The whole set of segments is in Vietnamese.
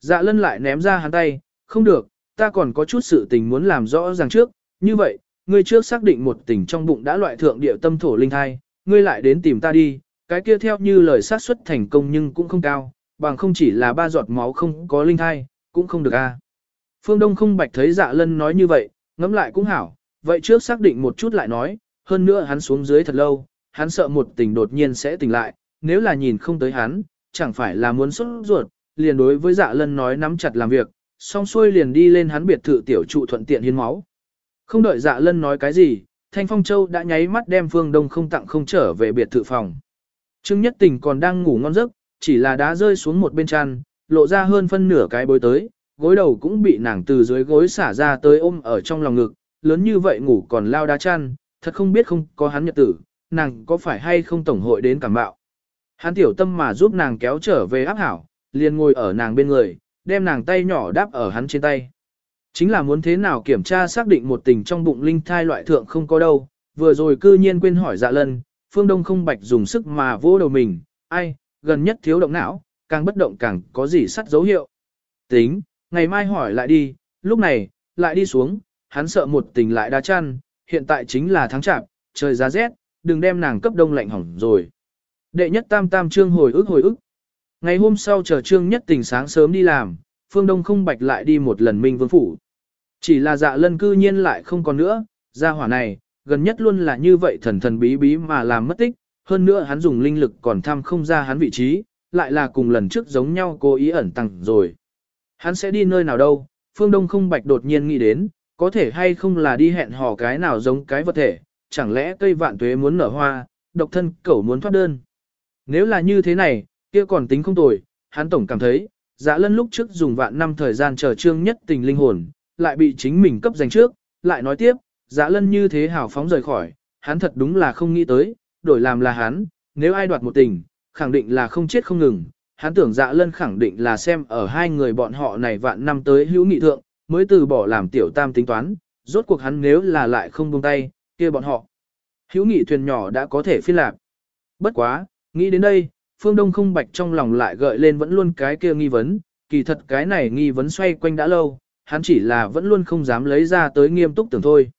Dạ lân lại ném ra hắn tay, không được, ta còn có chút sự tình muốn làm rõ ràng trước, như vậy, ngươi trước xác định một tình trong bụng đã loại thượng địa tâm thổ linh thai, ngươi lại đến tìm ta đi, cái kia theo như lời sát suất thành công nhưng cũng không cao, bằng không chỉ là ba giọt máu không có linh thai, cũng không được a. Phương Đông không bạch thấy dạ lân nói như vậy, ngẫm lại cũng hảo, vậy trước xác định một chút lại nói, hơn nữa hắn xuống dưới thật lâu, hắn sợ một tình đột nhiên sẽ tỉnh lại, nếu là nhìn không tới hắn, chẳng phải là muốn xuất ruột, liền đối với dạ lân nói nắm chặt làm việc, xong xuôi liền đi lên hắn biệt thự tiểu trụ thuận tiện hiến máu. Không đợi dạ lân nói cái gì, Thanh Phong Châu đã nháy mắt đem Phương Đông không tặng không trở về biệt thự phòng. Trương Nhất Tình còn đang ngủ ngon giấc, chỉ là đá rơi xuống một bên chăn, lộ ra hơn phân nửa cái bối tới, gối đầu cũng bị nàng từ dưới gối xả ra tới ôm ở trong lòng ngực, lớn như vậy ngủ còn lao đá chăn, thật không biết không có hắn nhật tử, nàng có phải hay không tổng hội đến cảm bạo. Hắn tiểu tâm mà giúp nàng kéo trở về áp hảo, liền ngồi ở nàng bên người, đem nàng tay nhỏ đáp ở hắn trên tay. Chính là muốn thế nào kiểm tra xác định một tình trong bụng linh thai loại thượng không có đâu, vừa rồi cư nhiên quên hỏi dạ lân, phương đông không bạch dùng sức mà vỗ đầu mình, ai, gần nhất thiếu động não, càng bất động càng có gì sắt dấu hiệu. Tính, ngày mai hỏi lại đi, lúc này, lại đi xuống, hắn sợ một tình lại đá chăn, hiện tại chính là tháng chạp, trời giá rét, đừng đem nàng cấp đông lạnh hỏng rồi. Đệ nhất tam tam trương hồi ức hồi ức. Ngày hôm sau chờ trương nhất tình sáng sớm đi làm, phương đông không bạch lại đi một lần minh vương phủ. Chỉ là dạ lân cư nhiên lại không còn nữa, gia hỏa này, gần nhất luôn là như vậy thần thần bí bí mà làm mất tích, hơn nữa hắn dùng linh lực còn thăm không ra hắn vị trí, lại là cùng lần trước giống nhau cố ý ẩn tàng rồi. Hắn sẽ đi nơi nào đâu, phương đông không bạch đột nhiên nghĩ đến, có thể hay không là đi hẹn hò cái nào giống cái vật thể, chẳng lẽ cây vạn tuế muốn nở hoa, độc thân cẩu muốn thoát đơn. Nếu là như thế này, kia còn tính không tồi, hắn tổng cảm thấy, dạ lân lúc trước dùng vạn năm thời gian chờ trương nhất tình linh hồn, lại bị chính mình cấp giành trước, lại nói tiếp, dạ lân như thế hào phóng rời khỏi, hắn thật đúng là không nghĩ tới, đổi làm là hắn, nếu ai đoạt một tình, khẳng định là không chết không ngừng, hắn tưởng dạ lân khẳng định là xem ở hai người bọn họ này vạn năm tới hữu nghị thượng, mới từ bỏ làm tiểu tam tính toán, rốt cuộc hắn nếu là lại không buông tay, kia bọn họ. Hữu nghị thuyền nhỏ đã có thể phi lạc. Bất quá, nghĩ đến đây, phương đông không bạch trong lòng lại gợi lên vẫn luôn cái kia nghi vấn, kỳ thật cái này nghi vấn xoay quanh đã lâu, hắn chỉ là vẫn luôn không dám lấy ra tới nghiêm túc tưởng thôi.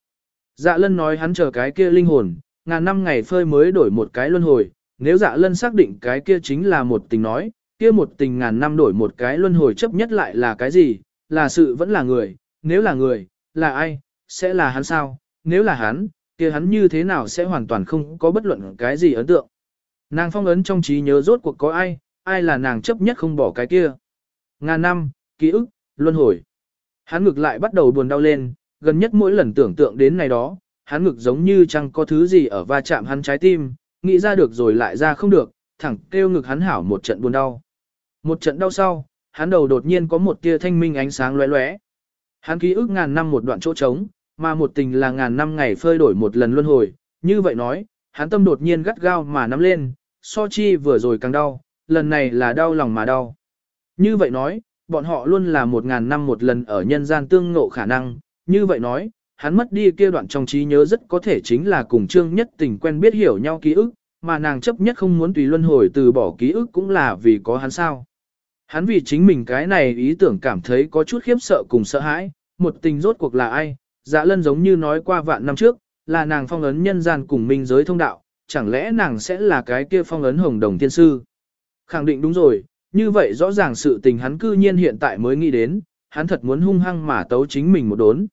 Dạ lân nói hắn chờ cái kia linh hồn, ngàn năm ngày phơi mới đổi một cái luân hồi, nếu dạ lân xác định cái kia chính là một tình nói, kia một tình ngàn năm đổi một cái luân hồi chấp nhất lại là cái gì, là sự vẫn là người, nếu là người, là ai, sẽ là hắn sao, nếu là hắn, kia hắn như thế nào sẽ hoàn toàn không có bất luận cái gì ấn tượng. Nàng phong ấn trong trí nhớ rốt cuộc có ai, ai là nàng chấp nhất không bỏ cái kia. Ngàn năm, ký ức, luân hồi. Hắn ngực lại bắt đầu buồn đau lên, gần nhất mỗi lần tưởng tượng đến này đó, hắn ngực giống như chẳng có thứ gì ở va chạm hắn trái tim, nghĩ ra được rồi lại ra không được, thẳng kêu ngực hắn hảo một trận buồn đau. Một trận đau sau, hắn đầu đột nhiên có một tia thanh minh ánh sáng lóe lóe. Hắn ký ức ngàn năm một đoạn chỗ trống, mà một tình là ngàn năm ngày phơi đổi một lần luân hồi, như vậy nói, hắn tâm đột nhiên gắt gao mà nắm lên, so chi vừa rồi càng đau, lần này là đau lòng mà đau. Như vậy nói, bọn họ luôn là một ngàn năm một lần ở nhân gian tương ngộ khả năng, như vậy nói, hắn mất đi kia đoạn trong trí nhớ rất có thể chính là cùng Trương Nhất Tình quen biết hiểu nhau ký ức, mà nàng chấp nhất không muốn tùy luân hồi từ bỏ ký ức cũng là vì có hắn sao. Hắn vì chính mình cái này ý tưởng cảm thấy có chút khiếp sợ cùng sợ hãi, một tình rốt cuộc là ai, dạ lân giống như nói qua vạn năm trước, là nàng phong ấn nhân gian cùng minh giới thông đạo, chẳng lẽ nàng sẽ là cái kia phong ấn hồng đồng tiên sư? Khẳng định đúng rồi, như vậy rõ ràng sự tình hắn cư nhiên hiện tại mới nghĩ đến, hắn thật muốn hung hăng mà tấu chính mình một đốn.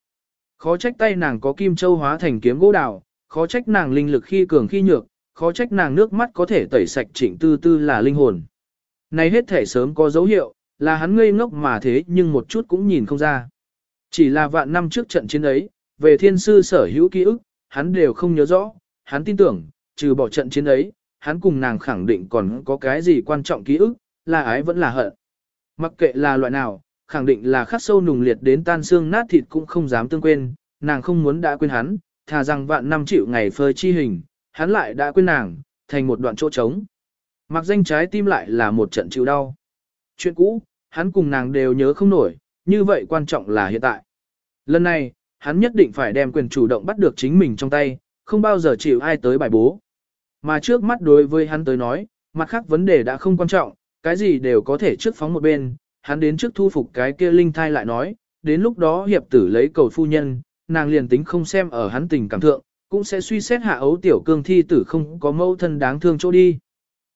Khó trách tay nàng có kim châu hóa thành kiếm gỗ đào, khó trách nàng linh lực khi cường khi nhược, khó trách nàng nước mắt có thể tẩy sạch trịnh tư tư là linh hồn. Này hết thể sớm có dấu hiệu, là hắn ngây ngốc mà thế nhưng một chút cũng nhìn không ra. Chỉ là vạn năm trước trận chiến ấy, về thiên sư sở hữu ký ức, hắn đều không nhớ rõ, hắn tin tưởng, trừ bỏ trận chiến ấy, hắn cùng nàng khẳng định còn có cái gì quan trọng ký ức, là ái vẫn là hận. Mặc kệ là loại nào, khẳng định là khắc sâu nùng liệt đến tan xương nát thịt cũng không dám tương quên, nàng không muốn đã quên hắn, thà rằng vạn năm chịu ngày phơi chi hình, hắn lại đã quên nàng, thành một đoạn chỗ trống. Mặc danh trái tim lại là một trận chịu đau. Chuyện cũ, hắn cùng nàng đều nhớ không nổi, như vậy quan trọng là hiện tại. Lần này, hắn nhất định phải đem quyền chủ động bắt được chính mình trong tay, không bao giờ chịu ai tới bài bố. Mà trước mắt đối với hắn tới nói, mặt khác vấn đề đã không quan trọng, cái gì đều có thể trước phóng một bên, hắn đến trước thu phục cái kia linh thai lại nói, đến lúc đó hiệp tử lấy cầu phu nhân, nàng liền tính không xem ở hắn tình cảm thượng, cũng sẽ suy xét hạ ấu tiểu cương thi tử không có mâu thân đáng thương chỗ đi.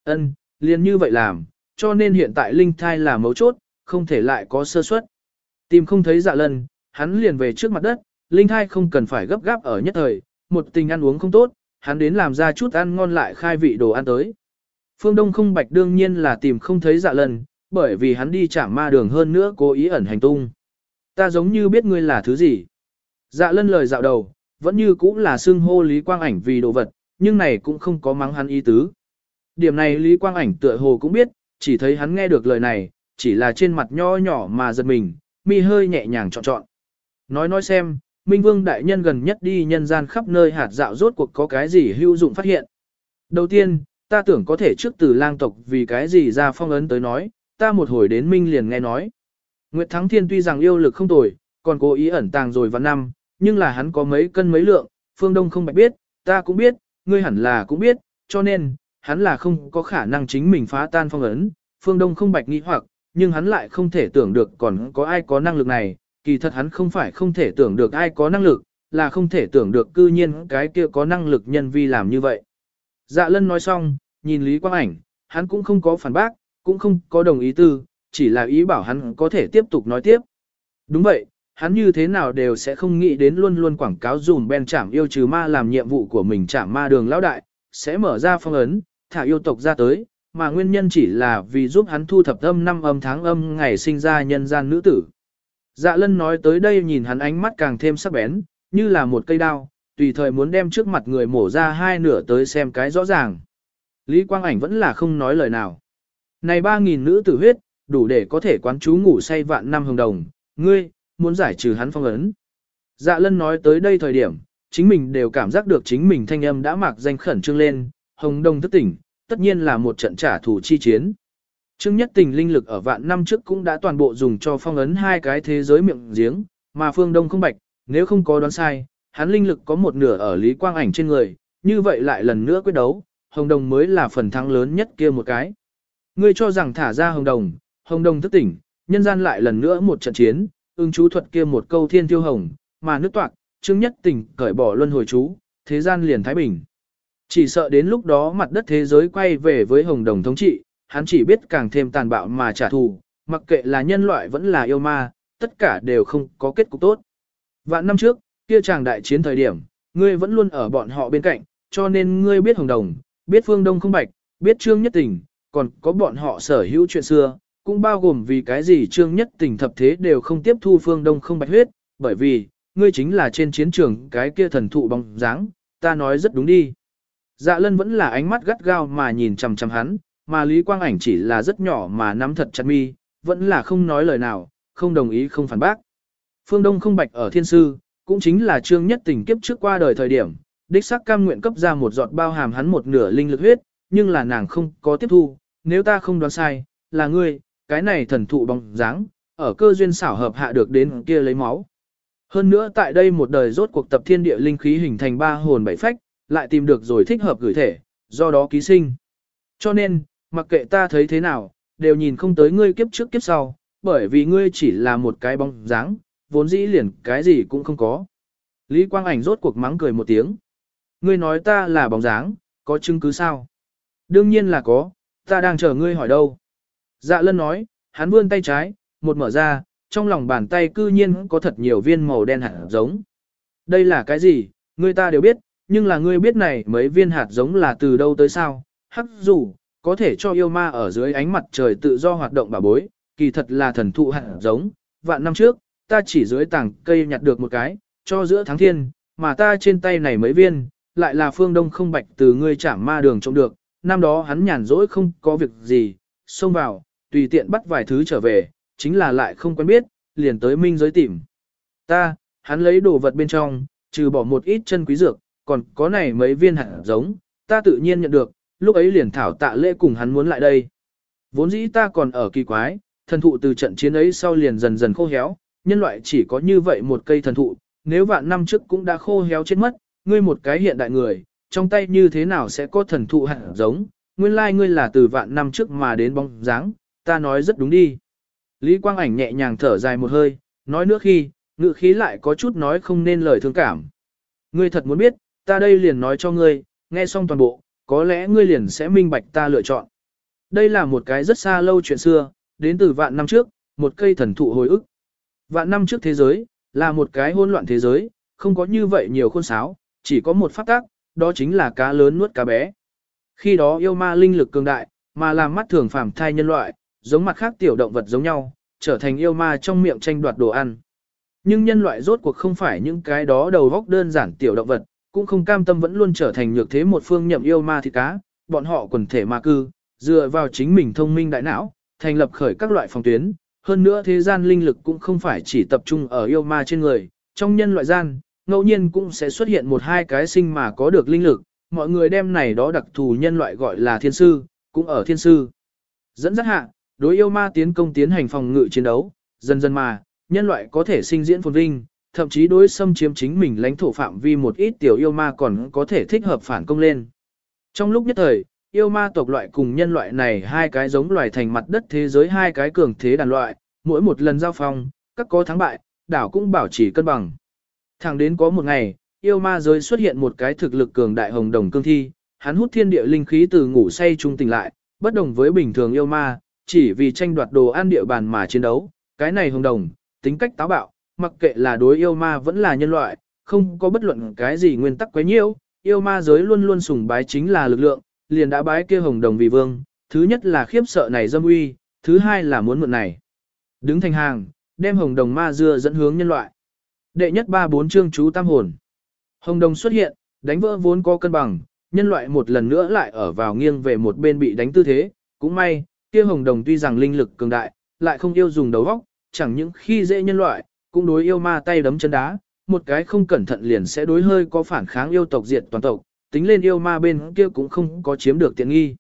Ân, liền như vậy làm, cho nên hiện tại linh thai là mấu chốt, không thể lại có sơ suất. Tìm không thấy dạ lần, hắn liền về trước mặt đất, linh thai không cần phải gấp gáp ở nhất thời, một tình ăn uống không tốt, hắn đến làm ra chút ăn ngon lại khai vị đồ ăn tới. Phương Đông không bạch đương nhiên là tìm không thấy dạ lần, bởi vì hắn đi chạm ma đường hơn nữa cố ý ẩn hành tung. Ta giống như biết ngươi là thứ gì. Dạ lân lời dạo đầu, vẫn như cũng là xưng hô Lý Quang Ảnh vì đồ vật, nhưng này cũng không có mắng hắn ý tứ. Điểm này Lý Quang Ảnh tựa hồ cũng biết, chỉ thấy hắn nghe được lời này, chỉ là trên mặt nho nhỏ mà giật mình, mi hơi nhẹ nhàng chọn chọn. Nói nói xem, Minh Vương Đại Nhân gần nhất đi nhân gian khắp nơi hạt dạo rốt cuộc có cái gì hữu dụng phát hiện. Đầu tiên, ta tưởng có thể trước từ lang tộc vì cái gì ra phong ấn tới nói, ta một hồi đến Minh liền nghe nói. Nguyệt Thắng Thiên tuy rằng yêu lực không tồi, còn cố ý ẩn tàng rồi vào năm, nhưng là hắn có mấy cân mấy lượng, phương đông không bạch biết, ta cũng biết, ngươi hẳn là cũng biết, cho nên, hắn là không có khả năng chính mình phá tan phong ấn, phương đông không bạch nghĩ hoặc, nhưng hắn lại không thể tưởng được còn có ai có năng lực này, kỳ thật hắn không phải không thể tưởng được ai có năng lực, là không thể tưởng được cư nhiên cái kia có năng lực nhân vi làm như vậy. Dạ lân nói xong, nhìn Lý Quang Ảnh, hắn cũng không có phản bác, cũng không có đồng ý tư, chỉ là ý bảo hắn có thể tiếp tục nói tiếp. Đúng vậy, hắn như thế nào đều sẽ không nghĩ đến luôn luôn quảng cáo dùm Ben chảm yêu trừ ma làm nhiệm vụ của mình chảm ma đường lão đại, sẽ mở ra phong ấn, thả yêu tộc ra tới, mà nguyên nhân chỉ là vì giúp hắn thu thập âm năm âm tháng âm ngày sinh ra nhân gian nữ tử. Dạ lân nói tới đây nhìn hắn ánh mắt càng thêm sắc bén, như là một cây đao, tùy thời muốn đem trước mặt người mổ ra hai nửa tới xem cái rõ ràng. Lý Quang Ảnh vẫn là không nói lời nào. Này ba nghìn nữ tử huyết, đủ để có thể quán chú ngủ say vạn năm hồng đồng, ngươi, muốn giải trừ hắn phong ấn. Dạ lân nói tới đây thời điểm, chính mình đều cảm giác được chính mình thanh âm đã mạc danh khẩn trương lên, hồng đồng thức tỉnh, tất nhiên là một trận trả thù chi chiến. Trương nhất tình linh lực ở vạn năm trước cũng đã toàn bộ dùng cho phong ấn hai cái thế giới miệng giếng, mà phương đông không bạch, nếu không có đoán sai, hắn linh lực có một nửa ở lý quang ảnh trên người, như vậy lại lần nữa quyết đấu, hồng đồng mới là phần thắng lớn nhất kia một cái. Ngươi cho rằng thả ra hồng đồng, hồng đồng thức tỉnh, nhân gian lại lần nữa một trận chiến, ưng chú thuật kia một câu thiên tiêu hồng, mà nước toạc, trương nhất tỉnh cởi bỏ luân hồi chú, thế gian liền thái bình. Chỉ sợ đến lúc đó mặt đất thế giới quay về với hồng đồng thống trị, hắn chỉ biết càng thêm tàn bạo mà trả thù, mặc kệ là nhân loại vẫn là yêu ma, tất cả đều không có kết cục tốt. Vạn năm trước, kia chàng đại chiến thời điểm, ngươi vẫn luôn ở bọn họ bên cạnh, cho nên ngươi biết hồng đồng, biết phương đông không bạch, biết trương nhất tình, còn có bọn họ sở hữu chuyện xưa, cũng bao gồm vì cái gì trương nhất tình thập thế đều không tiếp thu phương đông không bạch huyết, bởi vì, ngươi chính là trên chiến trường cái kia thần thụ bóng dáng, ta nói rất đúng đi. Dạ lân vẫn là ánh mắt gắt gao mà nhìn chằm chằm hắn, mà Lý Quang Ảnh chỉ là rất nhỏ mà nắm thật chặt mi, vẫn là không nói lời nào, không đồng ý không phản bác. Phương Đông không bạch ở thiên sư, cũng chính là trương nhất tình kiếp trước qua đời thời điểm, đích xác cam nguyện cấp ra một giọt bao hàm hắn một nửa linh lực huyết, nhưng là nàng không có tiếp thu, nếu ta không đoán sai, là ngươi, cái này thần thụ bóng dáng, ở cơ duyên xảo hợp hạ được đến kia lấy máu. Hơn nữa tại đây một đời rốt cuộc tập thiên địa linh khí hình thành ba hồn bảy phách, lại tìm được rồi thích hợp gửi thể, do đó ký sinh. Cho nên, mặc kệ ta thấy thế nào, đều nhìn không tới ngươi kiếp trước kiếp sau, bởi vì ngươi chỉ là một cái bóng dáng, vốn dĩ liền cái gì cũng không có. Lý Quang Ảnh rốt cuộc mắng cười một tiếng. Ngươi nói ta là bóng dáng, có chứng cứ sao? Đương nhiên là có, ta đang chờ ngươi hỏi đâu. Dạ lân nói, hắn vươn tay trái, một mở ra, trong lòng bàn tay cư nhiên có thật nhiều viên màu đen hạt giống. Đây là cái gì, ngươi ta đều biết, nhưng là ngươi biết này mấy viên hạt giống là từ đâu tới sao? Hắc dù, có thể cho yêu ma ở dưới ánh mặt trời tự do hoạt động bà bối, kỳ thật là thần thụ hạt giống. Vạn năm trước, ta chỉ dưới tảng cây nhặt được một cái, cho giữa tháng thiên, mà ta trên tay này mấy viên, lại là phương đông không bạch từ ngươi chảm ma đường trông được, năm đó hắn nhàn rỗi không có việc gì, xông vào, tùy tiện bắt vài thứ trở về, chính là lại không quen biết, liền tới minh giới tìm. Ta, hắn lấy đồ vật bên trong, trừ bỏ một ít chân quý dược, còn có này mấy viên hạt giống, ta tự nhiên nhận được, lúc ấy liền thảo tạ lễ cùng hắn muốn lại đây. Vốn dĩ ta còn ở kỳ quái, thần thụ từ trận chiến ấy sau liền dần dần khô héo, nhân loại chỉ có như vậy một cây thần thụ, nếu vạn năm trước cũng đã khô héo chết mất, ngươi một cái hiện đại người, trong tay như thế nào sẽ có thần thụ hạt giống, nguyên lai like ngươi là từ vạn năm trước mà đến bóng dáng, ta nói rất đúng đi. Lý Quang Ảnh nhẹ nhàng thở dài một hơi, nói nữa khi, ngự khí lại có chút nói không nên lời thương cảm. Ngươi thật muốn biết, ta đây liền nói cho ngươi, nghe xong toàn bộ, có lẽ ngươi liền sẽ minh bạch ta lựa chọn. Đây là một cái rất xa lâu chuyện xưa, đến từ vạn năm trước, một cây thần thụ hồi ức. Vạn năm trước thế giới, là một cái hỗn loạn thế giới, không có như vậy nhiều khôn sáo, chỉ có một phát tác, đó chính là cá lớn nuốt cá bé. Khi đó yêu ma linh lực cường đại, mà làm mắt thường phàm thai nhân loại, giống mặt khác tiểu động vật giống nhau, trở thành yêu ma trong miệng tranh đoạt đồ ăn. Nhưng nhân loại rốt cuộc không phải những cái đó đầu góc đơn giản tiểu động vật, cũng không cam tâm vẫn luôn trở thành nhược thế một phương nhậm yêu ma thịt cá, bọn họ quần thể ma cư, dựa vào chính mình thông minh đại não, thành lập khởi các loại phòng tuyến, hơn nữa thế gian linh lực cũng không phải chỉ tập trung ở yêu ma trên người, trong nhân loại gian, ngẫu nhiên cũng sẽ xuất hiện một hai cái sinh mà có được linh lực, mọi người đem này đó đặc thù nhân loại gọi là thiên sư, cũng ở thiên sư. Dẫn dắt hạ, đối yêu ma tiến công tiến hành phòng ngự chiến đấu, dần dần mà, nhân loại có thể sinh diễn phồn vinh, thậm chí đối xâm chiếm chính mình lãnh thổ phạm vi một ít tiểu yêu ma còn có thể thích hợp phản công lên. Trong lúc nhất thời, yêu ma tộc loại cùng nhân loại này hai cái giống loài thành mặt đất thế giới hai cái cường thế đàn loại, mỗi một lần giao phong, các có thắng bại, đảo cũng bảo trì cân bằng. Thẳng đến có một ngày, yêu ma giới xuất hiện một cái thực lực cường đại hồng đồng cương thi, hắn hút thiên địa linh khí từ ngủ say trung tỉnh lại, bất đồng với bình thường yêu ma, chỉ vì tranh đoạt đồ ăn địa bàn mà chiến đấu, cái này hồng đồng, tính cách táo bạo, mặc kệ là đối yêu ma vẫn là nhân loại, không có bất luận cái gì nguyên tắc quấy nhiễu, yêu ma giới luôn luôn sùng bái chính là lực lượng, liền đã bái kia hồng đồng vì vương, thứ nhất là khiếp sợ này dâm uy, thứ hai là muốn mượn này. Đứng thành hàng, đem hồng đồng ma dưa dẫn hướng nhân loại. Đệ nhất ba bốn chương chú tam hồn. Hồng đồng xuất hiện, đánh vỡ vốn có cân bằng, nhân loại một lần nữa lại ở vào nghiêng về một bên bị đánh tư thế, cũng may, kia hồng đồng tuy rằng linh lực cường đại, lại không yêu dùng đầu óc, chẳng những khi dễ nhân loại, cũng đối yêu ma tay đấm chân đá, một cái không cẩn thận liền sẽ đối hơi có phản kháng yêu tộc diệt toàn tộc, tính lên yêu ma bên kia cũng không có chiếm được tiện nghi.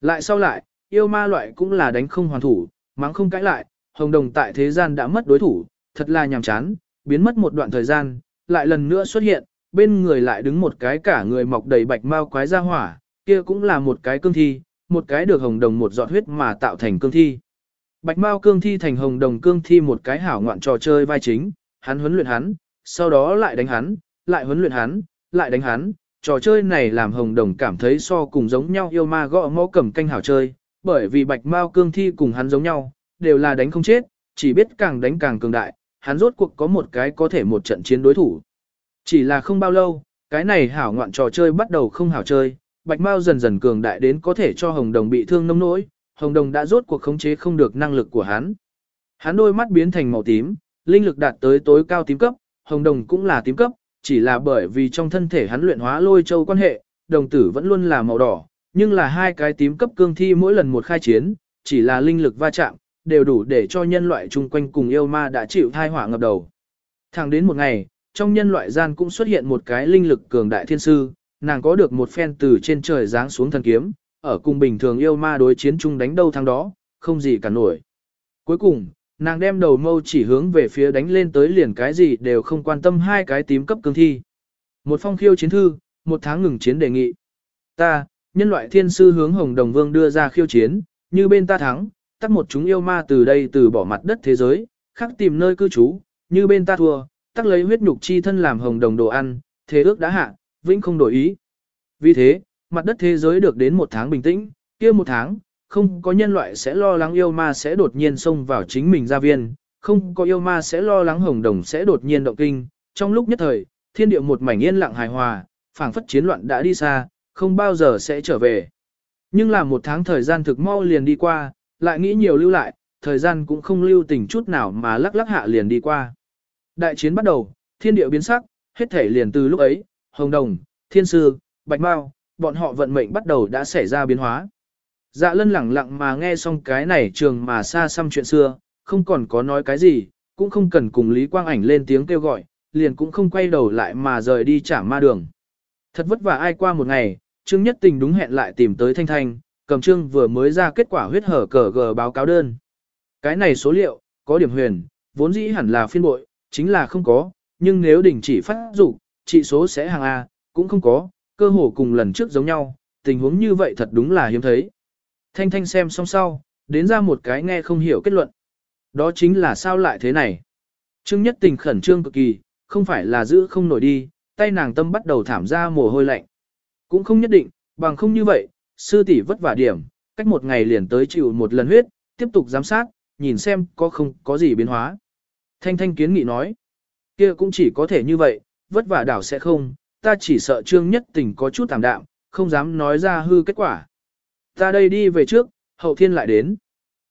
Lại sau lại, yêu ma loại cũng là đánh không hoàn thủ, mắng không cãi lại, hồng đồng tại thế gian đã mất đối thủ, thật là nhàm chán, biến mất một đoạn thời gian, lại lần nữa xuất hiện, bên người lại đứng một cái cả người mọc đầy bạch mao quái ra hỏa, kia cũng là một cái cương thi, một cái được hồng đồng một giọt huyết mà tạo thành cương thi. Bạch Mao cương thi thành hồng đồng cương thi một cái hảo ngoạn trò chơi vai chính, hắn huấn luyện hắn, sau đó lại đánh hắn, lại huấn luyện hắn, lại đánh hắn. Trò chơi này làm hồng đồng cảm thấy so cùng giống nhau yêu ma gõ mõ cầm canh hảo chơi, bởi vì bạch mao cương thi cùng hắn giống nhau, đều là đánh không chết, chỉ biết càng đánh càng cường đại, hắn rốt cuộc có một cái có thể một trận chiến đối thủ. Chỉ là không bao lâu, cái này hảo ngoạn trò chơi bắt đầu không hảo chơi, bạch mao dần dần cường đại đến có thể cho hồng đồng bị thương nông nỗi, hồng đồng đã rốt cuộc khống chế không được năng lực của hắn. Hắn đôi mắt biến thành màu tím, linh lực đạt tới tối cao tím cấp, hồng đồng cũng là tím cấp, chỉ là bởi vì trong thân thể hắn luyện hóa lôi châu quan hệ, đồng tử vẫn luôn là màu đỏ, nhưng là hai cái tím cấp cương thi mỗi lần một khai chiến, chỉ là linh lực va chạm, đều đủ để cho nhân loại chung quanh cùng yêu ma đã chịu thai họa ngập đầu. Thẳng đến một ngày, trong nhân loại gian cũng xuất hiện một cái linh lực cường đại thiên sư, nàng có được một phen từ trên trời giáng xuống thần kiếm, ở cùng bình thường yêu ma đối chiến chung đánh đâu thắng đó, không gì cả nổi. Cuối cùng, nàng đem đầu mâu chỉ hướng về phía đánh lên tới liền cái gì đều không quan tâm hai cái tím cấp cương thi. Một phong khiêu chiến thư, một tháng ngừng chiến đề nghị. Ta, nhân loại thiên sư hướng Hồng Đồng Vương đưa ra khiêu chiến, như bên ta thắng, tắt một chúng yêu ma từ đây từ bỏ mặt đất thế giới, khắc tìm nơi cư trú, như bên ta thua, tắc lấy huyết nhục chi thân làm Hồng Đồng đồ ăn, thế ước đã hạ, vĩnh không đổi ý. Vì thế, mặt đất thế giới được đến một tháng bình tĩnh, kia một tháng, không có nhân loại sẽ lo lắng yêu ma sẽ đột nhiên xông vào chính mình gia viên, không có yêu ma sẽ lo lắng hồng đồng sẽ đột nhiên động kinh. Trong lúc nhất thời, thiên địa một mảnh yên lặng hài hòa, phảng phất chiến loạn đã đi xa, không bao giờ sẽ trở về. Nhưng là một tháng thời gian thực mau liền đi qua, lại nghĩ nhiều lưu lại, thời gian cũng không lưu tình chút nào mà lắc lắc hạ liền đi qua. Đại chiến bắt đầu, thiên địa biến sắc, hết thể liền từ lúc ấy, hồng đồng, thiên sư, bạch mao, bọn họ vận mệnh bắt đầu đã xảy ra biến hóa. Dạ lân lẳng lặng mà nghe xong cái này trường mà xa xăm chuyện xưa, không còn có nói cái gì, cũng không cần cùng Lý Quang Ảnh lên tiếng kêu gọi, liền cũng không quay đầu lại mà rời đi trả ma đường. Thật vất vả ai qua một ngày, Trương Nhất Tình đúng hẹn lại tìm tới Thanh Thanh, cầm Trương vừa mới ra kết quả huyết hở cờ gờ báo cáo đơn. Cái này số liệu, có điểm huyền, vốn dĩ hẳn là phiên bội, chính là không có, nhưng nếu đình chỉ phát dụ, trị số sẽ hàng A, cũng không có, cơ hồ cùng lần trước giống nhau, tình huống như vậy thật đúng là hiếm thấy. Thanh Thanh xem xong sau, đến ra một cái nghe không hiểu kết luận. Đó chính là sao lại thế này. Trương Nhất Tình khẩn trương cực kỳ, không phải là giữ không nổi đi, tay nàng tâm bắt đầu thảm ra mồ hôi lạnh. Cũng không nhất định, bằng không như vậy, sư tỷ vất vả điểm, cách một ngày liền tới chịu một lần huyết, tiếp tục giám sát, nhìn xem có không có gì biến hóa. Thanh Thanh kiến nghị nói, kia cũng chỉ có thể như vậy, vất vả đảo sẽ không, ta chỉ sợ trương nhất tình có chút tạm đạm, không dám nói ra hư kết quả. Ta đây đi về trước, hậu thiên lại đến.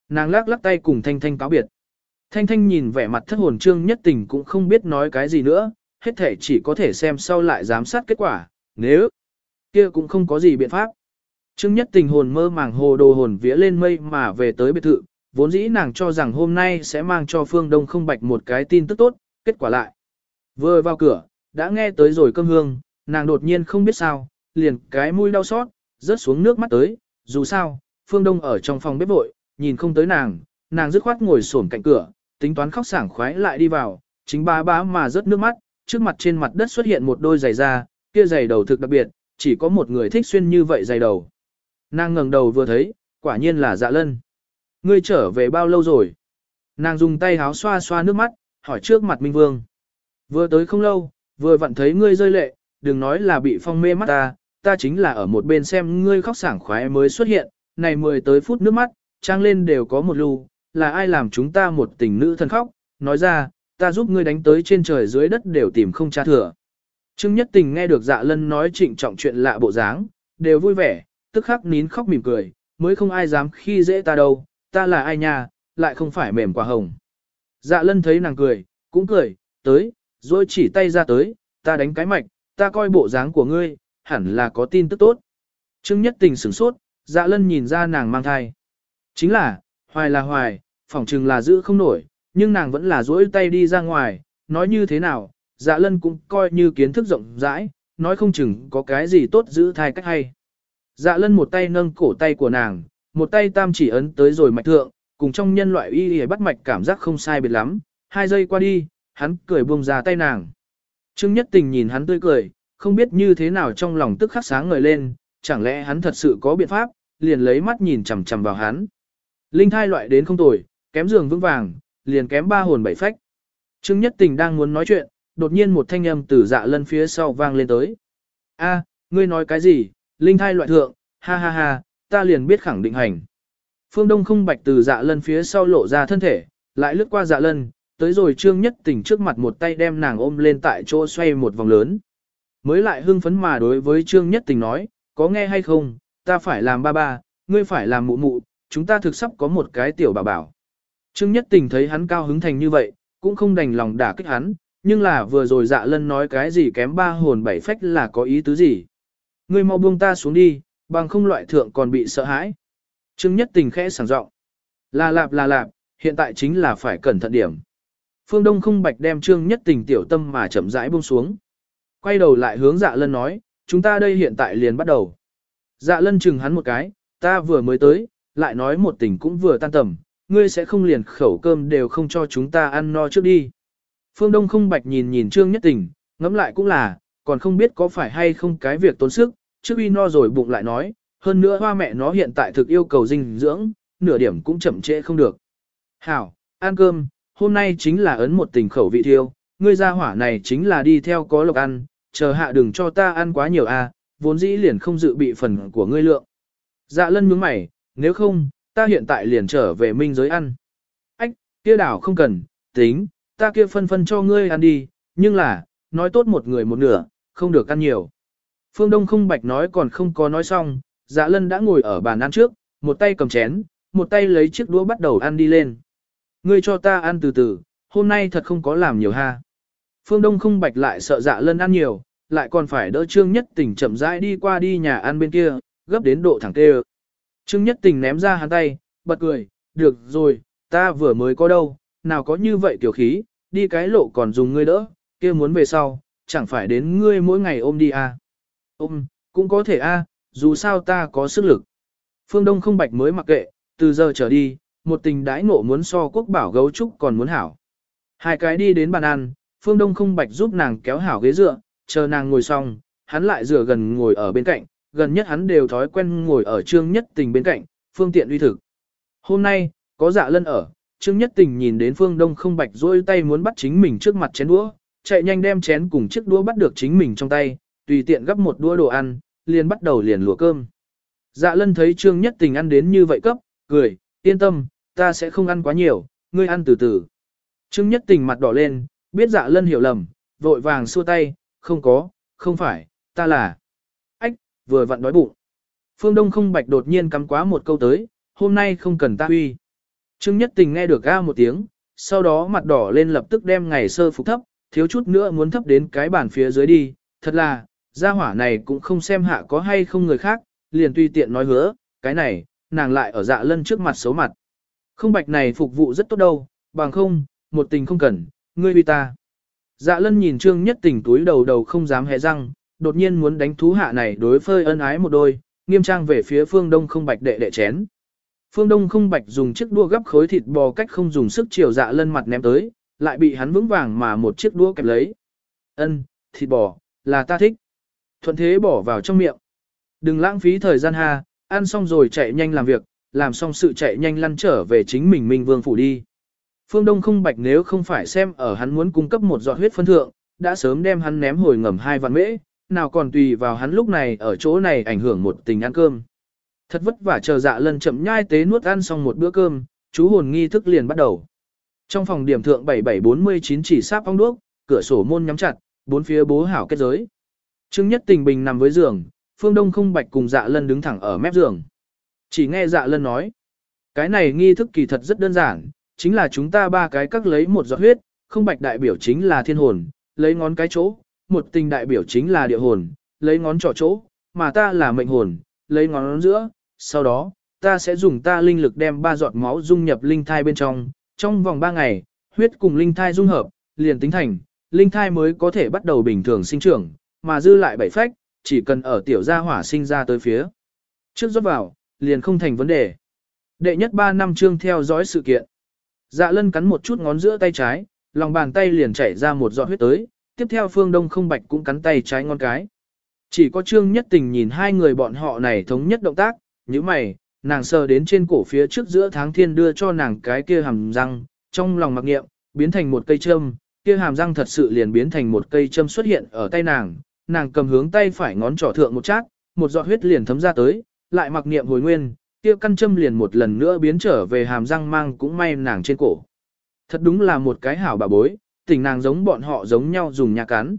Nàng lắc lắc tay cùng Thanh Thanh cáo biệt. Thanh Thanh nhìn vẻ mặt thất hồn trương nhất tình cũng không biết nói cái gì nữa, hết thể chỉ có thể xem sau lại giám sát kết quả, nếu kia cũng không có gì biện pháp. Trương nhất tình hồn mơ màng hồ đồ hồn vía lên mây mà về tới biệt thự, vốn dĩ nàng cho rằng hôm nay sẽ mang cho phương đông không bạch một cái tin tức tốt, kết quả lại. Vừa vào cửa, đã nghe tới rồi cơm hương, nàng đột nhiên không biết sao, liền cái mũi đau xót, rớt xuống nước mắt tới, dù sao, phương đông ở trong phòng bếp vội, nhìn không tới nàng, nàng dứt khoát ngồi xổm cạnh cửa, tính toán khóc sảng khoái lại đi vào, chính ba bá mà rớt nước mắt, trước mặt trên mặt đất xuất hiện một đôi giày da, kia giày đầu thực đặc biệt, chỉ có một người thích xuyên như vậy giày đầu. Nàng ngẩng đầu vừa thấy, quả nhiên là dạ lân. Ngươi trở về bao lâu rồi? Nàng dùng tay háo xoa xoa nước mắt, hỏi trước mặt Minh Vương. Vừa tới không lâu, vừa vặn thấy ngươi rơi lệ, đừng nói là bị phong mê mắt ta, ta chính là ở một bên xem ngươi khóc sảng khoái mới xuất hiện, này mười tới phút nước mắt, trang lên đều có một lưu, là ai làm chúng ta một tình nữ thân khóc, nói ra, ta giúp ngươi đánh tới trên trời dưới đất đều tìm không tra thừa. Trương Nhất Tình nghe được dạ lân nói trịnh trọng chuyện lạ bộ dáng, đều vui vẻ, tức khắc nín khóc mỉm cười, mới không ai dám khi dễ ta đâu, ta là ai nha, lại không phải mềm quả hồng. Dạ lân thấy nàng cười, cũng cười, tới, rồi chỉ tay ra tới, ta đánh cái mạch, ta coi bộ dáng của ngươi, hẳn là có tin tức tốt. Trương Nhất Tình sửng sốt, dạ lân nhìn ra nàng mang thai. Chính là, hoài là hoài, phỏng chừng là giữ không nổi, nhưng nàng vẫn là duỗi tay đi ra ngoài, nói như thế nào, dạ lân cũng coi như kiến thức rộng rãi, nói không chừng có cái gì tốt giữ thai cách hay. Dạ lân một tay nâng cổ tay của nàng, một tay tam chỉ ấn tới rồi mạch thượng, cùng trong nhân loại y y bắt mạch cảm giác không sai biệt lắm, hai giây qua đi, hắn cười buông ra tay nàng. Trương Nhất Tình nhìn hắn tươi cười, không biết như thế nào trong lòng tức khắc sáng ngời lên, chẳng lẽ hắn thật sự có biện pháp, liền lấy mắt nhìn chằm chằm vào hắn. Linh thai loại đến không tồi, kém giường vững vàng, liền kém ba hồn bảy phách. Trương Nhất Tình đang muốn nói chuyện, đột nhiên một thanh âm từ dạ lân phía sau vang lên tới. A, ngươi nói cái gì, linh thai loại thượng, ha ha ha, ta liền biết khẳng định hành. Phương Đông không bạch từ dạ lân phía sau lộ ra thân thể, lại lướt qua dạ lân, tới rồi Trương Nhất Tình trước mặt một tay đem nàng ôm lên tại chỗ xoay một vòng lớn. Mới lại hưng phấn mà đối với Trương Nhất Tình nói, có nghe hay không, ta phải làm ba ba, ngươi phải làm mụ mụ, chúng ta thực sắp có một cái tiểu bảo bảo. Trương Nhất Tình thấy hắn cao hứng thành như vậy, cũng không đành lòng đả kích hắn, nhưng là vừa rồi dạ lân nói cái gì kém ba hồn bảy phách là có ý tứ gì. Ngươi mau buông ta xuống đi, bằng không loại thượng còn bị sợ hãi. Trương Nhất Tình khẽ sảng giọng Là lạp là lạp, hiện tại chính là phải cẩn thận điểm. Phương Đông không bạch đem Trương Nhất Tình tiểu tâm mà chậm rãi buông xuống. Quay đầu lại hướng dạ lân nói, chúng ta đây hiện tại liền bắt đầu. Dạ lân chừng hắn một cái, ta vừa mới tới, lại nói một tình cũng vừa tan tầm, ngươi sẽ không liền khẩu cơm đều không cho chúng ta ăn no trước đi. Phương Đông không bạch nhìn nhìn Trương Nhất Tình, ngẫm lại cũng là, còn không biết có phải hay không cái việc tốn sức, trước uy no rồi bụng lại nói, hơn nữa hoa mẹ nó hiện tại thực yêu cầu dinh dưỡng, nửa điểm cũng chậm trễ không được. Hảo, ăn cơm, hôm nay chính là ấn một tình khẩu vị thiêu, ngươi ra hỏa này chính là đi theo có lộc ăn, chờ hạ đừng cho ta ăn quá nhiều a, à, vốn dĩ liền không dự bị phần của ngươi lượng. Dạ lân nhướng mày, nếu không, ta hiện tại liền trở về minh giới ăn. Ách, kia đảo không cần, tính, ta kia phân phân cho ngươi ăn đi, nhưng là, nói tốt một người một nửa, không được ăn nhiều. Phương Đông không bạch nói còn không có nói xong, dạ lân đã ngồi ở bàn ăn trước, một tay cầm chén, một tay lấy chiếc đũa bắt đầu ăn đi lên. Ngươi cho ta ăn từ từ, hôm nay thật không có làm nhiều ha. Phương Đông không bạch lại sợ dạ lân ăn nhiều, lại còn phải đỡ Trương Nhất Tình chậm rãi đi qua đi nhà ăn bên kia, gấp đến độ thẳng tê Trương Nhất Tình ném ra hắn tay, bật cười, được rồi, ta vừa mới có đâu, nào có như vậy tiểu khí, đi cái lộ còn dùng ngươi đỡ, kia muốn về sau, chẳng phải đến ngươi mỗi ngày ôm đi à. Ôm, cũng có thể a, dù sao ta có sức lực. Phương Đông không bạch mới mặc kệ, từ giờ trở đi, một tình đãi ngộ muốn so quốc bảo gấu trúc còn muốn hảo. Hai cái đi đến bàn ăn, Phương Đông không bạch giúp nàng kéo hảo ghế dựa, chờ nàng ngồi xong, hắn lại rửa gần ngồi ở bên cạnh, gần nhất hắn đều thói quen ngồi ở trương nhất tình bên cạnh, phương tiện uy thực. Hôm nay, có dạ lân ở, Trương Nhất Tình nhìn đến Phương Đông không bạch rôi tay muốn bắt chính mình trước mặt chén đũa, chạy nhanh đem chén cùng chiếc đũa bắt được chính mình trong tay, tùy tiện gấp một đũa đồ ăn, liền bắt đầu liền lùa cơm. Dạ lân thấy Trương Nhất Tình ăn đến như vậy cấp, cười, yên tâm, ta sẽ không ăn quá nhiều, ngươi ăn từ từ. Trương Nhất Tình mặt đỏ lên, biết dạ lân hiểu lầm, vội vàng xua tay, không có, không phải, ta là. Ách, vừa vặn đói bụng. Phương Đông không bạch đột nhiên cắm quá một câu tới, hôm nay không cần ta huy. Trương Nhất Tình nghe được ga một tiếng, sau đó mặt đỏ lên lập tức đem ngày sơ phục thấp, thiếu chút nữa muốn thấp đến cái bàn phía dưới đi, thật là, gia hỏa này cũng không xem hạ có hay không người khác, liền tùy tiện nói hứa, cái này, nàng lại ở dạ lân trước mặt xấu mặt. Không bạch này phục vụ rất tốt đâu, bằng không, một tình không cần, ngươi vì ta. Dạ lân nhìn trương nhất tình túi đầu đầu không dám hé răng, đột nhiên muốn đánh thú hạ này đối phơi ân ái một đôi, nghiêm trang về phía phương đông không bạch đệ đệ chén. Phương đông không bạch dùng chiếc đua gấp khối thịt bò cách không dùng sức chiều dạ lân mặt ném tới, lại bị hắn vững vàng mà một chiếc đũa kẹp lấy. Ân, thịt bò, là ta thích. Thuận thế bỏ vào trong miệng. Đừng lãng phí thời gian ha, ăn xong rồi chạy nhanh làm việc, làm xong sự chạy nhanh lăn trở về chính mình Minh Vương phủ đi. Phương Đông không bạch nếu không phải xem ở hắn muốn cung cấp một giọt huyết phân thượng, đã sớm đem hắn ném hồi ngầm hai vạn mễ, nào còn tùy vào hắn lúc này ở chỗ này ảnh hưởng một tình ăn cơm. Thật vất vả chờ dạ lần chậm nhai tế nuốt ăn xong một bữa cơm, chú hồn nghi thức liền bắt đầu. Trong phòng điểm thượng 7749 chỉ sáp ong đuốc, cửa sổ môn nhắm chặt, bốn phía bố hảo kết giới. Trương Nhất Tình bình nằm với giường, Phương Đông không bạch cùng dạ lân đứng thẳng ở mép giường. Chỉ nghe dạ lân nói, cái này nghi thức kỳ thật rất đơn giản, chính là chúng ta ba cái cắt lấy một giọt huyết, không bạch đại biểu chính là thiên hồn, lấy ngón cái chỗ, một tình đại biểu chính là địa hồn, lấy ngón trỏ chỗ, mà ta là mệnh hồn, lấy ngón giữa, sau đó, ta sẽ dùng ta linh lực đem ba giọt máu dung nhập linh thai bên trong, trong vòng ba ngày, huyết cùng linh thai dung hợp, liền tính thành, linh thai mới có thể bắt đầu bình thường sinh trưởng, mà dư lại bảy phách, chỉ cần ở tiểu gia hỏa sinh ra tới phía. Trước rót vào, liền không thành vấn đề. Đệ nhất 3 năm chương theo dõi sự kiện. Dạ lân cắn một chút ngón giữa tay trái, lòng bàn tay liền chảy ra một giọt huyết tới, tiếp theo phương đông không bạch cũng cắn tay trái ngón cái. Chỉ có trương nhất tình nhìn hai người bọn họ này thống nhất động tác, như mày, nàng sờ đến trên cổ phía trước giữa tháng thiên đưa cho nàng cái kia hàm răng, trong lòng mặc nghiệm, biến thành một cây châm, kia hàm răng thật sự liền biến thành một cây châm xuất hiện ở tay nàng, nàng cầm hướng tay phải ngón trỏ thượng một chát, một giọt huyết liền thấm ra tới, lại mặc niệm hồi nguyên, kia căn châm liền một lần nữa biến trở về hàm răng mang cũng may nàng trên cổ. Thật đúng là một cái hảo bà bối, tình nàng giống bọn họ giống nhau dùng nhà cắn.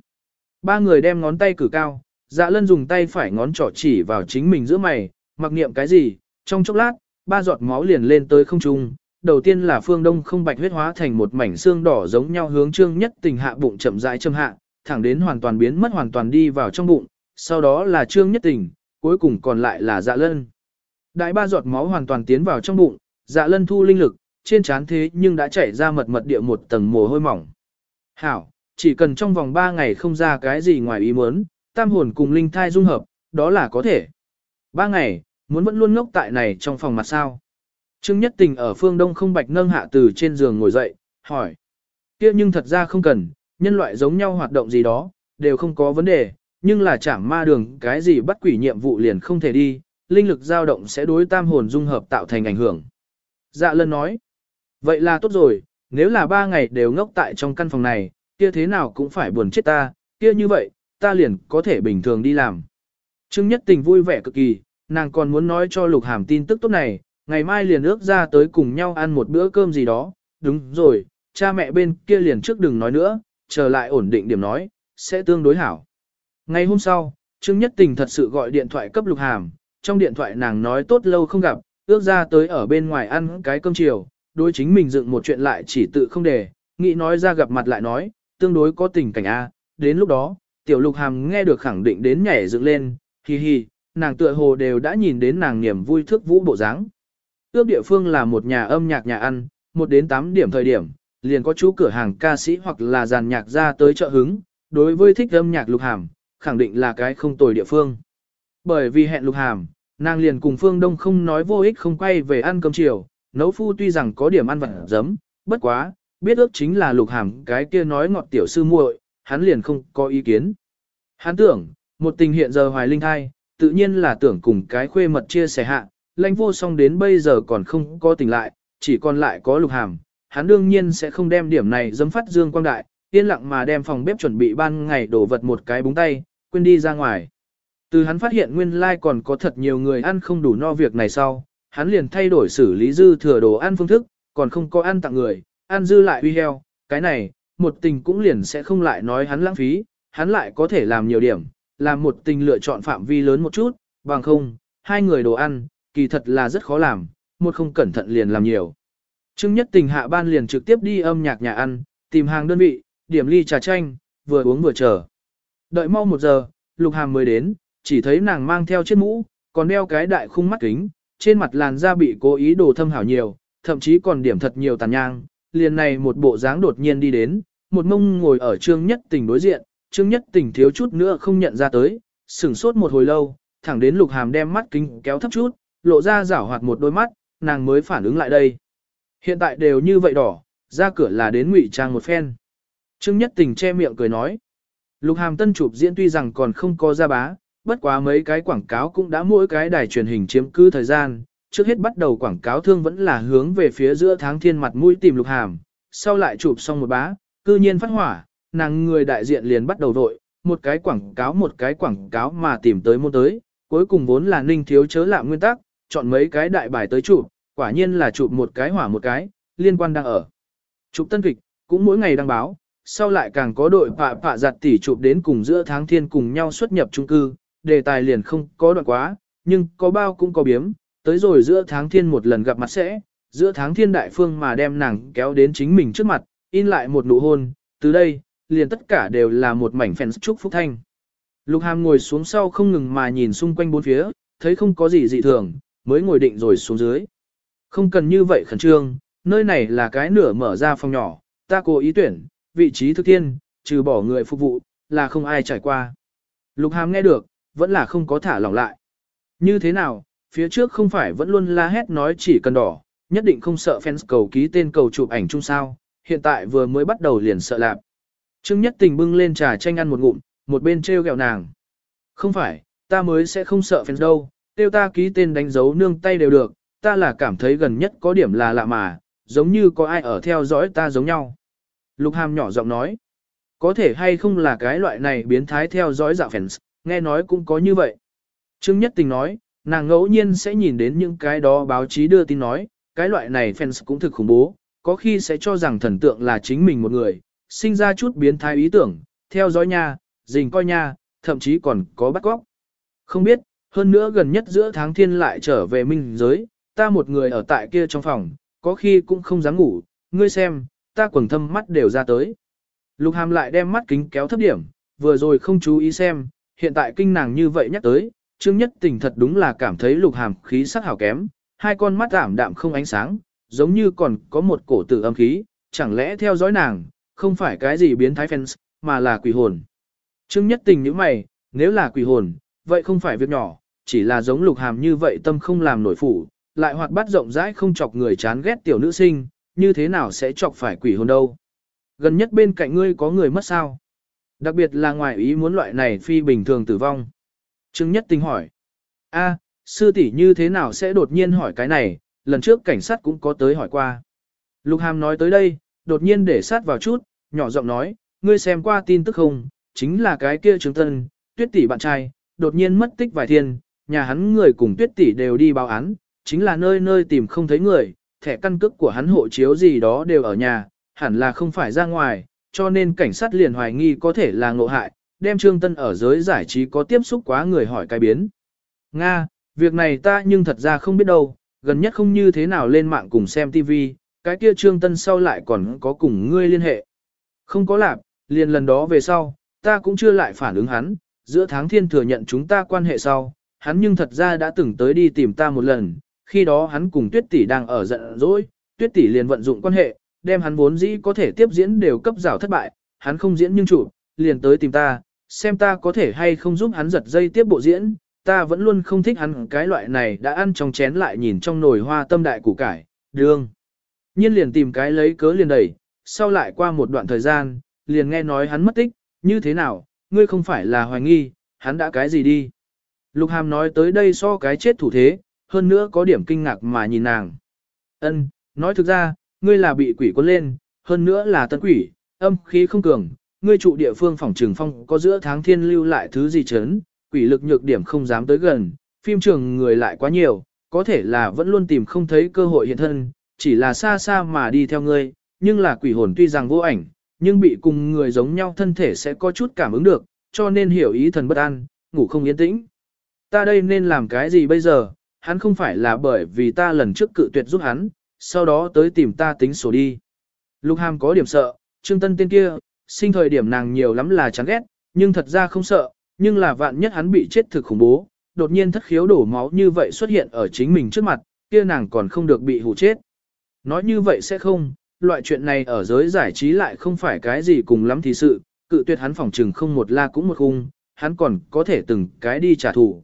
Ba người đem ngón tay cử cao, dạ lân dùng tay phải ngón trỏ chỉ vào chính mình giữa mày, mặc niệm cái gì, trong chốc lát, ba giọt máu liền lên tới không trung. Đầu tiên là phương đông không bạch huyết hóa thành một mảnh xương đỏ giống nhau hướng trương nhất tình hạ bụng chậm rãi châm hạ, thẳng đến hoàn toàn biến mất hoàn toàn đi vào trong bụng, sau đó là trương nhất tình, cuối cùng còn lại là dạ lân. Đại ba giọt máu hoàn toàn tiến vào trong bụng, dạ lân thu linh lực, trên trán thế nhưng đã chảy ra mật mật địa một tầng mồ hôi mỏng. Hảo, chỉ cần trong vòng 3 ngày không ra cái gì ngoài ý muốn, tam hồn cùng linh thai dung hợp, đó là có thể. 3 ngày, muốn vẫn luôn ngốc tại này trong phòng mặt sao. Trương Nhất Tình ở phương đông không bạch nâng hạ từ trên giường ngồi dậy, hỏi. kia nhưng thật ra không cần, nhân loại giống nhau hoạt động gì đó, đều không có vấn đề, nhưng là chảm ma đường cái gì bắt quỷ nhiệm vụ liền không thể đi, linh lực dao động sẽ đối tam hồn dung hợp tạo thành ảnh hưởng. Dạ lân nói, vậy là tốt rồi, nếu là ba ngày đều ngốc tại trong căn phòng này, kia thế nào cũng phải buồn chết ta, kia như vậy, ta liền có thể bình thường đi làm. Trương Nhất Tình vui vẻ cực kỳ, nàng còn muốn nói cho Lục Hàm tin tức tốt này, ngày mai liền ước ra tới cùng nhau ăn một bữa cơm gì đó, đúng rồi, cha mẹ bên kia liền trước đừng nói nữa, trở lại ổn định điểm nói, sẽ tương đối hảo. Ngày hôm sau, Trương Nhất Tình thật sự gọi điện thoại cấp Lục Hàm, trong điện thoại nàng nói tốt lâu không gặp, ước ra tới ở bên ngoài ăn cái cơm chiều, đối chính mình dựng một chuyện lại chỉ tự không để, nghĩ nói ra gặp mặt lại nói, tương đối có tình cảnh A, đến lúc đó, tiểu Lục Hàm nghe được khẳng định đến nhảy dựng lên, hi hi, nàng tựa hồ đều đã nhìn đến nàng niềm vui thức vũ bộ dáng. Ước địa phương là một nhà âm nhạc nhà ăn, một đến 8 điểm thời điểm, liền có chú cửa hàng ca sĩ hoặc là dàn nhạc ra tới chợ hứng, đối với thích âm nhạc lục hàm, khẳng định là cái không tồi địa phương. Bởi vì hẹn lục hàm, nàng liền cùng phương đông không nói vô ích không quay về ăn cơm chiều, nấu phu tuy rằng có điểm ăn vặt giấm, bất quá, biết ước chính là lục hàm cái kia nói ngọt tiểu sư muội, hắn liền không có ý kiến. Hắn tưởng, một tình hiện giờ hoài linh thai, tự nhiên là tưởng cùng cái khuê mật chia sẻ hạ, lãnh vô song đến bây giờ còn không có tỉnh lại, chỉ còn lại có lục hàm, hắn đương nhiên sẽ không đem điểm này dấm phát dương quang đại, yên lặng mà đem phòng bếp chuẩn bị ban ngày đổ vật một cái búng tay, quên đi ra ngoài. Từ hắn phát hiện nguyên lai like còn có thật nhiều người ăn không đủ no việc này sau, hắn liền thay đổi xử lý dư thừa đồ ăn phương thức, còn không có ăn tặng người, ăn dư lại uy heo, cái này, một tình cũng liền sẽ không lại nói hắn lãng phí, hắn lại có thể làm nhiều điểm, làm một tình lựa chọn phạm vi lớn một chút, bằng không, hai người đồ ăn, kỳ thật là rất khó làm, một không cẩn thận liền làm nhiều. Trương Nhất Tình hạ ban liền trực tiếp đi âm nhạc nhà ăn, tìm hàng đơn vị, điểm ly trà chanh, vừa uống vừa chờ. Đợi mau một giờ, Lục Hàm mới đến, chỉ thấy nàng mang theo chiếc mũ, còn đeo cái đại khung mắt kính, trên mặt làn da bị cố ý đồ thâm hảo nhiều, thậm chí còn điểm thật nhiều tàn nhang. Liền này một bộ dáng đột nhiên đi đến, một mông ngồi ở Trương Nhất Tình đối diện, Trương Nhất Tình thiếu chút nữa không nhận ra tới, sửng sốt một hồi lâu, thẳng đến Lục Hàm đem mắt kính kéo thấp chút, lộ ra rảo hoạt một đôi mắt, nàng mới phản ứng lại đây. Hiện tại đều như vậy đỏ, ra cửa là đến ngụy trang một phen. Trương Nhất Tình che miệng cười nói. Lục Hàm tân chụp diễn tuy rằng còn không có ra bá, bất quá mấy cái quảng cáo cũng đã mỗi cái đài truyền hình chiếm cứ thời gian. Trước hết bắt đầu quảng cáo thương vẫn là hướng về phía giữa tháng thiên mặt mũi tìm Lục Hàm, sau lại chụp xong một bá, cư nhiên phát hỏa, nàng người đại diện liền bắt đầu vội, một cái quảng cáo một cái quảng cáo mà tìm tới môn tới, cuối cùng vốn là ninh thiếu chớ lạm nguyên tắc, chọn mấy cái đại bài tới chụp, quả nhiên là chụp một cái hỏa một cái, liên quan đang ở. Chụp tân kịch, cũng mỗi ngày đăng báo, sau lại càng có đội pạ pạ giặt tỉ chụp đến cùng giữa tháng thiên cùng nhau xuất nhập trung cư, đề tài liền không có đoạn quá, nhưng có bao cũng có biếm, tới rồi giữa tháng thiên một lần gặp mặt sẽ, giữa tháng thiên đại phương mà đem nàng kéo đến chính mình trước mặt, in lại một nụ hôn, từ đây, liền tất cả đều là một mảnh phèn chúc phúc thanh. Lục Hàm ngồi xuống sau không ngừng mà nhìn xung quanh bốn phía, thấy không có gì dị thường, mới ngồi định rồi xuống dưới. Không cần như vậy khẩn trương, nơi này là cái nửa mở ra phòng nhỏ, ta cố ý tuyển, vị trí thực thiên, trừ bỏ người phục vụ, là không ai trải qua. Lục Hàm nghe được, vẫn là không có thả lỏng lại. Như thế nào, phía trước không phải vẫn luôn la hét nói chỉ cần đỏ, nhất định không sợ fans cầu ký tên cầu chụp ảnh chung sao, hiện tại vừa mới bắt đầu liền sợ lạp. Trương Nhất Tình bưng lên trà chanh ăn một ngụm, một bên treo gẹo nàng. Không phải, ta mới sẽ không sợ fans đâu, tiêu ta ký tên đánh dấu nương tay đều được, ta là cảm thấy gần nhất có điểm là lạ mà, giống như có ai ở theo dõi ta giống nhau. Lục Hàm nhỏ giọng nói, có thể hay không là cái loại này biến thái theo dõi dạo fans, nghe nói cũng có như vậy. Trương Nhất Tình nói, nàng ngẫu nhiên sẽ nhìn đến những cái đó báo chí đưa tin nói, cái loại này fans cũng thực khủng bố, có khi sẽ cho rằng thần tượng là chính mình một người, sinh ra chút biến thái ý tưởng, theo dõi nha, dình coi nha, thậm chí còn có bắt cóc. Không biết, hơn nữa gần nhất giữa tháng thiên lại trở về minh giới, ta một người ở tại kia trong phòng, có khi cũng không dám ngủ, ngươi xem, ta quầng thâm mắt đều ra tới. Lục hàm lại đem mắt kính kéo thấp điểm, vừa rồi không chú ý xem, hiện tại kinh nàng như vậy nhắc tới, Trương Nhất Tình thật đúng là cảm thấy lục hàm khí sắc hảo kém, hai con mắt ảm đạm không ánh sáng, giống như còn có một cổ tử âm khí, chẳng lẽ theo dõi nàng, không phải cái gì biến thái fans, mà là quỷ hồn. Trương Nhất Tình như mày, nếu là quỷ hồn, vậy không phải việc nhỏ, chỉ là giống lục hàm như vậy tâm không làm nổi phủ, lại hoạt bát rộng rãi không chọc người chán ghét tiểu nữ sinh, như thế nào sẽ chọc phải quỷ hồn đâu. Gần nhất bên cạnh ngươi có người mất sao? Đặc biệt là ngoài ý muốn loại này phi bình thường tử vong. Trương Nhất Tình hỏi. a sư tỷ như thế nào sẽ đột nhiên hỏi cái này, lần trước cảnh sát cũng có tới hỏi qua. Lục Hàm nói tới đây, đột nhiên để sát vào chút, nhỏ giọng nói, ngươi xem qua tin tức không, chính là cái kia Trương Tân, tuyết tỷ bạn trai, đột nhiên mất tích vài thiên, nhà hắn người cùng tuyết tỷ đều đi báo án, chính là nơi nơi tìm không thấy người, thẻ căn cước của hắn hộ chiếu gì đó đều ở nhà, hẳn là không phải ra ngoài, cho nên cảnh sát liền hoài nghi có thể là ngộ hại, đem Trương Tân ở giới giải trí có tiếp xúc quá người hỏi cái biến. Nga, việc này ta nhưng thật ra không biết đâu, gần nhất không như thế nào lên mạng cùng xem TV, cái kia Trương Tân sau lại còn có cùng ngươi liên hệ. Không có lạp, liền lần đó về sau, ta cũng chưa lại phản ứng hắn, giữa tháng thiên thừa nhận chúng ta quan hệ sau, hắn nhưng thật ra đã từng tới đi tìm ta một lần, khi đó hắn cùng tuyết tỷ đang ở giận dỗi, tuyết tỷ liền vận dụng quan hệ, đem hắn vốn dĩ có thể tiếp diễn đều cấp rào thất bại, hắn không diễn nhưng chủ, liền tới tìm ta, xem ta có thể hay không giúp hắn giật dây tiếp bộ diễn, ta vẫn luôn không thích hắn cái loại này đã ăn trong chén lại nhìn trong nồi hoa tâm đại củ cải, đương. Nhiên liền tìm cái lấy cớ liền đẩy, sau lại qua một đoạn thời gian, liền nghe nói hắn mất tích, như thế nào, ngươi không phải là hoài nghi, hắn đã cái gì đi. Lục Hàm nói tới đây so cái chết thủ thế, hơn nữa có điểm kinh ngạc mà nhìn nàng. Ân, nói thực ra, ngươi là bị quỷ quân lên, hơn nữa là tân quỷ, âm khí không cường, ngươi trụ địa phương phòng trường phong có giữa tháng thiên lưu lại thứ gì chấn, quỷ lực nhược điểm không dám tới gần, phim trường người lại quá nhiều, có thể là vẫn luôn tìm không thấy cơ hội hiện thân, chỉ là xa xa mà đi theo ngươi, nhưng là quỷ hồn tuy rằng vô ảnh, nhưng bị cùng người giống nhau thân thể sẽ có chút cảm ứng được, cho nên hiểu ý thần bất an, ngủ không yên tĩnh. Ta đây nên làm cái gì bây giờ, hắn không phải là bởi vì ta lần trước cự tuyệt giúp hắn, sau đó tới tìm ta tính sổ đi. Lục Hàm có điểm sợ, Trương Tân tên kia, sinh thời điểm nàng nhiều lắm là chán ghét, nhưng thật ra không sợ, nhưng là vạn nhất hắn bị chết thực khủng bố, đột nhiên thất khiếu đổ máu như vậy xuất hiện ở chính mình trước mặt, kia nàng còn không được bị hù chết. Nói như vậy sẽ không, loại chuyện này ở giới giải trí lại không phải cái gì cùng lắm thì sự, cự tuyệt hắn phòng trừng không một la cũng một khung, hắn còn có thể từng cái đi trả thù.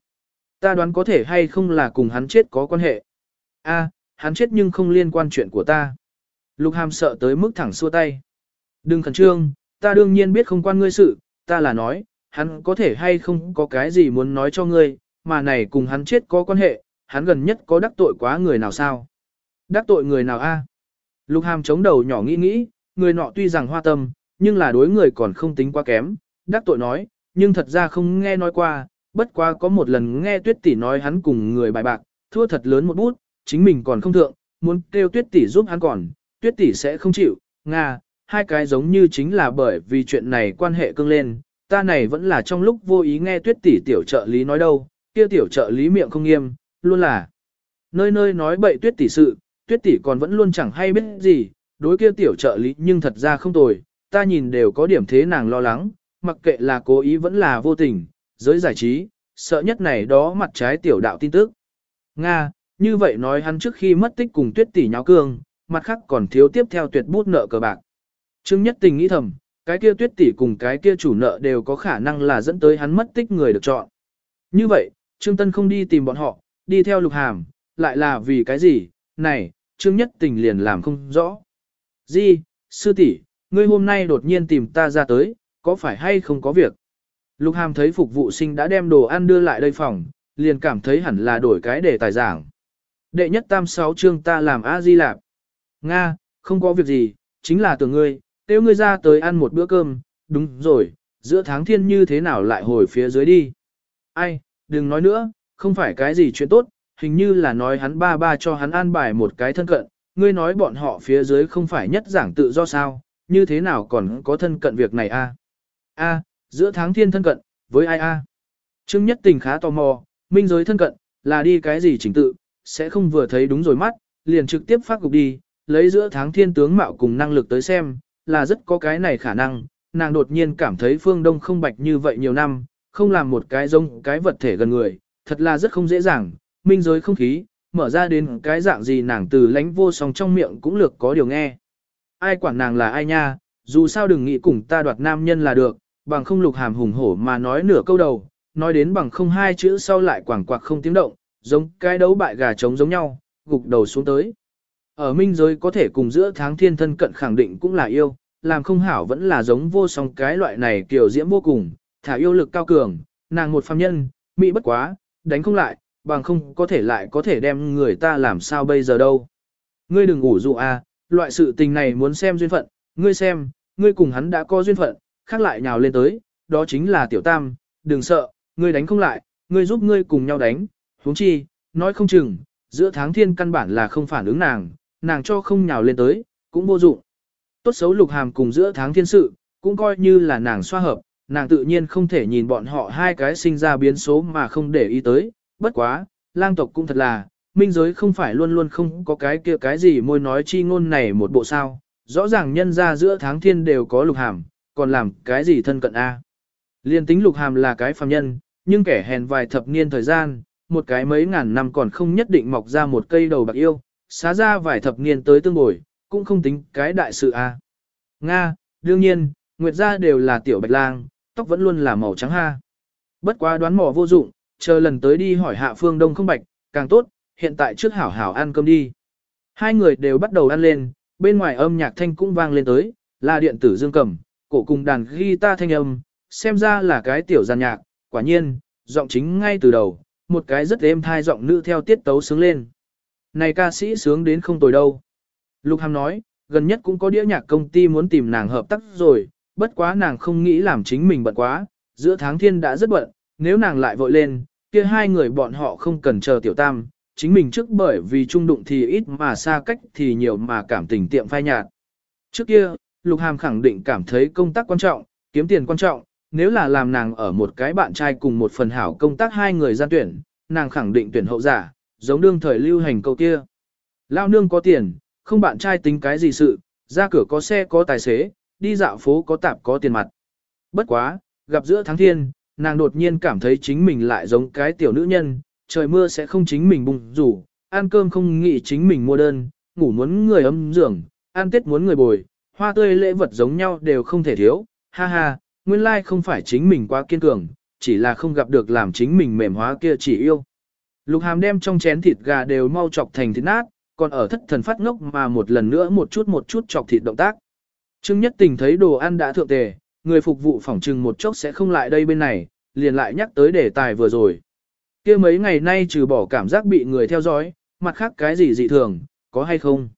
Ta đoán có thể hay không là cùng hắn chết có quan hệ. A, hắn chết nhưng không liên quan chuyện của ta. Lục Hàm sợ tới mức thẳng xua tay. Đừng khẩn trương, ta đương nhiên biết không quan ngươi sự, ta là nói, hắn có thể hay không có cái gì muốn nói cho ngươi, mà này cùng hắn chết có quan hệ, hắn gần nhất có đắc tội quá người nào sao? Đắc tội người nào a? Lục Hàm chống đầu nhỏ nghĩ nghĩ, người nọ tuy rằng hoa tâm, nhưng là đối người còn không tính quá kém, đắc tội nói, nhưng thật ra không nghe nói qua, bất quá có một lần nghe tuyết tỷ nói hắn cùng người bài bạc, thua thật lớn một bút, chính mình còn không thượng, muốn kêu tuyết tỷ giúp hắn còn, tuyết tỷ sẽ không chịu, nga, hai cái giống như chính là bởi vì chuyện này quan hệ cưng lên, ta này vẫn là trong lúc vô ý nghe tuyết tỷ tiểu trợ lý nói đâu, kia tiểu trợ lý miệng không nghiêm, luôn là nơi nơi nói bậy tuyết tỷ sự, tuyết tỷ còn vẫn luôn chẳng hay biết gì, đối kia tiểu trợ lý nhưng thật ra không tồi, ta nhìn đều có điểm thế nàng lo lắng, mặc kệ là cố ý vẫn là vô tình, giới giải trí, sợ nhất này đó mặt trái tiểu đạo tin tức. Nga, như vậy nói hắn trước khi mất tích cùng tuyết tỷ nháo cương, mặt khác còn thiếu tiếp theo tuyệt bút nợ cờ bạc. Trương Nhất Tình nghĩ thầm, cái kia tuyết tỷ cùng cái kia chủ nợ đều có khả năng là dẫn tới hắn mất tích người được chọn. Như vậy, Trương Tân không đi tìm bọn họ, đi theo lục hàm, lại là vì cái gì, này, Trương Nhất Tình liền làm không rõ. Di, sư tỷ, ngươi hôm nay đột nhiên tìm ta ra tới, có phải hay không có việc? Lục hàm thấy phục vụ sinh đã đem đồ ăn đưa lại đây phòng, liền cảm thấy hẳn là đổi cái để tài giảng. Đệ nhất tam sáu chương ta làm A Di Lạp. Nga, không có việc gì, chính là tưởng ngươi, kêu ngươi ra tới ăn một bữa cơm, đúng rồi, giữa tháng thiên như thế nào lại hồi phía dưới đi. Ai, đừng nói nữa, không phải cái gì chuyện tốt, hình như là nói hắn ba ba cho hắn an bài một cái thân cận, ngươi nói bọn họ phía dưới không phải nhất giảng tự do sao, như thế nào còn có thân cận việc này a? A, giữa tháng thiên thân cận, với ai a? Trương Nhất Tình khá tò mò, minh giới thân cận, là đi cái gì chỉnh tự, sẽ không vừa thấy đúng rồi mắt, liền trực tiếp phát cục đi, lấy giữa tháng thiên tướng mạo cùng năng lực tới xem, là rất có cái này khả năng, nàng đột nhiên cảm thấy phương đông không bạch như vậy nhiều năm, không làm một cái giống cái vật thể gần người, thật là rất không dễ dàng, minh giới không khí, mở ra đến cái dạng gì nàng từ lánh vô song trong miệng cũng lược có điều nghe. Ai quản nàng là ai nha, dù sao đừng nghĩ cùng ta đoạt nam nhân là được, bằng không lục hàm hùng hổ mà nói nửa câu đầu, nói đến bằng không hai chữ sau lại quảng quạc không tiếng động, giống cái đấu bại gà trống giống nhau, gục đầu xuống tới. Ở minh giới có thể cùng giữa tháng thiên thân cận khẳng định cũng là yêu, làm không hảo vẫn là giống vô song cái loại này kiểu diễm vô cùng, thả yêu lực cao cường, nàng một phàm nhân, mỹ bất quá, đánh không lại, bằng không có thể lại có thể đem người ta làm sao bây giờ đâu. Ngươi đừng ngủ dụ a, à, loại sự tình này muốn xem duyên phận, ngươi xem, ngươi cùng hắn đã có duyên phận, khác lại nhào lên tới, đó chính là tiểu tam, đừng sợ, ngươi đánh không lại, ngươi giúp ngươi cùng nhau đánh, huống chi, nói không chừng, giữa tháng thiên căn bản là không phản ứng nàng, nàng cho không nhào lên tới, cũng vô dụng. Tốt xấu lục hàm cùng giữa tháng thiên sự, cũng coi như là nàng xoa hợp, nàng tự nhiên không thể nhìn bọn họ hai cái sinh ra biến số mà không để ý tới, bất quá, lang tộc cũng thật là, minh giới không phải luôn luôn không có cái kia cái gì môi nói chi ngôn này một bộ sao, rõ ràng nhân ra giữa tháng thiên đều có lục hàm, còn làm cái gì thân cận A. Liên tính lục hàm là cái phàm nhân, nhưng kẻ hèn vài thập niên thời gian, một cái mấy ngàn năm còn không nhất định mọc ra một cây đầu bạc yêu, xá ra vài thập niên tới tương bồi, cũng không tính cái đại sự A. Nga, đương nhiên, Nguyệt gia đều là tiểu bạch lang, tóc vẫn luôn là màu trắng ha. Bất quá đoán mò vô dụng, chờ lần tới đi hỏi hạ phương đông không bạch, càng tốt, hiện tại trước hảo hảo ăn cơm đi. Hai người đều bắt đầu ăn lên, bên ngoài âm nhạc thanh cũng vang lên tới, là điện tử dương cầm, cổ cùng đàn guitar thanh âm, xem ra là cái tiểu gian nhạc, quả nhiên, giọng chính ngay từ đầu, một cái rất êm thai giọng nữ theo tiết tấu sướng lên. Này ca sĩ sướng đến không tồi đâu. Lục Hàm nói, gần nhất cũng có đĩa nhạc công ty muốn tìm nàng hợp tác rồi, bất quá nàng không nghĩ làm chính mình bận quá, giữa tháng thiên đã rất bận, nếu nàng lại vội lên, kia hai người bọn họ không cần chờ tiểu tam, chính mình trước bởi vì trung đụng thì ít mà xa cách thì nhiều mà cảm tình tiệm phai nhạt. Trước kia, Lục Hàm khẳng định cảm thấy công tác quan trọng, kiếm tiền quan trọng, nếu là làm nàng ở một cái bạn trai cùng một phần hảo công tác hai người gian tuyển, nàng khẳng định tuyển hậu giả, giống đương thời lưu hành câu kia. Lao nương có tiền, không bạn trai tính cái gì sự, ra cửa có xe có tài xế, đi dạo phố có tạp có tiền mặt. Bất quá, gặp giữa tháng thiên, nàng đột nhiên cảm thấy chính mình lại giống cái tiểu nữ nhân, trời mưa sẽ không chính mình bùng rủ, ăn cơm không nghĩ chính mình mua đơn, ngủ muốn người ấm giường, ăn tết muốn người bồi, hoa tươi lễ vật giống nhau đều không thể thiếu, ha ha, nguyên lai không phải chính mình quá kiên cường, chỉ là không gặp được làm chính mình mềm hóa kia chỉ yêu. Lục hàm đem trong chén thịt gà đều mau chọc thành thịt nát, còn ở thất thần phát ngốc mà một lần nữa một chút một chút chọc thịt động tác. Trương Nhất Tình thấy đồ ăn đã thượng tề, người phục vụ phỏng trừng một chốc sẽ không lại đây bên này, liền lại nhắc tới đề tài vừa rồi. kia mấy ngày nay trừ bỏ cảm giác bị người theo dõi, mặt khác cái gì dị thường, có hay không?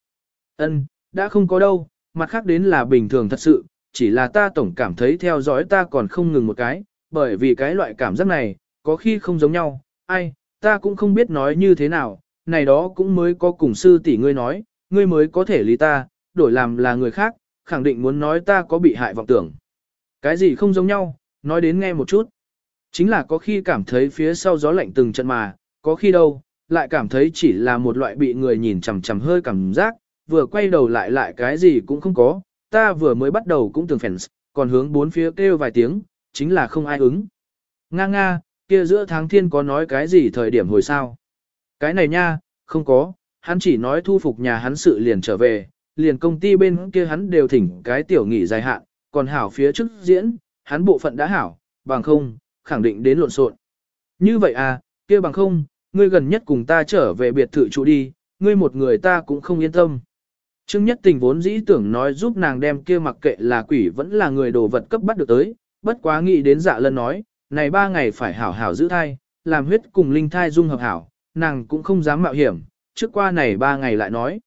Ân, đã không có đâu, mặt khác đến là bình thường thật sự, chỉ là ta tổng cảm thấy theo dõi ta còn không ngừng một cái, bởi vì cái loại cảm giác này, có khi không giống nhau, ai, ta cũng không biết nói như thế nào, này đó cũng mới có cùng sư tỷ ngươi nói, ngươi mới có thể lý ta, đổi làm là người khác, khẳng định muốn nói ta có bị hại vọng tưởng. Cái gì không giống nhau, nói đến nghe một chút. Chính là có khi cảm thấy phía sau gió lạnh từng trận mà, có khi đâu, lại cảm thấy chỉ là một loại bị người nhìn chằm chằm hơi cảm giác, vừa quay đầu lại lại cái gì cũng không có, ta vừa mới bắt đầu cũng tưởng fans, còn hướng bốn phía kêu vài tiếng, chính là không ai ứng. Nga nga, kia giữa tháng thiên có nói cái gì thời điểm hồi sao? Cái này nha, không có, hắn chỉ nói thu phục nhà hắn sự liền trở về, liền công ty bên kia hắn đều thỉnh cái tiểu nghỉ dài hạn, còn hảo phía trước diễn, hắn bộ phận đã hảo, bằng không, khẳng định đến lộn xộn. Như vậy à, kia bằng không, ngươi gần nhất cùng ta trở về biệt thự trụ đi, ngươi một người ta cũng không yên tâm. Trương Nhất Tình vốn dĩ tưởng nói giúp nàng đem kia mặc kệ là quỷ vẫn là người đồ vật cấp bắt được tới, bất quá nghĩ đến dạ lân nói, này ba ngày phải hảo hảo giữ thai, làm huyết cùng linh thai dung hợp hảo, nàng cũng không dám mạo hiểm, trước qua này ba ngày lại nói.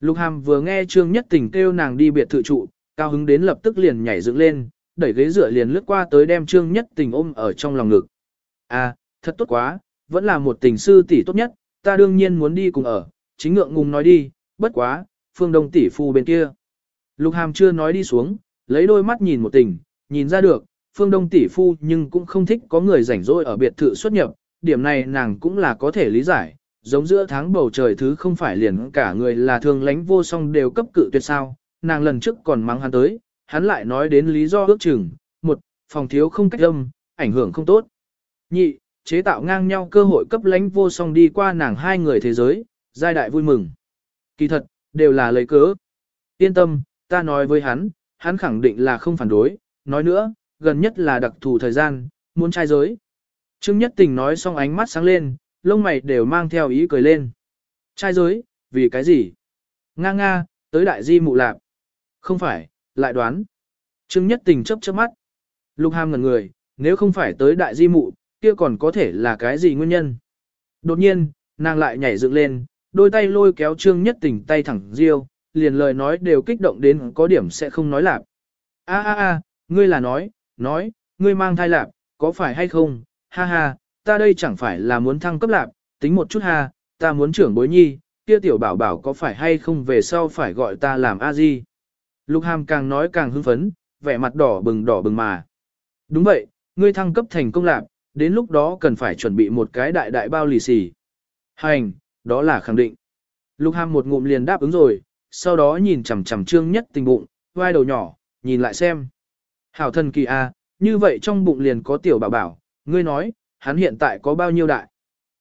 Lục Hàm vừa nghe Trương Nhất Tình kêu nàng đi biệt thự trụ, cao hứng đến lập tức liền nhảy dựng lên, đẩy ghế dựa liền lướt qua tới đem Trương Nhất Tình ôm ở trong lòng ngực. À, thật tốt quá, vẫn là một tình sư tỷ tốt nhất, ta đương nhiên muốn đi cùng ở, chính ngượng ngùng nói đi, bất quá, phương đông tỷ phu bên kia. Lục Hàm chưa nói đi xuống, lấy đôi mắt nhìn một tình, nhìn ra được, phương đông tỷ phu nhưng cũng không thích có người rảnh rỗi ở biệt thự xuất nhập, điểm này nàng cũng là có thể lý giải, giống giữa tháng bầu trời thứ không phải liền cả người là thường lánh vô song đều cấp cự tuyệt sao, nàng lần trước còn mắng hắn tới, hắn lại nói đến lý do ước chừng, một, phòng thiếu không cách âm, ảnh hưởng không tốt. Nhị, chế tạo ngang nhau cơ hội cấp lánh vô song đi qua nàng hai người thế giới, giai đại vui mừng. Kỳ thật, đều là lấy cớ. Yên tâm, ta nói với hắn, hắn khẳng định là không phản đối, nói nữa, gần nhất là đặc thù thời gian, muốn trai giới. Trương Nhất Tình nói xong ánh mắt sáng lên, lông mày đều mang theo ý cười lên. Trai giới, vì cái gì? Nga nga, tới đại di mụ lạp. Không phải, lại đoán. Trương Nhất Tình chấp chớp mắt. Lục Hàm ngẩn người, nếu không phải tới đại di mụ, kia còn có thể là cái gì nguyên nhân? Đột nhiên, nàng lại nhảy dựng lên, đôi tay lôi kéo Trương Nhất Tình tay thẳng riêu, liền lời nói đều kích động đến có điểm sẽ không nói lạp. A a a, ngươi là nói, nói, ngươi mang thai lạp, có phải hay không? Ha ha, ta đây chẳng phải là muốn thăng cấp lạp, tính một chút ha, ta muốn trưởng bối nhi, kia tiểu bảo bảo có phải hay không về sau phải gọi ta làm a di. Lục Hàm càng nói càng hưng phấn, vẻ mặt đỏ bừng đỏ bừng mà. Đúng vậy, ngươi thăng cấp thành công lạp, đến lúc đó cần phải chuẩn bị một cái đại đại bao lì xì. Hành, đó là khẳng định. Lục Hàm một ngụm liền đáp ứng rồi, sau đó nhìn chằm chằm trương nhất tình bụng, vai đầu nhỏ, nhìn lại xem. Hảo thần kỳ a, như vậy trong bụng liền có tiểu bảo bảo, ngươi nói, hắn hiện tại có bao nhiêu đại.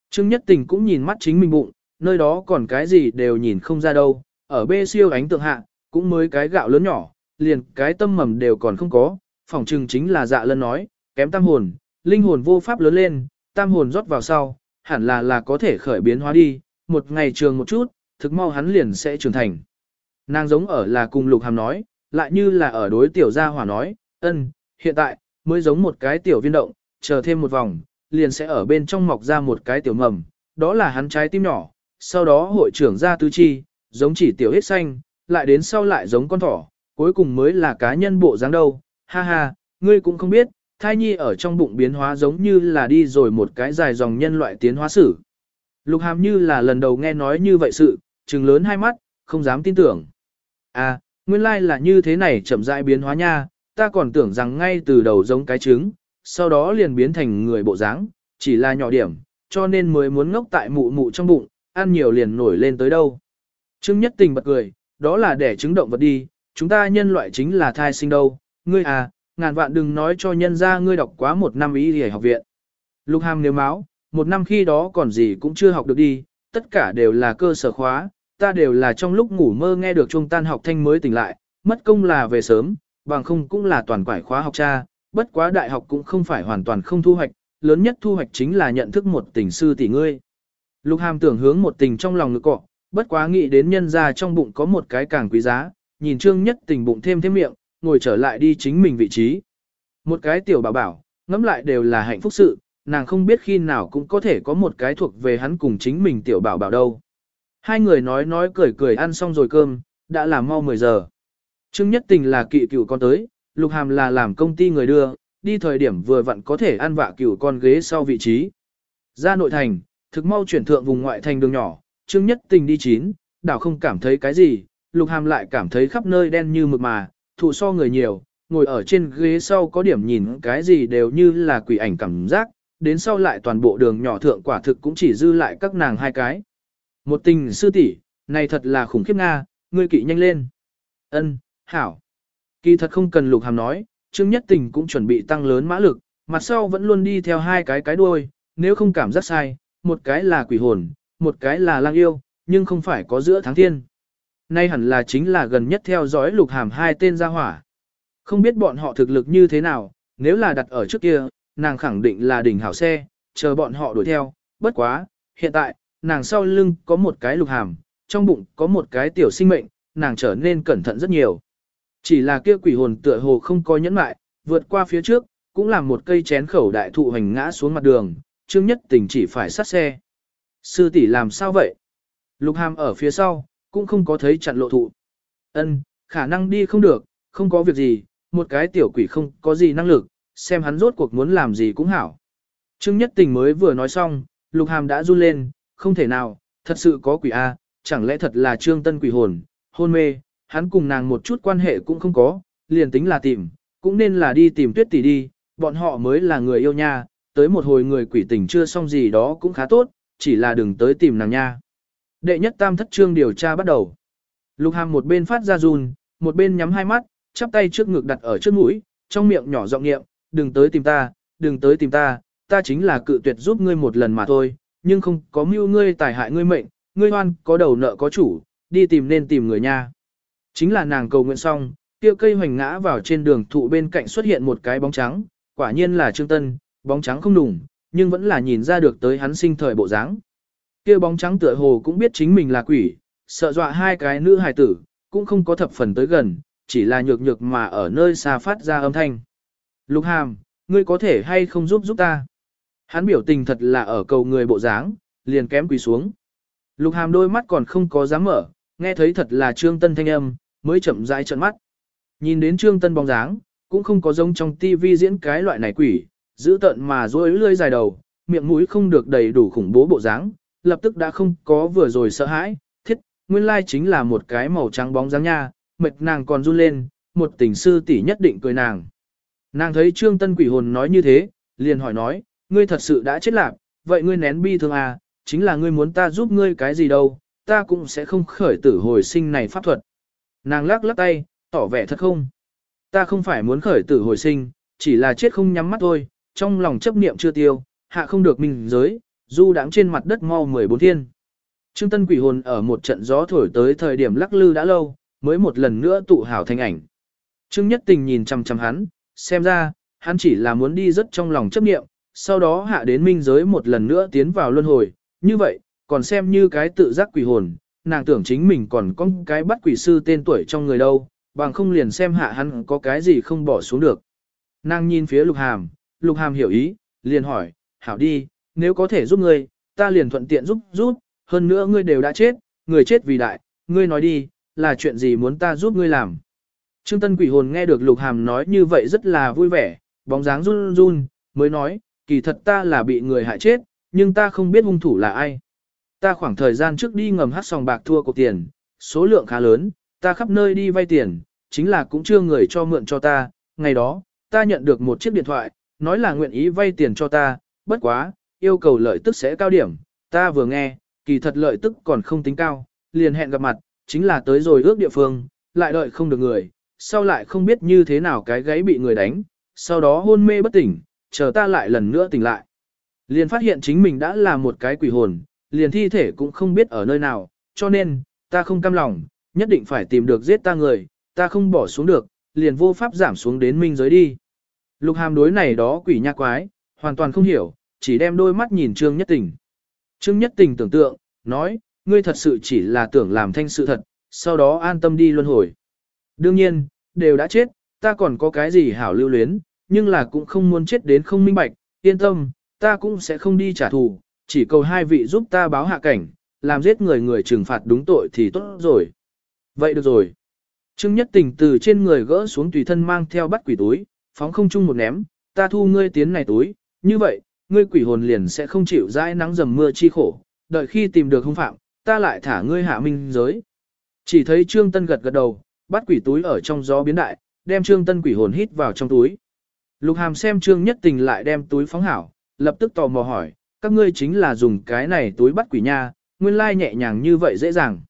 Trương nhất tình cũng nhìn mắt chính mình bụng, nơi đó còn cái gì đều nhìn không ra đâu, ở bê siêu ánh tượng hạ, cũng mới cái gạo lớn nhỏ, liền cái tâm mầm đều còn không có, phỏng chừng chính là dạ lân nói, kém tam hồn, linh hồn vô pháp lớn lên, tam hồn rót vào sau, hẳn là là có thể khởi biến hóa đi, một ngày trường một chút, thực mau hắn liền sẽ trưởng thành. Nàng giống ở là cùng lục hàm nói, lại như là ở đối tiểu gia hỏa nói, ân, hiện tại, mới giống một cái tiểu viên động, chờ thêm một vòng, liền sẽ ở bên trong mọc ra một cái tiểu mầm, đó là hắn trái tim nhỏ, sau đó hội trưởng ra tứ chi, giống chỉ tiểu hết xanh, lại đến sau lại giống con thỏ, cuối cùng mới là cá nhân bộ dáng đâu, ha ha, ngươi cũng không biết, thai nhi ở trong bụng biến hóa giống như là đi rồi một cái dài dòng nhân loại tiến hóa sử. Lục hàm như là lần đầu nghe nói như vậy sự, trừng lớn hai mắt, không dám tin tưởng. À, nguyên lai là như thế này chậm rãi biến hóa nha, ta còn tưởng rằng ngay từ đầu giống cái trứng, sau đó liền biến thành người bộ dáng, chỉ là nhỏ điểm, cho nên mới muốn ngốc tại mụ mụ trong bụng, ăn nhiều liền nổi lên tới đâu. Trương Nhất Tình bật cười, đó là để trứng động vật đi, chúng ta nhân loại chính là thai sinh đâu, ngươi à, ngàn vạn đừng nói cho nhân ra ngươi đọc quá một năm ý y học viện. Lục Hàm nếu máu, một năm khi đó còn gì cũng chưa học được đi, tất cả đều là cơ sở khóa, ta đều là trong lúc ngủ mơ nghe được trung tan học thanh mới tỉnh lại, mất công là về sớm, bằng không cũng là toàn quải khóa học cha, bất quá đại học cũng không phải hoàn toàn không thu hoạch, lớn nhất thu hoạch chính là nhận thức một tình sư tỷ ngươi. Lục Hàm tưởng hướng một tình trong lòng ngực cọ, bất quá nghĩ đến nhân ra trong bụng có một cái càng quý giá, nhìn Trương Nhất Tình bụng thêm thêm miệng, ngồi trở lại đi chính mình vị trí. Một cái tiểu bảo bảo, ngẫm lại đều là hạnh phúc sự, nàng không biết khi nào cũng có thể có một cái thuộc về hắn cùng chính mình tiểu bảo bảo đâu. Hai người nói nói cười cười ăn xong rồi cơm, đã là mau 10 giờ. Trương Nhất Tình là kỵ cựu con tới, Lục Hàm là làm công ty người đưa, đi thời điểm vừa vặn có thể ăn vạ cựu con ghế sau vị trí. Ra nội thành, thực mau chuyển thượng vùng ngoại thành đường nhỏ, Trương Nhất Tình đi chín, đảo không cảm thấy cái gì, Lục Hàm lại cảm thấy khắp nơi đen như mực mà, thụ so người nhiều, ngồi ở trên ghế sau có điểm nhìn cái gì đều như là quỷ ảnh cảm giác, đến sau lại toàn bộ đường nhỏ thượng quả thực cũng chỉ dư lại các nàng hai cái. Một tình sư tỷ, này thật là khủng khiếp Nga, ngươi kỵ nhanh lên. Ân, hảo. Kỳ thật không cần lục hàm nói, Trương Nhất Tình cũng chuẩn bị tăng lớn mã lực, mặt sau vẫn luôn đi theo hai cái cái đuôi, nếu không cảm giác sai, một cái là quỷ hồn, một cái là lang yêu, nhưng không phải có giữa tháng thiên. Nay hẳn là chính là gần nhất theo dõi lục hàm hai tên gia hỏa. Không biết bọn họ thực lực như thế nào, nếu là đặt ở trước kia, nàng khẳng định là đỉnh hảo xe, chờ bọn họ đuổi theo, bất quá, hiện tại, nàng sau lưng có một cái lục hàm, trong bụng có một cái tiểu sinh mệnh, nàng trở nên cẩn thận rất nhiều. Chỉ là kia quỷ hồn tựa hồ không có nhẫn mại, vượt qua phía trước, cũng làm một cây chén khẩu đại thụ hành ngã xuống mặt đường, Trương Nhất Tình chỉ phải sát xe. Sư tỷ làm sao vậy? Lục Hàm ở phía sau, cũng không có thấy chặn lộ thụ. Ân, khả năng đi không được, không có việc gì, một cái tiểu quỷ không có gì năng lực, xem hắn rốt cuộc muốn làm gì cũng hảo. Trương Nhất Tình mới vừa nói xong, Lục Hàm đã run lên, không thể nào, thật sự có quỷ A, chẳng lẽ thật là Trương Tân quỷ hồn, hôn mê, hắn cùng nàng một chút quan hệ cũng không có, liền tính là tìm, cũng nên là đi tìm tuyết tỷ đi, bọn họ mới là người yêu nha, tới một hồi người quỷ tình chưa xong gì đó cũng khá tốt, chỉ là đừng tới tìm nàng nha. Đệ nhất tam thất trương điều tra bắt đầu. Lục hàm một bên phát ra run, một bên nhắm hai mắt, chắp tay trước ngực đặt ở trước mũi, trong miệng nhỏ giọng niệm, đừng tới tìm ta, đừng tới tìm ta, ta chính là cự tuyệt giúp ngươi một lần mà thôi, nhưng không có mưu ngươi tài hại ngươi mệnh, ngươi hoan có đầu nợ có chủ, đi tìm nên tìm người nha. Chính là nàng cầu nguyện xong, kia cây hoành ngã vào trên đường thụ bên cạnh xuất hiện một cái bóng trắng, quả nhiên là Trương Tân, bóng trắng không đủng, nhưng vẫn là nhìn ra được tới hắn sinh thời bộ dáng. Kia bóng trắng tựa hồ cũng biết chính mình là quỷ, sợ dọa hai cái nữ hài tử, cũng không có thập phần tới gần, chỉ là nhược nhược mà ở nơi xa phát ra âm thanh. Lục Hàm, ngươi có thể hay không giúp giúp ta? Hắn biểu tình thật là ở cầu người bộ dáng, liền kém quỳ xuống. Lục Hàm đôi mắt còn không có dám mở, nghe thấy thật là Trương Tân thanh âm, mới chậm rãi trợn mắt. Nhìn đến Trương Tân bóng dáng, cũng không có giống trong tivi diễn cái loại này quỷ, giữ tận mà rối lưỡi dài đầu, miệng mũi không được đầy đủ khủng bố bộ dáng, lập tức đã không có vừa rồi sợ hãi, thiết, nguyên lai chính là một cái màu trắng bóng dáng nha, mệt nàng còn run lên, một tình sư tỷ nhất định cười nàng. Nàng thấy Trương Tân quỷ hồn nói như thế, liền hỏi nói, ngươi thật sự đã chết lạc, vậy ngươi nén bi thương à, chính là ngươi muốn ta giúp ngươi cái gì đâu, ta cũng sẽ không khởi tử hồi sinh này pháp thuật. Nàng lắc lắc tay, tỏ vẻ thật không. Ta không phải muốn khởi tử hồi sinh, chỉ là chết không nhắm mắt thôi, trong lòng chấp niệm chưa tiêu, hạ không được mình giới, du đáng trên mặt đất mau 14 thiên. Trương Tân quỷ hồn ở một trận gió thổi tới thời điểm lắc lư đã lâu, mới một lần nữa tụ hảo thành ảnh. Trương Nhất Tình nhìn chằm chằm hắn, xem ra, hắn chỉ là muốn đi rất trong lòng chấp niệm, sau đó hạ đến minh giới một lần nữa tiến vào luân hồi, như vậy, còn xem như cái tự giác quỷ hồn, nàng tưởng chính mình còn có cái bắt quỷ sư tên tuổi trong người đâu, bằng không liền xem hạ hắn có cái gì không bỏ xuống được. Nàng nhìn phía lục hàm, lục hàm hiểu ý, liền hỏi, hảo đi, nếu có thể giúp ngươi, ta liền thuận tiện giúp giúp, hơn nữa ngươi đều đã chết, người chết vì đại, ngươi nói đi, là chuyện gì muốn ta giúp ngươi làm. Trương Tân quỷ hồn nghe được Lục Hàm nói như vậy rất là vui vẻ, bóng dáng run run, mới nói, kỳ thật ta là bị người hại chết, nhưng ta không biết hung thủ là ai. Ta khoảng thời gian trước đi ngầm hát sòng bạc thua cuộc tiền, số lượng khá lớn, ta khắp nơi đi vay tiền, chính là cũng chưa người cho mượn cho ta, ngày đó, ta nhận được một chiếc điện thoại, nói là nguyện ý vay tiền cho ta, bất quá, yêu cầu lợi tức sẽ cao điểm, ta vừa nghe, kỳ thật lợi tức còn không tính cao, liền hẹn gặp mặt, chính là tới rồi ước địa phương, lại đợi không được người, sau lại không biết như thế nào cái gáy bị người đánh, sau đó hôn mê bất tỉnh, chờ ta lại lần nữa tỉnh lại. Liền phát hiện chính mình đã là một cái quỷ hồn, liền thi thể cũng không biết ở nơi nào, cho nên, ta không cam lòng, nhất định phải tìm được giết ta người, ta không bỏ xuống được, liền vô pháp giảm xuống đến minh giới đi. Lục hàm đối này đó quỷ nha quái, hoàn toàn không hiểu, chỉ đem đôi mắt nhìn Trương Nhất Tình. Trương Nhất Tình tưởng tượng, nói, ngươi thật sự chỉ là tưởng làm thanh sự thật, sau đó an tâm đi luân hồi. Đương nhiên, đều đã chết, ta còn có cái gì hảo lưu luyến, nhưng là cũng không muốn chết đến không minh bạch, yên tâm, ta cũng sẽ không đi trả thù, chỉ cầu hai vị giúp ta báo hạ cảnh, làm giết người người trừng phạt đúng tội thì tốt rồi. Vậy được rồi. Trương Nhất Tình từ trên người gỡ xuống tùy thân mang theo bắt quỷ túi, phóng không chung một ném, ta thu ngươi tiến này túi, như vậy, ngươi quỷ hồn liền sẽ không chịu dãi nắng dầm mưa chi khổ, đợi khi tìm được hung phạm, ta lại thả ngươi hạ minh giới. Chỉ thấy Trương Tân gật gật đầu, bắt quỷ túi ở trong gió biến đại, đem Trương Tân quỷ hồn hít vào trong túi. Lục Hàm xem Trương Nhất Tình lại đem túi phóng hảo, lập tức tò mò hỏi, các ngươi chính là dùng cái này túi bắt quỷ nha, nguyên lai nhẹ nhàng như vậy dễ dàng.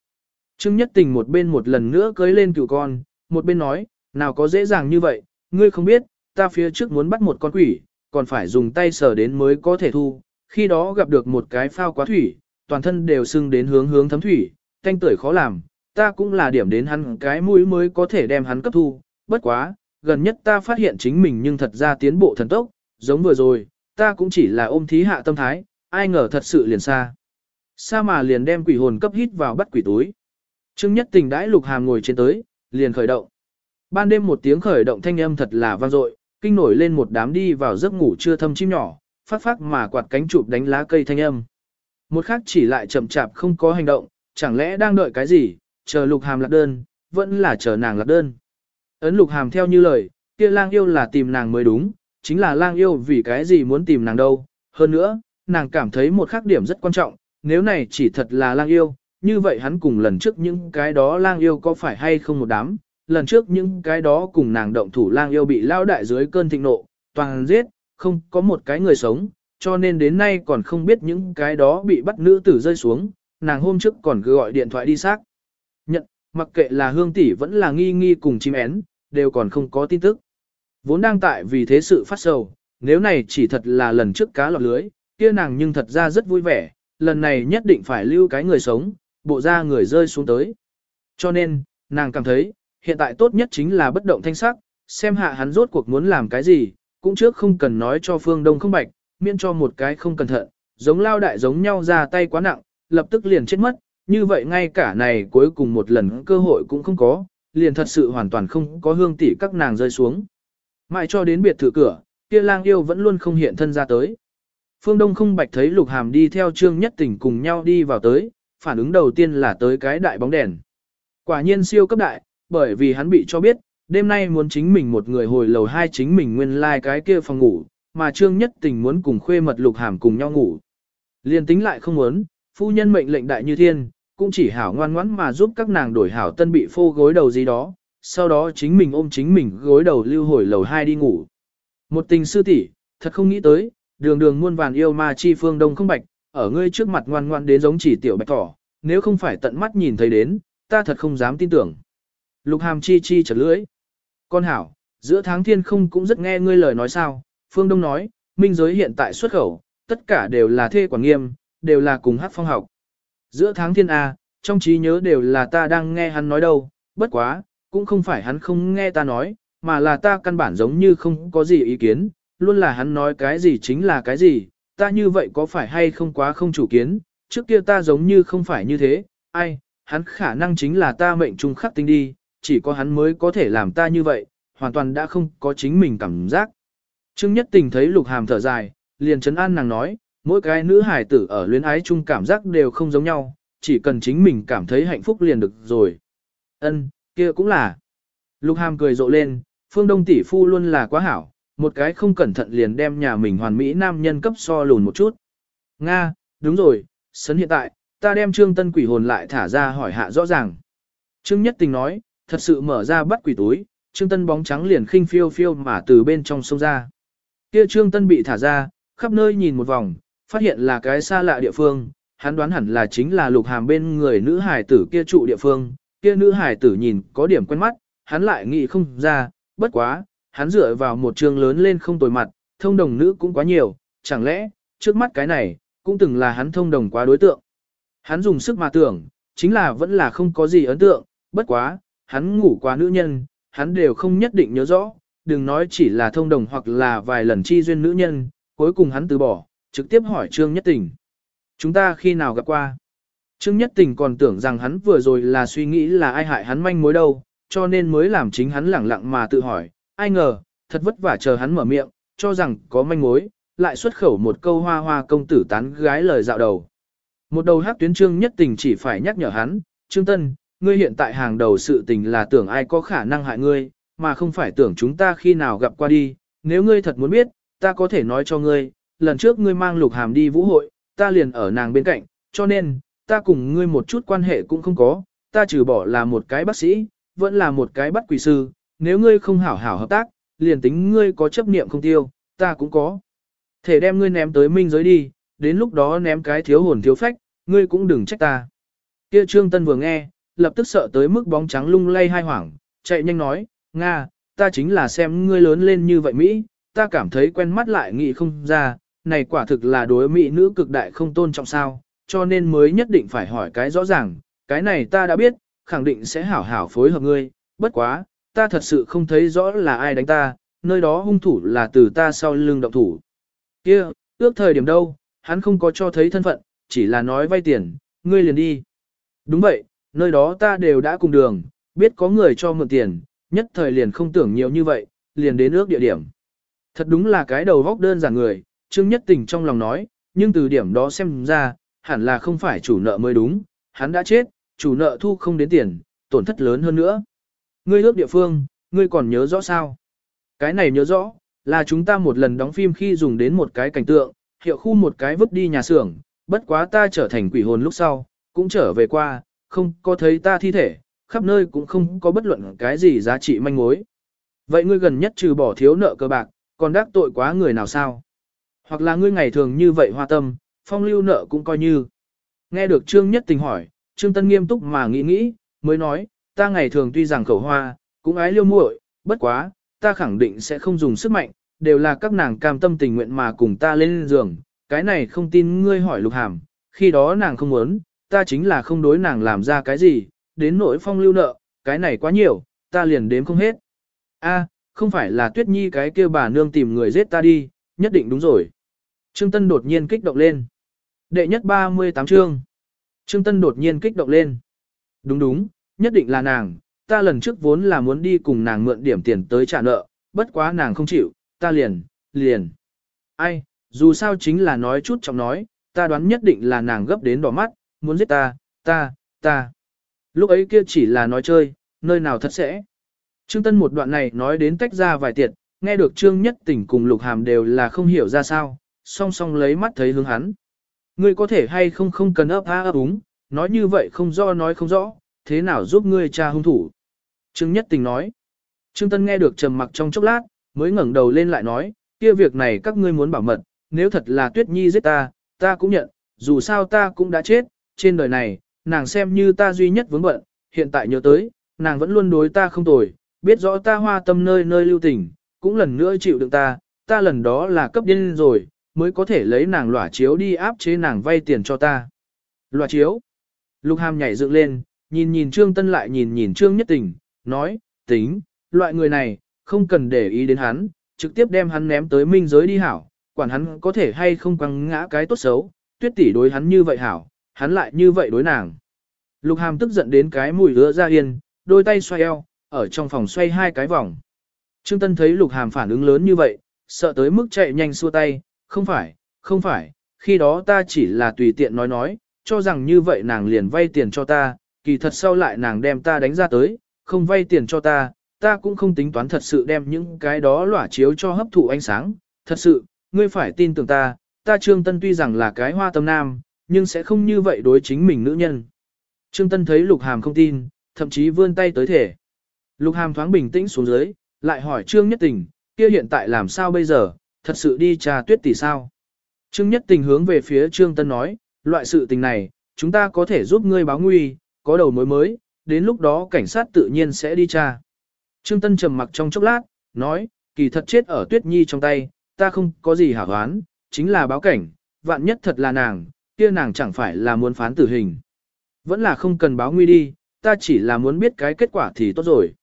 Trương Nhất Tình một bên một lần nữa cưới lên cựu con, một bên nói, nào có dễ dàng như vậy, ngươi không biết, ta phía trước muốn bắt một con quỷ, còn phải dùng tay sờ đến mới có thể thu, khi đó gặp được một cái phao quá thủy, toàn thân đều sưng đến hướng hướng thấm thủy, thanh tuổi khó làm, ta cũng là điểm đến hắn cái mũi mới có thể đem hắn cấp thu, bất quá, gần nhất ta phát hiện chính mình nhưng thật ra tiến bộ thần tốc, giống vừa rồi, ta cũng chỉ là ôm thí hạ tâm thái, ai ngờ thật sự liền xa. Sa mà liền đem quỷ hồn cấp hít vào bắt quỷ túi. Trương Nhất Tình đãi Lục Hàm ngồi trên tới, liền khởi động. Ban đêm một tiếng khởi động thanh âm thật là vang dội, kinh nổi lên một đám đi vào giấc ngủ chưa thâm chim nhỏ, phát phát mà quạt cánh chụp đánh lá cây thanh âm. Một khác chỉ lại chậm chạp không có hành động, chẳng lẽ đang đợi cái gì, chờ Lục Hàm lạc đơn, vẫn là chờ nàng lạc đơn. Ấn Lục Hàm theo như lời, kia lang yêu là tìm nàng mới đúng, chính là lang yêu vì cái gì muốn tìm nàng đâu. Hơn nữa, nàng cảm thấy một khác điểm rất quan trọng, nếu này chỉ thật là lang yêu, như vậy hắn cùng lần trước những cái đó lang yêu có phải hay không một đám, lần trước những cái đó cùng nàng động thủ lang yêu bị lao đại dưới cơn thịnh nộ, toàn giết, không có một cái người sống, cho nên đến nay còn không biết những cái đó bị bắt nữ tử rơi xuống, nàng hôm trước còn cứ gọi điện thoại đi xác. Nhận, mặc kệ là hương tỷ vẫn là nghi nghi cùng chim én, đều còn không có tin tức. Vốn đang tại vì thế sự phát sầu, nếu này chỉ thật là lần trước cá lọt lưới, kia nàng nhưng thật ra rất vui vẻ, lần này nhất định phải lưu cái người sống, bộ ra người rơi xuống tới. Cho nên, nàng cảm thấy, hiện tại tốt nhất chính là bất động thanh sắc, xem hạ hắn rốt cuộc muốn làm cái gì, cũng trước không cần nói cho phương đông không bạch, miễn cho một cái không cẩn thận, giống lao đại giống nhau ra tay quá nặng, lập tức liền chết mất, như vậy ngay cả này cuối cùng một lần cơ hội cũng không có, liền thật sự hoàn toàn không có hương tỷ các nàng rơi xuống. Mãi cho đến biệt thự cửa, kia lang yêu vẫn luôn không hiện thân ra tới. Phương Đông không bạch thấy lục hàm đi theo trương nhất tỉnh cùng nhau đi vào tới, phản ứng đầu tiên là tới cái đại bóng đèn. Quả nhiên siêu cấp đại, bởi vì hắn bị cho biết, đêm nay muốn chính mình một người hồi lầu hai chính mình nguyên lai like cái kia phòng ngủ, mà trương nhất tình muốn cùng khuê mật lục hàm cùng nhau ngủ. Liên tính lại không muốn, phu nhân mệnh lệnh đại như thiên, cũng chỉ hảo ngoan ngoãn mà giúp các nàng đổi hảo tân bị phô gối đầu gì đó, sau đó chính mình ôm chính mình gối đầu lưu hồi lầu hai đi ngủ. Một tình sư tỷ, thật không nghĩ tới, đường đường muôn vàn yêu ma chi phương đông không bạch, ở ngươi trước mặt ngoan ngoan đến giống chỉ tiểu bạch thỏ, nếu không phải tận mắt nhìn thấy đến, ta thật không dám tin tưởng. Lục hàm chi chi chật lưỡi. Con hảo, giữa tháng thiên không cũng rất nghe ngươi lời nói sao, phương đông nói, minh giới hiện tại xuất khẩu, tất cả đều là thê quản nghiêm, đều là cùng hát phong học. Giữa tháng thiên A, trong trí nhớ đều là ta đang nghe hắn nói đâu, bất quá, cũng không phải hắn không nghe ta nói, mà là ta căn bản giống như không có gì ý kiến, luôn là hắn nói cái gì chính là cái gì, ta như vậy có phải hay không quá không chủ kiến, trước kia ta giống như không phải như thế, ai, hắn khả năng chính là ta mệnh trung khắc tinh đi, chỉ có hắn mới có thể làm ta như vậy, hoàn toàn đã không có chính mình cảm giác. Trương Nhất Tình thấy Lục Hàm thở dài, liền chấn an nàng nói, mỗi cái nữ hải tử ở luyến ái chung cảm giác đều không giống nhau, chỉ cần chính mình cảm thấy hạnh phúc liền được rồi. Ân, kia cũng là. Lục Hàm cười rộ lên, phương đông tỷ phu luôn là quá hảo, một cái không cẩn thận liền đem nhà mình hoàn mỹ nam nhân cấp so lùn một chút. Nga, đúng rồi, sấn hiện tại, ta đem trương tân quỷ hồn lại thả ra hỏi hạ rõ ràng. Trương Nhất Tình nói, thật sự mở ra bắt quỷ túi, trương tân bóng trắng liền khinh phiêu phiêu mà từ bên trong sông ra. Kia trương tân bị thả ra, khắp nơi nhìn một vòng, phát hiện là cái xa lạ địa phương, hắn đoán hẳn là chính là lục hàm bên người nữ hải tử kia trụ địa phương, kia nữ hải tử nhìn có điểm quen mắt, hắn lại nghĩ không ra, bất quá, hắn dựa vào một trường lớn lên không tồi mặt, thông đồng nữ cũng quá nhiều, chẳng lẽ, trước mắt cái này, cũng từng là hắn thông đồng quá đối tượng. Hắn dùng sức mà tưởng, chính là vẫn là không có gì ấn tượng, bất quá, hắn ngủ quá nữ nhân, hắn đều không nhất định nhớ rõ, đừng nói chỉ là thông đồng hoặc là vài lần chi duyên nữ nhân, cuối cùng hắn từ bỏ, trực tiếp hỏi Trương Nhất Tình. Chúng ta khi nào gặp qua? Trương Nhất Tình còn tưởng rằng hắn vừa rồi là suy nghĩ là ai hại hắn manh mối đâu, cho nên mới làm chính hắn lẳng lặng mà tự hỏi, ai ngờ, thật vất vả chờ hắn mở miệng, cho rằng có manh mối, lại xuất khẩu một câu hoa hoa công tử tán gái lời dạo đầu. Một đầu hát tuyến Trương Nhất Tình chỉ phải nhắc nhở hắn, Trương Tân, ngươi hiện tại hàng đầu sự tình là tưởng ai có khả năng hại ngươi, mà không phải tưởng chúng ta khi nào gặp qua đi, nếu ngươi thật muốn biết, ta có thể nói cho ngươi, lần trước ngươi mang lục hàm đi vũ hội, ta liền ở nàng bên cạnh, cho nên, ta cùng ngươi một chút quan hệ cũng không có, ta trừ bỏ là một cái bác sĩ, vẫn là một cái bắt quỷ sư, nếu ngươi không hảo hảo hợp tác, liền tính ngươi có chấp niệm không tiêu, ta cũng có. Thể đem ngươi ném tới minh giới đi, đến lúc đó ném cái thiếu hồn thiếu phách, ngươi cũng đừng trách ta. Kia Trương Tân vừa nghe, lập tức sợ tới mức bóng trắng lung lay hai hoảng, chạy nhanh nói, Nga, ta chính là xem ngươi lớn lên như vậy Mỹ, ta cảm thấy quen mắt lại nghĩ không ra, này quả thực là đối Mỹ nữ cực đại không tôn trọng sao, cho nên mới nhất định phải hỏi cái rõ ràng, cái này ta đã biết, khẳng định sẽ hảo hảo phối hợp ngươi, bất quá, ta thật sự không thấy rõ là ai đánh ta, nơi đó hung thủ là từ ta sau lưng động thủ. Kia, ước thời điểm đâu, hắn không có cho thấy thân phận, chỉ là nói vay tiền, ngươi liền đi. Đúng vậy, nơi đó ta đều đã cùng đường, biết có người cho mượn tiền, nhất thời liền không tưởng nhiều như vậy, liền đến ước địa điểm. Thật đúng là cái đầu góc đơn giản người, Trương Nhất Tình trong lòng nói, nhưng từ điểm đó xem ra, hẳn là không phải chủ nợ mới đúng, hắn đã chết, chủ nợ thu không đến tiền, tổn thất lớn hơn nữa. Ngươi ước địa phương, ngươi còn nhớ rõ sao? Cái này nhớ rõ, là chúng ta một lần đóng phim khi dùng đến một cái cảnh tượng, hiệu khu một cái vứt đi nhà xưởng, bất quá ta trở thành quỷ hồn lúc sau, cũng trở về qua, không có thấy ta thi thể, khắp nơi cũng không có bất luận cái gì giá trị manh mối. Vậy ngươi gần nhất trừ bỏ thiếu nợ cơ bạc, còn đắc tội quá người nào sao? Hoặc là ngươi ngày thường như vậy hoa tâm, phong lưu nợ cũng coi như. Nghe được Trương Nhất Tình hỏi, Trương Tân nghiêm túc mà nghĩ nghĩ, mới nói, ta ngày thường tuy rằng khẩu hoa, cũng ái liêu muội, bất quá, ta khẳng định sẽ không dùng sức mạnh, đều là các nàng cam tâm tình nguyện mà cùng ta lên giường, cái này không tin ngươi hỏi lục hàm, khi đó nàng không muốn, ta chính là không đối nàng làm ra cái gì, đến nỗi phong lưu nợ, cái này quá nhiều, ta liền đếm không hết. A, không phải là tuyết nhi cái kia bà nương tìm người giết ta đi, nhất định đúng rồi. Trương Tân đột nhiên kích động lên. Đệ nhất 38 chương. Trương Tân đột nhiên kích động lên. Đúng đúng, nhất định là nàng, ta lần trước vốn là muốn đi cùng nàng mượn điểm tiền tới trả nợ, bất quá nàng không chịu, ta liền, liền. Ai, dù sao chính là nói chút trọng nói, ta đoán nhất định là nàng gấp đến đỏ mắt, muốn giết ta, ta, ta. Lúc ấy kia chỉ là nói chơi, nơi nào thật sẽ. Trương Tân một đoạn này nói đến tách ra vài tiệt, nghe được Trương Nhất Tỉnh cùng Lục Hàm đều là không hiểu ra sao, song song lấy mắt thấy hướng hắn. Ngươi có thể hay không không cần ấp a ấp úng, nói như vậy không do nói không rõ, thế nào giúp ngươi tra hung thủ. Trương Nhất Tình nói. Trương Tân nghe được trầm mặc trong chốc lát, mới ngẩng đầu lên lại nói, kia việc này các ngươi muốn bảo mật, nếu thật là Tuyết Nhi giết ta, ta cũng nhận, dù sao ta cũng đã chết, trên đời này, nàng xem như ta duy nhất vướng bận, hiện tại nhớ tới, nàng vẫn luôn đối ta không tồi, biết rõ ta hoa tâm nơi nơi lưu tình, cũng lần nữa chịu đựng ta, ta lần đó là cấp điên rồi, mới có thể lấy nàng lỏa chiếu đi áp chế nàng vay tiền cho ta. Lỏa chiếu. Lục Hàm nhảy dựng lên, nhìn nhìn Trương Tân lại nhìn nhìn Trương Nhất Tình, nói, tính, loại người này, không cần để ý đến hắn, trực tiếp đem hắn ném tới minh giới đi hảo, quản hắn có thể hay không quăng ngã cái tốt xấu, tuyết tỷ đối hắn như vậy hảo, hắn lại như vậy đối nàng. Lục Hàm tức giận đến cái mùi hứa ra yên, đôi tay xoay eo, ở trong phòng xoay hai cái vòng. Trương Tân thấy Lục Hàm phản ứng lớn như vậy, sợ tới mức chạy nhanh xua tay, không phải, không phải, khi đó ta chỉ là tùy tiện nói nói, cho rằng như vậy nàng liền vay tiền cho ta, kỳ thật sau lại nàng đem ta đánh ra tới, không vay tiền cho ta, ta cũng không tính toán thật sự đem những cái đó lỏa chiếu cho hấp thụ ánh sáng, thật sự, ngươi phải tin tưởng ta, ta Trương Tân tuy rằng là cái hoa tâm nam, nhưng sẽ không như vậy đối chính mình nữ nhân. Trương Tân thấy Lục Hàm không tin, thậm chí vươn tay tới thể. Lục Hàm thoáng bình tĩnh xuống dưới, lại hỏi Trương Nhất Tình, kia hiện tại làm sao bây giờ, thật sự đi trà tuyết tỷ sao? Trương Nhất Tình hướng về phía Trương Tân nói, loại sự tình này, chúng ta có thể giúp ngươi báo nguy, có đầu mối mới, đến lúc đó cảnh sát tự nhiên sẽ đi tra. Trương Tân trầm mặc trong chốc lát, nói, kỳ thật chết ở Tuyết Nhi trong tay, ta không có gì hả hoán, chính là báo cảnh, vạn nhất thật là nàng, kia nàng chẳng phải là muốn phán tử hình. Vẫn là không cần báo nguy đi, ta chỉ là muốn biết cái kết quả thì tốt rồi.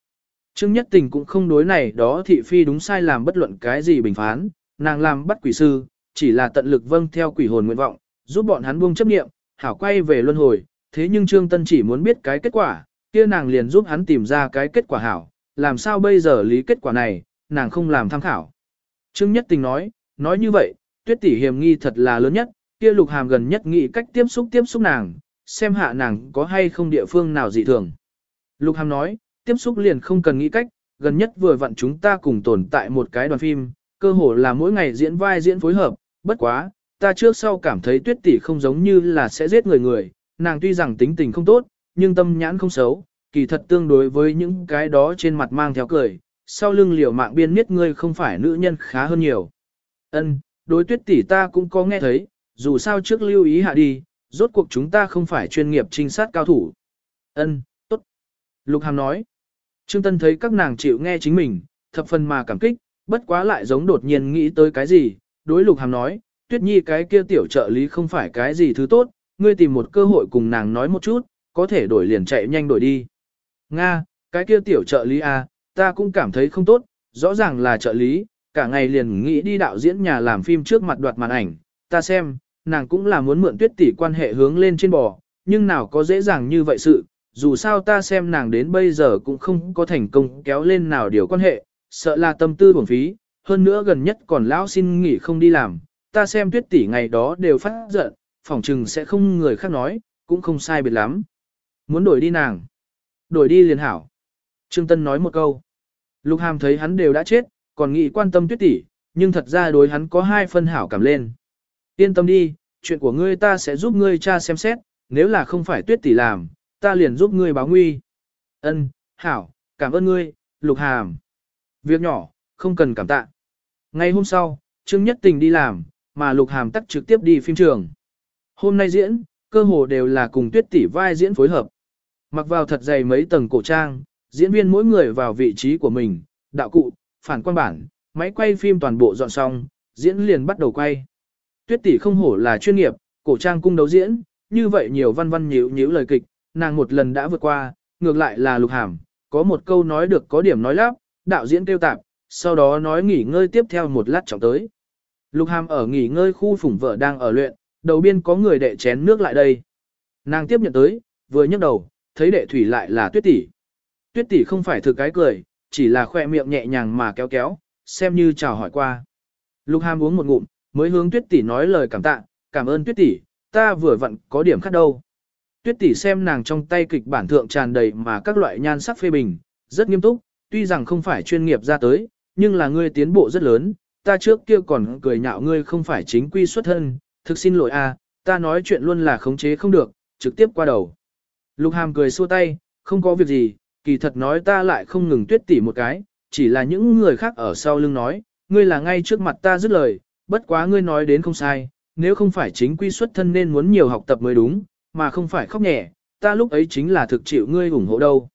Trương Nhất Tình cũng không đối này đó thị phi đúng sai làm bất luận cái gì bình phán, nàng làm bắt quỷ sư, chỉ là tận lực vâng theo quỷ hồn nguyện vọng, giúp bọn hắn buông chấp niệm, hảo quay về luân hồi, thế nhưng Trương Tân chỉ muốn biết cái kết quả, kia nàng liền giúp hắn tìm ra cái kết quả hảo, làm sao bây giờ lý kết quả này, nàng không làm tham khảo. Trương Nhất Tình nói, nói như vậy, tuyết tỷ hiểm nghi thật là lớn nhất, kia lục hàm gần nhất nghĩ cách tiếp xúc tiếp xúc nàng, xem hạ nàng có hay không địa phương nào dị thường. Lục hàm nói, tiếp xúc liền không cần nghĩ cách, gần nhất vừa vặn chúng ta cùng tồn tại một cái đoàn phim, cơ hồ là mỗi ngày diễn vai diễn phối hợp, bất quá, ta trước sau cảm thấy tuyết tỷ không giống như là sẽ giết người người, nàng tuy rằng tính tình không tốt, nhưng tâm nhãn không xấu, kỳ thật tương đối với những cái đó trên mặt mang theo cười, sau lưng liều mạng biên miết ngươi không phải nữ nhân khá hơn nhiều. Ân, đối tuyết tỷ ta cũng có nghe thấy, dù sao trước lưu ý hạ đi, rốt cuộc chúng ta không phải chuyên nghiệp trinh sát cao thủ. Ân, tốt. Lục Hàm nói. Trương Tân thấy các nàng chịu nghe chính mình, thập phần mà cảm kích, bất quá lại giống đột nhiên nghĩ tới cái gì, đối Lục Hàm nói, Tuyết Nhi cái kia tiểu trợ lý không phải cái gì thứ tốt, ngươi tìm một cơ hội cùng nàng nói một chút, có thể đổi liền chạy nhanh đổi đi. Nga, cái kia tiểu trợ lý à, ta cũng cảm thấy không tốt, rõ ràng là trợ lý, cả ngày liền nghĩ đi đạo diễn nhà làm phim trước mặt đoạt màn ảnh, ta xem, nàng cũng là muốn mượn tuyết tỷ quan hệ hướng lên trên bò, nhưng nào có dễ dàng như vậy sự, dù sao ta xem nàng đến bây giờ cũng không có thành công kéo lên nào điều quan hệ, sợ là tâm tư bổng phí, hơn nữa gần nhất còn lão xin nghỉ không đi làm, ta xem tuyết tỷ ngày đó đều phát giận, phỏng chừng sẽ không người khác nói, cũng không sai biệt lắm. Muốn đổi đi nàng. Đổi đi liền hảo. Trương Tân nói một câu. Lục Hàm thấy hắn đều đã chết, còn nghĩ quan tâm tuyết tỷ, nhưng thật ra đối hắn có hai phân hảo cảm lên. Yên tâm đi, chuyện của ngươi ta sẽ giúp ngươi cha xem xét, nếu là không phải tuyết tỷ làm, ta liền giúp ngươi báo nguy. Ân, hảo, cảm ơn ngươi, Lục Hàm. Việc nhỏ, không cần cảm tạ. Ngày hôm sau, Trương Nhất Tình đi làm, mà Lục Hàm tắt trực tiếp đi phim trường. Hôm nay diễn, cơ hồ đều là cùng tuyết tỷ vai diễn phối hợp. Mặc vào thật dày mấy tầng cổ trang, diễn viên mỗi người vào vị trí của mình, đạo cụ, phản quan bản, máy quay phim toàn bộ dọn xong, diễn liền bắt đầu quay. Tuyết tỷ không hổ là chuyên nghiệp, cổ trang cung đấu diễn, như vậy nhiều văn văn nhíu nhíu lời kịch, nàng một lần đã vượt qua, ngược lại là lục hàm, có một câu nói được có điểm nói lắp, đạo diễn kêu tạp, sau đó nói nghỉ ngơi tiếp theo một lát trọng tới. Lục hàm ở nghỉ ngơi khu phủng vợ đang ở luyện, đầu biên có người đệ chén nước lại đây. Nàng tiếp nhận tới, vừa nhấc đầu, thấy đệ thủy lại là tuyết tỷ. Tuyết tỷ không phải thực cái cười, chỉ là khoe miệng nhẹ nhàng mà kéo kéo, xem như chào hỏi qua. Lục Hàm uống một ngụm, mới hướng Tuyết tỷ nói lời cảm tạ, cảm ơn Tuyết tỷ, ta vừa vặn có điểm khác đâu. Tuyết tỷ xem nàng trong tay kịch bản thượng tràn đầy mà các loại nhan sắc phê bình, rất nghiêm túc, tuy rằng không phải chuyên nghiệp ra tới, nhưng là ngươi tiến bộ rất lớn, ta trước kia còn cười nhạo ngươi không phải chính quy xuất thân, thực xin lỗi a, ta nói chuyện luôn là khống chế không được, trực tiếp qua đầu. Lục Hàm cười xua tay, không có việc gì, kỳ thật nói ta lại không ngừng tuyết tỉ một cái, chỉ là những người khác ở sau lưng nói, ngươi là ngay trước mặt ta dứt lời, bất quá ngươi nói đến không sai, nếu không phải chính quy xuất thân nên muốn nhiều học tập mới đúng, mà không phải khóc nhẹ, ta lúc ấy chính là thực chịu ngươi ủng hộ đâu.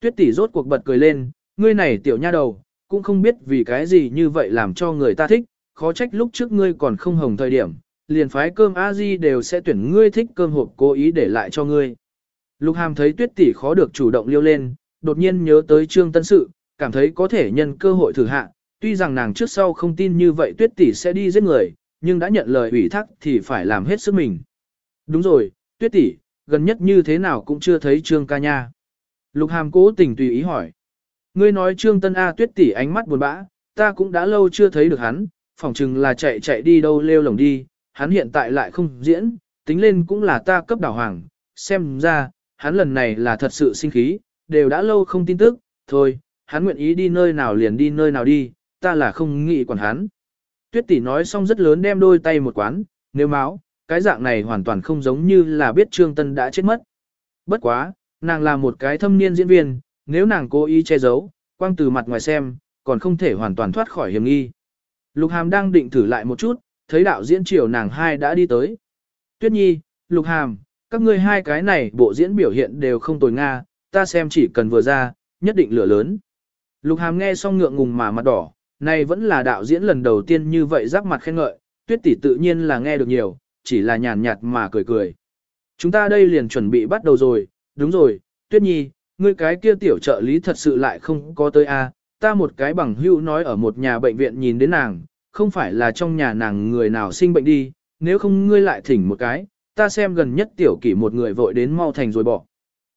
Tuyết tỷ rốt cuộc bật cười lên, ngươi này tiểu nha đầu, cũng không biết vì cái gì như vậy làm cho người ta thích, khó trách lúc trước ngươi còn không hồng thời điểm, liền phái cơm a di đều sẽ tuyển ngươi thích cơm hộp cố ý để lại cho ngươi. Lục Hàm thấy Tuyết tỷ khó được chủ động liêu lên, đột nhiên nhớ tới Trương Tân Sự, cảm thấy có thể nhân cơ hội thử hạ, tuy rằng nàng trước sau không tin như vậy Tuyết tỷ sẽ đi giết người, nhưng đã nhận lời ủy thác thì phải làm hết sức mình. Đúng rồi, Tuyết tỷ, gần nhất như thế nào cũng chưa thấy Trương ca nha. Lục Hàm cố tình tùy ý hỏi. Ngươi nói Trương Tân A Tuyết tỷ ánh mắt buồn bã, ta cũng đã lâu chưa thấy được hắn, phỏng chừng là chạy chạy đi đâu lêu lồng đi, hắn hiện tại lại không diễn, tính lên cũng là ta cấp đảo hoàng, xem ra, hắn lần này là thật sự sinh khí, đều đã lâu không tin tức, thôi, hắn nguyện ý đi nơi nào liền đi nơi nào đi, ta là không nghĩ quản hắn. Tuyết tỷ nói xong rất lớn đem đôi tay một quán, nếu máu, cái dạng này hoàn toàn không giống như là biết Trương Tân đã chết mất. Bất quá, nàng là một cái thâm niên diễn viên, nếu nàng cố ý che giấu, quang từ mặt ngoài xem, còn không thể hoàn toàn thoát khỏi hiểm nghi. Lục Hàm đang định thử lại một chút, thấy đạo diễn chiều nàng hai đã đi tới. Tuyết Nhi, Lục Hàm, các ngươi hai cái này bộ diễn biểu hiện đều không tồi nga, ta xem chỉ cần vừa ra, nhất định lửa lớn. Lục Hàm nghe xong ngượng ngùng mà mặt đỏ, này vẫn là đạo diễn lần đầu tiên như vậy rắc mặt khen ngợi, Tuyết tỷ tự nhiên là nghe được nhiều, chỉ là nhàn nhạt mà cười cười. Chúng ta đây liền chuẩn bị bắt đầu rồi, đúng rồi, Tuyết Nhi, ngươi cái kia tiểu trợ lý thật sự lại không có tới a, ta một cái bằng hữu nói ở một nhà bệnh viện nhìn đến nàng, không phải là trong nhà nàng người nào sinh bệnh đi, nếu không ngươi lại thỉnh một cái, ta xem gần nhất tiểu kỷ một người vội đến mau thành rồi bỏ.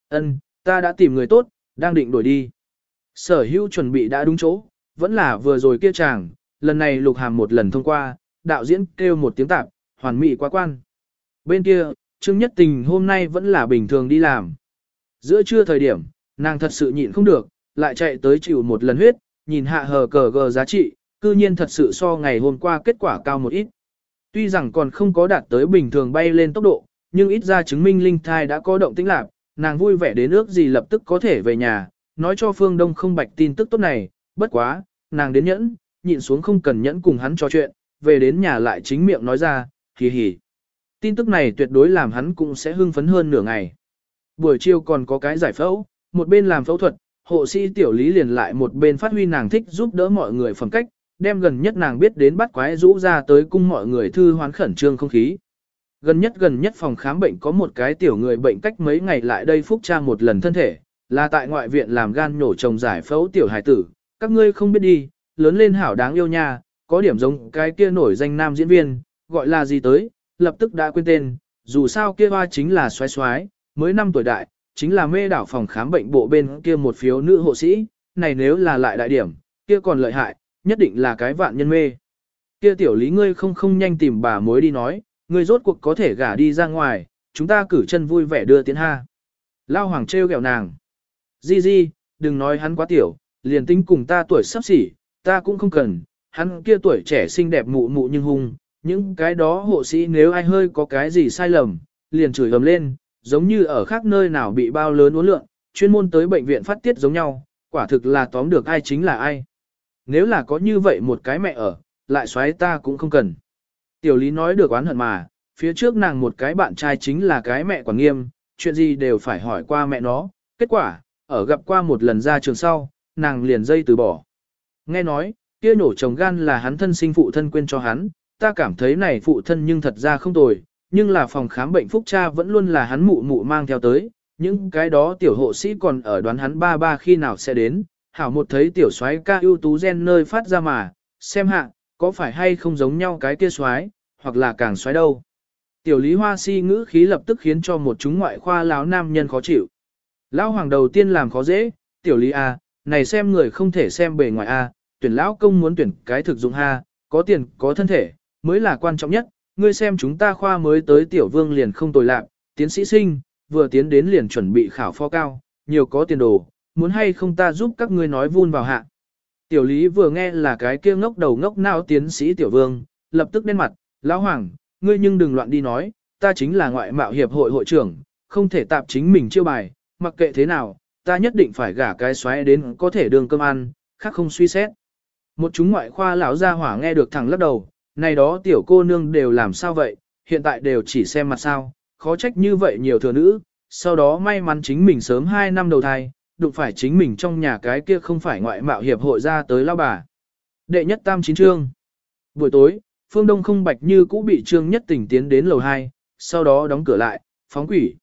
Ân, ta đã tìm người tốt, đang định đổi đi. Sở hữu chuẩn bị đã đúng chỗ, vẫn là vừa rồi kia chàng, lần này lục hàm một lần thông qua, đạo diễn kêu một tiếng tạp, hoàn mỹ quá quan. Bên kia, Trương Nhất Tình hôm nay vẫn là bình thường đi làm. Giữa trưa thời điểm, nàng thật sự nhịn không được, lại chạy tới chịu một lần huyết, nhìn hạ hờ cờ gờ giá trị, cư nhiên thật sự so ngày hôm qua kết quả cao một ít. Tuy rằng còn không có đạt tới bình thường bay lên tốc độ, nhưng ít ra chứng minh linh thai đã có động tĩnh lạc, nàng vui vẻ đến ước gì lập tức có thể về nhà, nói cho Phương Đông không bạch tin tức tốt này, bất quá, nàng đến nhẫn, nhịn xuống không cần nhẫn cùng hắn trò chuyện, về đến nhà lại chính miệng nói ra, hì hì. Tin tức này tuyệt đối làm hắn cũng sẽ hưng phấn hơn nửa ngày. Buổi chiều còn có cái giải phẫu, một bên làm phẫu thuật, hộ sĩ tiểu lý liền lại một bên phát huy nàng thích giúp đỡ mọi người phẩm cách, đem gần nhất nàng biết đến bắt quái rũ ra tới cung mọi người thư hoán khẩn trương không khí. Gần nhất gần nhất phòng khám bệnh có một cái tiểu người bệnh cách mấy ngày lại đây phúc tra một lần thân thể, là tại ngoại viện làm gan nhổ chồng giải phẫu tiểu hài tử, các ngươi không biết đi, lớn lên hảo đáng yêu nha, có điểm giống cái kia nổi danh nam diễn viên, gọi là gì tới, lập tức đã quên tên, dù sao kia hoa chính là xoái xoái, mới 5 tuổi đại, chính là mê đảo phòng khám bệnh bộ bên kia một phiếu nữ hộ sĩ, này nếu là lại đại điểm, kia còn lợi hại, nhất định là cái vạn nhân mê. Kia tiểu lý ngươi không không nhanh tìm bà mối đi nói, ngươi rốt cuộc có thể gả đi ra ngoài, chúng ta cử chân vui vẻ đưa tiến ha. Lao hoàng trêu ghẹo nàng. Di di, đừng nói hắn quá tiểu, liền tính cùng ta tuổi sắp xỉ, ta cũng không cần, hắn kia tuổi trẻ xinh đẹp mụ mụ nhưng hung, những cái đó hộ sĩ nếu ai hơi có cái gì sai lầm, liền chửi ầm lên, giống như ở khác nơi nào bị bao lớn uốn lượng, chuyên môn tới bệnh viện phát tiết giống nhau, quả thực là tóm được ai chính là ai. Nếu là có như vậy một cái mẹ ở, lại xoáy ta cũng không cần. Tiểu lý nói được oán hận mà, phía trước nàng một cái bạn trai chính là cái mẹ quản nghiêm, chuyện gì đều phải hỏi qua mẹ nó, kết quả, ở gặp qua một lần ra trường sau, nàng liền dây từ bỏ. Nghe nói, kia nổ chồng gan là hắn thân sinh phụ thân quên cho hắn, ta cảm thấy này phụ thân nhưng thật ra không tồi, nhưng là phòng khám bệnh phúc cha vẫn luôn là hắn mụ mụ mang theo tới, những cái đó tiểu hộ sĩ còn ở đoán hắn ba ba khi nào sẽ đến, hảo một thấy tiểu soái ca ưu tú gen nơi phát ra mà, xem hạ, có phải hay không giống nhau cái kia soái, hoặc là càng soái đâu. Tiểu lý hoa si ngữ khí lập tức khiến cho một chúng ngoại khoa lão nam nhân khó chịu. Lão hoàng đầu tiên làm khó dễ, tiểu lý A, này xem người không thể xem bề ngoài A, tuyển lão công muốn tuyển cái thực dụng ha, có tiền, có thân thể, mới là quan trọng nhất, ngươi xem chúng ta khoa mới tới tiểu vương liền không tồi lạc, tiến sĩ sinh, vừa tiến đến liền chuẩn bị khảo phó cao, nhiều có tiền đồ, muốn hay không ta giúp các ngươi nói vun vào hạ. Tiểu lý vừa nghe là cái kia ngốc đầu ngốc nào tiến sĩ tiểu vương, lập tức đen mặt, lão hoàng, ngươi nhưng đừng loạn đi nói, ta chính là ngoại mạo hiệp hội hội trưởng, không thể tạp chính mình chiêu bài, mặc kệ thế nào, ta nhất định phải gả cái xoáy đến có thể đường cơm ăn, khác không suy xét. Một chúng ngoại khoa lão gia hỏa nghe được thẳng lắc đầu, này đó tiểu cô nương đều làm sao vậy, hiện tại đều chỉ xem mặt sao, khó trách như vậy nhiều thừa nữ, sau đó may mắn chính mình sớm 2 năm đầu thai, đụng phải chính mình trong nhà cái kia không phải ngoại mạo hiệp hội ra tới lao bà. Đệ nhất tam chín trương. Buổi tối, phương đông không bạch như cũ bị trương nhất tỉnh tiến đến lầu 2, sau đó đóng cửa lại, phóng quỷ.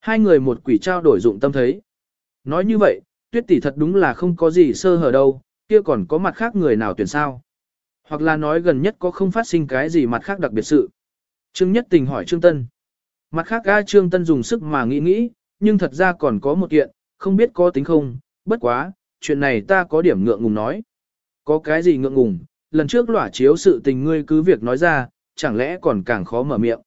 Hai người một quỷ trao đổi dụng tâm thấy. Nói như vậy, tuyết tỷ thật đúng là không có gì sơ hở đâu, kia còn có mặt khác người nào tuyển sao. Hoặc là nói gần nhất có không phát sinh cái gì mặt khác đặc biệt sự. Trương Nhất Tình hỏi Trương Tân. Mặt khác ga Trương Tân dùng sức mà nghĩ nghĩ, nhưng thật ra còn có một kiện, không biết có tính không, bất quá, chuyện này ta có điểm ngượng ngùng nói. Có cái gì ngượng ngùng, lần trước lỏa chiếu sự tình ngươi cứ việc nói ra, chẳng lẽ còn càng khó mở miệng.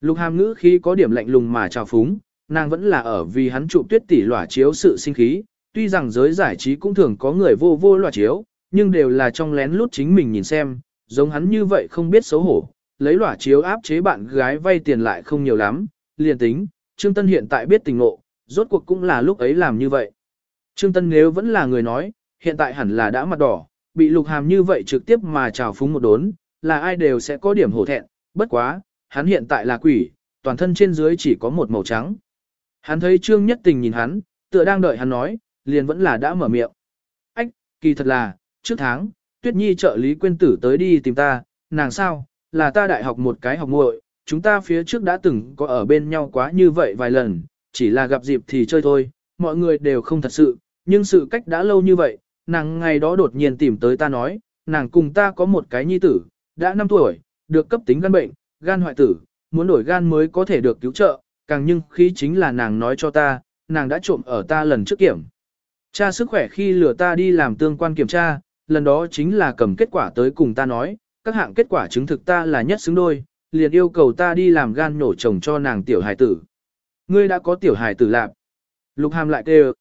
Lục hàm ngữ khi có điểm lạnh lùng mà trào phúng, nàng vẫn là ở vì hắn trụ tuyết tỷ lỏa chiếu sự sinh khí, tuy rằng giới giải trí cũng thường có người vô vô lỏa chiếu, nhưng đều là trong lén lút chính mình nhìn xem, giống hắn như vậy không biết xấu hổ, lấy lỏa chiếu áp chế bạn gái vay tiền lại không nhiều lắm, liền tính, Trương Tân hiện tại biết tình ngộ, rốt cuộc cũng là lúc ấy làm như vậy. Trương Tân nếu vẫn là người nói, hiện tại hẳn là đã mặt đỏ, bị lục hàm như vậy trực tiếp mà trào phúng một đốn, là ai đều sẽ có điểm hổ thẹn, bất quá, hắn hiện tại là quỷ, toàn thân trên dưới chỉ có một màu trắng. Hắn thấy Trương Nhất Tình nhìn hắn, tựa đang đợi hắn nói, liền vẫn là đã mở miệng. Ách, kỳ thật là, trước tháng, Tuyết Nhi trợ lý quên tử tới đi tìm ta, nàng sao, là ta đại học một cái học muội, chúng ta phía trước đã từng có ở bên nhau quá như vậy vài lần, chỉ là gặp dịp thì chơi thôi, mọi người đều không thật sự, nhưng sự cách đã lâu như vậy, nàng ngày đó đột nhiên tìm tới ta nói, nàng cùng ta có một cái nhi tử, đã 5 tuổi, được cấp tính gan bệnh, gan hoại tử, muốn đổi gan mới có thể được cứu trợ, càng nhưng khi chính là nàng nói cho ta, nàng đã trộm ở ta lần trước kiểm. Cha sức khỏe khi lừa ta đi làm tương quan kiểm tra, lần đó chính là cầm kết quả tới cùng ta nói, các hạng kết quả chứng thực ta là nhất xứng đôi, liền yêu cầu ta đi làm gan nổ chồng cho nàng tiểu hài tử. Ngươi đã có tiểu hài tử lạp. Lục hàm lại kêu.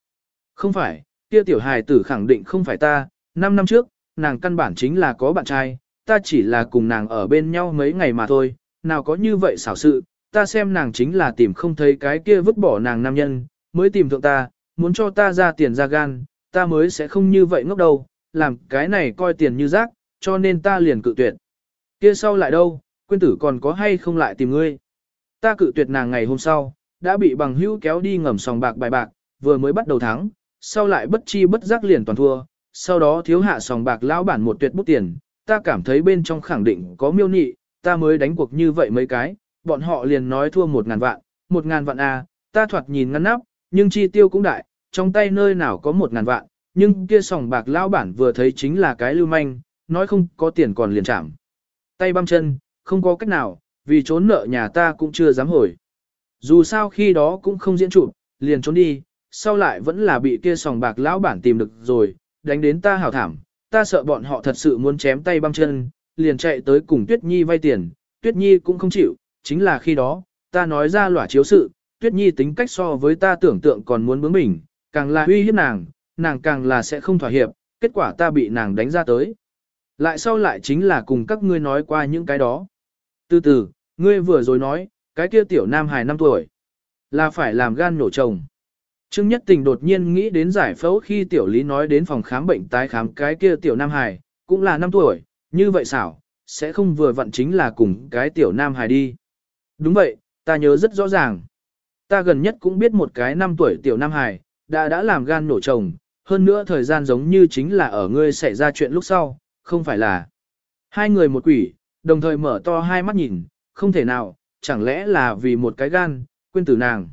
Không phải, kia tiểu hài tử khẳng định không phải ta, 5 năm trước, nàng căn bản chính là có bạn trai, ta chỉ là cùng nàng ở bên nhau mấy ngày mà thôi, nào có như vậy xảo sự, ta xem nàng chính là tìm không thấy cái kia vứt bỏ nàng nam nhân, mới tìm thượng ta, muốn cho ta ra tiền ra gan, ta mới sẽ không như vậy ngốc đâu, làm cái này coi tiền như rác, cho nên ta liền cự tuyệt. Kia sau lại đâu, quyên tử còn có hay không lại tìm ngươi. Ta cự tuyệt nàng ngày hôm sau, đã bị bằng hữu kéo đi ngầm sòng bạc bài bạc, vừa mới bắt đầu thắng, sau lại bất chi bất giác liền toàn thua, sau đó thiếu hạ sòng bạc lão bản một tuyệt bút tiền, ta cảm thấy bên trong khẳng định có miêu nị, ta mới đánh cuộc như vậy mấy cái, bọn họ liền nói thua một ngàn vạn, một ngàn vạn à, ta thoạt nhìn ngăn nắp, nhưng chi tiêu cũng đại, trong tay nơi nào có một ngàn vạn, nhưng kia sòng bạc lão bản vừa thấy chính là cái lưu manh, nói không có tiền còn liền chạm. Tay băm chân, không có cách nào, vì trốn nợ nhà ta cũng chưa dám hồi. Dù sao khi đó cũng không diễn trụ, liền trốn đi, sau lại vẫn là bị kia sòng bạc lão bản tìm được rồi, đánh đến ta hào thảm, ta sợ bọn họ thật sự muốn chém tay băm chân, liền chạy tới cùng Tuyết Nhi vay tiền, Tuyết Nhi cũng không chịu, chính là khi đó, ta nói ra lỏa chiếu sự, Tuyết Nhi tính cách so với ta tưởng tượng còn muốn bướng bỉnh, càng là uy hiếp nàng, nàng càng là sẽ không thỏa hiệp, kết quả ta bị nàng đánh ra tới. Lại sau lại chính là cùng các ngươi nói qua những cái đó. Từ từ, ngươi vừa rồi nói, cái kia tiểu nam hài 5 tuổi, là phải làm gan nổ chồng. Trương Nhất Tình đột nhiên nghĩ đến giải phẫu khi tiểu lý nói đến phòng khám bệnh tái khám cái kia tiểu nam hài, cũng là 5 tuổi, như vậy xảo, sẽ không vừa vặn chính là cùng cái tiểu nam hài đi. Đúng vậy, ta nhớ rất rõ ràng. Ta gần nhất cũng biết một cái 5 tuổi tiểu nam hài, đã đã làm gan nổ chồng, hơn nữa thời gian giống như chính là ở ngươi xảy ra chuyện lúc sau, không phải là. Hai người một quỷ, đồng thời mở to hai mắt nhìn, không thể nào, chẳng lẽ là vì một cái gan, quên tử nàng.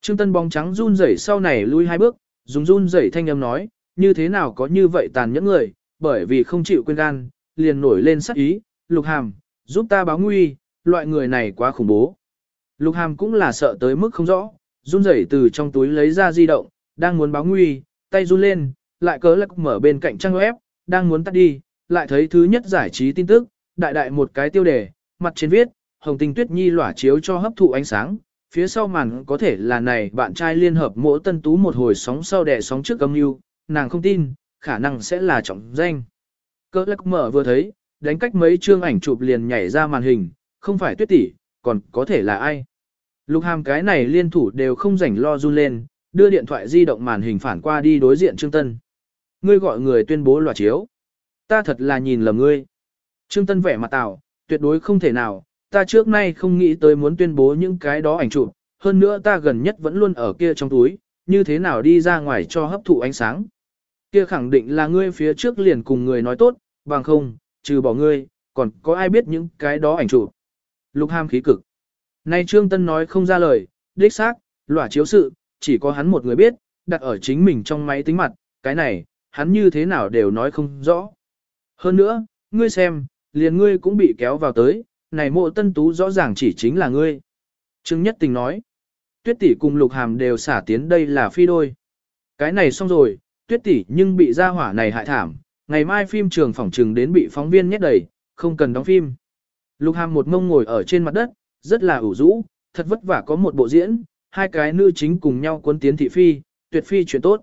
Trương Tân bóng trắng run rẩy sau này lui hai bước, dùng run rẩy thanh âm nói, như thế nào có như vậy tàn nhẫn người, bởi vì không chịu quên gan, liền nổi lên sắc ý, lục hàm, giúp ta báo nguy, loại người này quá khủng bố. Lục hàm cũng là sợ tới mức không rõ, run rẩy từ trong túi lấy ra di động, đang muốn báo nguy, tay run lên, lại cớ lạc mở bên cạnh trang web, đang muốn tắt đi, lại thấy thứ nhất giải trí tin tức, đại đại một cái tiêu đề, mặt trên viết, hồng tinh tuyết nhi lỏa chiếu cho hấp thụ ánh sáng, phía sau màn có thể là này bạn trai liên hợp mỗi tân tú một hồi sóng sau đẻ sóng trước âm mưu nàng không tin, khả năng sẽ là trọng danh. Cớ lắc mở vừa thấy, đánh cách mấy chương ảnh chụp liền nhảy ra màn hình, không phải tuyết tỷ, còn có thể là ai. Lục hàm cái này liên thủ đều không rảnh lo run lên, đưa điện thoại di động màn hình phản qua đi đối diện Trương Tân. Ngươi gọi người tuyên bố loạt chiếu. Ta thật là nhìn lầm ngươi. Trương Tân vẻ mặt tào, tuyệt đối không thể nào, ta trước nay không nghĩ tới muốn tuyên bố những cái đó ảnh chụp, hơn nữa ta gần nhất vẫn luôn ở kia trong túi, như thế nào đi ra ngoài cho hấp thụ ánh sáng. Kia khẳng định là ngươi phía trước liền cùng người nói tốt, bằng không, trừ bỏ ngươi, còn có ai biết những cái đó ảnh chụp. Lục ham khí cực. Nay Trương Tân nói không ra lời, đích xác, lỏa chiếu sự, chỉ có hắn một người biết, đặt ở chính mình trong máy tính mặt, cái này, hắn như thế nào đều nói không rõ. Hơn nữa, ngươi xem, liền ngươi cũng bị kéo vào tới, này mộ tân tú rõ ràng chỉ chính là ngươi. Trương Nhất Tình nói, tuyết tỷ cùng lục hàm đều xả tiến đây là phi đôi. Cái này xong rồi, tuyết tỷ nhưng bị gia hỏa này hại thảm, ngày mai phim trường phỏng trừng đến bị phóng viên nhét đầy, không cần đóng phim. Lục hàm một mông ngồi ở trên mặt đất, rất là ủ rũ, thật vất vả có một bộ diễn, hai cái nữ chính cùng nhau cuốn tiến thị phi, tuyệt phi chuyện tốt.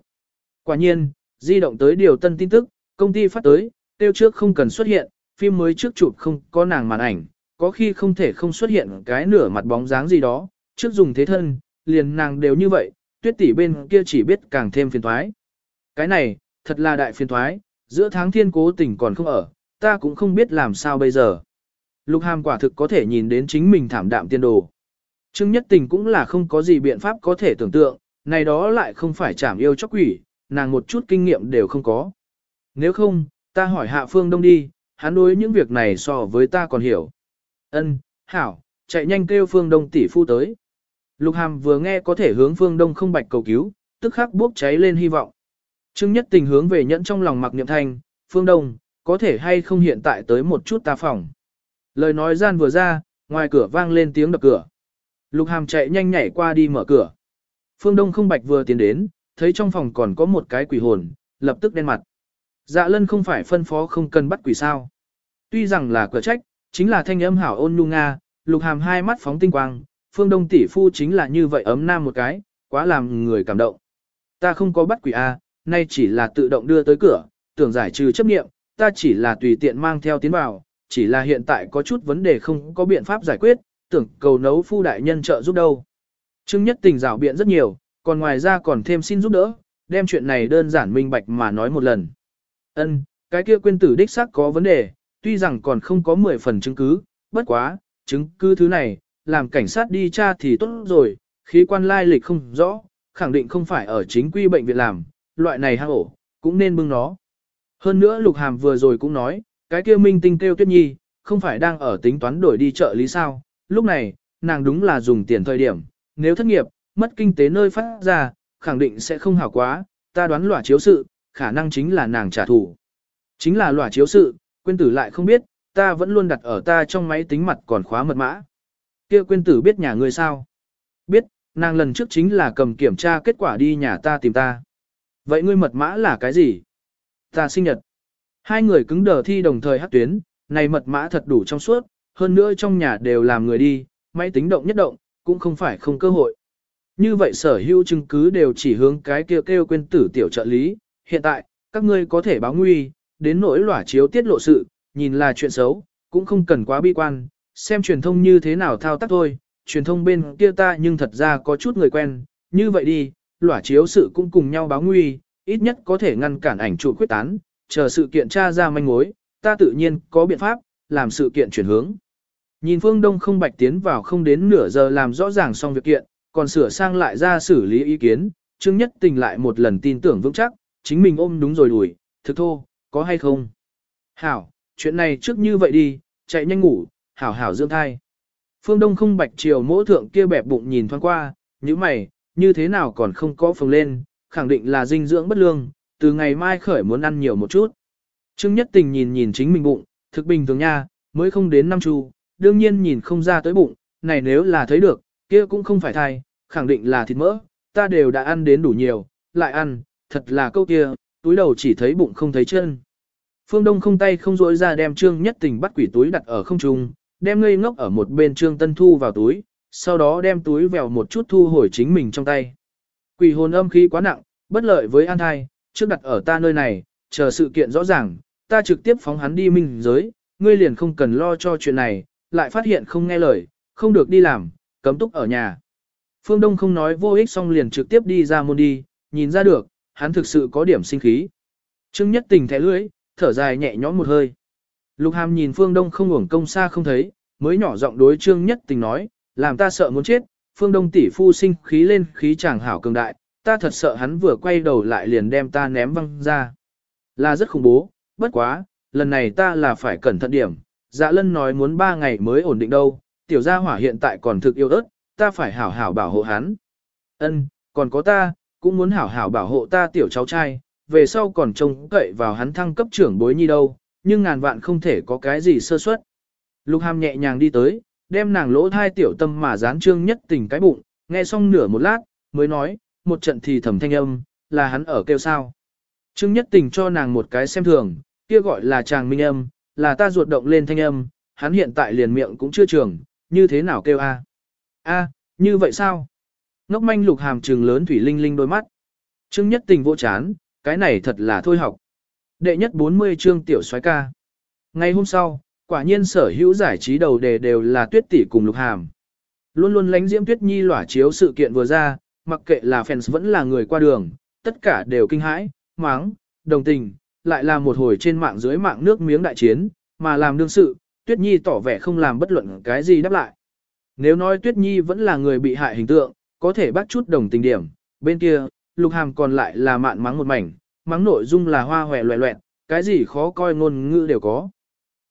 Quả nhiên, di động tới điều tân tin tức, công ty phát tới, tiêu trước không cần xuất hiện, phim mới trước chụp không có nàng màn ảnh, có khi không thể không xuất hiện cái nửa mặt bóng dáng gì đó, trước dùng thế thân, liền nàng đều như vậy, tuyết tỷ bên kia chỉ biết càng thêm phiền thoái. Cái này, thật là đại phiền thoái, giữa tháng thiên cố tình còn không ở, ta cũng không biết làm sao bây giờ. Lục hàm quả thực có thể nhìn đến chính mình thảm đạm tiên đồ. Trương nhất tình cũng là không có gì biện pháp có thể tưởng tượng, này đó lại không phải chảm yêu chóc quỷ, nàng một chút kinh nghiệm đều không có. Nếu không, ta hỏi hạ phương đông đi, hắn đối những việc này so với ta còn hiểu. Ân, hảo, chạy nhanh kêu phương đông tỷ phu tới. Lục hàm vừa nghe có thể hướng phương đông không bạch cầu cứu, tức khắc bốc cháy lên hy vọng. Trương nhất tình hướng về nhẫn trong lòng mặc niệm thanh, phương đông, có thể hay không hiện tại tới một chút ta phòng. Lời nói gian vừa ra, ngoài cửa vang lên tiếng đập cửa. Lục hàm chạy nhanh nhảy qua đi mở cửa. Phương đông không bạch vừa tiến đến, thấy trong phòng còn có một cái quỷ hồn, lập tức đen mặt. Dạ lân không phải phân phó không cần bắt quỷ sao. Tuy rằng là cửa trách, chính là thanh âm hảo ôn nhu nga, lục hàm hai mắt phóng tinh quang, phương đông tỷ phu chính là như vậy ấm nam một cái, quá làm người cảm động. Ta không có bắt quỷ A, nay chỉ là tự động đưa tới cửa, tưởng giải trừ chấp nghiệm, ta chỉ là tùy tiện mang theo tiến vào, chỉ là hiện tại có chút vấn đề không có biện pháp giải quyết, tưởng cầu nấu phu đại nhân trợ giúp đâu. Trương nhất tình rào biện rất nhiều, còn ngoài ra còn thêm xin giúp đỡ, đem chuyện này đơn giản minh bạch mà nói một lần. Ân, cái kia quyên tử đích xác có vấn đề, tuy rằng còn không có 10 phần chứng cứ, bất quá, chứng cứ thứ này, làm cảnh sát đi tra thì tốt rồi, khí quan lai lịch không rõ, khẳng định không phải ở chính quy bệnh viện làm, loại này hang ổ, cũng nên bưng nó. Hơn nữa Lục Hàm vừa rồi cũng nói, cái kia minh tinh kêu tuyết nhi, không phải đang ở tính toán đổi đi chợ lý sao, lúc này, nàng đúng là dùng tiền thời điểm, nếu thất nghiệp, mất kinh tế nơi phát ra, khẳng định sẽ không hảo quá, ta đoán lỏa chiếu sự, khả năng chính là nàng trả thù. Chính là lỏa chiếu sự, quên tử lại không biết, ta vẫn luôn đặt ở ta trong máy tính mặt còn khóa mật mã. Kia quên tử biết nhà ngươi sao? Biết, nàng lần trước chính là cầm kiểm tra kết quả đi nhà ta tìm ta. Vậy ngươi mật mã là cái gì? Ta sinh nhật. Hai người cứng đờ thi đồng thời hát tuyến, này mật mã thật đủ trong suốt, hơn nữa trong nhà đều làm người đi, máy tính động nhất động, cũng không phải không cơ hội. Như vậy sở hữu chứng cứ đều chỉ hướng cái kêu kêu quên tử tiểu trợ lý, hiện tại, các ngươi có thể báo nguy, đến nỗi lỏa chiếu tiết lộ sự, nhìn là chuyện xấu, cũng không cần quá bi quan, xem truyền thông như thế nào thao tác thôi, truyền thông bên kia ta nhưng thật ra có chút người quen, như vậy đi, lỏa chiếu sự cũng cùng nhau báo nguy, ít nhất có thể ngăn cản ảnh chủ quyết tán, chờ sự kiện tra ra manh mối, ta tự nhiên có biện pháp, làm sự kiện chuyển hướng. Nhìn phương đông không bạch tiến vào không đến nửa giờ làm rõ ràng xong việc kiện, còn sửa sang lại ra xử lý ý kiến, Trương Nhất Tình lại một lần tin tưởng vững chắc, chính mình ôm đúng rồi đuổi, thực thô, có hay không? Hảo, chuyện này trước như vậy đi, chạy nhanh ngủ, hảo hảo dưỡng thai. Phương Đông không bạch chiều mỗ thượng kia bẹp bụng nhìn thoáng qua, như mày, như thế nào còn không có phồng lên, khẳng định là dinh dưỡng bất lương, từ ngày mai khởi muốn ăn nhiều một chút. Trương Nhất Tình nhìn nhìn chính mình bụng, thực bình thường nha, mới không đến năm chu, đương nhiên nhìn không ra tới bụng, này nếu là thấy được, kia cũng không phải thai, khẳng định là thịt mỡ, ta đều đã ăn đến đủ nhiều, lại ăn, thật là câu kia, túi đầu chỉ thấy bụng không thấy chân. Phương Đông không tay không rỗi ra đem Trương Nhất Tình bắt quỷ túi đặt ở không trung, đem ngây ngốc ở một bên Trương Tân Thu vào túi, sau đó đem túi vèo một chút thu hồi chính mình trong tay. Quỷ hồn âm khí quá nặng, bất lợi với an thai, trước đặt ở ta nơi này, chờ sự kiện rõ ràng, ta trực tiếp phóng hắn đi minh giới, ngươi liền không cần lo cho chuyện này, lại phát hiện không nghe lời, không được đi làm, cấm túc ở nhà. Phương Đông không nói vô ích xong liền trực tiếp đi ra môn đi, nhìn ra được, hắn thực sự có điểm sinh khí. Trương Nhất Tình thẻ lưỡi, thở dài nhẹ nhõm một hơi. Lục Hàm nhìn Phương Đông không uổng công xa không thấy, mới nhỏ giọng đối Trương Nhất Tình nói, làm ta sợ muốn chết, Phương Đông tỷ phu sinh khí lên khí chàng hảo cường đại, ta thật sợ hắn vừa quay đầu lại liền đem ta ném văng ra. Là rất khủng bố, bất quá, lần này ta là phải cẩn thận điểm, dạ lân nói muốn ba ngày mới ổn định đâu, tiểu gia hỏa hiện tại còn thực yêu ớt, ta phải hảo hảo bảo hộ hắn. Ân, còn có ta, cũng muốn hảo hảo bảo hộ ta tiểu cháu trai, về sau còn trông cậy vào hắn thăng cấp trưởng bối nhi đâu, nhưng ngàn vạn không thể có cái gì sơ suất. Lục hàm nhẹ nhàng đi tới, đem nàng lỗ thai tiểu tâm mà dán trương nhất tình cái bụng, nghe xong nửa một lát, mới nói, một trận thì thầm thanh âm, là hắn ở kêu sao. Trương nhất tình cho nàng một cái xem thường, kia gọi là chàng minh âm, là ta ruột động lên thanh âm, hắn hiện tại liền miệng cũng chưa trường, như thế nào kêu a? A, như vậy sao? Ngốc manh lục hàm trừng lớn thủy linh linh đôi mắt. Trương nhất tình vô chán, cái này thật là thôi học. Đệ nhất 40 chương tiểu soái ca. Ngày hôm sau, quả nhiên sở hữu giải trí đầu đề đều là tuyết tỷ cùng lục hàm. Luôn luôn lánh diễm tuyết nhi lỏa chiếu sự kiện vừa ra, mặc kệ là fans vẫn là người qua đường, tất cả đều kinh hãi, máng, đồng tình, lại là một hồi trên mạng dưới mạng nước miếng đại chiến, mà làm đương sự, tuyết nhi tỏ vẻ không làm bất luận cái gì đáp lại. Nếu nói tuyết nhi vẫn là người bị hại hình tượng, có thể bắt chút đồng tình điểm, bên kia, lục hàm còn lại là mạn mắng một mảnh, mắng nội dung là hoa hòe loẹ loẹt, cái gì khó coi ngôn ngữ đều có.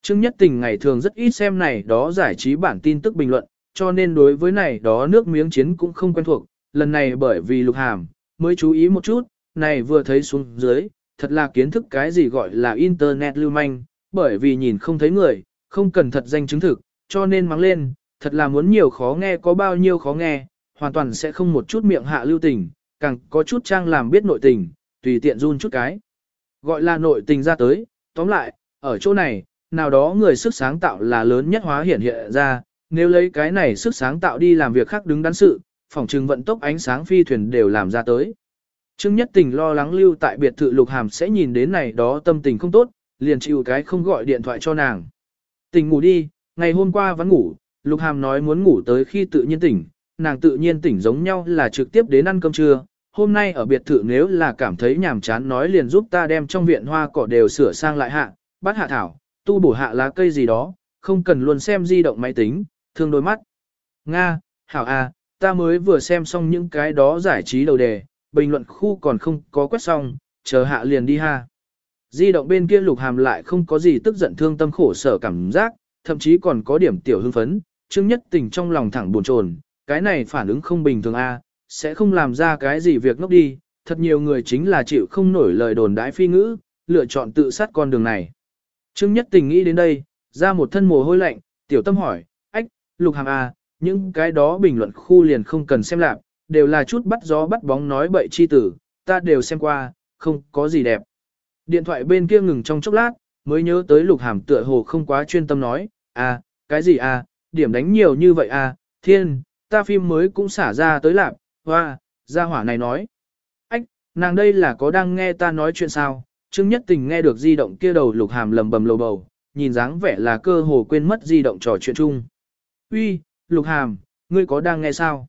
Trương Nhất Tình ngày thường rất ít xem này đó giải trí bản tin tức bình luận, cho nên đối với này đó nước miếng chiến cũng không quen thuộc, lần này bởi vì lục hàm, mới chú ý một chút, này vừa thấy xuống dưới, thật là kiến thức cái gì gọi là internet lưu manh, bởi vì nhìn không thấy người, không cần thật danh chứng thực, cho nên mắng lên, thật là muốn nhiều khó nghe có bao nhiêu khó nghe, hoàn toàn sẽ không một chút miệng hạ lưu tình, càng có chút trang làm biết nội tình, tùy tiện run chút cái. Gọi là nội tình ra tới, tóm lại, ở chỗ này, nào đó người sức sáng tạo là lớn nhất hóa hiển hiện ra, nếu lấy cái này sức sáng tạo đi làm việc khác đứng đắn sự, phòng trừng vận tốc ánh sáng phi thuyền đều làm ra tới. Trương Nhất Tình lo lắng lưu tại biệt thự Lục Hàm sẽ nhìn đến này đó tâm tình không tốt, liền chịu cái không gọi điện thoại cho nàng. Tình ngủ đi, ngày hôm qua vẫn ngủ, Lục Hàm nói muốn ngủ tới khi tự nhiên tỉnh, nàng tự nhiên tỉnh giống nhau là trực tiếp đến ăn cơm trưa. Hôm nay ở biệt thự nếu là cảm thấy nhàm chán nói liền giúp ta đem trong viện hoa cỏ đều sửa sang lại hạ, bắt hạ thảo, tu bổ hạ lá cây gì đó, không cần luôn xem di động máy tính, thương đôi mắt. Nga, Hảo A, ta mới vừa xem xong những cái đó giải trí đầu đề, bình luận khu còn không có quét xong, chờ hạ liền đi ha. Di động bên kia lục hàm lại không có gì tức giận thương tâm khổ sở cảm giác, thậm chí còn có điểm tiểu hưng phấn, chương nhất tình trong lòng thẳng buồn chồn, cái này phản ứng không bình thường a, sẽ không làm ra cái gì việc ngốc đi, thật nhiều người chính là chịu không nổi lời đồn đãi phi ngữ, lựa chọn tự sát con đường này. Trương nhất tình nghĩ đến đây, ra một thân mồ hôi lạnh, tiểu tâm hỏi, ách, lục hàm a, những cái đó bình luận khu liền không cần xem lạc, đều là chút bắt gió bắt bóng nói bậy chi tử, ta đều xem qua, không có gì đẹp. Điện thoại bên kia ngừng trong chốc lát, mới nhớ tới lục hàm tựa hồ không quá chuyên tâm nói, à, cái gì à, điểm đánh nhiều như vậy à, thiên, ta phim mới cũng xả ra tới lạc, hoa, gia hỏa này nói. Ách, nàng đây là có đang nghe ta nói chuyện sao, chứng Nhất Tình nghe được di động kia đầu lục hàm lầm bầm lầu bầu, nhìn dáng vẻ là cơ hồ quên mất di động trò chuyện chung. Uy, lục hàm, ngươi có đang nghe sao?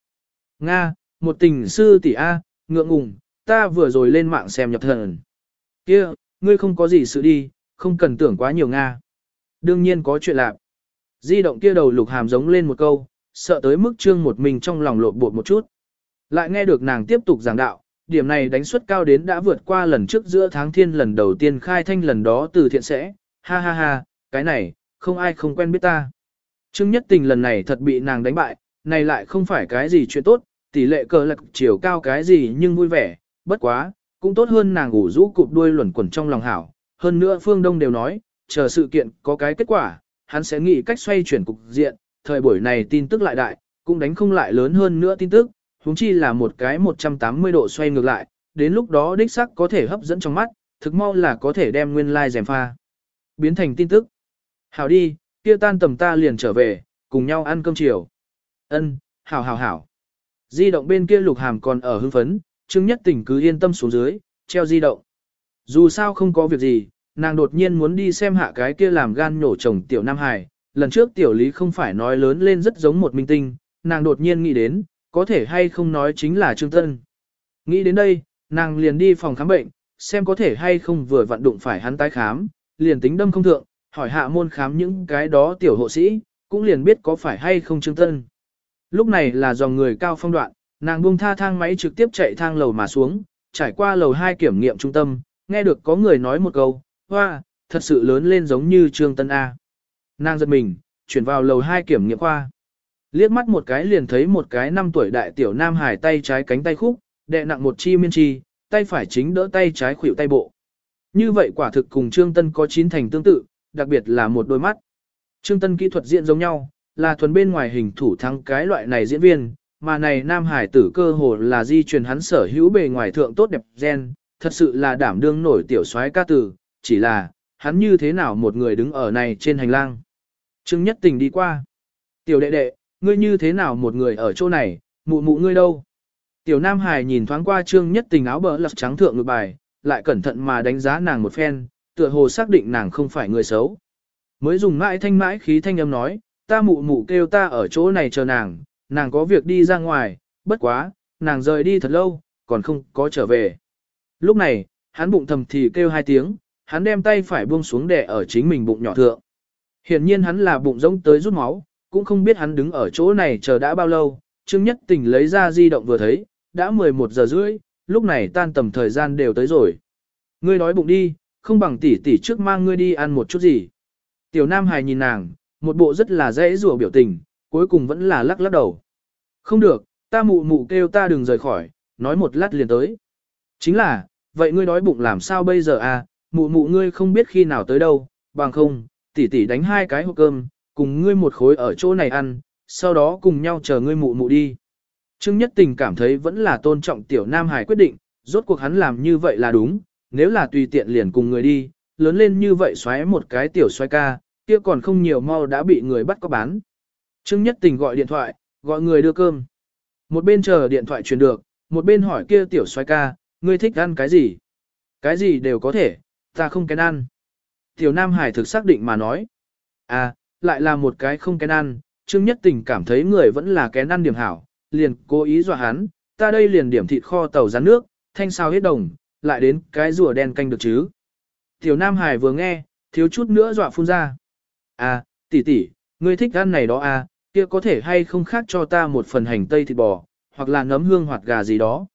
Nga, một tình sư tỷ A, ngượng ngùng, ta vừa rồi lên mạng xem nhập thần. Kia, ngươi không có gì sự đi, không cần tưởng quá nhiều Nga. Đương nhiên có chuyện lạc. Di động kia đầu lục hàm giống lên một câu, sợ tới mức trương một mình trong lòng lộn bột một chút. Lại nghe được nàng tiếp tục giảng đạo, điểm này đánh suất cao đến đã vượt qua lần trước giữa tháng thiên lần đầu tiên khai thanh lần đó từ thiện sẽ, ha ha ha, cái này, không ai không quen biết ta. Trương nhất tình lần này thật bị nàng đánh bại, này lại không phải cái gì chuyện tốt, tỷ lệ cờ lạc chiều cao cái gì nhưng vui vẻ, bất quá, cũng tốt hơn nàng ngủ rũ cụp đuôi luẩn quẩn trong lòng hảo. Hơn nữa phương Đông đều nói, chờ sự kiện có cái kết quả, hắn sẽ nghĩ cách xoay chuyển cục diện, thời buổi này tin tức lại đại, cũng đánh không lại lớn hơn nữa tin tức, huống chi là một cái 180 độ xoay ngược lại, đến lúc đó đích sắc có thể hấp dẫn trong mắt, thực mau là có thể đem nguyên lai like dèm pha. Biến thành tin tức. Hảo đi, kia tan tầm ta liền trở về, cùng nhau ăn cơm chiều. Ân, hảo hảo hảo. Di động bên kia lục hàm còn ở hưng phấn, Trương Nhất Tỉnh cứ yên tâm xuống dưới, treo di động. Dù sao không có việc gì, nàng đột nhiên muốn đi xem hạ cái kia làm gan nhổ chồng tiểu Nam Hải. Lần trước tiểu lý không phải nói lớn lên rất giống một minh tinh, nàng đột nhiên nghĩ đến, có thể hay không nói chính là Trương Tân. Nghĩ đến đây, nàng liền đi phòng khám bệnh, xem có thể hay không vừa vận đụng phải hắn tái khám, liền tính đâm không thượng, hỏi hạ môn khám những cái đó tiểu hộ sĩ, cũng liền biết có phải hay không Trương Tân. Lúc này là dòng người cao phong đoạn, nàng buông tha thang máy trực tiếp chạy thang lầu mà xuống, trải qua lầu 2 kiểm nghiệm trung tâm, nghe được có người nói một câu, hoa, thật sự lớn lên giống như Trương Tân A. Nàng giật mình, chuyển vào lầu 2 kiểm nghiệm khoa. Liếc mắt một cái liền thấy một cái năm tuổi đại tiểu nam hải tay trái cánh tay khúc, đè nặng một chi miên chi, tay phải chính đỡ tay trái khuỷu tay bộ. Như vậy quả thực cùng Trương Tân có chín thành tương tự, đặc biệt là một đôi mắt. Trương Tân kỹ thuật diễn giống nhau, là thuần bên ngoài hình thủ thắng cái loại này diễn viên, mà này nam hải tử cơ hồ là di truyền hắn sở hữu bề ngoài thượng tốt đẹp gen, thật sự là đảm đương nổi tiểu soái ca tử, chỉ là, hắn như thế nào một người đứng ở này trên hành lang. Trương Nhất Tình đi qua. Tiểu đệ đệ, ngươi như thế nào một người ở chỗ này, mụ mụ ngươi đâu? Tiểu Nam Hải nhìn thoáng qua Trương Nhất Tình áo bờ lật trắng thượng ngược bài, lại cẩn thận mà đánh giá nàng một phen, tựa hồ xác định nàng không phải người xấu. Mới dùng mãi thanh mãi khí thanh âm nói, ta mụ mụ kêu ta ở chỗ này chờ nàng, nàng có việc đi ra ngoài, bất quá, nàng rời đi thật lâu, còn không có trở về. Lúc này, hắn bụng thầm thì kêu hai tiếng, hắn đem tay phải buông xuống đè ở chính mình bụng nhỏ thượng. Hiển nhiên hắn là bụng rỗng tới rút máu, cũng không biết hắn đứng ở chỗ này chờ đã bao lâu, Trương Nhất Tình lấy ra di động vừa thấy, đã 11 giờ rưỡi, lúc này tan tầm thời gian đều tới rồi. Ngươi đói bụng đi, không bằng tỷ tỷ trước mang ngươi đi ăn một chút gì. Tiểu Nam Hải nhìn nàng, một bộ rất là dễ rùa biểu tình, cuối cùng vẫn là lắc lắc đầu. Không được, ta mụ mụ kêu ta đừng rời khỏi, nói một lát liền tới. Chính là, vậy ngươi đói bụng làm sao bây giờ à, mụ mụ ngươi không biết khi nào tới đâu, bằng không, tỷ tỷ đánh hai cái hộp cơm, cùng ngươi một khối ở chỗ này ăn, sau đó cùng nhau chờ ngươi mụ mụ đi. Trương Nhất Tình cảm thấy vẫn là tôn trọng tiểu Nam Hải quyết định, rốt cuộc hắn làm như vậy là đúng, nếu là tùy tiện liền cùng người đi, lớn lên như vậy xoáy một cái tiểu xoay ca, kia còn không nhiều mau đã bị người bắt có bán. Trương Nhất Tình gọi điện thoại, gọi người đưa cơm. Một bên chờ điện thoại truyền được, một bên hỏi kia tiểu xoay ca, ngươi thích ăn cái gì? Cái gì đều có thể, ta không kén ăn. Tiểu Nam Hải thực xác định mà nói. À, lại là một cái không kén ăn, Trương Nhất Tình cảm thấy người vẫn là kén ăn điểm hảo, liền cố ý dọa hắn, ta đây liền điểm thịt kho tàu rán nước, thanh sao hết đồng, lại đến cái rùa đen canh được chứ. Tiểu Nam Hải vừa nghe, thiếu chút nữa dọa phun ra. À, tỷ tỷ, ngươi thích ăn này đó à, kia có thể hay không khác cho ta một phần hành tây thịt bò, hoặc là nấm hương hoặc gà gì đó.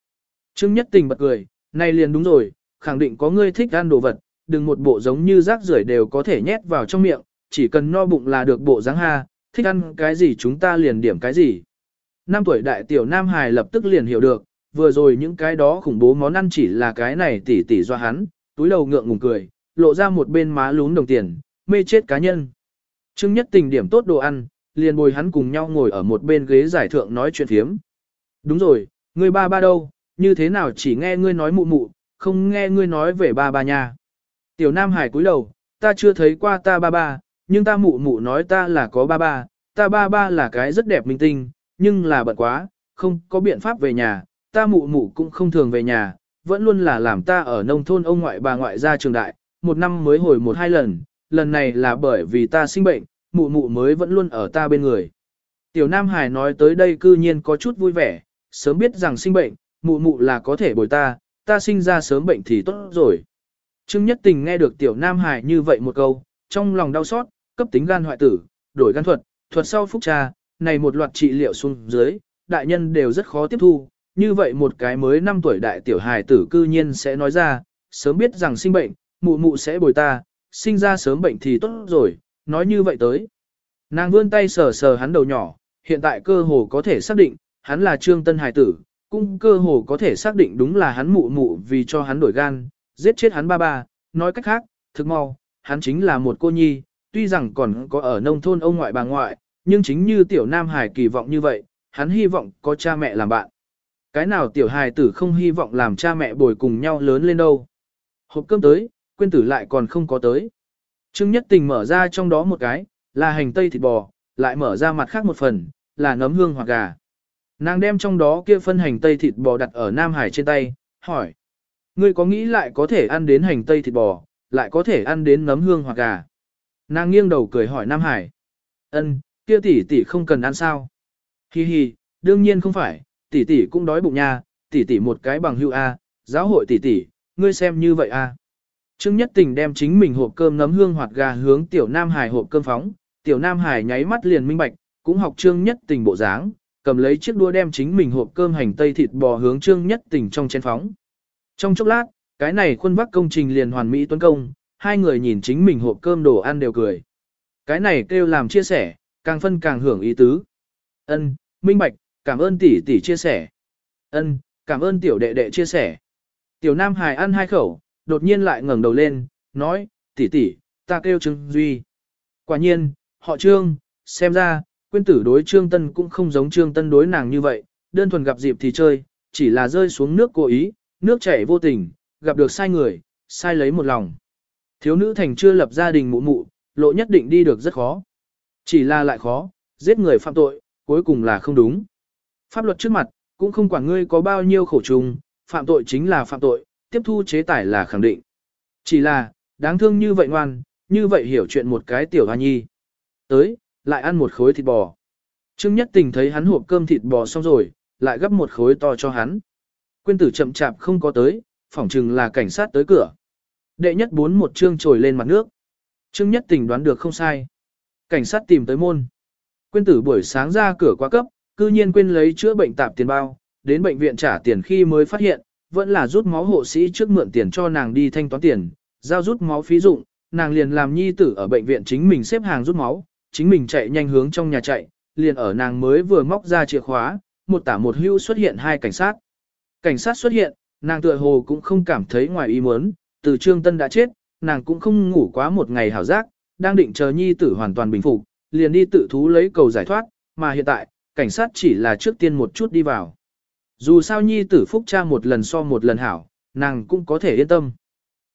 Trương Nhất Tình bật cười, này liền đúng rồi, khẳng định có ngươi thích ăn đồ vật, đừng một bộ giống như rác rưởi đều có thể nhét vào trong miệng, chỉ cần no bụng là được bộ dáng ha, thích ăn cái gì chúng ta liền điểm cái gì. Năm tuổi đại tiểu Nam Hải lập tức liền hiểu được, vừa rồi những cái đó khủng bố món ăn chỉ là cái này tỉ tỉ do hắn, túi đầu ngượng ngùng cười, lộ ra một bên má lún đồng tiền, mê chết cá nhân. Trương Nhất Tình điểm tốt đồ ăn, liền bồi hắn cùng nhau ngồi ở một bên ghế giải thượng nói chuyện thiếm. Đúng rồi, ngươi ba ba đâu, như thế nào chỉ nghe ngươi nói mụ mụ, không nghe ngươi nói về ba ba nha. Tiểu Nam Hải cúi đầu, ta chưa thấy qua ta ba ba, nhưng ta mụ mụ nói ta là có ba ba, ta ba ba là cái rất đẹp minh tinh, nhưng là bận quá, không có biện pháp về nhà, ta mụ mụ cũng không thường về nhà, vẫn luôn là làm ta ở nông thôn ông ngoại bà ngoại ra trường đại, một năm mới hồi một hai lần, lần này là bởi vì ta sinh bệnh, mụ mụ mới vẫn luôn ở ta bên người. Tiểu Nam Hải nói tới đây cư nhiên có chút vui vẻ, sớm biết rằng sinh bệnh, mụ mụ là có thể bồi ta, ta sinh ra sớm bệnh thì tốt rồi. Trương Nhất Tình nghe được Tiểu Nam Hải như vậy một câu, trong lòng đau xót, cấp tính gan hoại tử, đổi gan thuật, thuật sau phúc trà, này một loạt trị liệu xuống dưới, đại nhân đều rất khó tiếp thu, như vậy một cái mới 5 tuổi đại tiểu hài tử cư nhiên sẽ nói ra, sớm biết rằng sinh bệnh, mụ mụ sẽ bồi ta, sinh ra sớm bệnh thì tốt rồi, nói như vậy tới. Nàng vươn tay sờ sờ hắn đầu nhỏ, hiện tại cơ hồ có thể xác định, hắn là trương tân hải tử, cũng cơ hồ có thể xác định đúng là hắn mụ mụ vì cho hắn đổi gan, giết chết hắn ba ba, nói cách khác, thực mau, hắn chính là một cô nhi, tuy rằng còn có ở nông thôn ông ngoại bà ngoại, nhưng chính như tiểu nam hải kỳ vọng như vậy, hắn hy vọng có cha mẹ làm bạn. Cái nào tiểu hài tử không hy vọng làm cha mẹ bồi cùng nhau lớn lên đâu. Hộp cơm tới, quên tử lại còn không có tới. Trương Nhất Tình mở ra trong đó một cái, là hành tây thịt bò, lại mở ra mặt khác một phần, là nấm hương hoặc gà. Nàng đem trong đó kia phân hành tây thịt bò đặt ở Nam Hải trên tay, hỏi. Ngươi có nghĩ lại có thể ăn đến hành tây thịt bò, lại có thể ăn đến nấm hương hoặc gà. Nàng nghiêng đầu cười hỏi Nam Hải. Ân, kia tỷ tỷ không cần ăn sao? Hi hi, đương nhiên không phải, tỷ tỷ cũng đói bụng nha, tỷ tỷ một cái bằng hưu a, giáo hội tỷ tỷ, ngươi xem như vậy a. Trương Nhất Tình đem chính mình hộp cơm nấm hương hoạt gà hướng Tiểu Nam Hải hộp cơm phóng, Tiểu Nam Hải nháy mắt liền minh bạch, cũng học Trương Nhất Tình bộ dáng, cầm lấy chiếc đũa đem chính mình hộp cơm hành tây thịt bò hướng Trương Nhất Tình trong chén phóng. Trong chốc lát, cái này khuôn vác công trình liền hoàn mỹ tuấn công, hai người nhìn chính mình hộp cơm đồ ăn đều cười. Cái này kêu làm chia sẻ, càng phân càng hưởng ý tứ. Ân, minh bạch, cảm ơn tỷ tỷ chia sẻ. Ân, cảm ơn tiểu đệ đệ chia sẻ. Tiểu Nam Hải ăn hai khẩu, đột nhiên lại ngẩng đầu lên, nói, tỷ tỷ, ta kêu Trương Duy. Quả nhiên, họ Trương, xem ra, quyên tử đối Trương Tân cũng không giống Trương Tân đối nàng như vậy, đơn thuần gặp dịp thì chơi, chỉ là rơi xuống nước cố ý, nước chảy vô tình, gặp được sai người, sai lấy một lòng. Thiếu nữ thành chưa lập gia đình mụ mụ, lộ nhất định đi được rất khó. Chỉ là lại khó, giết người phạm tội, cuối cùng là không đúng. Pháp luật trước mặt, cũng không quản ngươi có bao nhiêu khổ trùng, phạm tội chính là phạm tội, tiếp thu chế tài là khẳng định. Chỉ là, đáng thương như vậy ngoan, như vậy hiểu chuyện một cái tiểu hoa nhi. Tới, lại ăn một khối thịt bò. Trương Nhất Tình thấy hắn hộp cơm thịt bò xong rồi, lại gấp một khối to cho hắn. Quyên tử chậm chạp không có tới, phỏng chừng là cảnh sát tới cửa. Đệ nhất bốn một trương trồi lên mặt nước. Trương Nhất Tình đoán được không sai. Cảnh sát tìm tới môn. Quyên tử buổi sáng ra cửa quá cấp, cư nhiên quên lấy chữa bệnh tạp tiền bao, đến bệnh viện trả tiền khi mới phát hiện, vẫn là rút máu hộ sĩ trước mượn tiền cho nàng đi thanh toán tiền, giao rút máu phí dụng, nàng liền làm nhi tử ở bệnh viện chính mình xếp hàng rút máu, chính mình chạy nhanh hướng trong nhà chạy, liền ở nàng mới vừa móc ra chìa khóa, một tả một hưu xuất hiện hai cảnh sát. Cảnh sát xuất hiện, nàng tựa hồ cũng không cảm thấy ngoài ý muốn, từ Trương Tân đã chết, nàng cũng không ngủ quá một ngày hảo giác, đang định chờ nhi tử hoàn toàn bình phục, liền đi tự thú lấy cầu giải thoát, mà hiện tại, cảnh sát chỉ là trước tiên một chút đi vào. Dù sao nhi tử phúc cha một lần so một lần hảo, nàng cũng có thể yên tâm.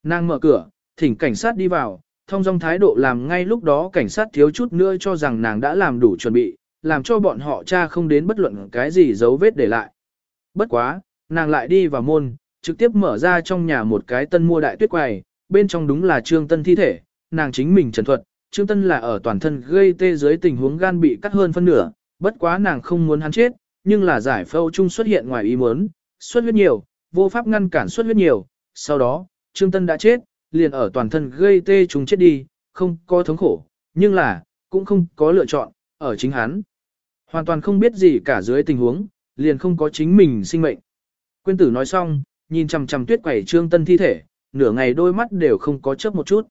Nàng mở cửa, thỉnh cảnh sát đi vào, thông dong thái độ làm ngay lúc đó cảnh sát thiếu chút nữa cho rằng nàng đã làm đủ chuẩn bị, làm cho bọn họ cha không đến bất luận cái gì dấu vết để lại. Bất quá, nàng lại đi vào môn, trực tiếp mở ra trong nhà một cái tân mua đại tuyết quầy, bên trong đúng là trương tân thi thể, nàng chính mình trần thuật, trương tân là ở toàn thân gây tê dưới tình huống gan bị cắt hơn phân nửa, bất quá nàng không muốn hắn chết, nhưng là giải phẫu chung xuất hiện ngoài ý muốn, xuất huyết nhiều, vô pháp ngăn cản xuất huyết nhiều, sau đó, trương tân đã chết, liền ở toàn thân gây tê chúng chết đi, không có thống khổ, nhưng là, cũng không có lựa chọn, ở chính hắn. Hoàn toàn không biết gì cả dưới tình huống, liền không có chính mình sinh mệnh. Quyên tử nói xong, nhìn chằm chằm tuyết quẩy trương tân thi thể, nửa ngày đôi mắt đều không có chớp một chút.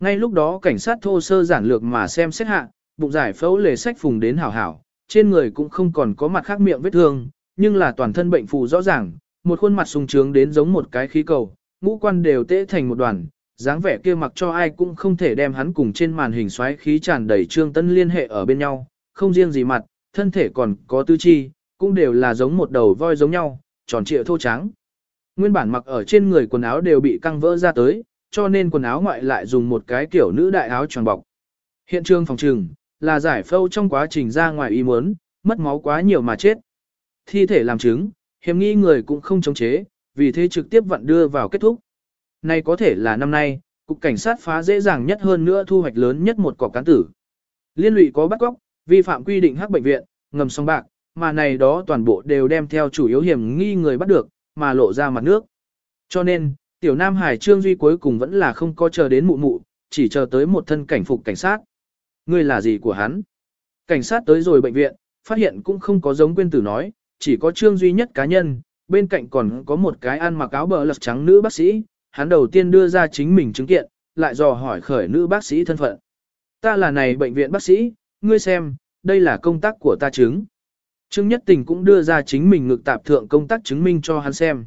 Ngay lúc đó cảnh sát thô sơ giản lược mà xem xét hạ, bụng giải phẫu lề sách phùng đến hảo hảo, trên người cũng không còn có mặt khác miệng vết thương, nhưng là toàn thân bệnh phù rõ ràng, một khuôn mặt sung trướng đến giống một cái khí cầu, ngũ quan đều tễ thành một đoàn, dáng vẻ kia mặc cho ai cũng không thể đem hắn cùng trên màn hình xoáy khí tràn đầy trương tân liên hệ ở bên nhau, không riêng gì mặt, thân thể còn có tư chi, cũng đều là giống một đầu voi giống nhau, tròn trịa thô trắng. Nguyên bản mặc ở trên người quần áo đều bị căng vỡ ra tới, cho nên quần áo ngoại lại dùng một cái kiểu nữ đại áo tròn bọc. Hiện trường phòng trừng, là giải phâu trong quá trình ra ngoài ý muốn, mất máu quá nhiều mà chết. Thi thể làm chứng, hiểm nghi người cũng không chống chế, vì thế trực tiếp vận đưa vào kết thúc. Này có thể là năm nay, cục cảnh sát phá dễ dàng nhất hơn nữa thu hoạch lớn nhất một cọc cán tử. Liên lụy có bắt cóc, vi phạm quy định hắc bệnh viện, ngầm song bạc, mà này đó toàn bộ đều đem theo chủ yếu hiểm nghi người bắt được, mà lộ ra mặt nước. Cho nên, tiểu nam hải trương duy cuối cùng vẫn là không có chờ đến mụ mụ, chỉ chờ tới một thân cảnh phục cảnh sát. Ngươi là gì của hắn? Cảnh sát tới rồi bệnh viện, phát hiện cũng không có giống quên tử nói, chỉ có trương duy nhất cá nhân, bên cạnh còn có một cái ăn mặc áo bờ lật trắng nữ bác sĩ, hắn đầu tiên đưa ra chính mình chứng kiện, lại dò hỏi khởi nữ bác sĩ thân phận. Ta là này bệnh viện bác sĩ, ngươi xem, đây là công tác của ta chứng. Trương Nhất Tình cũng đưa ra chính mình ngực tạp thượng công tác chứng minh cho hắn xem.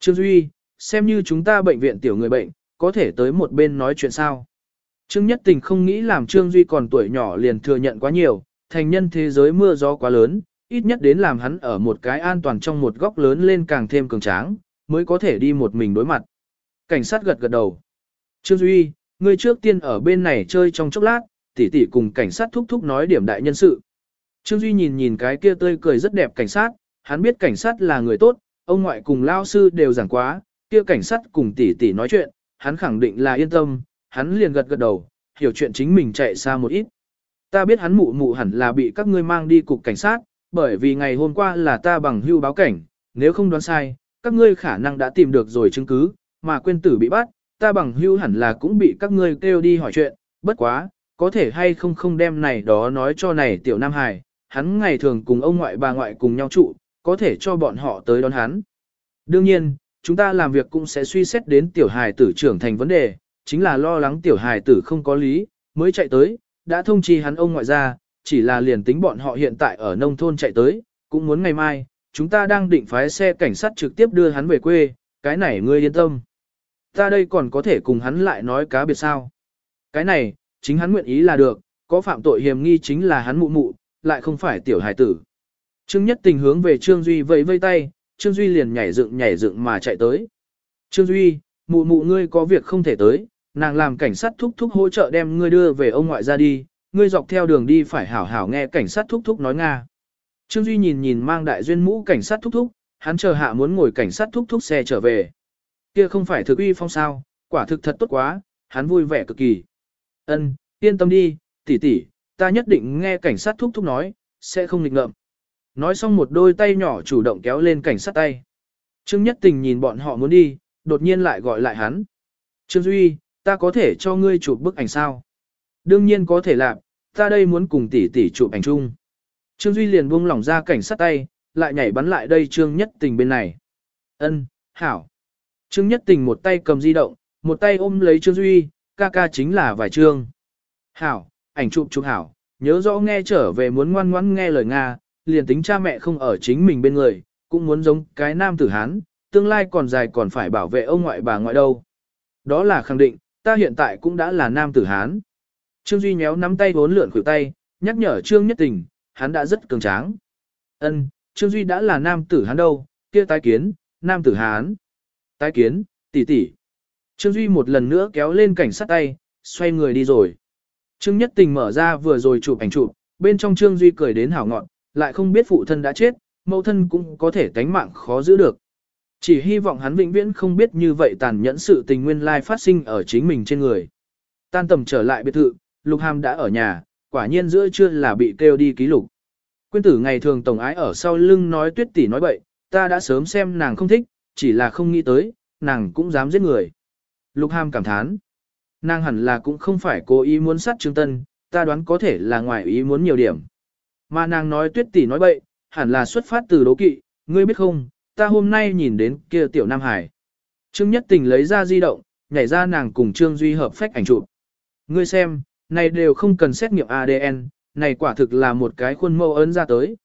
Trương Duy, xem như chúng ta bệnh viện tiểu người bệnh, có thể tới một bên nói chuyện sao. Trương Nhất Tình không nghĩ làm Trương Duy còn tuổi nhỏ liền thừa nhận quá nhiều, thành nhân thế giới mưa gió quá lớn, ít nhất đến làm hắn ở một cái an toàn trong một góc lớn lên càng thêm cường tráng, mới có thể đi một mình đối mặt. Cảnh sát gật gật đầu. Trương Duy, ngươi trước tiên ở bên này chơi trong chốc lát, tỷ tỷ cùng cảnh sát thúc thúc nói điểm đại nhân sự. Trương Duy nhìn nhìn cái kia tươi cười rất đẹp cảnh sát, hắn biết cảnh sát là người tốt, ông ngoại cùng lao sư đều giảng quá, kia cảnh sát cùng tỷ tỷ nói chuyện, hắn khẳng định là yên tâm, hắn liền gật gật đầu, hiểu chuyện chính mình chạy xa một ít. Ta biết hắn mụ mụ hẳn là bị các ngươi mang đi cục cảnh sát, bởi vì ngày hôm qua là ta bằng hưu báo cảnh, nếu không đoán sai, các ngươi khả năng đã tìm được rồi chứng cứ, mà quên tử bị bắt, ta bằng hưu hẳn là cũng bị các ngươi kêu đi hỏi chuyện, bất quá, có thể hay không không đem này đó nói cho này tiểu Nam Hải, hắn ngày thường cùng ông ngoại bà ngoại cùng nhau trụ, có thể cho bọn họ tới đón hắn. Đương nhiên, chúng ta làm việc cũng sẽ suy xét đến tiểu hài tử trưởng thành vấn đề, chính là lo lắng tiểu hài tử không có lý, mới chạy tới, đã thông chi hắn ông ngoại ra, chỉ là liền tính bọn họ hiện tại ở nông thôn chạy tới, cũng muốn ngày mai, chúng ta đang định phái xe cảnh sát trực tiếp đưa hắn về quê, cái này ngươi yên tâm. Ta đây còn có thể cùng hắn lại nói cá biệt sao. Cái này, chính hắn nguyện ý là được, có phạm tội hiểm nghi chính là hắn mụ mụ, lại không phải tiểu hài tử. Trương Nhất Tình hướng về Trương Duy vẫy vây tay, Trương Duy liền nhảy dựng nhảy dựng mà chạy tới. Trương Duy, mụ mụ ngươi có việc không thể tới, nàng làm cảnh sát thúc thúc hỗ trợ đem ngươi đưa về ông ngoại ra đi, ngươi dọc theo đường đi phải hảo hảo nghe cảnh sát thúc thúc nói Nga. Trương Duy nhìn nhìn mang đại duyên mũ cảnh sát thúc thúc, hắn chờ hạ muốn ngồi cảnh sát thúc thúc xe trở về. Kia không phải thực uy phong sao, quả thực thật tốt quá, hắn vui vẻ cực kỳ. Ân, yên tâm đi, tỷ tỷ, ta nhất định nghe cảnh sát thúc thúc nói, sẽ không nghịch ngợm. Nói xong một đôi tay nhỏ chủ động kéo lên cảnh sát tay. Trương Nhất Tình nhìn bọn họ muốn đi, đột nhiên lại gọi lại hắn. Trương Duy, ta có thể cho ngươi chụp bức ảnh sao? Đương nhiên có thể làm, ta đây muốn cùng tỷ tỷ chụp ảnh chung. Trương Duy liền buông lỏng ra cảnh sát tay, lại nhảy bắn lại đây Trương Nhất Tình bên này. Ân, hảo. Trương Nhất Tình một tay cầm di động, một tay ôm lấy Trương Duy, ca ca chính là vài trương. Hảo, ảnh chụp chụp hảo, nhớ rõ nghe trở về muốn ngoan ngoãn nghe lời Nga, liền tính cha mẹ không ở chính mình bên người, cũng muốn giống cái nam tử Hán, tương lai còn dài còn phải bảo vệ ông ngoại bà ngoại đâu. Đó là khẳng định, ta hiện tại cũng đã là nam tử Hán. Trương Duy nhéo nắm tay vốn lượn khuỷu tay, nhắc nhở Trương Nhất Tình, hắn đã rất cường tráng. Ân, Trương Duy đã là nam tử Hán đâu, kia tái kiến, nam tử Hán. Tái kiến, tỷ tỷ. Trương Duy một lần nữa kéo lên cảnh sát tay, xoay người đi rồi. Trương Nhất Tình mở ra vừa rồi chụp ảnh chụp, bên trong Trương Duy cười đến hảo ngọn, lại không biết phụ thân đã chết, mẫu thân cũng có thể tánh mạng khó giữ được. Chỉ hy vọng hắn vĩnh viễn không biết như vậy tàn nhẫn sự tình nguyên lai phát sinh ở chính mình trên người. Tan tầm trở lại biệt thự, Lục Hàm đã ở nhà, quả nhiên giữa trưa là bị kêu đi ký lục. Quyên tử ngày thường tổng ái ở sau lưng nói tuyết tỷ nói bậy, ta đã sớm xem nàng không thích, chỉ là không nghĩ tới, nàng cũng dám giết người. Lục Hàm cảm thán. Nàng hẳn là cũng không phải cố ý muốn sát Trương Tân, ta đoán có thể là ngoài ý muốn nhiều điểm. Mà nàng nói tuyết tỷ nói bậy, hẳn là xuất phát từ đố kỵ, ngươi biết không, ta hôm nay nhìn đến kia tiểu Nam Hải. Trương Nhất Tình lấy ra di động, nhảy ra nàng cùng Trương Duy hợp phách ảnh chụp. Ngươi xem, này đều không cần xét nghiệm ADN, này quả thực là một cái khuôn mẫu ấn ra tới.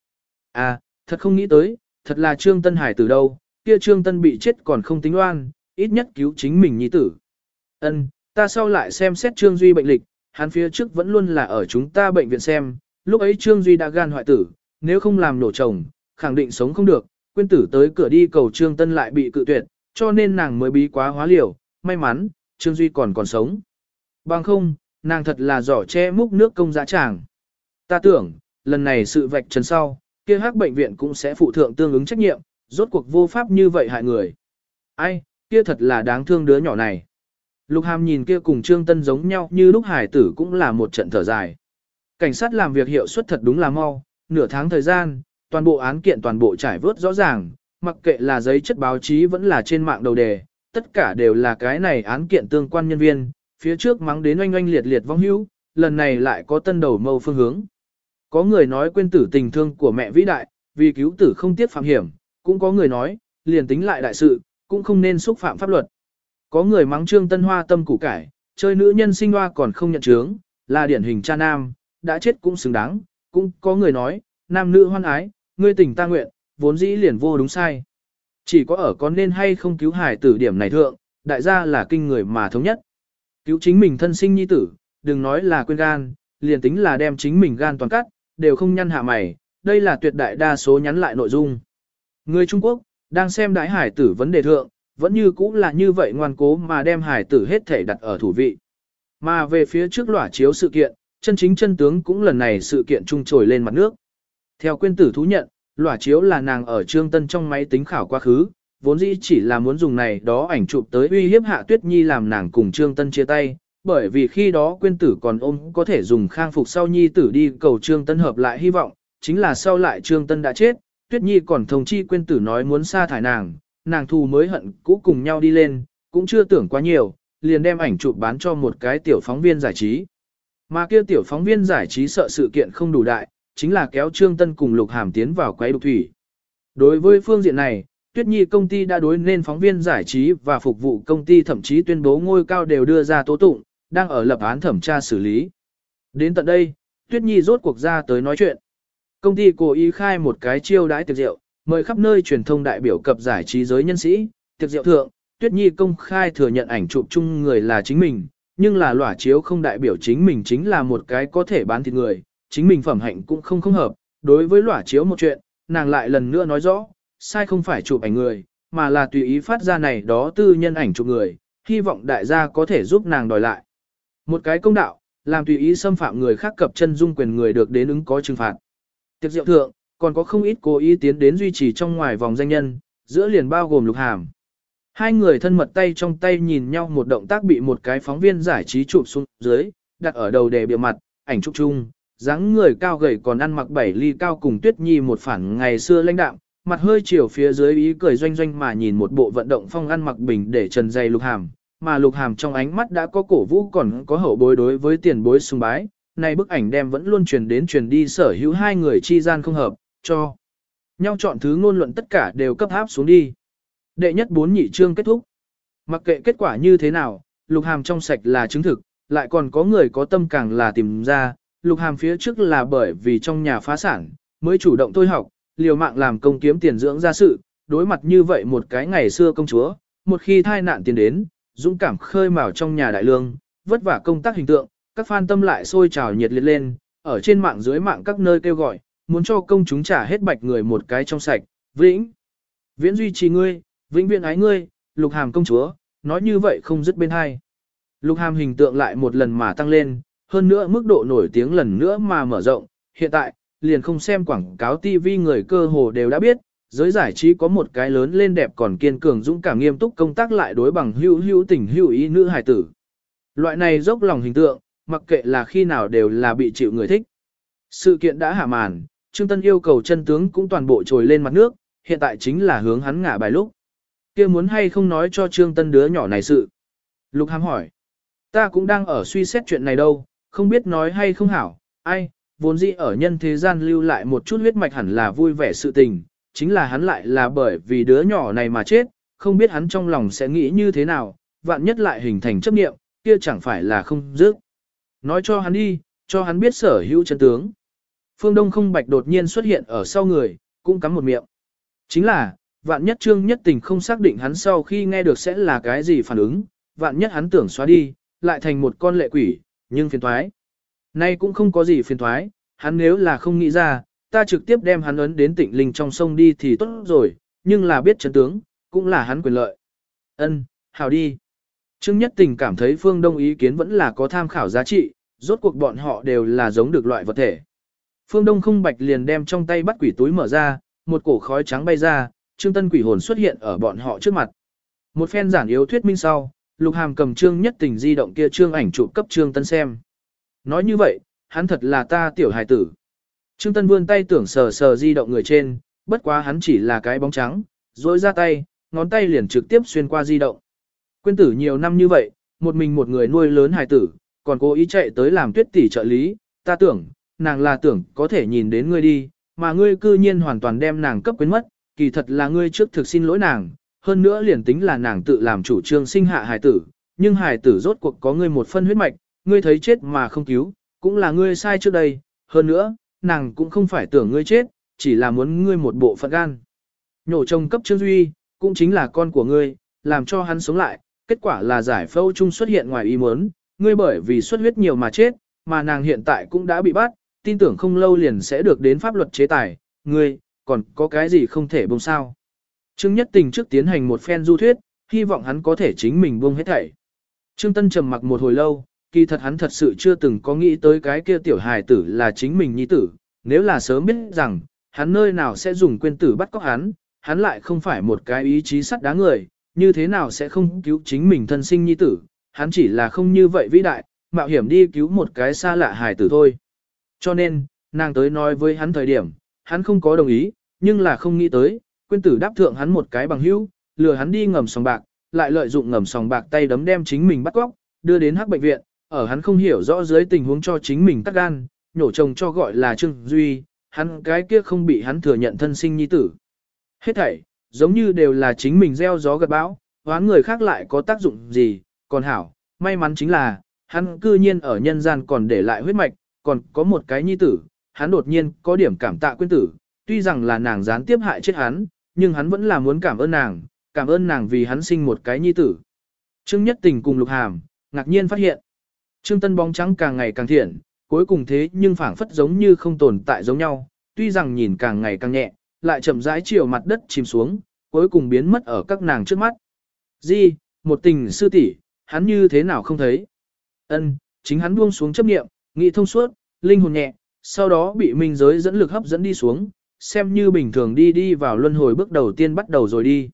À, thật không nghĩ tới, thật là Trương Tân Hải từ đâu, kia Trương Tân bị chết còn không tính oan, ít nhất cứu chính mình nhi tử. Ân, ta sau lại xem xét Trương Duy bệnh lịch, hắn phía trước vẫn luôn là ở chúng ta bệnh viện xem, lúc ấy Trương Duy đã gan hoại tử, nếu không làm nổ chồng, khẳng định sống không được, Quyên tử tới cửa đi cầu Trương Tân lại bị cự tuyệt, cho nên nàng mới bí quá hóa liều, may mắn, Trương Duy còn còn sống. Bằng không, nàng thật là giỏ che múc nước công dã tràng. Ta tưởng, lần này sự vạch trần sau, kia hắc bệnh viện cũng sẽ phụ thượng tương ứng trách nhiệm, rốt cuộc vô pháp như vậy hại người. Ai, kia thật là đáng thương đứa nhỏ này. Lục Hàm nhìn kia cùng Trương Tân giống nhau như lúc hải tử cũng là một trận thở dài. Cảnh sát làm việc hiệu suất thật đúng là mau, nửa tháng thời gian, toàn bộ án kiện toàn bộ trải vớt rõ ràng, mặc kệ là giấy chất báo chí vẫn là trên mạng đầu đề, tất cả đều là cái này án kiện tương quan nhân viên, phía trước mắng đến oanh oanh liệt liệt vong hữu, lần này lại có tân đầu mâu phương hướng. Có người nói quên tử tình thương của mẹ vĩ đại, vì cứu tử không tiếc phạm hiểm, cũng có người nói, liền tính lại đại sự, cũng không nên xúc phạm pháp luật. Có người mắng trương tân hoa tâm củ cải, chơi nữ nhân sinh hoa còn không nhận chướng, là điển hình cha nam, đã chết cũng xứng đáng, cũng có người nói, nam nữ hoan ái, ngươi tình ta nguyện, vốn dĩ liền vô đúng sai. Chỉ có ở con nên hay không cứu hải tử điểm này thượng, đại gia là kinh người mà thống nhất. Cứu chính mình thân sinh nhi tử, đừng nói là quên gan, liền tính là đem chính mình gan toàn cắt, đều không nhăn hạ mày, đây là tuyệt đại đa số nhắn lại nội dung. Người Trung Quốc, đang xem đại hải tử vấn đề thượng, vẫn như cũ là như vậy ngoan cố mà đem hải tử hết thể đặt ở thủ vị. Mà về phía trước lỏa chiếu sự kiện, chân chính chân tướng cũng lần này sự kiện trung trồi lên mặt nước. Theo quyên tử thú nhận, lỏa chiếu là nàng ở trương tân trong máy tính khảo quá khứ, vốn dĩ chỉ là muốn dùng này đó ảnh chụp tới uy hiếp hạ tuyết nhi làm nàng cùng trương tân chia tay, bởi vì khi đó quyên tử còn ôm có thể dùng khang phục sau nhi tử đi cầu trương tân hợp lại hy vọng, chính là sau lại trương tân đã chết, tuyết nhi còn thông chi quyên tử nói muốn sa thải nàng, nàng thù mới hận cũ cùng nhau đi lên, cũng chưa tưởng quá nhiều, liền đem ảnh chụp bán cho một cái tiểu phóng viên giải trí. Mà kia tiểu phóng viên giải trí sợ sự kiện không đủ đại, chính là kéo Trương Tân cùng Lục Hàm tiến vào quấy đục thủy. Đối với phương diện này, Tuyết Nhi công ty đã đối nên phóng viên giải trí và phục vụ công ty thậm chí tuyên bố ngôi cao đều đưa ra tố tụng, đang ở lập án thẩm tra xử lý. Đến tận đây, Tuyết Nhi rốt cuộc ra tới nói chuyện. Công ty cố ý khai một cái chiêu đãi tiệc rượu, mời khắp nơi truyền thông đại biểu cập giải trí giới nhân sĩ, tiệc rượu thượng, Tuyết Nhi công khai thừa nhận ảnh chụp chung người là chính mình, nhưng là lỏa chiếu không đại biểu chính mình chính là một cái có thể bán thịt người, chính mình phẩm hạnh cũng không không hợp. Đối với lỏa chiếu một chuyện, nàng lại lần nữa nói rõ, sai không phải chụp ảnh người, mà là tùy ý phát ra này đó tư nhân ảnh chụp người, hy vọng đại gia có thể giúp nàng đòi lại. Một cái công đạo, làm tùy ý xâm phạm người khác cập chân dung quyền người được đến ứng có trừng phạt. Tiệc diệu thượng, còn có không ít cố ý tiến đến duy trì trong ngoài vòng danh nhân, giữa liền bao gồm lục hàm. Hai người thân mật tay trong tay nhìn nhau một động tác bị một cái phóng viên giải trí chụp xuống dưới, đặt ở đầu đề bìa mặt, ảnh chụp chung, dáng người cao gầy còn ăn mặc bảy ly cao cùng Tuyết Nhi một phản ngày xưa lãnh đạm, mặt hơi chiều phía dưới ý cười doanh doanh mà nhìn một bộ vận động phong ăn mặc bình để trần dày lục hàm, mà lục hàm trong ánh mắt đã có cổ vũ còn có hậu bối đối với tiền bối sùng bái, này bức ảnh đem vẫn luôn truyền đến truyền đi sở hữu hai người chi gian không hợp, cho nhau chọn thứ ngôn luận tất cả đều cấp áp xuống đi. Đệ nhất bốn nhị chương kết thúc. Mặc kệ kết quả như thế nào, lục hàm trong sạch là chứng thực, lại còn có người có tâm càng là tìm ra, lục hàm phía trước là bởi vì trong nhà phá sản, mới chủ động thôi học, liều mạng làm công kiếm tiền dưỡng ra sự, đối mặt như vậy một cái ngày xưa công chúa, một khi thai nạn tiền đến, dũng cảm khơi mào trong nhà đại lương, vất vả công tác hình tượng, các fan tâm lại sôi trào nhiệt liệt lên, ở trên mạng dưới mạng các nơi kêu gọi, muốn cho công chúng trả hết bạch người một cái trong sạch, vĩnh. Viễn duy trì ngươi, vĩnh viễn ái ngươi, lục hàm công chúa, nói như vậy không dứt bên hai. Lục hàm hình tượng lại một lần mà tăng lên, hơn nữa mức độ nổi tiếng lần nữa mà mở rộng, hiện tại, liền không xem quảng cáo TV người cơ hồ đều đã biết, giới giải trí có một cái lớn lên đẹp còn kiên cường dũng cảm nghiêm túc công tác lại đối bằng hữu hữu tình hữu ý nữ hài tử. Loại này dốc lòng hình tượng, mặc kệ là khi nào đều là bị chịu người thích. Sự kiện đã hạ màn, Trương Tân yêu cầu chân tướng cũng toàn bộ trồi lên mặt nước, hiện tại chính là hướng hắn ngả bài lúc. kia muốn hay không nói cho Trương Tân đứa nhỏ này sự. Lục Hàm hỏi, ta cũng đang ở suy xét chuyện này đâu, không biết nói hay không hảo, ai, vốn dĩ ở nhân thế gian lưu lại một chút huyết mạch hẳn là vui vẻ sự tình, chính là hắn lại là bởi vì đứa nhỏ này mà chết, không biết hắn trong lòng sẽ nghĩ như thế nào, vạn nhất lại hình thành chấp niệm, kia chẳng phải là không dứt. Nói cho hắn đi, cho hắn biết sở hữu chân tướng. Phương Đông không bạch đột nhiên xuất hiện ở sau người, cũng cắm một miệng. Chính là, vạn nhất trương nhất tình không xác định hắn sau khi nghe được sẽ là cái gì phản ứng, vạn nhất hắn tưởng xóa đi, lại thành một con lệ quỷ, nhưng phiền thoái. Nay cũng không có gì phiền thoái, hắn nếu là không nghĩ ra, ta trực tiếp đem hắn ấn đến tịnh linh trong sông đi thì tốt rồi, nhưng là biết chấn tướng, cũng là hắn quyền lợi. Ân, hào đi. Trương Nhất Tình cảm thấy Phương Đông ý kiến vẫn là có tham khảo giá trị, rốt cuộc bọn họ đều là giống được loại vật thể. Phương Đông không bạch liền đem trong tay bắt quỷ túi mở ra, một cổ khói trắng bay ra, Trương Tân quỷ hồn xuất hiện ở bọn họ trước mặt. Một phen giản yếu thuyết minh sau, Lục Hàm cầm Trương Nhất Tình di động kia trương ảnh chụp cấp Trương Tân xem. Nói như vậy, hắn thật là ta tiểu hài tử. Trương Tân vươn tay tưởng sờ sờ di động người trên, bất quá hắn chỉ là cái bóng trắng, rối ra tay, ngón tay liền trực tiếp xuyên qua di động. Quyên tử nhiều năm như vậy, một mình một người nuôi lớn hài tử, còn cố ý chạy tới làm tuyết tỷ trợ lý, ta tưởng, nàng là tưởng có thể nhìn đến ngươi đi, mà ngươi cư nhiên hoàn toàn đem nàng cấp quyến mất, kỳ thật là ngươi trước thực xin lỗi nàng, hơn nữa liền tính là nàng tự làm chủ trương sinh hạ hài tử, nhưng hài tử rốt cuộc có ngươi một phân huyết mạch, ngươi thấy chết mà không cứu, cũng là ngươi sai trước đây, hơn nữa, nàng cũng không phải tưởng ngươi chết, chỉ là muốn ngươi một bộ phận gan. Nhổ chồng cấp Trương Duy, cũng chính là con của ngươi, làm cho hắn sống lại, kết quả là giải phẫu chung xuất hiện ngoài ý muốn, ngươi bởi vì xuất huyết nhiều mà chết, mà nàng hiện tại cũng đã bị bắt, tin tưởng không lâu liền sẽ được đến pháp luật chế tài, ngươi, còn có cái gì không thể bông sao. Trương Nhất Tình trước tiến hành một phen du thuyết, hy vọng hắn có thể chính mình buông hết thảy. Trương Tân trầm mặc một hồi lâu, kỳ thật hắn thật sự chưa từng có nghĩ tới cái kia tiểu hài tử là chính mình nhi tử, nếu là sớm biết rằng, hắn nơi nào sẽ dùng quên tử bắt cóc hắn, hắn lại không phải một cái ý chí sắt đá người, như thế nào sẽ không cứu chính mình thân sinh nhi tử, hắn chỉ là không như vậy vĩ đại, mạo hiểm đi cứu một cái xa lạ hài tử thôi. Cho nên, nàng tới nói với hắn thời điểm, hắn không có đồng ý, nhưng là không nghĩ tới, Quyên tử đáp thượng hắn một cái bằng hữu, lừa hắn đi ngầm sòng bạc, lại lợi dụng ngầm sòng bạc tay đấm đem chính mình bắt cóc, đưa đến hắc bệnh viện, ở hắn không hiểu rõ dưới tình huống cho chính mình tắt gan, nhổ chồng cho gọi là Trương Duy, hắn cái kia không bị hắn thừa nhận thân sinh nhi tử. Hết thảy, giống như đều là chính mình gieo gió gặt bão, hoán người khác lại có tác dụng gì, còn hảo, may mắn chính là, hắn cư nhiên ở nhân gian còn để lại huyết mạch, còn có một cái nhi tử, hắn đột nhiên có điểm cảm tạ quyên tử, tuy rằng là nàng gián tiếp hại chết hắn, nhưng hắn vẫn là muốn cảm ơn nàng, cảm ơn nàng vì hắn sinh một cái nhi tử. Trương Nhất Tình cùng Lục Hàm, ngạc nhiên phát hiện, Trương Tân bóng trắng càng ngày càng thiện, cuối cùng thế nhưng phảng phất giống như không tồn tại giống nhau, tuy rằng nhìn càng ngày càng nhẹ, lại chậm rãi chiều mặt đất chìm xuống, cuối cùng biến mất ở các nàng trước mắt. Di, một tình sư tỷ, hắn như thế nào không thấy? Ân, chính hắn buông xuống chấp niệm, nghĩ thông suốt, linh hồn nhẹ, sau đó bị minh giới dẫn lực hấp dẫn đi xuống, xem như bình thường đi đi vào luân hồi bước đầu tiên bắt đầu rồi đi.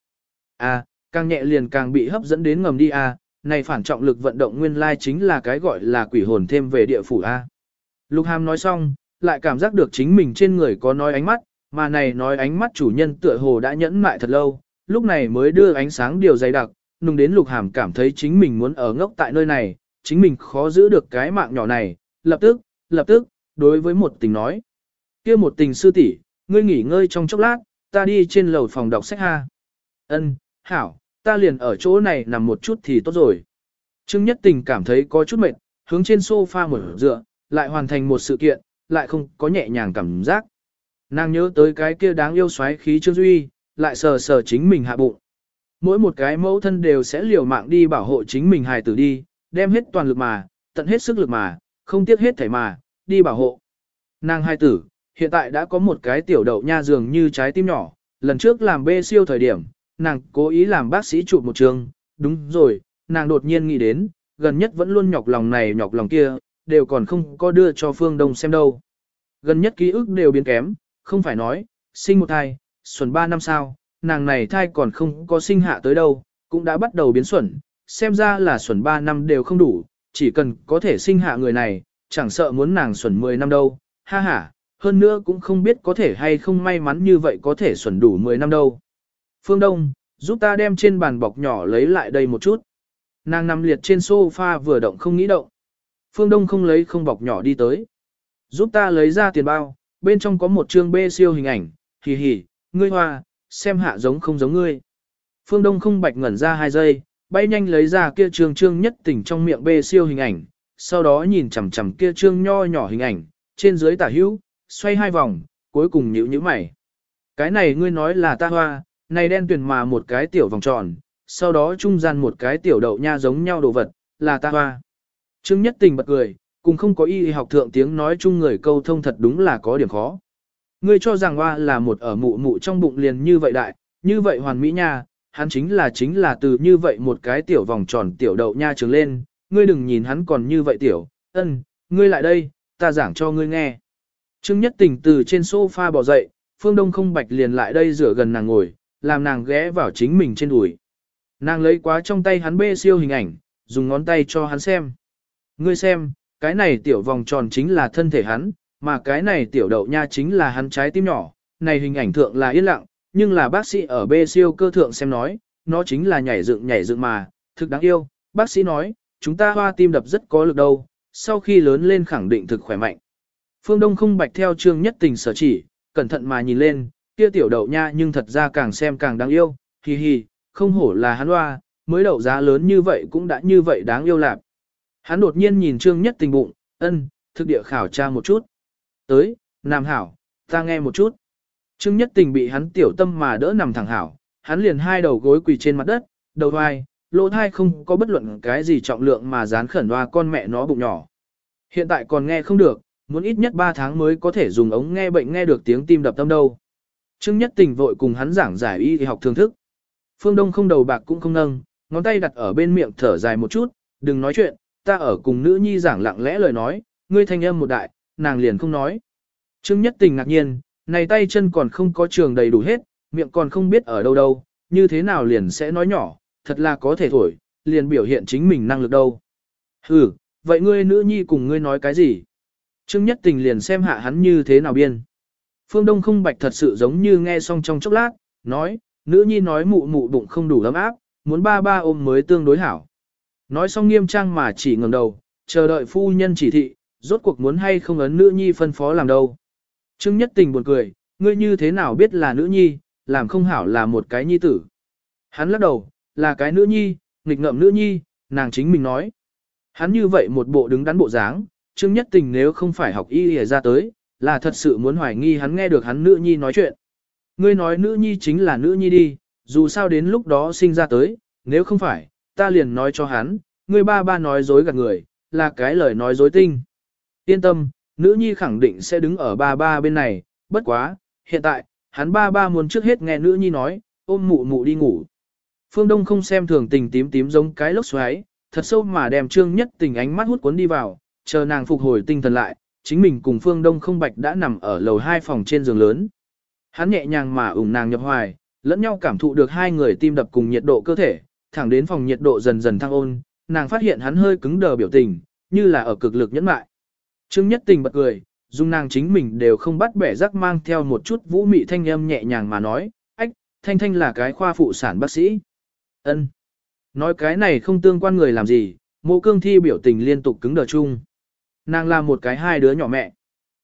À, càng nhẹ liền càng bị hấp dẫn đến ngầm đi à, này phản trọng lực vận động nguyên lai chính là cái gọi là quỷ hồn thêm về địa phủ a. À. Lục Hàm nói xong, lại cảm giác được chính mình trên người có nói ánh mắt, mà này nói ánh mắt chủ nhân tựa hồ đã nhẫn mại thật lâu, lúc này mới đưa ánh sáng điều dày đặc, nung đến Lục Hàm cảm thấy chính mình muốn ở ngốc tại nơi này, chính mình khó giữ được cái mạng nhỏ này, lập tức, lập tức, đối với một tình nói. kia một tình sư tỷ, ngươi nghỉ ngơi trong chốc lát, ta đi trên lầu phòng đọc sách ha. Ân, hảo, ta liền ở chỗ này nằm một chút thì tốt rồi. Trương Nhất Tình cảm thấy có chút mệt, hướng trên sofa mở dựa, lại hoàn thành một sự kiện, lại không có nhẹ nhàng cảm giác. Nàng nhớ tới cái kia đáng yêu xoáy khí Trương Duy, lại sờ sờ chính mình hạ bụng. Mỗi một cái mẫu thân đều sẽ liều mạng đi bảo hộ chính mình hài tử đi, đem hết toàn lực mà, tận hết sức lực mà, không tiếc hết thể mà, đi bảo hộ. Nàng hài tử, hiện tại đã có một cái tiểu đậu nha dường như trái tim nhỏ, lần trước làm bê siêu thời điểm, nàng cố ý làm bác sĩ chụp một trường, đúng rồi, nàng đột nhiên nghĩ đến, gần nhất vẫn luôn nhọc lòng này nhọc lòng kia, đều còn không có đưa cho Phương Đông xem đâu. Gần nhất ký ức đều biến kém, không phải nói, sinh một thai, xuẩn ba năm sau, nàng này thai còn không có sinh hạ tới đâu, cũng đã bắt đầu biến xuẩn, xem ra là xuẩn ba năm đều không đủ, chỉ cần có thể sinh hạ người này, chẳng sợ muốn nàng xuẩn 10 năm đâu, ha ha, hơn nữa cũng không biết có thể hay không may mắn như vậy có thể xuẩn đủ 10 năm đâu. Phương Đông, giúp ta đem trên bàn bọc nhỏ lấy lại đây một chút. Nàng nằm liệt trên sofa vừa động không nghĩ động. Phương Đông không lấy không bọc nhỏ đi tới. Giúp ta lấy ra tiền bao, bên trong có một chương bê siêu hình ảnh, hì hì, ngươi hoa, xem hạ giống không giống ngươi. Phương Đông không bạch ngẩn ra hai giây, bay nhanh lấy ra kia trương trương nhất tỉnh trong miệng bê siêu hình ảnh, sau đó nhìn chằm chằm kia trương nho nhỏ hình ảnh, trên dưới tả hữu, xoay hai vòng, cuối cùng nhíu nhíu mày. Cái này ngươi nói là ta hoa, này đen tuyền mà một cái tiểu vòng tròn, sau đó trung gian một cái tiểu đậu nha giống nhau đồ vật, là ta hoa. Trương Nhất Tình bật cười, cùng không có y học thượng tiếng nói chung người câu thông thật đúng là có điểm khó. Ngươi cho rằng hoa là một ở mụ mụ trong bụng liền như vậy đại, như vậy hoàn mỹ nha, hắn chính là chính là từ như vậy một cái tiểu vòng tròn tiểu đậu nha trường lên, ngươi đừng nhìn hắn còn như vậy tiểu, ân, ngươi lại đây, ta giảng cho ngươi nghe. Trương Nhất Tình từ trên sofa bỏ dậy, Phương Đông không bạch liền lại đây rửa gần nàng ngồi, làm nàng ghé vào chính mình trên đùi. Nàng lấy quá trong tay hắn bê siêu hình ảnh, dùng ngón tay cho hắn xem. Ngươi xem, cái này tiểu vòng tròn chính là thân thể hắn, mà cái này tiểu đậu nha chính là hắn trái tim nhỏ, này hình ảnh thượng là yên lặng, nhưng là bác sĩ ở bê siêu cơ thượng xem nói, nó chính là nhảy dựng nhảy dựng mà, thực đáng yêu, bác sĩ nói, chúng ta hoa tim đập rất có lực đâu, sau khi lớn lên khẳng định thực khỏe mạnh. Phương Đông không bạch theo trương nhất tình sở chỉ, cẩn thận mà nhìn lên, kia tiểu đậu nha nhưng thật ra càng xem càng đáng yêu, Hì hì, không hổ là hắn hoa, mới đậu giá lớn như vậy cũng đã như vậy đáng yêu lạc. Hắn đột nhiên nhìn trương nhất tình bụng, ân, thực địa khảo tra một chút. Tới, nam hảo, ta nghe một chút. Trương nhất tình bị hắn tiểu tâm mà đỡ nằm thẳng hảo, hắn liền hai đầu gối quỳ trên mặt đất, đầu vai, lỗ thai không có bất luận cái gì trọng lượng mà dán khẩn hoa con mẹ nó bụng nhỏ. Hiện tại còn nghe không được, muốn ít nhất 3 tháng mới có thể dùng ống nghe bệnh nghe được tiếng tim đập tâm đâu. Trương Nhất Tình vội cùng hắn giảng giải y học thường thức. Phương Đông không đầu bạc cũng không nâng, ngón tay đặt ở bên miệng thở dài một chút, đừng nói chuyện, ta ở cùng nữ nhi giảng lặng lẽ lời nói, ngươi thanh âm một đại, nàng liền không nói. Trương Nhất Tình ngạc nhiên, này tay chân còn không có trường đầy đủ hết, miệng còn không biết ở đâu đâu, như thế nào liền sẽ nói nhỏ, thật là có thể thổi, liền biểu hiện chính mình năng lực đâu. Ừ, vậy ngươi nữ nhi cùng ngươi nói cái gì? Trương Nhất Tình liền xem hạ hắn như thế nào biên. Phương Đông không bạch thật sự giống như nghe xong trong chốc lát, nói, nữ nhi nói mụ mụ bụng không đủ ấm áp, muốn ba ba ôm mới tương đối hảo. Nói xong nghiêm trang mà chỉ ngẩng đầu, chờ đợi phu nhân chỉ thị, rốt cuộc muốn hay không ấn nữ nhi phân phó làm đâu. Trương Nhất Tình buồn cười, ngươi như thế nào biết là nữ nhi, làm không hảo là một cái nhi tử. Hắn lắc đầu, là cái nữ nhi, nghịch ngợm nữ nhi, nàng chính mình nói. Hắn như vậy một bộ đứng đắn bộ dáng, Trương Nhất Tình nếu không phải học y hề ra tới, là thật sự muốn hoài nghi hắn nghe được hắn nữ nhi nói chuyện. Ngươi nói nữ nhi chính là nữ nhi đi, dù sao đến lúc đó sinh ra tới, nếu không phải, ta liền nói cho hắn, ngươi ba ba nói dối gạt người, là cái lời nói dối tinh. Yên tâm, nữ nhi khẳng định sẽ đứng ở ba ba bên này, bất quá, hiện tại, hắn ba ba muốn trước hết nghe nữ nhi nói, ôm mụ mụ đi ngủ. Phương Đông không xem thường tình tím tím giống cái lốc xoáy, thật sâu mà đem trương nhất tình ánh mắt hút cuốn đi vào, chờ nàng phục hồi tinh thần lại, chính mình cùng Phương Đông không bạch đã nằm ở lầu hai phòng trên giường lớn. Hắn nhẹ nhàng mà ủng nàng nhập hoài, lẫn nhau cảm thụ được hai người tim đập cùng nhiệt độ cơ thể, thẳng đến phòng nhiệt độ dần dần thăng ôn, nàng phát hiện hắn hơi cứng đờ biểu tình, như là ở cực lực nhẫn mại. Trương Nhất Tình bật cười, dung nàng chính mình đều không bắt bẻ rắc mang theo một chút vũ mị thanh âm nhẹ nhàng mà nói, ách, thanh thanh là cái khoa phụ sản bác sĩ. ân Nói cái này không tương quan người làm gì, mộ cương thi biểu tình liên tục cứng đờ chung. Nàng là một cái hai đứa nhỏ mẹ.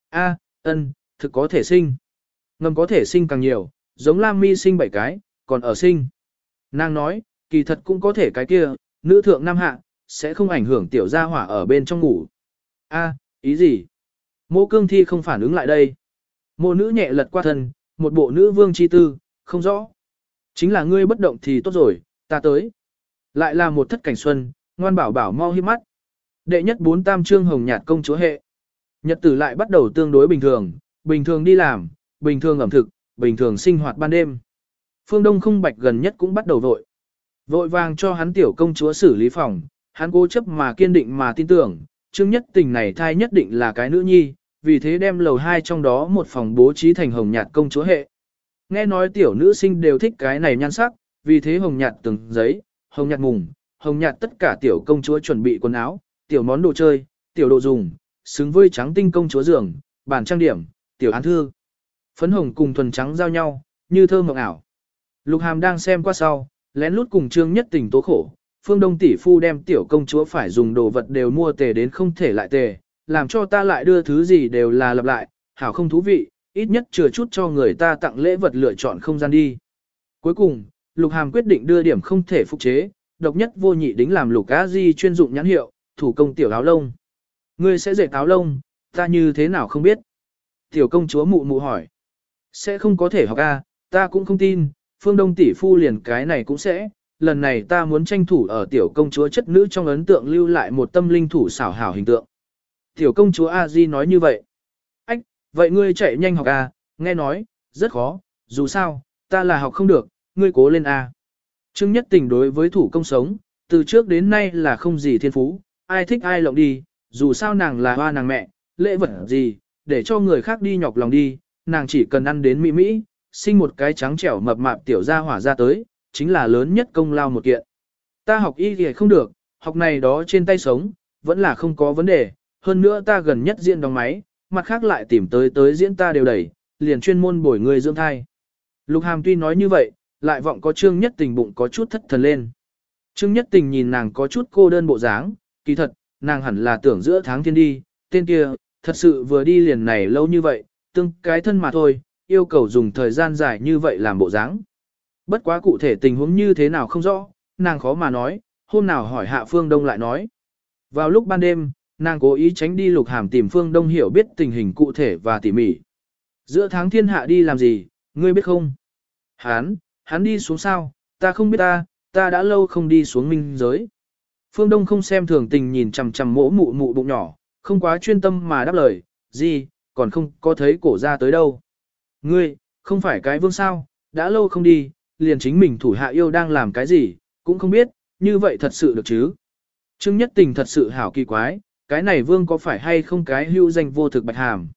a ân thực có thể sinh. Ngầm có thể sinh càng nhiều, giống Lam Mi sinh bảy cái, còn ở sinh. Nàng nói, kỳ thật cũng có thể cái kia, nữ thượng nam hạ, sẽ không ảnh hưởng tiểu gia hỏa ở bên trong ngủ. A, ý gì? Mộ cương thi không phản ứng lại đây. Mộ nữ nhẹ lật qua thân, một bộ nữ vương chi tư, không rõ. Chính là ngươi bất động thì tốt rồi, ta tới. Lại là một thất cảnh xuân, ngoan bảo bảo mau hiếp mắt. Đệ nhất bốn tam trương hồng nhạt công chúa hệ. Nhật tử lại bắt đầu tương đối bình thường, bình thường đi làm, bình thường ẩm thực, bình thường sinh hoạt ban đêm. Phương Đông không bạch gần nhất cũng bắt đầu vội. Vội vàng cho hắn tiểu công chúa xử lý phòng, hắn cố chấp mà kiên định mà tin tưởng, Trương Nhất Tình này thai nhất định là cái nữ nhi, vì thế đem lầu hai trong đó một phòng bố trí thành hồng nhạt công chúa hệ. Nghe nói tiểu nữ sinh đều thích cái này nhan sắc, vì thế hồng nhạt từng giấy, hồng nhạt mùng, hồng nhạt tất cả tiểu công chúa chuẩn bị quần áo, tiểu món đồ chơi, tiểu đồ dùng, xứng với trắng tinh công chúa giường, bàn trang điểm, tiểu án thư. Phấn hồng cùng thuần trắng giao nhau, như thơ mộng ảo. Lục Hàm đang xem qua sau, lén lút cùng Trương Nhất Tình tố khổ, phương đông tỷ phu đem tiểu công chúa phải dùng đồ vật đều mua tề đến không thể lại tề, làm cho ta lại đưa thứ gì đều là lặp lại, hảo không thú vị, ít nhất chừa chút cho người ta tặng lễ vật lựa chọn không gian đi. Cuối cùng, Lục Hàm quyết định đưa điểm không thể phục chế, độc nhất vô nhị đính làm Lục Á Di chuyên dụng nhãn hiệu, thủ công tiểu áo lông. Ngươi sẽ dệt áo lông, ta như thế nào không biết. Tiểu công chúa mụ mụ hỏi. Sẽ không có thể học a, ta cũng không tin, phương đông tỷ phu liền cái này cũng sẽ, lần này ta muốn tranh thủ ở tiểu công chúa chất nữ trong ấn tượng lưu lại một tâm linh thủ xảo hảo hình tượng. Tiểu công chúa A Di nói như vậy. Ách, vậy ngươi chạy nhanh học A, nghe nói, rất khó, dù sao, ta là học không được, ngươi cố lên A. Trương Nhất Tình đối với thủ công sống, từ trước đến nay là không gì thiên phú, ai thích ai lộng đi, dù sao nàng là hoa nàng mẹ, lễ vật gì, để cho người khác đi nhọc lòng đi, nàng chỉ cần ăn đến mỹ mỹ, sinh một cái trắng trẻo mập mạp tiểu gia hỏa ra tới, chính là lớn nhất công lao một kiện. Ta học y thì không được, học này đó trên tay sống, vẫn là không có vấn đề, hơn nữa ta gần nhất diễn đóng máy, mặt khác lại tìm tới tới diễn ta đều đẩy, liền chuyên môn bồi người dưỡng thai. Lục Hàm tuy nói như vậy, lại vọng có Trương Nhất Tình bụng có chút thất thần lên. Trương Nhất Tình nhìn nàng có chút cô đơn bộ dáng, kỳ thật, nàng hẳn là tưởng giữa tháng thiên đi, tên kia, thật sự vừa đi liền này lâu như vậy, tương cái thân mà thôi, yêu cầu dùng thời gian dài như vậy làm bộ dáng. Bất quá cụ thể tình huống như thế nào không rõ, nàng khó mà nói, hôm nào hỏi hạ Phương Đông lại nói. Vào lúc ban đêm, nàng cố ý tránh đi lục hàm tìm Phương Đông hiểu biết tình hình cụ thể và tỉ mỉ. Giữa tháng thiên hạ đi làm gì, ngươi biết không? Hán, hắn đi xuống sao, ta không biết ta, ta đã lâu không đi xuống minh giới. Phương Đông không xem thường tình nhìn chằm chằm mỗ mụ mụ bụng nhỏ, không quá chuyên tâm mà đáp lời, gì, còn không có thấy cổ ra tới đâu. Ngươi, không phải cái vương sao, đã lâu không đi, liền chính mình thủ hạ yêu đang làm cái gì, cũng không biết, như vậy thật sự được chứ. Trương Nhất Tình thật sự hảo kỳ quái, cái này vương có phải hay không cái hưu danh vô thực bạch hàm.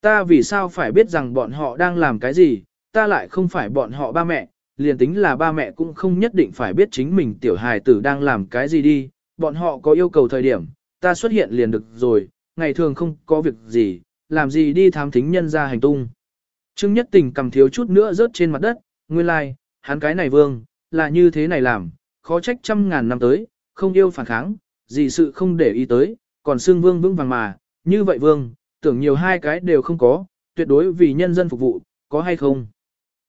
Ta vì sao phải biết rằng bọn họ đang làm cái gì, ta lại không phải bọn họ ba mẹ, liền tính là ba mẹ cũng không nhất định phải biết chính mình tiểu hài tử đang làm cái gì đi, bọn họ có yêu cầu thời điểm, ta xuất hiện liền được rồi, ngày thường không có việc gì, làm gì đi thám thính nhân ra hành tung. Trương Nhất Tình cầm thiếu chút nữa rớt trên mặt đất, nguyên lai, like, hắn cái này vương, là như thế này làm, khó trách trăm ngàn năm tới, không yêu phản kháng, gì sự không để ý tới, còn xương vương vững vàng mà, như vậy vương, tưởng nhiều hai cái đều không có, tuyệt đối vì nhân dân phục vụ, có hay không.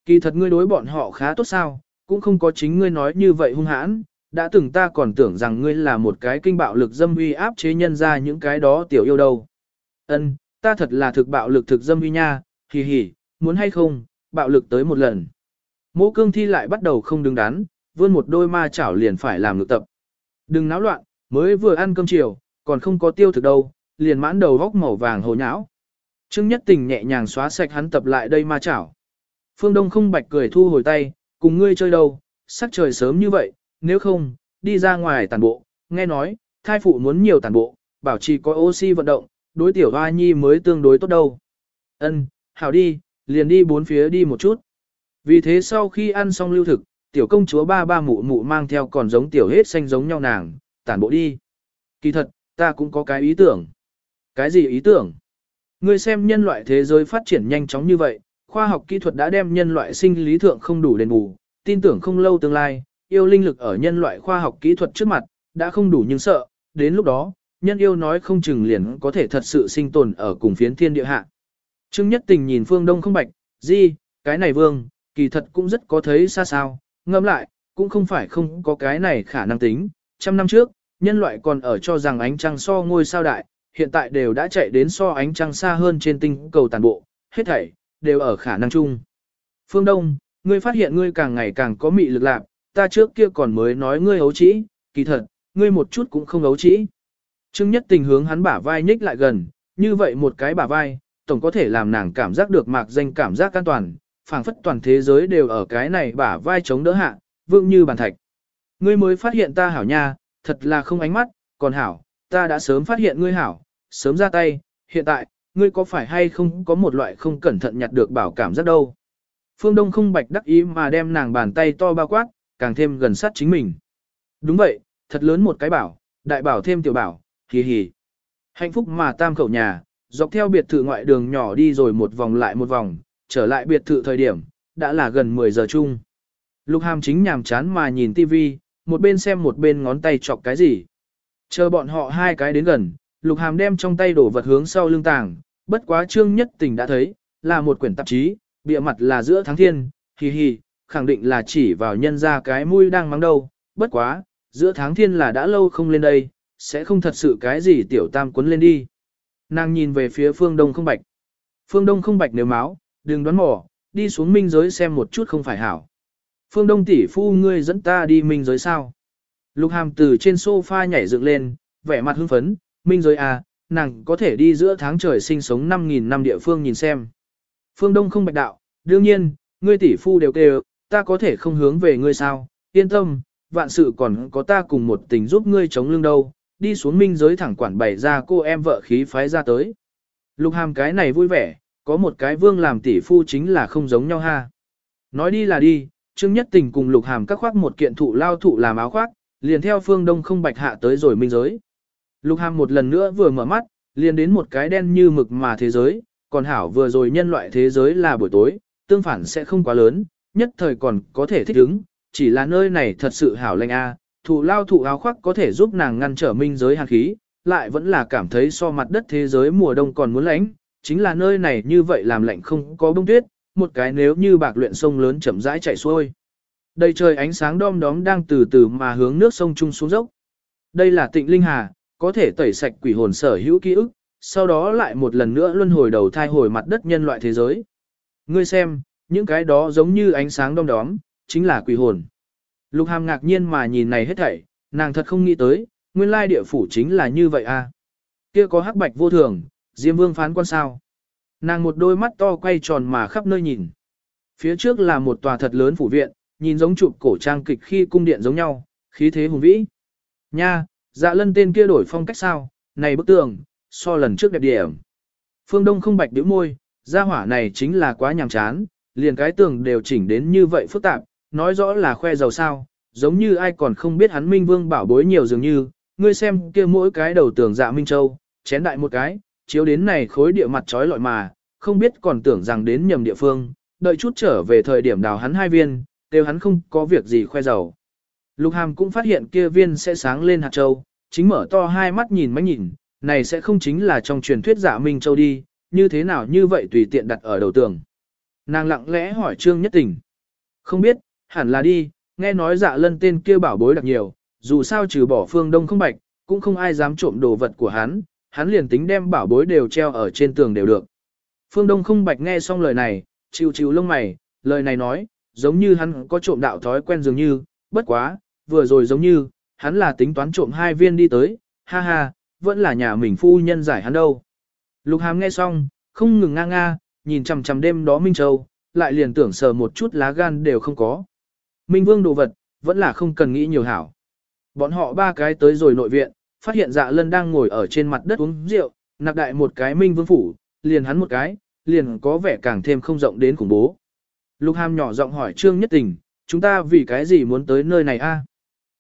Kỳ thật ngươi đối bọn họ khá tốt sao, cũng không có chính ngươi nói như vậy hung hãn, đã từng ta còn tưởng rằng ngươi là một cái kinh bạo lực dâm uy áp chế nhân ra những cái đó tiểu yêu đâu. Ân, ta thật là thực bạo lực thực dâm uy nha, hì hì, muốn hay không, bạo lực tới một lần. Mỗ cương thi lại bắt đầu không đứng đắn, vươn một đôi ma chảo liền phải làm ngược tập. Đừng náo loạn, mới vừa ăn cơm chiều, còn không có tiêu thực đâu, liền mãn đầu góc màu vàng hồ nhão. Trương Nhất Tình nhẹ nhàng xóa sạch hắn tập lại đây ma chảo. Phương Đông không bạch cười thu hồi tay, cùng ngươi chơi đâu, sắc trời sớm như vậy, nếu không, đi ra ngoài tàn bộ, nghe nói, thai phụ muốn nhiều tàn bộ, bảo trì có oxy vận động, đối tiểu hoa nhi mới tương đối tốt đâu. Ân, hảo đi, liền đi bốn phía đi một chút. Vì thế sau khi ăn xong lưu thực, tiểu công chúa ba ba mụ mụ mang theo còn giống tiểu hết xanh giống nhau nàng, tản bộ đi. Kỳ thật, ta cũng có cái ý tưởng. Cái gì ý tưởng? Ngươi xem nhân loại thế giới phát triển nhanh chóng như vậy, khoa học kỹ thuật đã đem nhân loại sinh lý thượng không đủ đền bù, tin tưởng không lâu tương lai, yêu linh lực ở nhân loại khoa học kỹ thuật trước mặt, đã không đủ nhưng sợ, đến lúc đó, nhân yêu nói không chừng liền có thể thật sự sinh tồn ở cùng phiến thiên địa hạ. Trương Nhất Tình nhìn Phương Đông không bạch, gì, cái này vương, kỳ thật cũng rất có thấy xa sao, ngâm lại, cũng không phải không có cái này khả năng tính. Trăm năm trước, nhân loại còn ở cho rằng ánh trăng so ngôi sao đại, hiện tại đều đã chạy đến so ánh trăng xa hơn trên tinh cầu tàn bộ, hết thảy, đều ở khả năng chung. Phương Đông, ngươi phát hiện ngươi càng ngày càng có mị lực lạc, ta trước kia còn mới nói ngươi ấu trĩ, kỳ thật, ngươi một chút cũng không ấu trĩ. Trương Nhất Tình hướng hắn bả vai nhích lại gần, như vậy một cái bả vai, tổng có thể làm nàng cảm giác được mạc danh cảm giác an toàn, phảng phất toàn thế giới đều ở cái này bả vai chống đỡ hạ, vượng như bàn thạch. Ngươi mới phát hiện ta hảo nha, thật là không ánh mắt, còn hảo, ta đã sớm phát hiện ngươi hảo, sớm ra tay, hiện tại, ngươi có phải hay không có một loại không cẩn thận nhặt được bảo cảm giác đâu. Phương Đông không bạch đắc ý mà đem nàng bàn tay to bao quát, càng thêm gần sát chính mình. Đúng vậy, thật lớn một cái bảo, đại bảo thêm tiểu bảo, hì hì. Hạnh phúc mà tam khẩu nhà, dọc theo biệt thự ngoại đường nhỏ đi rồi một vòng lại một vòng, trở lại biệt thự thời điểm, đã là gần 10 giờ chung. Lục hàm chính nhàm chán mà nhìn tivi, một bên xem một bên ngón tay chọc cái gì. Chờ bọn họ hai cái đến gần, lục hàm đem trong tay đổ vật hướng sau lưng tàng, bất quá trương nhất tình đã thấy, là một quyển tạp chí, bịa mặt là giữa tháng thiên, hì hì, khẳng định là chỉ vào nhân ra cái mũi đang mắng đâu, bất quá, giữa tháng thiên là đã lâu không lên đây, sẽ không thật sự cái gì tiểu tam quấn lên đi. Nàng nhìn về phía phương đông không bạch. Phương đông không bạch nếu máu, đừng đoán mò, đi xuống minh giới xem một chút không phải hảo. Phương đông tỷ phu ngươi dẫn ta đi minh giới sao? Lục hàm từ trên sofa nhảy dựng lên, vẻ mặt hưng phấn, minh giới à, nàng có thể đi giữa tháng trời sinh sống 5.000 năm địa phương nhìn xem. Phương đông không bạch đạo, đương nhiên, ngươi tỷ phu đều kêu, ta có thể không hướng về ngươi sao, yên tâm, vạn sự còn có ta cùng một tình giúp ngươi chống lưng đâu, đi xuống minh giới thẳng quản bày ra cô em vợ khí phái ra tới. Lục hàm cái này vui vẻ, có một cái vương làm tỷ phu chính là không giống nhau ha. Nói đi là đi, Trương Nhất Tình cùng Lục Hàm các khoác một kiện thụ lao thụ làm áo khoác, liền theo phương đông không bạch hạ tới rồi minh giới. Lục Hàm một lần nữa vừa mở mắt, liền đến một cái đen như mực mà thế giới, còn hảo vừa rồi nhân loại thế giới là buổi tối, tương phản sẽ không quá lớn, nhất thời còn có thể thích ứng, chỉ là nơi này thật sự hảo lạnh a, thụ lao thụ áo khoác có thể giúp nàng ngăn trở minh giới hàn khí, lại vẫn là cảm thấy so mặt đất thế giới mùa đông còn muốn lạnh, chính là nơi này như vậy làm lạnh không có bông tuyết, một cái nếu như bạc luyện sông lớn chậm rãi chảy xuôi. Đây trời ánh sáng đom đóm đang từ từ mà hướng nước sông trung xuống dốc. Đây là tịnh linh hà, có thể tẩy sạch quỷ hồn sở hữu ký ức, sau đó lại một lần nữa luân hồi đầu thai hồi mặt đất nhân loại thế giới. Ngươi xem, những cái đó giống như ánh sáng đông đóm, chính là quỷ hồn. Lục hàm ngạc nhiên mà nhìn này hết thảy, nàng thật không nghĩ tới, nguyên lai địa phủ chính là như vậy à. Kia có hắc bạch vô thường, Diêm Vương phán quan sao. Nàng một đôi mắt to quay tròn mà khắp nơi nhìn. Phía trước là một tòa thật lớn phủ viện, nhìn giống chụp cổ trang kịch khi cung điện giống nhau, khí thế hùng vĩ. Nha, dạ lân tên kia đổi phong cách sao, này bức tường, so lần trước đẹp điểm. Phương Đông không bạch biểu môi, gia hỏa này chính là quá nhàm chán, liền cái tường đều chỉnh đến như vậy phức tạp, nói rõ là khoe giàu sao, giống như ai còn không biết hắn Minh Vương bảo bối nhiều dường như, ngươi xem kia mỗi cái đầu tường dạ Minh Châu, chén đại một cái, chiếu đến này khối địa mặt trói lọi mà, không biết còn tưởng rằng đến nhầm địa phương, đợi chút trở về thời điểm đào hắn hai viên, đều hắn không có việc gì khoe giàu. Lục Hàm cũng phát hiện kia viên sẽ sáng lên hạt châu, chính mở to hai mắt nhìn mấy nhìn, này sẽ không chính là trong truyền thuyết giả Minh Châu đi, như thế nào như vậy tùy tiện đặt ở đầu tường. Nàng lặng lẽ hỏi Trương Nhất Tình. Không biết, hẳn là đi, nghe nói dạ lân tên kia bảo bối đặc nhiều, dù sao trừ bỏ phương đông không bạch, cũng không ai dám trộm đồ vật của hắn, hắn liền tính đem bảo bối đều treo ở trên tường đều được. Phương Đông không bạch nghe xong lời này, chịu chịu lông mày, lời này nói, giống như hắn có trộm đạo thói quen dường như, bất quá, vừa rồi giống như, hắn là tính toán trộm hai viên đi tới, ha ha, vẫn là nhà mình phu nhân giải hắn đâu. Lục hàm nghe xong, không ngừng nga nga, nhìn chằm chằm đêm đó Minh Châu, lại liền tưởng sờ một chút lá gan đều không có. Minh Vương đồ vật, vẫn là không cần nghĩ nhiều hảo. Bọn họ ba cái tới rồi nội viện, phát hiện dạ lân đang ngồi ở trên mặt đất uống rượu, nạp đại một cái Minh Vương phủ, liền hắn một cái, liền có vẻ càng thêm không rộng đến khủng bố. Lục Hàm nhỏ giọng hỏi Trương Nhất Tình, chúng ta vì cái gì muốn tới nơi này a?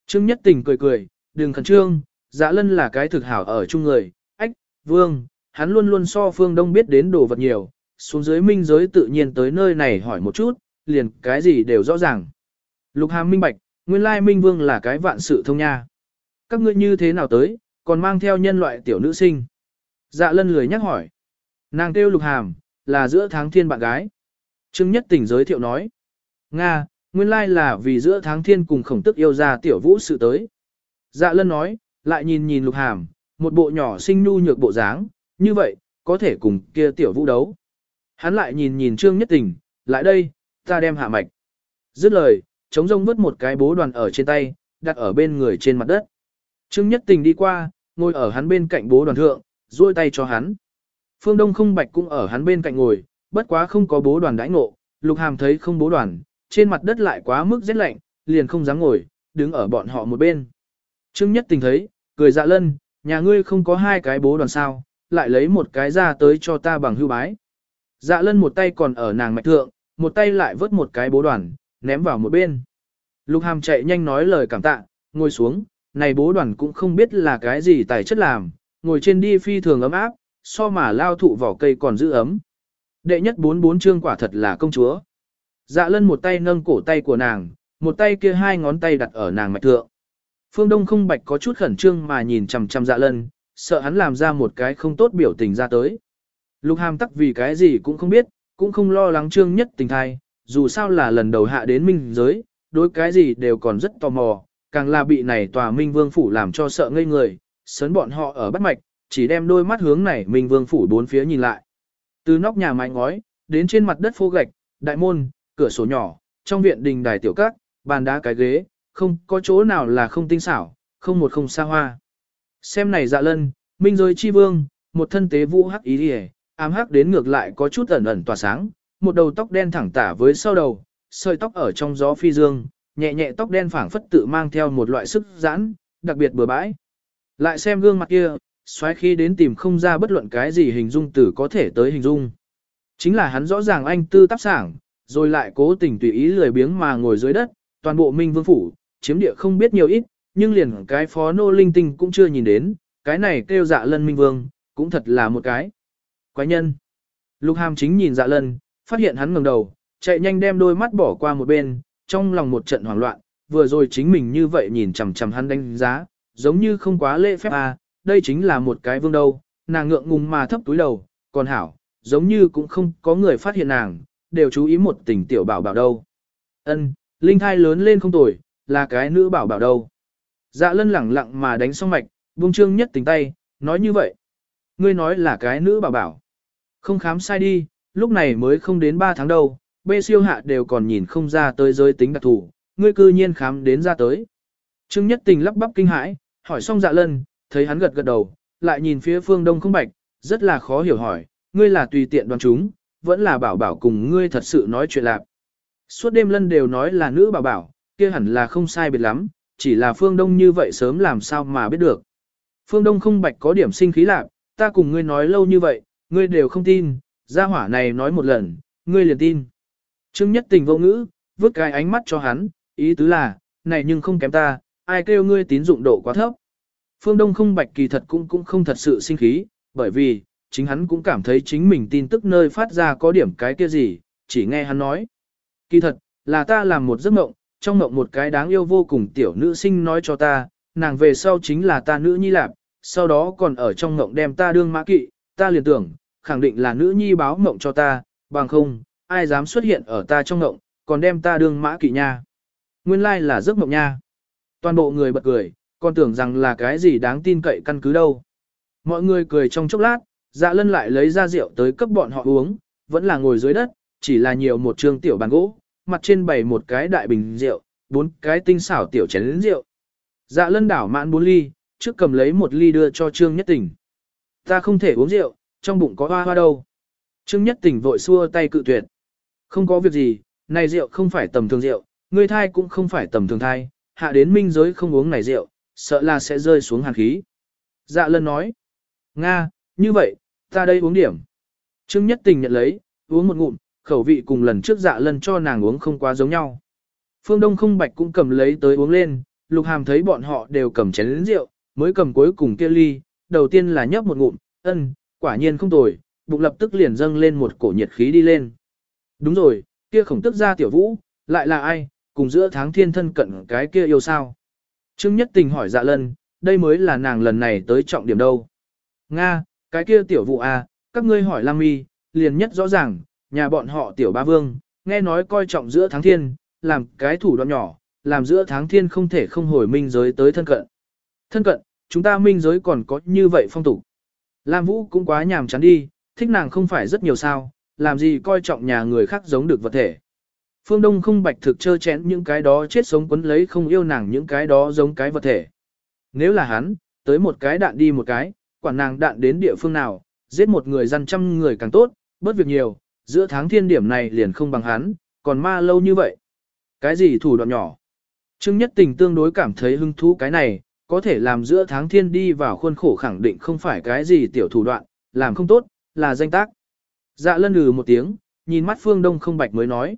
Trương Nhất Tình cười cười, đừng khẩn trương, dạ lân là cái thực hảo ở chung người, ách, vương, hắn luôn luôn so phương đông biết đến đồ vật nhiều, xuống dưới minh giới tự nhiên tới nơi này hỏi một chút, liền cái gì đều rõ ràng. Lục Hàm minh bạch, nguyên lai minh vương là cái vạn sự thông nha. Các ngươi như thế nào tới, còn mang theo nhân loại tiểu nữ sinh. Dạ lân lười nhắc hỏi. Nàng kêu Lục Hàm, là giữa tháng thiên bạn gái. Trương Nhất Tình giới thiệu nói. Nga, nguyên lai là vì giữa tháng thiên cùng khổng tức yêu ra tiểu vũ sự tới. Dạ lân nói, lại nhìn nhìn lục hàm, một bộ nhỏ xinh nu nhược bộ dáng, như vậy, có thể cùng kia tiểu vũ đấu. Hắn lại nhìn nhìn Trương Nhất Tình, lại đây, ta đem hạ mạch. Dứt lời, chống rông vứt một cái bố đoàn ở trên tay, đặt ở bên người trên mặt đất. Trương Nhất Tình đi qua, ngồi ở hắn bên cạnh bố đoàn thượng, duỗi tay cho hắn. Phương Đông không bạch cũng ở hắn bên cạnh ngồi, bất quá không có bố đoàn đãi ngộ, lục hàm thấy không bố đoàn, trên mặt đất lại quá mức rét lạnh, liền không dám ngồi, đứng ở bọn họ một bên. Trương Nhất Tình thấy, cười dạ lân, nhà ngươi không có hai cái bố đoàn sao, lại lấy một cái ra tới cho ta bằng hưu bái. Dạ lân một tay còn ở nàng mạch thượng, một tay lại vớt một cái bố đoàn, ném vào một bên. Lục hàm chạy nhanh nói lời cảm tạ, ngồi xuống, này bố đoàn cũng không biết là cái gì tài chất làm, ngồi trên đi phi thường ấm áp, so mà lao thụ vỏ cây còn giữ ấm. Đệ nhất bốn bốn chương quả thật là công chúa. Dạ lân một tay nâng cổ tay của nàng, một tay kia hai ngón tay đặt ở nàng mạch thượng. Phương Đông không bạch có chút khẩn trương mà nhìn chằm chằm dạ lân, sợ hắn làm ra một cái không tốt biểu tình ra tới. Lục hàm tắc vì cái gì cũng không biết, cũng không lo lắng trương nhất tình thai, dù sao là lần đầu hạ đến minh giới, đối cái gì đều còn rất tò mò, càng là bị này tòa minh vương phủ làm cho sợ ngây người, sớn bọn họ ở bắt mạch, chỉ đem đôi mắt hướng này minh vương phủ bốn phía nhìn lại. Từ nóc nhà mái ngói, đến trên mặt đất phô gạch, đại môn, cửa sổ nhỏ, trong viện đình đài tiểu các, bàn đá cái ghế, không có chỗ nào là không tinh xảo, không một không xa hoa. Xem này dạ lân, minh giới chi vương, một thân tế vũ hắc ý đi ám hắc đến ngược lại có chút ẩn ẩn tỏa sáng, một đầu tóc đen thẳng tả với sau đầu, sợi tóc ở trong gió phi dương, nhẹ nhẹ tóc đen phảng phất tự mang theo một loại sức giãn, đặc biệt bừa bãi. Lại xem gương mặt kia, xoáy khi đến tìm không ra bất luận cái gì hình dung từ có thể tới hình dung. Chính là hắn rõ ràng anh tư tác sảng, rồi lại cố tình tùy ý lười biếng mà ngồi dưới đất, toàn bộ minh vương phủ, chiếm địa không biết nhiều ít, nhưng liền cái phó nô linh tinh cũng chưa nhìn đến, cái này kêu dạ lân minh vương, cũng thật là một cái. Quái nhân. Lục hàm chính nhìn dạ lân, phát hiện hắn ngẩng đầu, chạy nhanh đem đôi mắt bỏ qua một bên, trong lòng một trận hoảng loạn, vừa rồi chính mình như vậy nhìn chằm chằm hắn đánh giá, giống như không quá lễ phép à, đây chính là một cái vương đâu, nàng ngượng ngùng mà thấp túi đầu, còn hảo, giống như cũng không có người phát hiện nàng, đều chú ý một tình tiểu bảo bảo đâu. Ân, linh thai lớn lên không tuổi, là cái nữ bảo bảo đâu. Dạ lân lẳng lặng mà đánh xong mạch, buông trương nhất tình tay, nói như vậy. Ngươi nói là cái nữ bảo bảo. Không khám sai đi, lúc này mới không đến 3 tháng đâu, bê siêu hạ đều còn nhìn không ra tới giới tính đặc thủ, ngươi cư nhiên khám đến ra tới. Trương nhất tình lắp bắp kinh hãi, hỏi xong dạ lân, thấy hắn gật gật đầu, lại nhìn phía phương đông không bạch, rất là khó hiểu hỏi, ngươi là tùy tiện đoán chúng, vẫn là bảo bảo cùng ngươi thật sự nói chuyện lạc. Suốt đêm lân đều nói là nữ bảo bảo, kia hẳn là không sai biệt lắm, chỉ là phương đông như vậy sớm làm sao mà biết được. Phương đông không bạch có điểm sinh khí lạc, ta cùng ngươi nói lâu như vậy, ngươi đều không tin, gia hỏa này nói một lần, ngươi liền tin. Trương nhất tình vô ngữ, vứt cái ánh mắt cho hắn, ý tứ là, này nhưng không kém ta, ai kêu ngươi tín dụng độ quá thấp. Phương Đông không bạch kỳ thật cũng cũng không thật sự sinh khí, bởi vì, chính hắn cũng cảm thấy chính mình tin tức nơi phát ra có điểm cái kia gì, chỉ nghe hắn nói. Kỳ thật, là ta làm một giấc mộng, trong mộng một cái đáng yêu vô cùng tiểu nữ sinh nói cho ta, nàng về sau chính là ta nữ nhi lạp, sau đó còn ở trong mộng đem ta đương mã kỵ, ta liền tưởng, khẳng định là nữ nhi báo mộng cho ta, bằng không, ai dám xuất hiện ở ta trong mộng, còn đem ta đương mã kỵ nha. Nguyên lai like là giấc mộng nha. Toàn bộ người bật cười, còn tưởng rằng là cái gì đáng tin cậy căn cứ đâu. Mọi người cười trong chốc lát, dạ lân lại lấy ra rượu tới cấp bọn họ uống, vẫn là ngồi dưới đất, chỉ là nhiều một trường tiểu bàn gỗ, mặt trên bày một cái đại bình rượu, bốn cái tinh xảo tiểu chén lĩnh rượu. Dạ lân đảo mãn bốn ly, trước cầm lấy một ly đưa cho Trương Nhất Tỉnh. Ta không thể uống rượu, trong bụng có hoa hoa đâu. Trương Nhất Tỉnh vội xua tay cự tuyệt. Không có việc gì, này rượu không phải tầm thường rượu, người thai cũng không phải tầm thường thai, hạ đến minh giới không uống này rượu, sợ là sẽ rơi xuống hàn khí. Dạ lân nói. Nga, như vậy, ta đây uống điểm. Trương Nhất Tình nhận lấy, uống một ngụm, khẩu vị cùng lần trước dạ lần cho nàng uống không quá giống nhau. Phương Đông không bạch cũng cầm lấy tới uống lên, Lục Hàm thấy bọn họ đều cầm chén lớn rượu, mới cầm cuối cùng kia ly, đầu tiên là nhấp một ngụm, ân, quả nhiên không tồi, bụng lập tức liền dâng lên một cổ nhiệt khí đi lên. Đúng rồi, kia khổng tức ra tiểu vũ, lại là ai, cùng giữa tháng thiên thân cận cái kia yêu sao? Trương Nhất Tình hỏi dạ lần đây mới là nàng lần này tới trọng điểm đâu. Nga, cái kia tiểu vụ à, các ngươi hỏi Lam Mi, liền nhất rõ ràng, nhà bọn họ tiểu ba vương, nghe nói coi trọng giữa tháng thiên, làm cái thủ đoạn nhỏ, làm giữa tháng thiên không thể không hồi minh giới tới thân cận. Thân cận, chúng ta minh giới còn có như vậy phong tục. Lam Vũ cũng quá nhàm chán đi, thích nàng không phải rất nhiều sao, làm gì coi trọng nhà người khác giống được vật thể. Phương Đông không bạch thực chơ chén những cái đó chết sống quấn lấy không yêu nàng những cái đó giống cái vật thể. Nếu là hắn, tới một cái đạn đi một cái, quản nàng đạn đến địa phương nào, giết một người dân trăm người càng tốt, bớt việc nhiều, giữa tháng thiên điểm này liền không bằng hắn, còn ma lâu như vậy. Cái gì thủ đoạn nhỏ? Trương Nhất Tình tương đối cảm thấy hứng thú cái này, có thể làm giữa tháng thiên đi vào khuôn khổ khẳng định không phải cái gì tiểu thủ đoạn, làm không tốt, là danh tác. Dạ lân lừ một tiếng, nhìn mắt phương đông không bạch mới nói.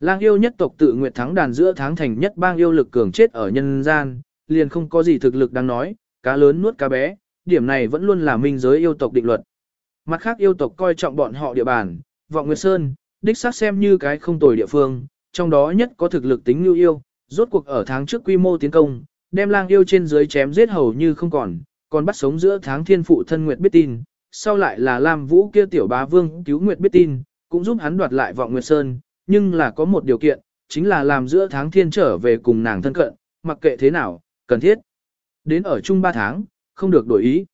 Lang yêu nhất tộc tự nguyệt thắng đàn giữa tháng thành nhất bang yêu lực cường chết ở nhân gian, liền không có gì thực lực đang nói, cá lớn nuốt cá bé, điểm này vẫn luôn là minh giới yêu tộc định luật. Mặt khác yêu tộc coi trọng bọn họ địa bàn, vọng Nguyệt Sơn, đích xác xem như cái không tồi địa phương, trong đó nhất có thực lực tính như yêu, rốt cuộc ở tháng trước quy mô tiến công, đem lang yêu trên dưới chém giết hầu như không còn, còn bắt sống giữa tháng thiên phụ thân Nguyệt biết tin, sau lại là Lam Vũ kia tiểu bá vương cứu Nguyệt biết tin, cũng giúp hắn đoạt lại vọng Nguyệt Sơn, nhưng là có một điều kiện, chính là làm giữa tháng thiên trở về cùng nàng thân cận, mặc kệ thế nào, cần thiết. Đến ở chung 3 tháng, không được đổi ý.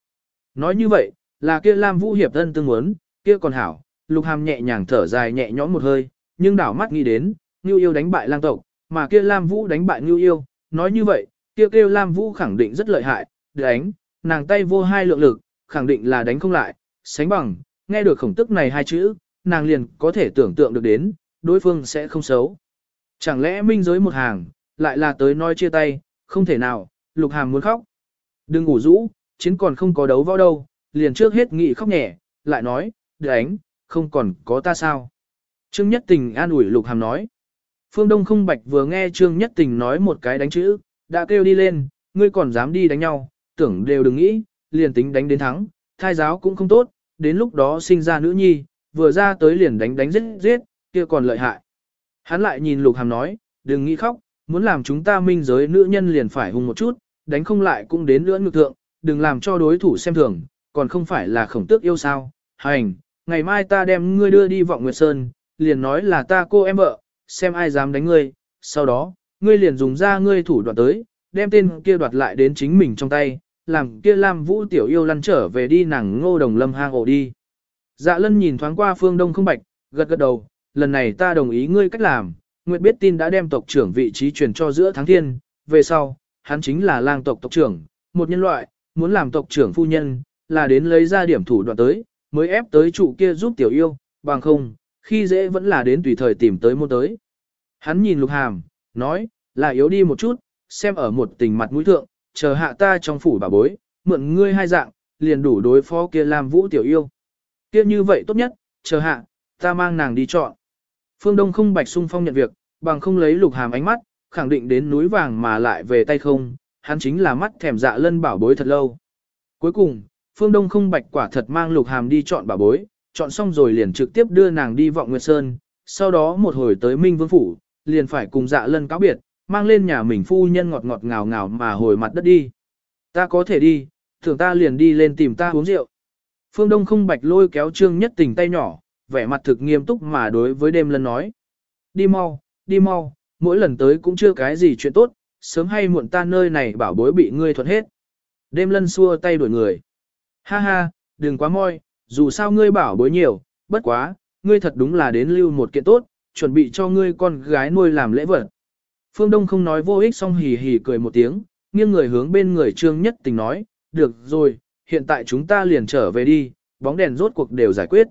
Nói như vậy, là kia Lam Vũ hiệp thân tương muốn, kia còn hảo, Lục Hàm nhẹ nhàng thở dài nhẹ nhõm một hơi, nhưng đảo mắt nghĩ đến, Nưu Yêu đánh bại lang tộc, mà kia Lam Vũ đánh bại Nưu Yêu, nói như vậy, kia kêu Lam Vũ khẳng định rất lợi hại, đánh, nàng tay vô hai lượng lực, khẳng định là đánh không lại, sánh bằng, nghe được khổng tức này hai chữ, nàng liền có thể tưởng tượng được đến, đối phương sẽ không xấu. Chẳng lẽ minh giới một hàng, lại là tới nói chia tay, không thể nào, lục hàm muốn khóc. Đừng ngủ rũ, chiến còn không có đấu võ đâu, liền trước hết nghị khóc nhẹ, lại nói, đánh, không còn có ta sao. Trương Nhất Tình an ủi lục hàm nói. Phương Đông không bạch vừa nghe Trương Nhất Tình nói một cái đánh chữ, đã kêu đi lên, ngươi còn dám đi đánh nhau, tưởng đều đừng nghĩ, liền tính đánh đến thắng, thai giáo cũng không tốt, đến lúc đó sinh ra nữ nhi, vừa ra tới liền đánh đánh giết giết, kia còn lợi hại. Hắn lại nhìn lục hàm nói, đừng nghĩ khóc, muốn làm chúng ta minh giới nữ nhân liền phải hùng một chút, đánh không lại cũng đến lưỡng ngược thượng, đừng làm cho đối thủ xem thường, còn không phải là khổng tước yêu sao. Hành, ngày mai ta đem ngươi đưa đi vọng Nguyệt Sơn, liền nói là ta cô em vợ, xem ai dám đánh ngươi, sau đó, ngươi liền dùng ra ngươi thủ đoạn tới, đem tên kia đoạt lại đến chính mình trong tay, làm kia Lam Vũ tiểu yêu lăn trở về đi nàng ngô đồng lâm hang ổ đi. Dạ lân nhìn thoáng qua phương đông không bạch, gật gật đầu, lần này ta đồng ý ngươi cách làm, Nguyệt biết tin đã đem tộc trưởng vị trí truyền cho giữa tháng thiên, về sau, hắn chính là lang tộc tộc trưởng, một nhân loại, muốn làm tộc trưởng phu nhân, là đến lấy ra điểm thủ đoạn tới, mới ép tới trụ kia giúp tiểu yêu, bằng không, khi dễ vẫn là đến tùy thời tìm tới môn tới. Hắn nhìn lục hàm, nói, là yếu đi một chút, xem ở một tình mặt mũi thượng, chờ hạ ta trong phủ bà bối, mượn ngươi hai dạng, liền đủ đối phó kia làm vũ tiểu yêu. Kia như vậy tốt nhất, chờ hạ, ta mang nàng đi chọn. Phương Đông không bạch sung phong nhận việc, bằng không lấy lục hàm ánh mắt, khẳng định đến núi vàng mà lại về tay không, hắn chính là mắt thèm dạ lân bảo bối thật lâu. Cuối cùng, Phương Đông không bạch quả thật mang lục hàm đi chọn bảo bối, chọn xong rồi liền trực tiếp đưa nàng đi vọng Nguyệt Sơn, sau đó một hồi tới Minh Vương Phủ, liền phải cùng dạ lân cáo biệt, mang lên nhà mình phu nhân ngọt ngọt ngào ngào mà hồi mặt đất đi. Ta có thể đi, thường ta liền đi lên tìm ta uống rượu. Phương Đông không bạch lôi kéo trương nhất tình tay nhỏ, vẻ mặt thực nghiêm túc mà đối với đêm lân nói. Đi mau, đi mau, mỗi lần tới cũng chưa cái gì chuyện tốt, sớm hay muộn ta nơi này bảo bối bị ngươi thuận hết. Đêm lân xua tay đuổi người. Ha ha, đừng quá moi, dù sao ngươi bảo bối nhiều, bất quá, ngươi thật đúng là đến lưu một kiện tốt, chuẩn bị cho ngươi con gái nuôi làm lễ vật. Phương Đông không nói vô ích xong hì hì cười một tiếng, nghiêng người hướng bên người Trương Nhất Tình nói, được rồi, hiện tại chúng ta liền trở về đi, bóng đèn rốt cuộc đều giải quyết.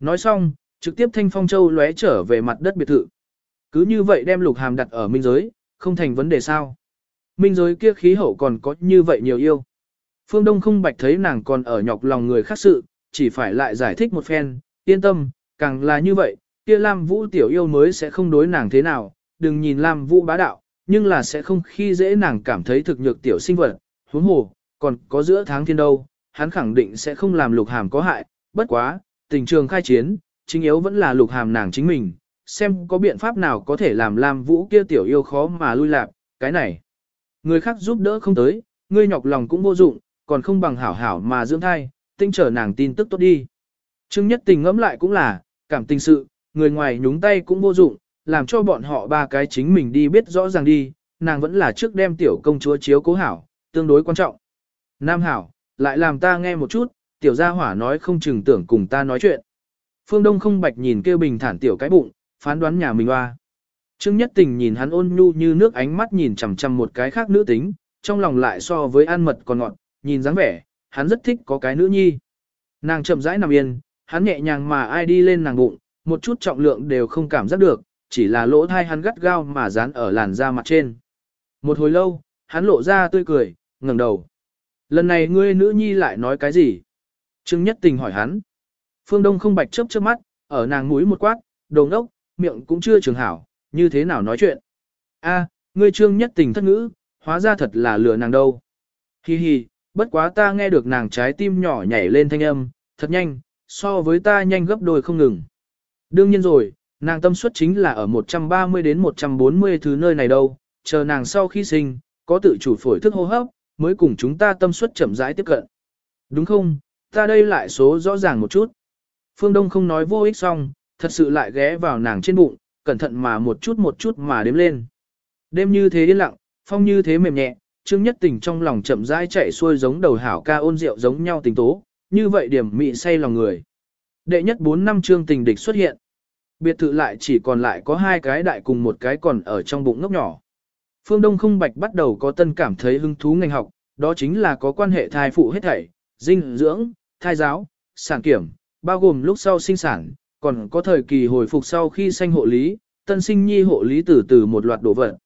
Nói xong, trực tiếp thanh phong châu lóe trở về mặt đất biệt thự. Cứ như vậy đem lục hàm đặt ở minh giới, không thành vấn đề sao. Minh giới kia khí hậu còn có như vậy nhiều yêu. Phương Đông không bạch thấy nàng còn ở nhọc lòng người khác sự, chỉ phải lại giải thích một phen, yên tâm, càng là như vậy, kia Lam Vũ tiểu yêu mới sẽ không đối nàng thế nào, đừng nhìn Lam Vũ bá đạo, nhưng là sẽ không khi dễ nàng cảm thấy thực nhược tiểu sinh vật, huống hồ, còn có giữa tháng thiên đâu, hắn khẳng định sẽ không làm lục hàm có hại, bất quá, tình trường khai chiến, chính yếu vẫn là lục hàm nàng chính mình, xem có biện pháp nào có thể làm Lam Vũ kia tiểu yêu khó mà lui lạc, cái này. Người khác giúp đỡ không tới, ngươi nhọc lòng cũng vô dụng, còn không bằng hảo hảo mà dưỡng thai, tinh trở nàng tin tức tốt đi. Trương Nhất Tình ngẫm lại cũng là, cảm tình sự, người ngoài nhúng tay cũng vô dụng, làm cho bọn họ ba cái chính mình đi biết rõ ràng đi, nàng vẫn là trước đem tiểu công chúa chiếu cố hảo, tương đối quan trọng. Nam hảo, lại làm ta nghe một chút, tiểu gia hỏa nói không chừng tưởng cùng ta nói chuyện. Phương Đông không bạch nhìn kêu bình thản tiểu cái bụng, phán đoán nhà mình hoa. Trương Nhất Tình nhìn hắn ôn nhu như nước ánh mắt nhìn chằm chằm một cái khác nữ tính, trong lòng lại so với ăn mật còn ngọt, nhìn dáng vẻ, hắn rất thích có cái nữ nhi. Nàng chậm rãi nằm yên, hắn nhẹ nhàng mà ai đi lên nàng bụng, một chút trọng lượng đều không cảm giác được, chỉ là lỗ thai hắn gắt gao mà dán ở làn da mặt trên. Một hồi lâu, hắn lộ ra tươi cười, ngẩng đầu. Lần này ngươi nữ nhi lại nói cái gì? Trương Nhất Tình hỏi hắn. Phương Đông không bạch chớp chớp mắt, ở nàng mũi một quát, đồ ngốc, miệng cũng chưa trường hảo, như thế nào nói chuyện. A, ngươi Trương Nhất Tình thất ngữ, hóa ra thật là lừa nàng đâu. Hi hi, bất quá ta nghe được nàng trái tim nhỏ nhảy lên thanh âm, thật nhanh, so với ta nhanh gấp đôi không ngừng. Đương nhiên rồi, nàng tâm suất chính là ở 130 đến 140 thứ nơi này đâu, chờ nàng sau khi sinh, có tự chủ phổi thức hô hấp, mới cùng chúng ta tâm suất chậm rãi tiếp cận. Đúng không, ta đây lại số rõ ràng một chút. Phương Đông không nói vô ích xong, thật sự lại ghé vào nàng trên bụng, cẩn thận mà một chút một chút mà đếm lên. Đêm như thế yên lặng, phong như thế mềm nhẹ, Trương Nhất Tình trong lòng chậm rãi chạy xuôi giống đầu hảo ca ôn rượu giống nhau tình tố, như vậy điểm mị say lòng người. Đệ nhất 4 năm Trương Tình địch xuất hiện. Biệt thự lại chỉ còn lại có hai cái đại cùng một cái còn ở trong bụng ngốc nhỏ. Phương Đông không bạch bắt đầu có tân cảm thấy hứng thú ngành học, đó chính là có quan hệ thai phụ hết thảy, dinh dưỡng, thai giáo, sản kiểm, bao gồm lúc sau sinh sản, còn có thời kỳ hồi phục sau khi sanh hộ lý, tân sinh nhi hộ lý từ từ một loạt đồ vật.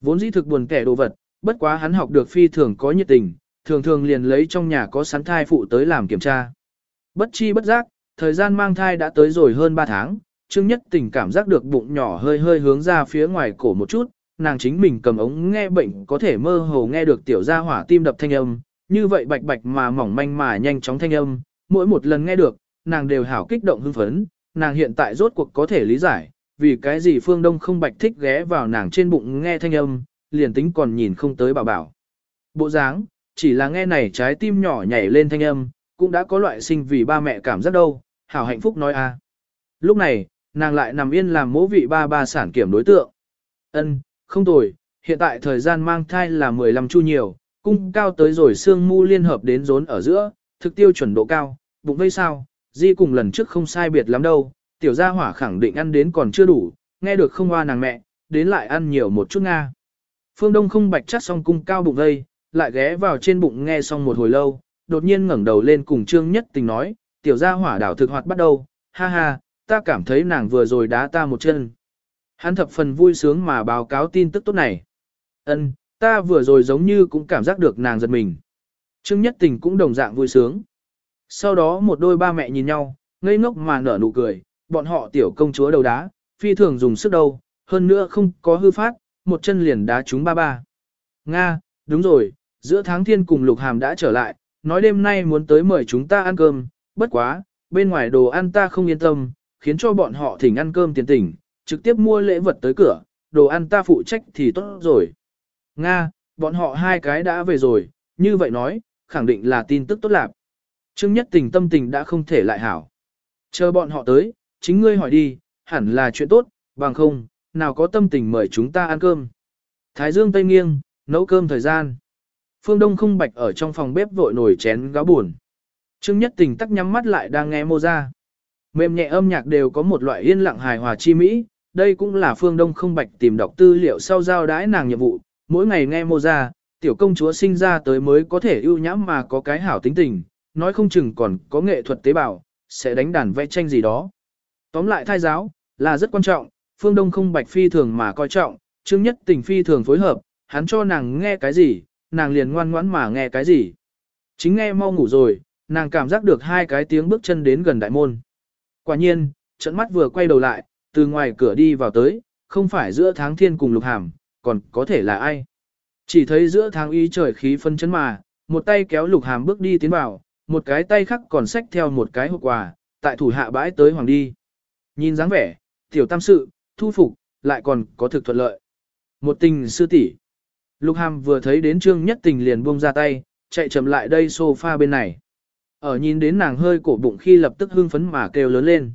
Vốn dĩ thực buồn kẻ đồ vật, bất quá hắn học được phi thường có nhiệt tình, thường thường liền lấy trong nhà có sắn thai phụ tới làm kiểm tra. Bất chi bất giác, thời gian mang thai đã tới rồi hơn 3 tháng, Trương Nhất Tình cảm giác được bụng nhỏ hơi hơi hướng ra phía ngoài cổ một chút, nàng chính mình cầm ống nghe bệnh có thể mơ hồ nghe được tiểu gia hỏa tim đập thanh âm, như vậy bạch bạch mà mỏng manh mà nhanh chóng thanh âm, mỗi một lần nghe được, nàng đều hảo kích động hưng phấn, nàng hiện tại rốt cuộc có thể lý giải, vì cái gì Phương Đông không bạch thích ghé vào nàng trên bụng nghe thanh âm, liền tính còn nhìn không tới bảo bảo. Bộ dáng, chỉ là nghe này trái tim nhỏ nhảy lên thanh âm, cũng đã có loại sinh vì ba mẹ cảm giác đâu, hảo hạnh phúc nói a. Lúc này, nàng lại nằm yên làm mỗ vị ba ba sản kiểm đối tượng. Ân, không tồi, hiện tại thời gian mang thai là 15 chu nhiều, cung cao tới rồi xương mu liên hợp đến rốn ở giữa, thực tiêu chuẩn độ cao, bụng vây sao, di cùng lần trước không sai biệt lắm đâu, tiểu gia hỏa khẳng định ăn đến còn chưa đủ, nghe được không hoa nàng mẹ, đến lại ăn nhiều một chút nga. Phương Đông không bạch chắc xong cung cao bụng vây, lại ghé vào trên bụng nghe xong một hồi lâu, đột nhiên ngẩng đầu lên cùng Trương Nhất Tình nói, tiểu gia hỏa đảo thực hoạt bắt đầu, ha ha, ta cảm thấy nàng vừa rồi đá ta một chân. Hắn thập phần vui sướng mà báo cáo tin tức tốt này. Ân, ta vừa rồi giống như cũng cảm giác được nàng giật mình. Trương Nhất Tình cũng đồng dạng vui sướng. Sau đó một đôi ba mẹ nhìn nhau, ngây ngốc mà nở nụ cười, bọn họ tiểu công chúa đầu đá, phi thường dùng sức đâu, hơn nữa không có hư phát, một chân liền đá chúng ba ba. Nga, đúng rồi, giữa tháng thiên cùng Lục Hàm đã trở lại, nói đêm nay muốn tới mời chúng ta ăn cơm, bất quá, bên ngoài đồ ăn ta không yên tâm, khiến cho bọn họ thỉnh ăn cơm tiền tỉnh, trực tiếp mua lễ vật tới cửa, đồ ăn ta phụ trách thì tốt rồi. Nga, bọn họ hai cái đã về rồi, như vậy nói, khẳng định là tin tức tốt lạc. Trương Nhất Tình tâm tình đã không thể lại hảo. Chờ bọn họ tới, chính ngươi hỏi đi, hẳn là chuyện tốt, bằng không, nào có tâm tình mời chúng ta ăn cơm. Thái Dương Tây Nghiêng, nấu cơm thời gian. Phương Đông không bạch ở trong phòng bếp vội nổi chén gáo buồn. Trương Nhất Tình tắc nhắm mắt lại đang nghe mô ra. Mềm nhẹ âm nhạc đều có một loại yên lặng hài hòa chi mỹ, đây cũng là Phương Đông không bạch tìm đọc tư liệu sau giao đãi nàng nhiệm vụ, mỗi ngày nghe mô ra, tiểu công chúa sinh ra tới mới có thể ưu nhãm mà có cái hảo tính tình, nói không chừng còn có nghệ thuật tế bào, sẽ đánh đàn vẽ tranh gì đó. Tóm lại thai giáo, là rất quan trọng, phương đông không bạch phi thường mà coi trọng, chương nhất tình phi thường phối hợp, hắn cho nàng nghe cái gì, nàng liền ngoan ngoãn mà nghe cái gì. Chính nghe mau ngủ rồi, nàng cảm giác được hai cái tiếng bước chân đến gần đại môn. Quả nhiên, trận mắt vừa quay đầu lại, từ ngoài cửa đi vào tới, không phải giữa tháng thiên cùng lục hàm, còn có thể là ai. Chỉ thấy giữa tháng y trời khí phân chấn mà, một tay kéo lục hàm bước đi tiến vào, một cái tay khác còn xách theo một cái hộp quà, tại thủ hạ bãi tới hoàng đi. Nhìn dáng vẻ, tiểu tam sự, thu phục, lại còn có thực thuận lợi. Một tình sư tỷ. Lục hàm vừa thấy đến trương nhất tình liền buông ra tay, chạy chậm lại đây sofa bên này. Ở nhìn đến nàng hơi cổ bụng khi lập tức hưng phấn mà kêu lớn lên.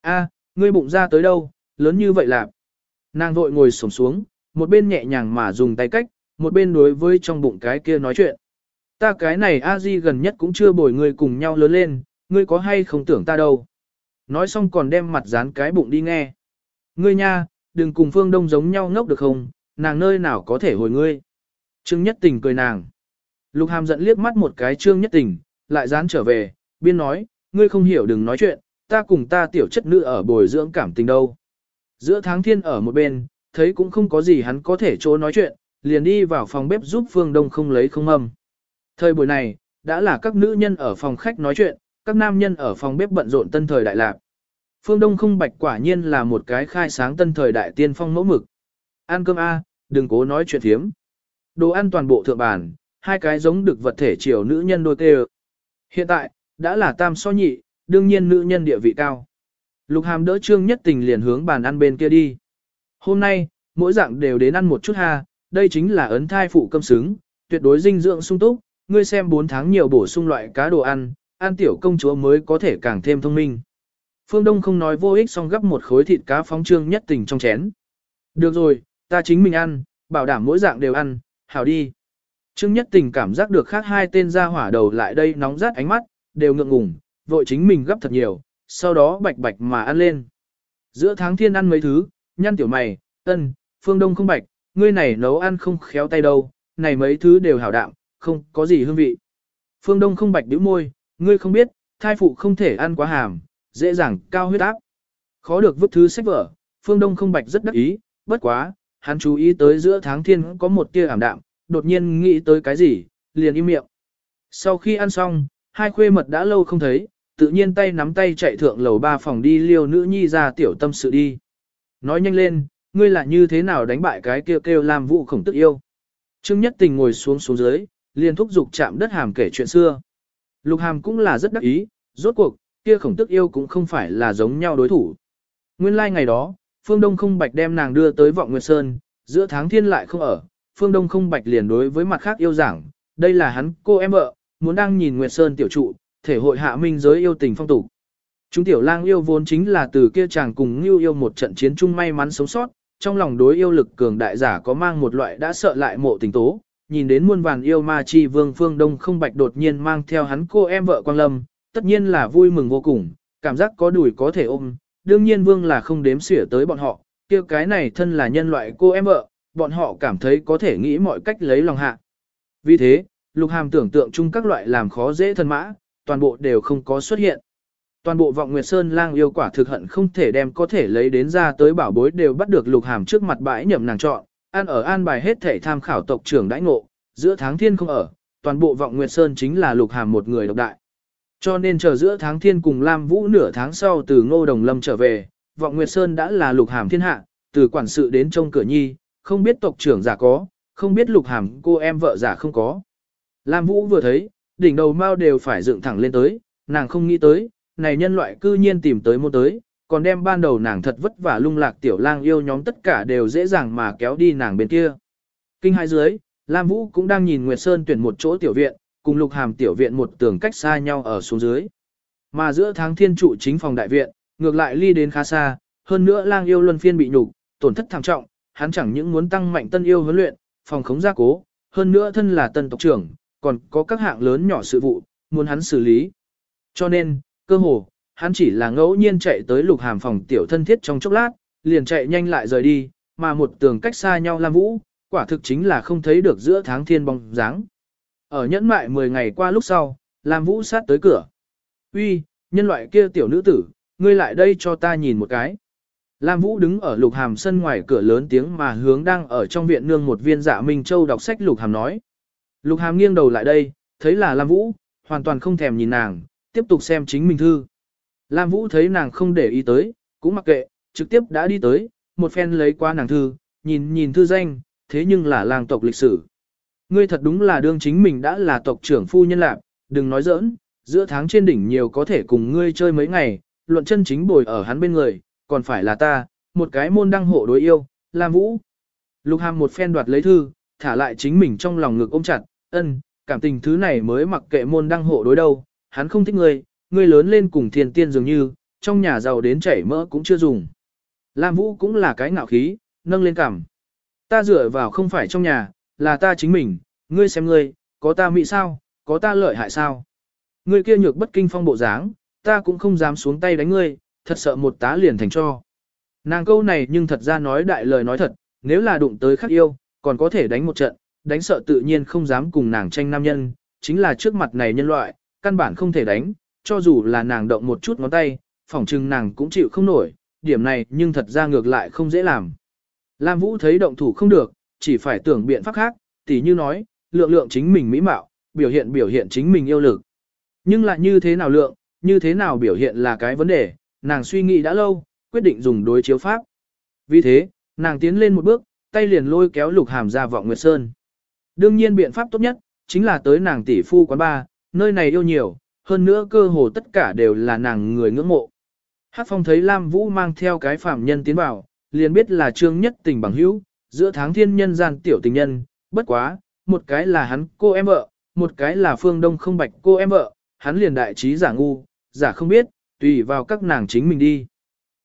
A, ngươi bụng ra tới đâu, lớn như vậy là. Nàng vội ngồi xổm xuống, một bên nhẹ nhàng mà dùng tay cách, một bên đối với trong bụng cái kia nói chuyện. Ta cái này a di gần nhất cũng chưa bồi ngươi cùng nhau lớn lên, ngươi có hay không tưởng ta đâu. Nói xong còn đem mặt dán cái bụng đi nghe. Ngươi nha, đừng cùng phương đông giống nhau ngốc được không, nàng nơi nào có thể hồi ngươi. Trương Nhất Tình cười nàng. Lục Hàm giận liếc mắt một cái Trương Nhất Tình, lại dán trở về, biên nói, ngươi không hiểu đừng nói chuyện, ta cùng ta tiểu chất nữ ở bồi dưỡng cảm tình đâu. Giữa tháng thiên ở một bên, thấy cũng không có gì hắn có thể chỗ nói chuyện, liền đi vào phòng bếp giúp Phương Đông không lấy không âm. Thời buổi này, đã là các nữ nhân ở phòng khách nói chuyện, các nam nhân ở phòng bếp bận rộn tân thời đại lạc. Phương Đông không bạch quả nhiên là một cái khai sáng tân thời đại tiên phong mẫu mực. Ăn cơm A, đừng cố nói chuyện thiếm. Đồ ăn toàn bộ thượng bản, hai cái giống được vật thể chiều nữ nhân đôi tê Hiện tại, đã là tam so nhị, đương nhiên nữ nhân địa vị cao. Lục hàm đỡ trương nhất tình liền hướng bàn ăn bên kia đi. Hôm nay, mỗi dạng đều đến ăn một chút ha, đây chính là ấn thai phụ cơm xứng, tuyệt đối dinh dưỡng sung túc, ngươi xem 4 tháng nhiều bổ sung loại cá đồ ăn, ăn tiểu công chúa mới có thể càng thêm thông minh. Phương Đông không nói vô ích xong gấp một khối thịt cá phóng trương nhất tình trong chén. Được rồi, ta chính mình ăn, bảo đảm mỗi dạng đều ăn, hảo đi. Trương nhất tình cảm giác được khác hai tên ra hỏa đầu lại đây nóng rát ánh mắt, đều ngượng ngùng, vội chính mình gấp thật nhiều, sau đó bạch bạch mà ăn lên. Giữa tháng thiên ăn mấy thứ, nhăn tiểu mày, ân, phương đông không bạch, ngươi này nấu ăn không khéo tay đâu, này mấy thứ đều hảo đạm, không có gì hương vị. Phương đông không bạch bĩu môi, ngươi không biết, thai phụ không thể ăn quá hàm, dễ dàng cao huyết áp. Khó được vứt thứ sách vở, phương đông không bạch rất đắc ý, bất quá, hắn chú ý tới giữa tháng thiên có một tia ảm đạm, đột nhiên nghĩ tới cái gì, liền im miệng. Sau khi ăn xong, hai khuê mật đã lâu không thấy, tự nhiên tay nắm tay chạy thượng lầu ba phòng đi liêu nữ nhi ra tiểu tâm sự đi. Nói nhanh lên, ngươi là như thế nào đánh bại cái kêu kêu làm vụ khổng tức yêu. Trương Nhất Tình ngồi xuống xuống dưới, liền thúc giục chạm đất hàm kể chuyện xưa. Lục hàm cũng là rất đắc ý, rốt cuộc, kia khổng tức yêu cũng không phải là giống nhau đối thủ. Nguyên lai like ngày đó, Phương Đông không bạch đem nàng đưa tới vọng Nguyệt Sơn, giữa tháng thiên lại không ở, Phương Đông không bạch liền đối với mặt khác yêu giảng, đây là hắn cô em vợ, muốn đang nhìn Nguyệt Sơn tiểu trụ, thể hội hạ minh giới yêu tình phong tục. Chúng tiểu lang yêu vốn chính là từ kia chàng cùng Ngưu yêu một trận chiến chung may mắn sống sót, trong lòng đối yêu lực cường đại giả có mang một loại đã sợ lại mộ tình tố, nhìn đến muôn vàn yêu ma chi vương phương đông không bạch đột nhiên mang theo hắn cô em vợ Quang Lâm, tất nhiên là vui mừng vô cùng, cảm giác có đùi có thể ôm, đương nhiên vương là không đếm xỉa tới bọn họ, kia cái này thân là nhân loại cô em vợ, bọn họ cảm thấy có thể nghĩ mọi cách lấy lòng hạ. Vì thế, lục hàm tưởng tượng chung các loại làm khó dễ thân mã, toàn bộ đều không có xuất hiện. Toàn bộ vọng Nguyệt Sơn lang yêu quả thực hận không thể đem có thể lấy đến ra tới bảo bối đều bắt được lục hàm trước mặt bãi nhậm nàng chọn, ăn ở an bài hết thể tham khảo tộc trưởng đãi ngộ, giữa tháng thiên không ở, toàn bộ vọng Nguyệt Sơn chính là lục hàm một người độc đại. Cho nên chờ giữa tháng thiên cùng Lam Vũ nửa tháng sau từ Ngô Đồng Lâm trở về, vọng Nguyệt Sơn đã là lục hàm thiên hạ, từ quản sự đến trông cửa nhi, không biết tộc trưởng giả có, không biết lục hàm cô em vợ giả không có. Lam Vũ vừa thấy, đỉnh đầu mao đều phải dựng thẳng lên tới, nàng không nghĩ tới, này nhân loại cư nhiên tìm tới môn tới, còn đem ban đầu nàng thật vất vả lung lạc tiểu lang yêu nhóm tất cả đều dễ dàng mà kéo đi nàng bên kia. Kinh hai dưới, Lam Vũ cũng đang nhìn Nguyệt Sơn tuyển một chỗ tiểu viện, cùng lục hàm tiểu viện một tường cách xa nhau ở xuống dưới. Mà giữa tháng thiên trụ chính phòng đại viện, ngược lại ly đến khá xa, hơn nữa lang yêu luân phiên bị nhục, tổn thất thảm trọng, hắn chẳng những muốn tăng mạnh tân yêu huấn luyện, phòng khống gia cố, hơn nữa thân là tân tộc trưởng, còn có các hạng lớn nhỏ sự vụ, muốn hắn xử lý. Cho nên, cơ hồ, hắn chỉ là ngẫu nhiên chạy tới lục hàm phòng tiểu thân thiết trong chốc lát, liền chạy nhanh lại rời đi, mà một tường cách xa nhau Lam Vũ, quả thực chính là không thấy được giữa tháng thiên bóng dáng. Ở nhẫn mại 10 ngày qua lúc sau, Lam Vũ sát tới cửa. Uy, nhân loại kia tiểu nữ tử, ngươi lại đây cho ta nhìn một cái. Lam Vũ đứng ở lục hàm sân ngoài cửa lớn tiếng mà hướng đang ở trong viện nương một viên dạ Minh Châu đọc sách lục hàm nói. Lục hàm nghiêng đầu lại đây, thấy là Lam Vũ, hoàn toàn không thèm nhìn nàng, tiếp tục xem chính mình thư. Lam Vũ thấy nàng không để ý tới, cũng mặc kệ, trực tiếp đã đi tới, một phen lấy qua nàng thư, nhìn nhìn thư danh, thế nhưng là làng tộc lịch sử. Ngươi thật đúng là đương chính mình đã là tộc trưởng phu nhân lạc, đừng nói giỡn, giữa tháng trên đỉnh nhiều có thể cùng ngươi chơi mấy ngày, luận chân chính bồi ở hắn bên người, còn phải là ta, một cái môn đăng hộ đối yêu, Lam Vũ. Lục Hàm một phen đoạt lấy thư, thả lại chính mình trong lòng ngực ôm chặt, ân, cảm tình thứ này mới mặc kệ môn đăng hộ đối đâu, hắn không thích ngươi, ngươi lớn lên cùng thiên tiên dường như, trong nhà giàu đến chảy mỡ cũng chưa dùng. Lam Vũ cũng là cái ngạo khí, nâng lên cằm. Ta dựa vào không phải trong nhà, là ta chính mình, ngươi xem ngươi, có ta mỹ sao, có ta lợi hại sao. Ngươi kia nhược bất kinh phong bộ dáng, ta cũng không dám xuống tay đánh ngươi, thật sợ một tá liền thành cho. Nàng câu này nhưng thật ra nói đại lời nói thật, nếu là đụng tới khắc yêu, còn có thể đánh một trận, đánh sợ tự nhiên không dám cùng nàng tranh nam nhân, chính là trước mặt này nhân loại, căn bản không thể đánh, cho dù là nàng động một chút ngón tay, phỏng chừng nàng cũng chịu không nổi, điểm này nhưng thật ra ngược lại không dễ làm. Lam Vũ thấy động thủ không được, chỉ phải tưởng biện pháp khác, tỉ như nói, lượng lượng chính mình mỹ mạo, biểu hiện biểu hiện chính mình yêu lực. Nhưng lại như thế nào lượng, như thế nào biểu hiện là cái vấn đề, nàng suy nghĩ đã lâu, quyết định dùng đối chiếu pháp. Vì thế, nàng tiến lên một bước, tay liền lôi kéo lục hàm ra vọng Nguyệt Sơn. Đương nhiên biện pháp tốt nhất, chính là tới nàng tỷ phu quán ba, nơi này yêu nhiều, hơn nữa cơ hồ tất cả đều là nàng người ngưỡng mộ. Hát phong thấy Lam Vũ mang theo cái phạm nhân tiến vào, liền biết là trương nhất tình bằng hữu, giữa tháng thiên nhân gian tiểu tình nhân, bất quá, một cái là hắn cô em vợ, một cái là phương đông không bạch cô em vợ, hắn liền đại trí giả ngu, giả không biết, tùy vào các nàng chính mình đi.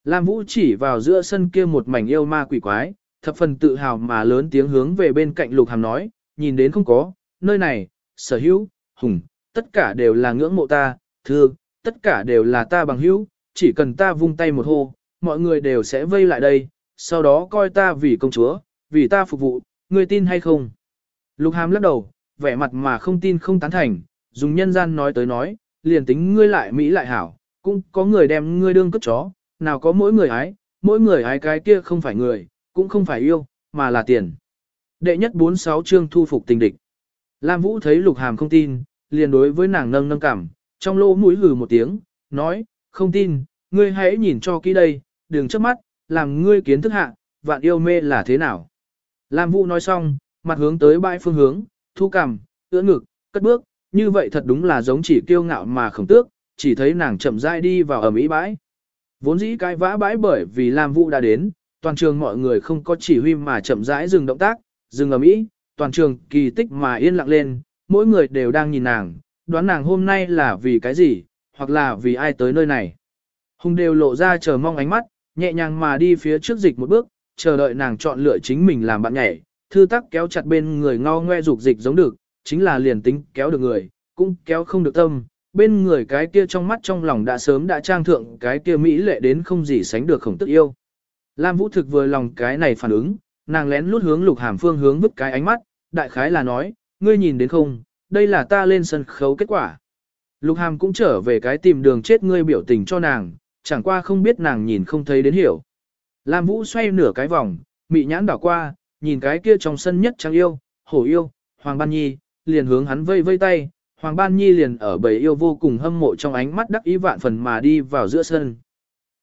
Lam Vũ chỉ vào giữa sân kia một mảnh yêu ma quỷ quái, thập phần tự hào mà lớn tiếng hướng về bên cạnh lục hàm nói, nhìn đến không có, nơi này, sở hữu, hùng, tất cả đều là ngưỡng mộ ta, thương, tất cả đều là ta bằng hữu, chỉ cần ta vung tay một hô, mọi người đều sẽ vây lại đây, sau đó coi ta vì công chúa, vì ta phục vụ, ngươi tin hay không? Lục hàm lắc đầu, vẻ mặt mà không tin không tán thành, dùng nhân gian nói tới nói, liền tính ngươi lại Mỹ lại hảo, cũng có người đem ngươi đương cướp chó, nào có mỗi người ái, mỗi người ái cái kia không phải người, cũng không phải yêu, mà là tiền. Đệ nhất 46 chương thu phục tình địch. Lam Vũ thấy Lục Hàm không tin, liền đối với nàng nâng nâng cảm, trong lỗ mũi hừ một tiếng, nói, không tin, ngươi hãy nhìn cho kỹ đây, đừng chớp mắt, làm ngươi kiến thức hạ, vạn yêu mê là thế nào. Lam Vũ nói xong, mặt hướng tới bãi phương hướng, thu cằm, ưỡn ngực, cất bước, như vậy thật đúng là giống chỉ kiêu ngạo mà khổng tước, chỉ thấy nàng chậm rãi đi vào ở Mỹ bãi. Vốn dĩ cái vã bãi bởi vì Lam Vũ đã đến, toàn trường mọi người không có chỉ huy mà chậm rãi dừng động tác, dừng ở Mỹ, toàn trường kỳ tích mà yên lặng lên, mỗi người đều đang nhìn nàng, đoán nàng hôm nay là vì cái gì, hoặc là vì ai tới nơi này. Hùng đều lộ ra chờ mong ánh mắt, nhẹ nhàng mà đi phía trước dịch một bước, chờ đợi nàng chọn lựa chính mình làm bạn nhảy, thư tắc kéo chặt bên người ngao ngoe dục dịch giống được, chính là liền tính kéo được người, cũng kéo không được tâm, bên người cái kia trong mắt trong lòng đã sớm đã trang thượng cái kia mỹ lệ đến không gì sánh được khổng tức yêu. Lam Vũ thực vừa lòng cái này phản ứng, nàng lén lút hướng lục hàm phương hướng vứt cái ánh mắt, đại khái là nói, ngươi nhìn đến không, đây là ta lên sân khấu kết quả. Lục hàm cũng trở về cái tìm đường chết ngươi biểu tình cho nàng, chẳng qua không biết nàng nhìn không thấy đến hiểu. Lam Vũ xoay nửa cái vòng, mị nhãn đảo qua, nhìn cái kia trong sân nhất trang yêu, hổ yêu, Hoàng Ban Nhi, liền hướng hắn vây vây tay, Hoàng Ban Nhi liền ở bầy yêu vô cùng hâm mộ trong ánh mắt đắc ý vạn phần mà đi vào giữa sân.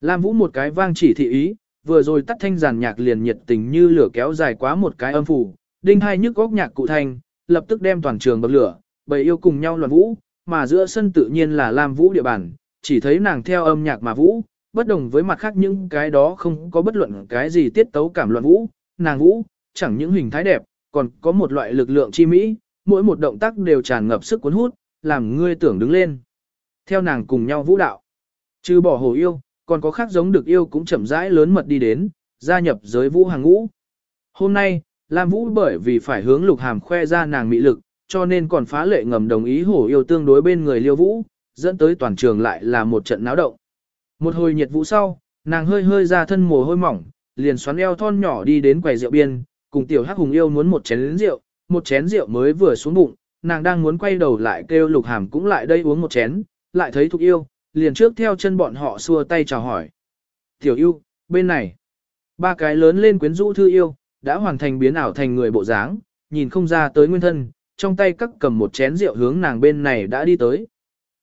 Lam Vũ một cái vang chỉ thị ý, vừa rồi tắt thanh giàn nhạc liền nhiệt tình như lửa kéo dài quá một cái âm phủ, đinh hai nhức góc nhạc cụ thanh, lập tức đem toàn trường bậc lửa, bầy yêu cùng nhau loạn vũ, mà giữa sân tự nhiên là Lam Vũ địa bàn, chỉ thấy nàng theo âm nhạc mà vũ, bất đồng với mặt khác những cái đó không có bất luận cái gì tiết tấu cảm loạn vũ, nàng vũ, chẳng những hình thái đẹp, còn có một loại lực lượng chi mỹ, mỗi một động tác đều tràn ngập sức cuốn hút, làm ngươi tưởng đứng lên. Theo nàng cùng nhau vũ đạo. Trừ bỏ hồ yêu, còn có khác giống được yêu cũng chậm rãi lớn mật đi đến, gia nhập giới vũ hàng ngũ. Hôm nay, Lam Vũ bởi vì phải hướng lục hàm khoe ra nàng mỹ lực, cho nên còn phá lệ ngầm đồng ý hổ yêu tương đối bên người liêu vũ, dẫn tới toàn trường lại là một trận náo động. Một hồi nhiệt vũ sau, nàng hơi hơi ra thân mồ hôi mỏng, liền xoắn eo thon nhỏ đi đến quầy rượu biên, cùng tiểu hắc hùng yêu muốn một chén rượu, một chén rượu mới vừa xuống bụng, nàng đang muốn quay đầu lại kêu lục hàm cũng lại đây uống một chén, lại thấy thục yêu, liền trước theo chân bọn họ xua tay chào hỏi. Tiểu yêu, bên này, ba cái lớn lên quyến rũ thư yêu, đã hoàn thành biến ảo thành người bộ dáng, nhìn không ra tới nguyên thân, trong tay các cầm một chén rượu hướng nàng bên này đã đi tới.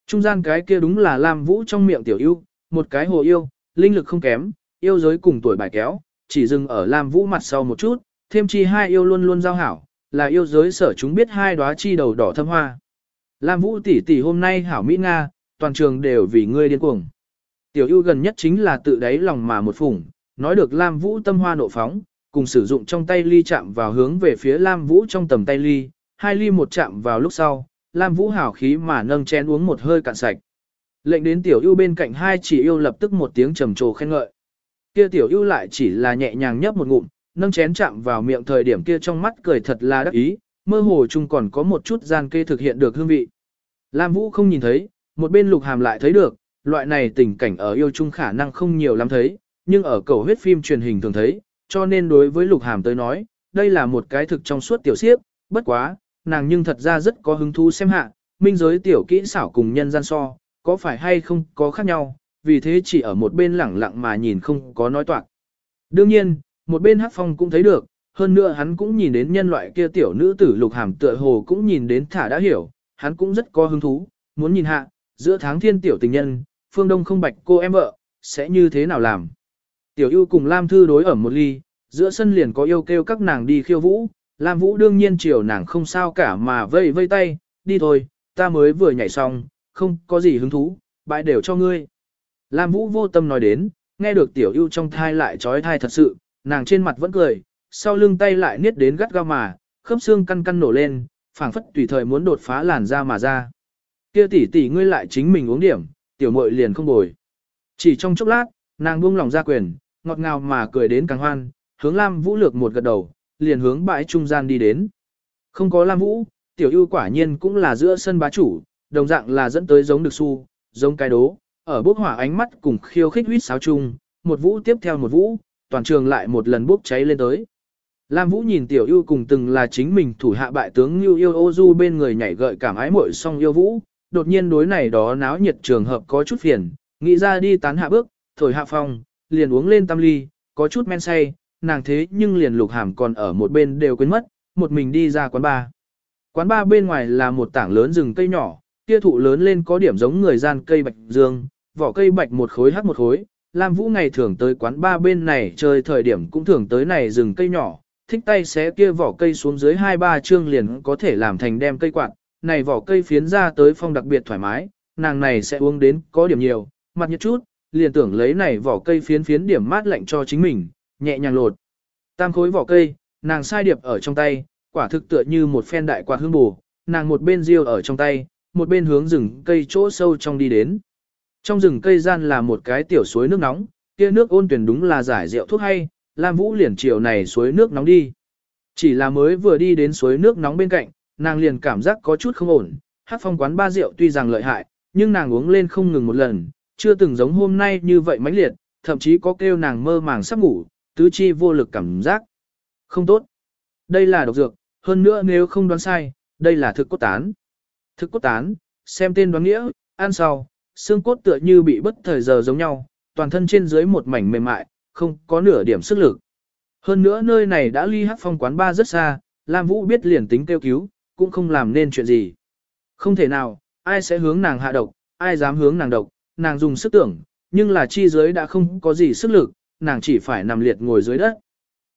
Trung gian cái kia đúng là Lam Vũ trong miệng tiểu yêu, một cái hồ yêu, linh lực không kém, yêu giới cùng tuổi bài kéo, chỉ dừng ở Lam Vũ mặt sau một chút, thêm chi hai yêu luôn luôn giao hảo, là yêu giới sở chúng biết hai đóa chi đầu đỏ thâm hoa. Lam Vũ tỷ tỷ hôm nay hảo Mỹ Nga, toàn trường đều vì ngươi điên cuồng. Tiểu yêu gần nhất chính là tự đáy lòng mà một phủng, nói được Lam Vũ tâm hoa nộ phóng, cùng sử dụng trong tay ly chạm vào hướng về phía Lam Vũ trong tầm tay ly, hai ly một chạm vào lúc sau, Lam Vũ hảo khí mà nâng chén uống một hơi cạn sạch. Lệnh đến tiểu yêu bên cạnh hai chỉ yêu lập tức một tiếng trầm trồ khen ngợi. Kia tiểu yêu lại chỉ là nhẹ nhàng nhấp một ngụm, nâng chén chạm vào miệng thời điểm kia trong mắt cười thật là đắc ý, mơ hồ chung còn có một chút gian kê thực hiện được hương vị. Lam Vũ không nhìn thấy, một bên lục hàm lại thấy được, loại này tình cảnh ở yêu chung khả năng không nhiều lắm thấy, nhưng ở cầu huyết phim truyền hình thường thấy, cho nên đối với lục hàm tới nói, đây là một cái thực trong suốt tiểu siếp, bất quá, nàng nhưng thật ra rất có hứng thú xem hạ, minh giới tiểu kỹ xảo cùng nhân gian so, có phải hay không có khác nhau, vì thế chỉ ở một bên lẳng lặng mà nhìn không có nói toạc. Đương nhiên, một bên Hắc Phong cũng thấy được, hơn nữa hắn cũng nhìn đến nhân loại kia tiểu nữ tử lục hàm tựa hồ cũng nhìn đến thả đã hiểu, hắn cũng rất có hứng thú, muốn nhìn hạ, giữa tháng thiên tiểu tình nhân, phương đông không bạch cô em vợ, sẽ như thế nào làm. Tiểu ưu cùng Lam Thư đối ở một ly, giữa sân liền có yêu kêu các nàng đi khiêu vũ, Lam Vũ đương nhiên chiều nàng không sao cả mà vây vây tay, đi thôi, ta mới vừa nhảy xong, không có gì hứng thú, bãi đều cho ngươi. Lam Vũ vô tâm nói đến, nghe được tiểu ưu trong thai lại trói thai thật sự, nàng trên mặt vẫn cười, sau lưng tay lại niết đến gắt gao mà, khớp xương căn căn nổ lên, phảng phất tùy thời muốn đột phá làn da mà ra. Kia tỷ tỷ ngươi lại chính mình uống điểm, tiểu muội liền không bồi. Chỉ trong chốc lát, nàng buông lòng ra quyền, ngọt ngào mà cười đến càng hoan, hướng Lam Vũ lược một gật đầu, liền hướng bãi trung gian đi đến. Không có Lam Vũ, tiểu ưu quả nhiên cũng là giữa sân bá chủ, đồng dạng là dẫn tới giống được su, giống cái đố, ở bốc hỏa ánh mắt cùng khiêu khích huýt sáo chung, một vũ tiếp theo một vũ, toàn trường lại một lần bốc cháy lên tới. Lam Vũ nhìn tiểu ưu cùng từng là chính mình thủ hạ bại tướng Lưu Yêu Ô Du bên người nhảy gợi cảm ái muội song yêu Vũ, đột nhiên đối này đó náo nhiệt trường hợp có chút phiền, nghĩ ra đi tán hạ bước, thổi hạ phong, liền uống lên tam ly, có chút men say, nàng thế nhưng liền lục hàm còn ở một bên đều quên mất, một mình đi ra quán bar. Quán bar bên ngoài là một tảng lớn rừng cây nhỏ, kia thụ lớn lên có điểm giống người gian cây bạch dương, vỏ cây bạch một khối hắc một khối. Lam Vũ ngày thường tới quán ba bên này chơi thời điểm cũng thường tới này rừng cây nhỏ, thích tay xé kia vỏ cây xuống dưới hai ba chương liền có thể làm thành đem cây quạt, này vỏ cây phiến ra tới phong đặc biệt thoải mái, nàng này sẽ uống đến có điểm nhiều, mặt nhật chút, liền tưởng lấy này vỏ cây phiến phiến điểm mát lạnh cho chính mình, nhẹ nhàng lột. Tam khối vỏ cây, nàng sai điệp ở trong tay, quả thực tựa như một phen đại quạt hương bù, nàng một bên riêu ở trong tay, một bên hướng rừng cây chỗ sâu trong đi đến. Trong rừng cây gian là một cái tiểu suối nước nóng, kia nước ôn tuyển đúng là giải rượu thuốc hay, Lam Vũ liền chiều này suối nước nóng đi. Chỉ là mới vừa đi đến suối nước nóng bên cạnh, nàng liền cảm giác có chút không ổn, hát phong quán ba rượu tuy rằng lợi hại, nhưng nàng uống lên không ngừng một lần, chưa từng giống hôm nay như vậy mãnh liệt, thậm chí có kêu nàng mơ màng sắp ngủ, tứ chi vô lực cảm giác. Không tốt. Đây là độc dược, hơn nữa nếu không đoán sai, đây là thực cốt tán. Thực cốt tán, xem tên đoán nghĩa, ăn sau, xương cốt tựa như bị bất thời giờ giống nhau, toàn thân trên dưới một mảnh mềm mại, không có nửa điểm sức lực. Hơn nữa nơi này đã ly hắc phong quán ba rất xa, Lam Vũ biết liền tính kêu cứu, cũng không làm nên chuyện gì. Không thể nào, ai sẽ hướng nàng hạ độc, ai dám hướng nàng độc, nàng dùng sức tưởng, nhưng là chi dưới đã không có gì sức lực, nàng chỉ phải nằm liệt ngồi dưới đất.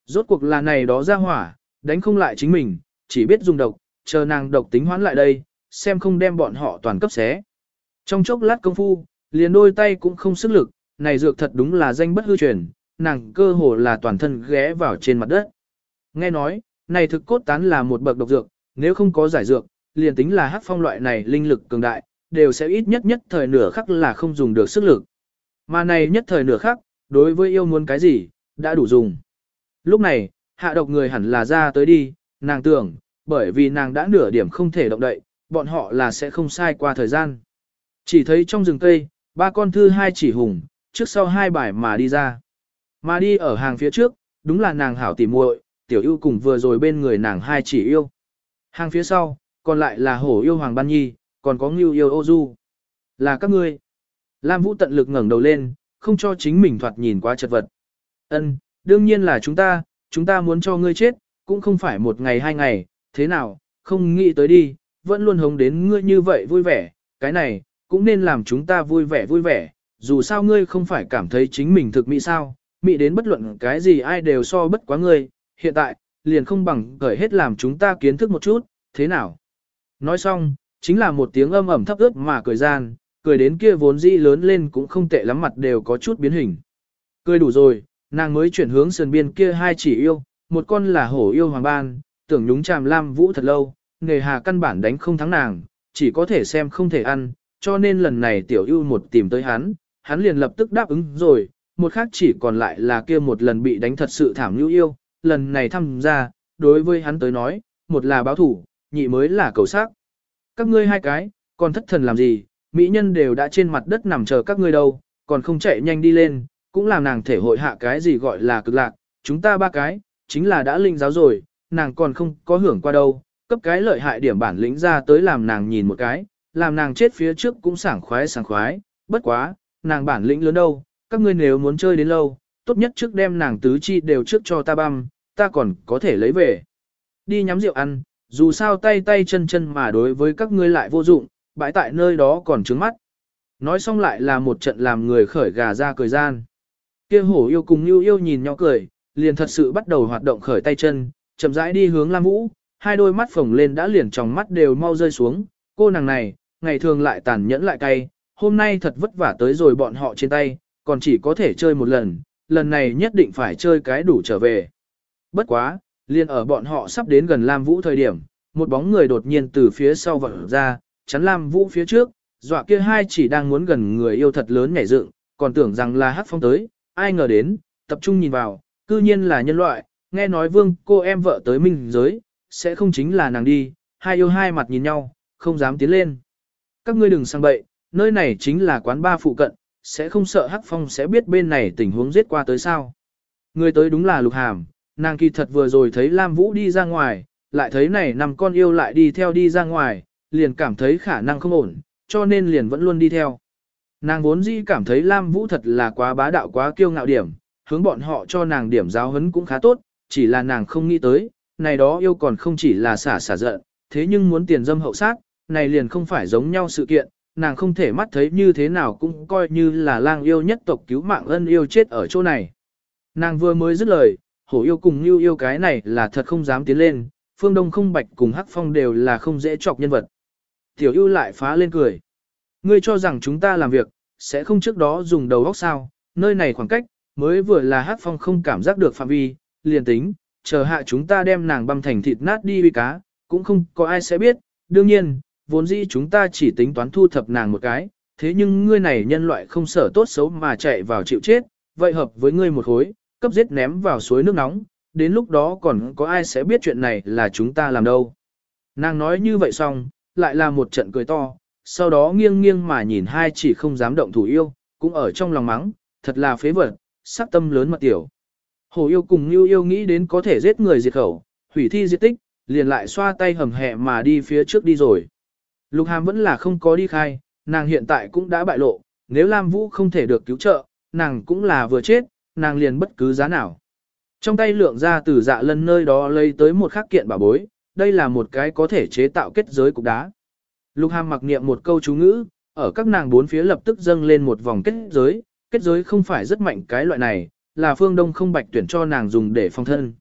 Rốt cuộc là này đó ra hỏa, đánh không lại chính mình, chỉ biết dùng độc, chờ nàng độc tính hoán lại đây, xem không đem bọn họ toàn cấp xé. Trong chốc lát công phu, liền đôi tay cũng không sức lực, này dược thật đúng là danh bất hư truyền, nàng cơ hồ là toàn thân ghé vào trên mặt đất. Nghe nói, này thực cốt tán là một bậc độc dược, nếu không có giải dược, liền tính là hắc phong loại này linh lực cường đại, đều sẽ ít nhất nhất thời nửa khắc là không dùng được sức lực. Mà này nhất thời nửa khắc, đối với yêu muốn cái gì, đã đủ dùng. Lúc này, hạ độc người hẳn là ra tới đi, nàng tưởng, bởi vì nàng đã nửa điểm không thể động đậy, bọn họ là sẽ không sai qua thời gian. Chỉ thấy trong rừng cây, ba con thư hai chỉ hùng, trước sau hai bài mà đi ra. Mà đi ở hàng phía trước, đúng là nàng hảo tỉ muội, tiểu yêu cùng vừa rồi bên người nàng hai chỉ yêu. Hàng phía sau, còn lại là hổ yêu Hoàng Ban Nhi, còn có ngưu yêu ô du. Là các ngươi. Lam Vũ tận lực ngẩng đầu lên, không cho chính mình thoạt nhìn quá chật vật. Ân, đương nhiên là chúng ta, chúng ta muốn cho ngươi chết, cũng không phải một ngày hai ngày, thế nào, không nghĩ tới đi, vẫn luôn hống đến ngươi như vậy vui vẻ, cái này, cũng nên làm chúng ta vui vẻ vui vẻ, dù sao ngươi không phải cảm thấy chính mình thực mỹ sao, mỹ đến bất luận cái gì ai đều so bất quá ngươi, hiện tại, liền không bằng cởi hết làm chúng ta kiến thức một chút, thế nào? Nói xong, chính là một tiếng âm ẩm thấp ướt mà cười gian, cười đến kia vốn dĩ lớn lên cũng không tệ lắm mặt đều có chút biến hình. Cười đủ rồi, nàng mới chuyển hướng sườn biên kia hai chỉ yêu, một con là hổ yêu hoàng ban, tưởng nhúng chàm lam vũ thật lâu, nghề hà căn bản đánh không thắng nàng, chỉ có thể xem không thể ăn, cho nên lần này tiểu yêu một tìm tới hắn, hắn liền lập tức đáp ứng rồi, một khác chỉ còn lại là kia một lần bị đánh thật sự thảm lưu yêu, lần này tham gia, đối với hắn tới nói, một là báo thủ, nhị mới là cầu sắc. Các ngươi hai cái, còn thất thần làm gì, mỹ nhân đều đã trên mặt đất nằm chờ các ngươi đâu, còn không chạy nhanh đi lên, cũng làm nàng thể hội hạ cái gì gọi là cực lạc, chúng ta ba cái, chính là đã linh giáo rồi, nàng còn không có hưởng qua đâu, cấp cái lợi hại điểm bản lĩnh ra tới làm nàng nhìn một cái, làm nàng chết phía trước cũng sảng khoái sảng khoái, bất quá, nàng bản lĩnh lớn đâu, các ngươi nếu muốn chơi đến lâu, tốt nhất trước đem nàng tứ chi đều trước cho ta băm, ta còn có thể lấy về. Đi nhắm rượu ăn, dù sao tay tay chân chân mà đối với các ngươi lại vô dụng, bãi tại nơi đó còn trứng mắt. Nói xong lại là một trận làm người khởi gà ra cười gian. kia hổ yêu cùng như yêu nhìn nhau cười, liền thật sự bắt đầu hoạt động khởi tay chân, chậm rãi đi hướng Lam Vũ, hai đôi mắt phồng lên đã liền trong mắt đều mau rơi xuống, cô nàng này, ngày thường lại tàn nhẫn lại cay, hôm nay thật vất vả tới rồi bọn họ trên tay, còn chỉ có thể chơi một lần, lần này nhất định phải chơi cái đủ trở về. Bất quá, liên ở bọn họ sắp đến gần Lam Vũ thời điểm, một bóng người đột nhiên từ phía sau vọt ra, chắn Lam Vũ phía trước, dọa kia hai chỉ đang muốn gần người yêu thật lớn nhảy dựng, còn tưởng rằng là hắc phong tới, ai ngờ đến, tập trung nhìn vào, cư nhiên là nhân loại, nghe nói vương cô em vợ tới minh giới, sẽ không chính là nàng đi, hai yêu hai mặt nhìn nhau, không dám tiến lên. Các ngươi đừng sang bậy, nơi này chính là quán ba phụ cận, sẽ không sợ hắc phong sẽ biết bên này tình huống giết qua tới sao. Người tới đúng là lục hàm, nàng kỳ thật vừa rồi thấy Lam Vũ đi ra ngoài, lại thấy này nằm con yêu lại đi theo đi ra ngoài, liền cảm thấy khả năng không ổn, cho nên liền vẫn luôn đi theo. Nàng vốn dĩ cảm thấy Lam Vũ thật là quá bá đạo quá kiêu ngạo điểm, hướng bọn họ cho nàng điểm giáo huấn cũng khá tốt, chỉ là nàng không nghĩ tới, này đó yêu còn không chỉ là xả xả giận, thế nhưng muốn tiền dâm hậu sát, này liền không phải giống nhau sự kiện, nàng không thể mắt thấy như thế nào cũng coi như là lang yêu nhất tộc cứu mạng ân yêu chết ở chỗ này. Nàng vừa mới dứt lời, hổ yêu cùng như yêu cái này là thật không dám tiến lên, phương đông không bạch cùng hắc phong đều là không dễ chọc nhân vật. Tiểu yêu lại phá lên cười. Ngươi cho rằng chúng ta làm việc, sẽ không trước đó dùng đầu óc sao, nơi này khoảng cách, mới vừa là hắc phong không cảm giác được phạm vi, liền tính, chờ hạ chúng ta đem nàng băm thành thịt nát đi uy cá, cũng không có ai sẽ biết, đương nhiên, vốn dĩ chúng ta chỉ tính toán thu thập nàng một cái, thế nhưng ngươi này nhân loại không sở tốt xấu mà chạy vào chịu chết, vậy hợp với ngươi một hối cấp giết ném vào suối nước nóng, đến lúc đó còn có ai sẽ biết chuyện này là chúng ta làm đâu. Nàng nói như vậy xong, lại là một trận cười to, sau đó nghiêng nghiêng mà nhìn hai chỉ không dám động thủ yêu, cũng ở trong lòng mắng, thật là phế vật, sắc tâm lớn mật tiểu. Hồ yêu cùng như yêu nghĩ đến có thể giết người diệt khẩu, hủy thi diệt tích, liền lại xoa tay hầm hẹ mà đi phía trước đi rồi. Lục hàm vẫn là không có đi khai, nàng hiện tại cũng đã bại lộ, nếu Lam Vũ không thể được cứu trợ, nàng cũng là vừa chết, nàng liền bất cứ giá nào. Trong tay lượng ra từ dạ lần nơi đó lấy tới một khắc kiện bảo bối, đây là một cái có thể chế tạo kết giới cục đá. Lục hàm mặc niệm một câu chú ngữ, ở các nàng bốn phía lập tức dâng lên một vòng kết giới, kết giới không phải rất mạnh cái loại này, là phương đông không bạch tuyển cho nàng dùng để phòng thân.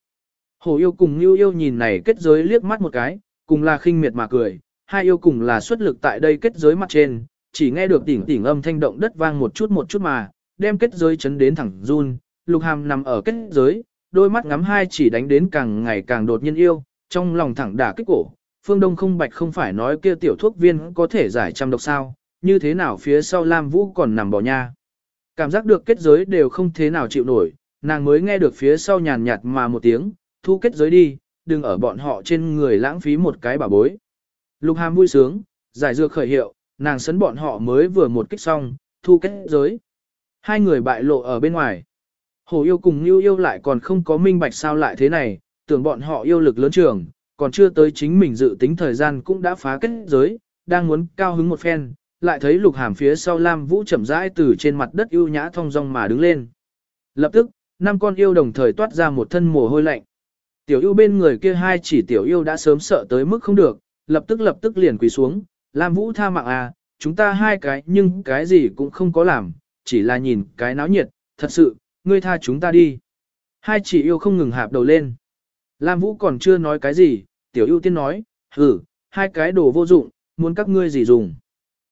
Hồ yêu cùng yêu yêu nhìn này kết giới liếc mắt một cái, cùng là khinh miệt mà cười, hai yêu cùng là xuất lực tại đây kết giới mặt trên, chỉ nghe được tỉnh tỉnh âm thanh động đất vang một chút một chút mà, đem kết giới chấn đến thẳng run, lục hàm nằm ở kết giới, đôi mắt ngắm hai chỉ đánh đến càng ngày càng đột nhiên yêu, trong lòng thẳng đả kích cổ, phương đông không bạch không phải nói kia tiểu thuốc viên có thể giải trăm độc sao, như thế nào phía sau Lam Vũ còn nằm bỏ nha. Cảm giác được kết giới đều không thế nào chịu nổi, nàng mới nghe được phía sau nhàn nhạt mà một tiếng, thu kết giới đi, đừng ở bọn họ trên người lãng phí một cái bảo bối. Lục hàm vui sướng, giải dược khởi hiệu, nàng sấn bọn họ mới vừa một kích xong, thu kết giới. Hai người bại lộ ở bên ngoài. Hồ yêu cùng yêu yêu lại còn không có minh bạch sao lại thế này, tưởng bọn họ yêu lực lớn trường, còn chưa tới chính mình dự tính thời gian cũng đã phá kết giới, đang muốn cao hứng một phen, lại thấy lục hàm phía sau Lam Vũ chậm rãi từ trên mặt đất yêu nhã thong dong mà đứng lên. Lập tức, năm con yêu đồng thời toát ra một thân mồ hôi lạnh. Tiểu yêu bên người kia hai chỉ tiểu yêu đã sớm sợ tới mức không được, lập tức lập tức liền quỳ xuống, Lam Vũ tha mạng à, chúng ta hai cái nhưng cái gì cũng không có làm, chỉ là nhìn cái náo nhiệt, thật sự, ngươi tha chúng ta đi. Hai chỉ yêu không ngừng hạp đầu lên. Lam Vũ còn chưa nói cái gì, tiểu ưu tiên nói, hử, hai cái đồ vô dụng, muốn các ngươi gì dùng.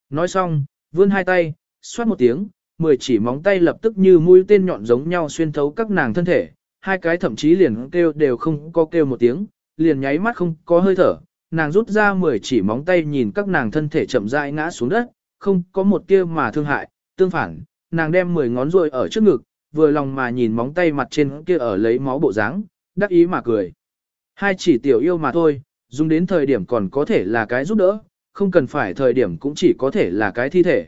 Nói xong, vươn hai tay, xoát một tiếng, mười chỉ móng tay lập tức như mũi tên nhọn giống nhau xuyên thấu các nàng thân thể, hai cái thậm chí liền kêu đều không có kêu một tiếng, liền nháy mắt không có hơi thở, nàng rút ra mười chỉ móng tay nhìn các nàng thân thể chậm rãi ngã xuống đất, không có một tia mà thương hại, tương phản, nàng đem mười ngón ruồi ở trước ngực, vừa lòng mà nhìn móng tay mặt trên kia ở lấy máu bộ dáng, đắc ý mà cười. Hai chỉ tiểu yêu mà thôi, dùng đến thời điểm còn có thể là cái giúp đỡ, không cần phải thời điểm cũng chỉ có thể là cái thi thể.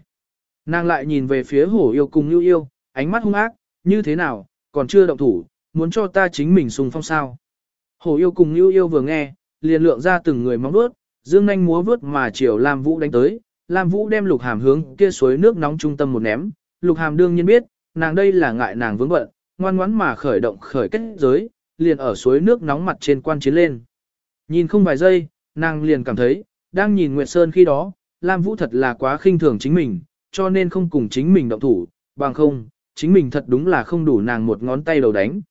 Nàng lại nhìn về phía hổ yêu cùng yêu yêu, ánh mắt hung ác, như thế nào, còn chưa động thủ, muốn cho ta chính mình sùng phong sao. Hổ yêu cùng yêu yêu vừa nghe, liền lượng ra từng người móng vuốt, dương nhanh múa vuốt mà chiều Lam Vũ đánh tới, Lam Vũ đem lục hàm hướng kia suối nước nóng trung tâm một ném, lục hàm đương nhiên biết, nàng đây là ngại nàng vướng bận, ngoan ngoãn mà khởi động khởi kết giới, liền ở suối nước nóng mặt trên quan chiến lên. Nhìn không vài giây, nàng liền cảm thấy, đang nhìn Nguyệt Sơn khi đó, Lam Vũ thật là quá khinh thường chính mình, cho nên không cùng chính mình động thủ, bằng không, chính mình thật đúng là không đủ nàng một ngón tay đầu đánh.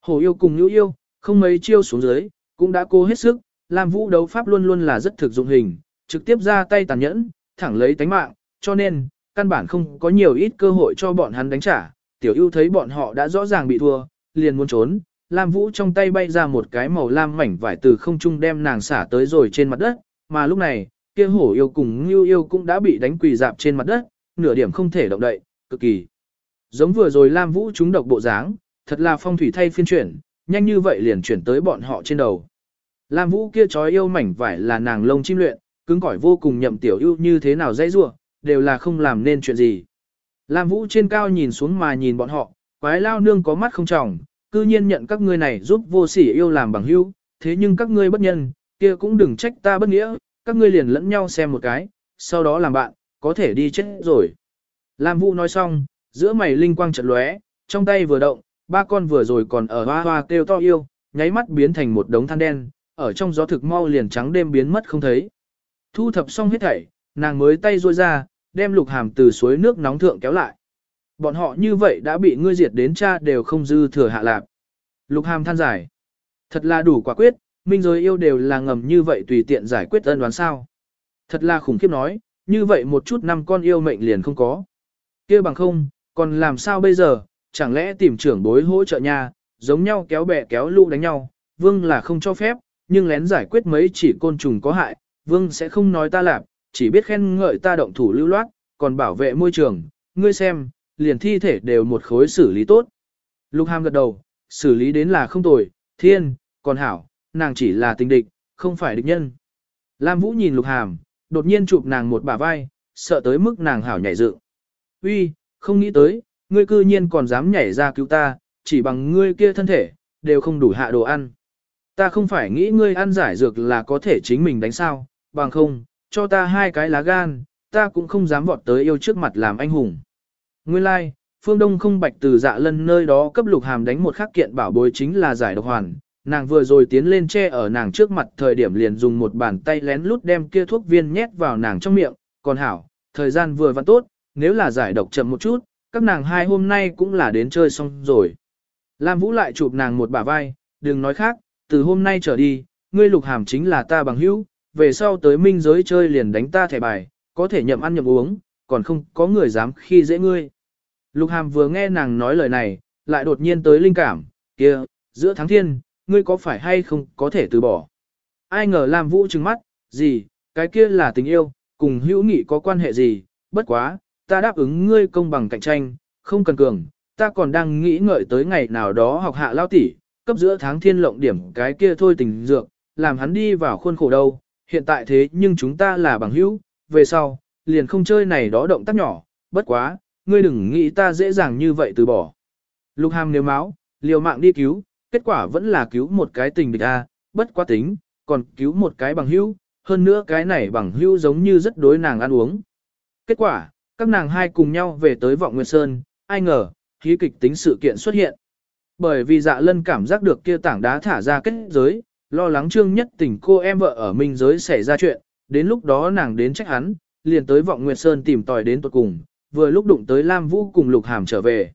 Hồ yêu cùng nhũ yêu, không mấy chiêu xuống dưới, cũng đã cố hết sức, Lam Vũ đấu pháp luôn luôn là rất thực dụng hình, trực tiếp ra tay tàn nhẫn, thẳng lấy tánh mạng, cho nên, căn bản không có nhiều ít cơ hội cho bọn hắn đánh trả. Tiểu ưu thấy bọn họ đã rõ ràng bị thua, liền muốn trốn, Lam Vũ trong tay bay ra một cái màu lam mảnh vải từ không trung đem nàng xả tới rồi trên mặt đất, mà lúc này, kia hổ yêu cùng ngưu yêu cũng đã bị đánh quỳ dạp trên mặt đất, nửa điểm không thể động đậy, cực kỳ. Giống vừa rồi Lam Vũ chúng độc bộ dáng, thật là phong thủy thay phiên chuyển, nhanh như vậy liền chuyển tới bọn họ trên đầu. Lam Vũ kia chói yêu mảnh vải là nàng lông chim luyện, cứng cỏi vô cùng nhậm tiểu yêu như thế nào dây rủa, đều là không làm nên chuyện gì. Lam Vũ trên cao nhìn xuống mà nhìn bọn họ, quái lao nương có mắt không trọng, cư nhiên nhận các ngươi này giúp vô sỉ yêu làm bằng hữu, thế nhưng các ngươi bất nhân, kia cũng đừng trách ta bất nghĩa, các ngươi liền lẫn nhau xem một cái, sau đó làm bạn, có thể đi chết rồi. Lam Vũ nói xong, giữa mày linh quang chợt lóe, trong tay vừa động, ba con vừa rồi còn ở hoa hoa kêu to yêu, nháy mắt biến thành một đống than đen, ở trong gió thực mau liền trắng đêm biến mất không thấy. Thu thập xong hết thảy, nàng mới tay ruôi ra, đem lục hàm từ suối nước nóng thượng kéo lại. Bọn họ như vậy đã bị ngươi diệt đến cha đều không dư thừa hạ lạc. Lục hàm than giải. Thật là đủ quả quyết, minh giới yêu đều là ngầm như vậy tùy tiện giải quyết ân đoán sao. Thật là khủng khiếp nói, như vậy một chút năm con yêu mệnh liền không có. kia bằng không, còn làm sao bây giờ, chẳng lẽ tìm trưởng bối hỗ trợ nha, giống nhau kéo bè kéo lũ đánh nhau, vương là không cho phép, nhưng lén giải quyết mấy chỉ côn trùng có hại, vương sẽ không nói ta làm, chỉ biết khen ngợi ta động thủ lưu loát, còn bảo vệ môi trường, ngươi xem, liền thi thể đều một khối xử lý tốt. Lục Hàm gật đầu, xử lý đến là không tồi, thiên, còn hảo, nàng chỉ là tình địch, không phải địch nhân. Lam Vũ nhìn Lục Hàm, đột nhiên chụp nàng một bả vai, sợ tới mức nàng hảo nhảy dựng. Uy, không nghĩ tới, ngươi cư nhiên còn dám nhảy ra cứu ta, chỉ bằng ngươi kia thân thể, đều không đủ hạ đồ ăn. Ta không phải nghĩ ngươi ăn giải dược là có thể chính mình đánh sao, bằng không, cho ta hai cái lá gan, ta cũng không dám vọt tới yêu trước mặt làm anh hùng. Nguyên lai, like, phương Đông không bạch từ dạ lân nơi đó cấp lục hàm đánh một khắc kiện bảo bối chính là giải độc hoàn. Nàng vừa rồi tiến lên che ở nàng trước mặt thời điểm liền dùng một bàn tay lén lút đem kia thuốc viên nhét vào nàng trong miệng, còn hảo, thời gian vừa vặn tốt, nếu là giải độc chậm một chút, các nàng hai hôm nay cũng là đến chơi xong rồi. Lam Vũ lại chụp nàng một bả vai, đừng nói khác, từ hôm nay trở đi, ngươi lục hàm chính là ta bằng hữu, về sau tới minh giới chơi liền đánh ta thẻ bài, có thể nhậm ăn nhậm uống, còn không có người dám khi dễ ngươi. Lục hàm vừa nghe nàng nói lời này, lại đột nhiên tới linh cảm, kia, giữa tháng thiên, ngươi có phải hay không có thể từ bỏ. Ai ngờ Lam Vũ trừng mắt, gì, cái kia là tình yêu, cùng hữu nghị có quan hệ gì, bất quá, ta đáp ứng ngươi công bằng cạnh tranh, không cần cường, ta còn đang nghĩ ngợi tới ngày nào đó học hạ lao tỷ, cấp giữa tháng thiên lộng điểm cái kia thôi tình dược, làm hắn đi vào khuôn khổ đâu, hiện tại thế nhưng chúng ta là bằng hữu, về sau, liền không chơi này đó động tác nhỏ, bất quá, ngươi đừng nghĩ ta dễ dàng như vậy từ bỏ. Lục hàm nếu máu, liều mạng đi cứu, kết quả vẫn là cứu một cái tình địch a, bất quá tính, còn cứu một cái bằng hữu, hơn nữa cái này bằng hữu giống như rất đối nàng ăn uống. Kết quả, các nàng hai cùng nhau về tới vọng Nguyên Sơn, ai ngờ, khí kịch tính sự kiện xuất hiện. Bởi vì dạ lân cảm giác được kia tảng đá thả ra kết giới, lo lắng trương nhất tình cô em vợ ở minh giới xảy ra chuyện, đến lúc đó nàng đến trách hắn, liền tới vọng Nguyệt Sơn tìm tòi đến tuột cùng, vừa lúc đụng tới Lam Vũ cùng Lục Hàm trở về.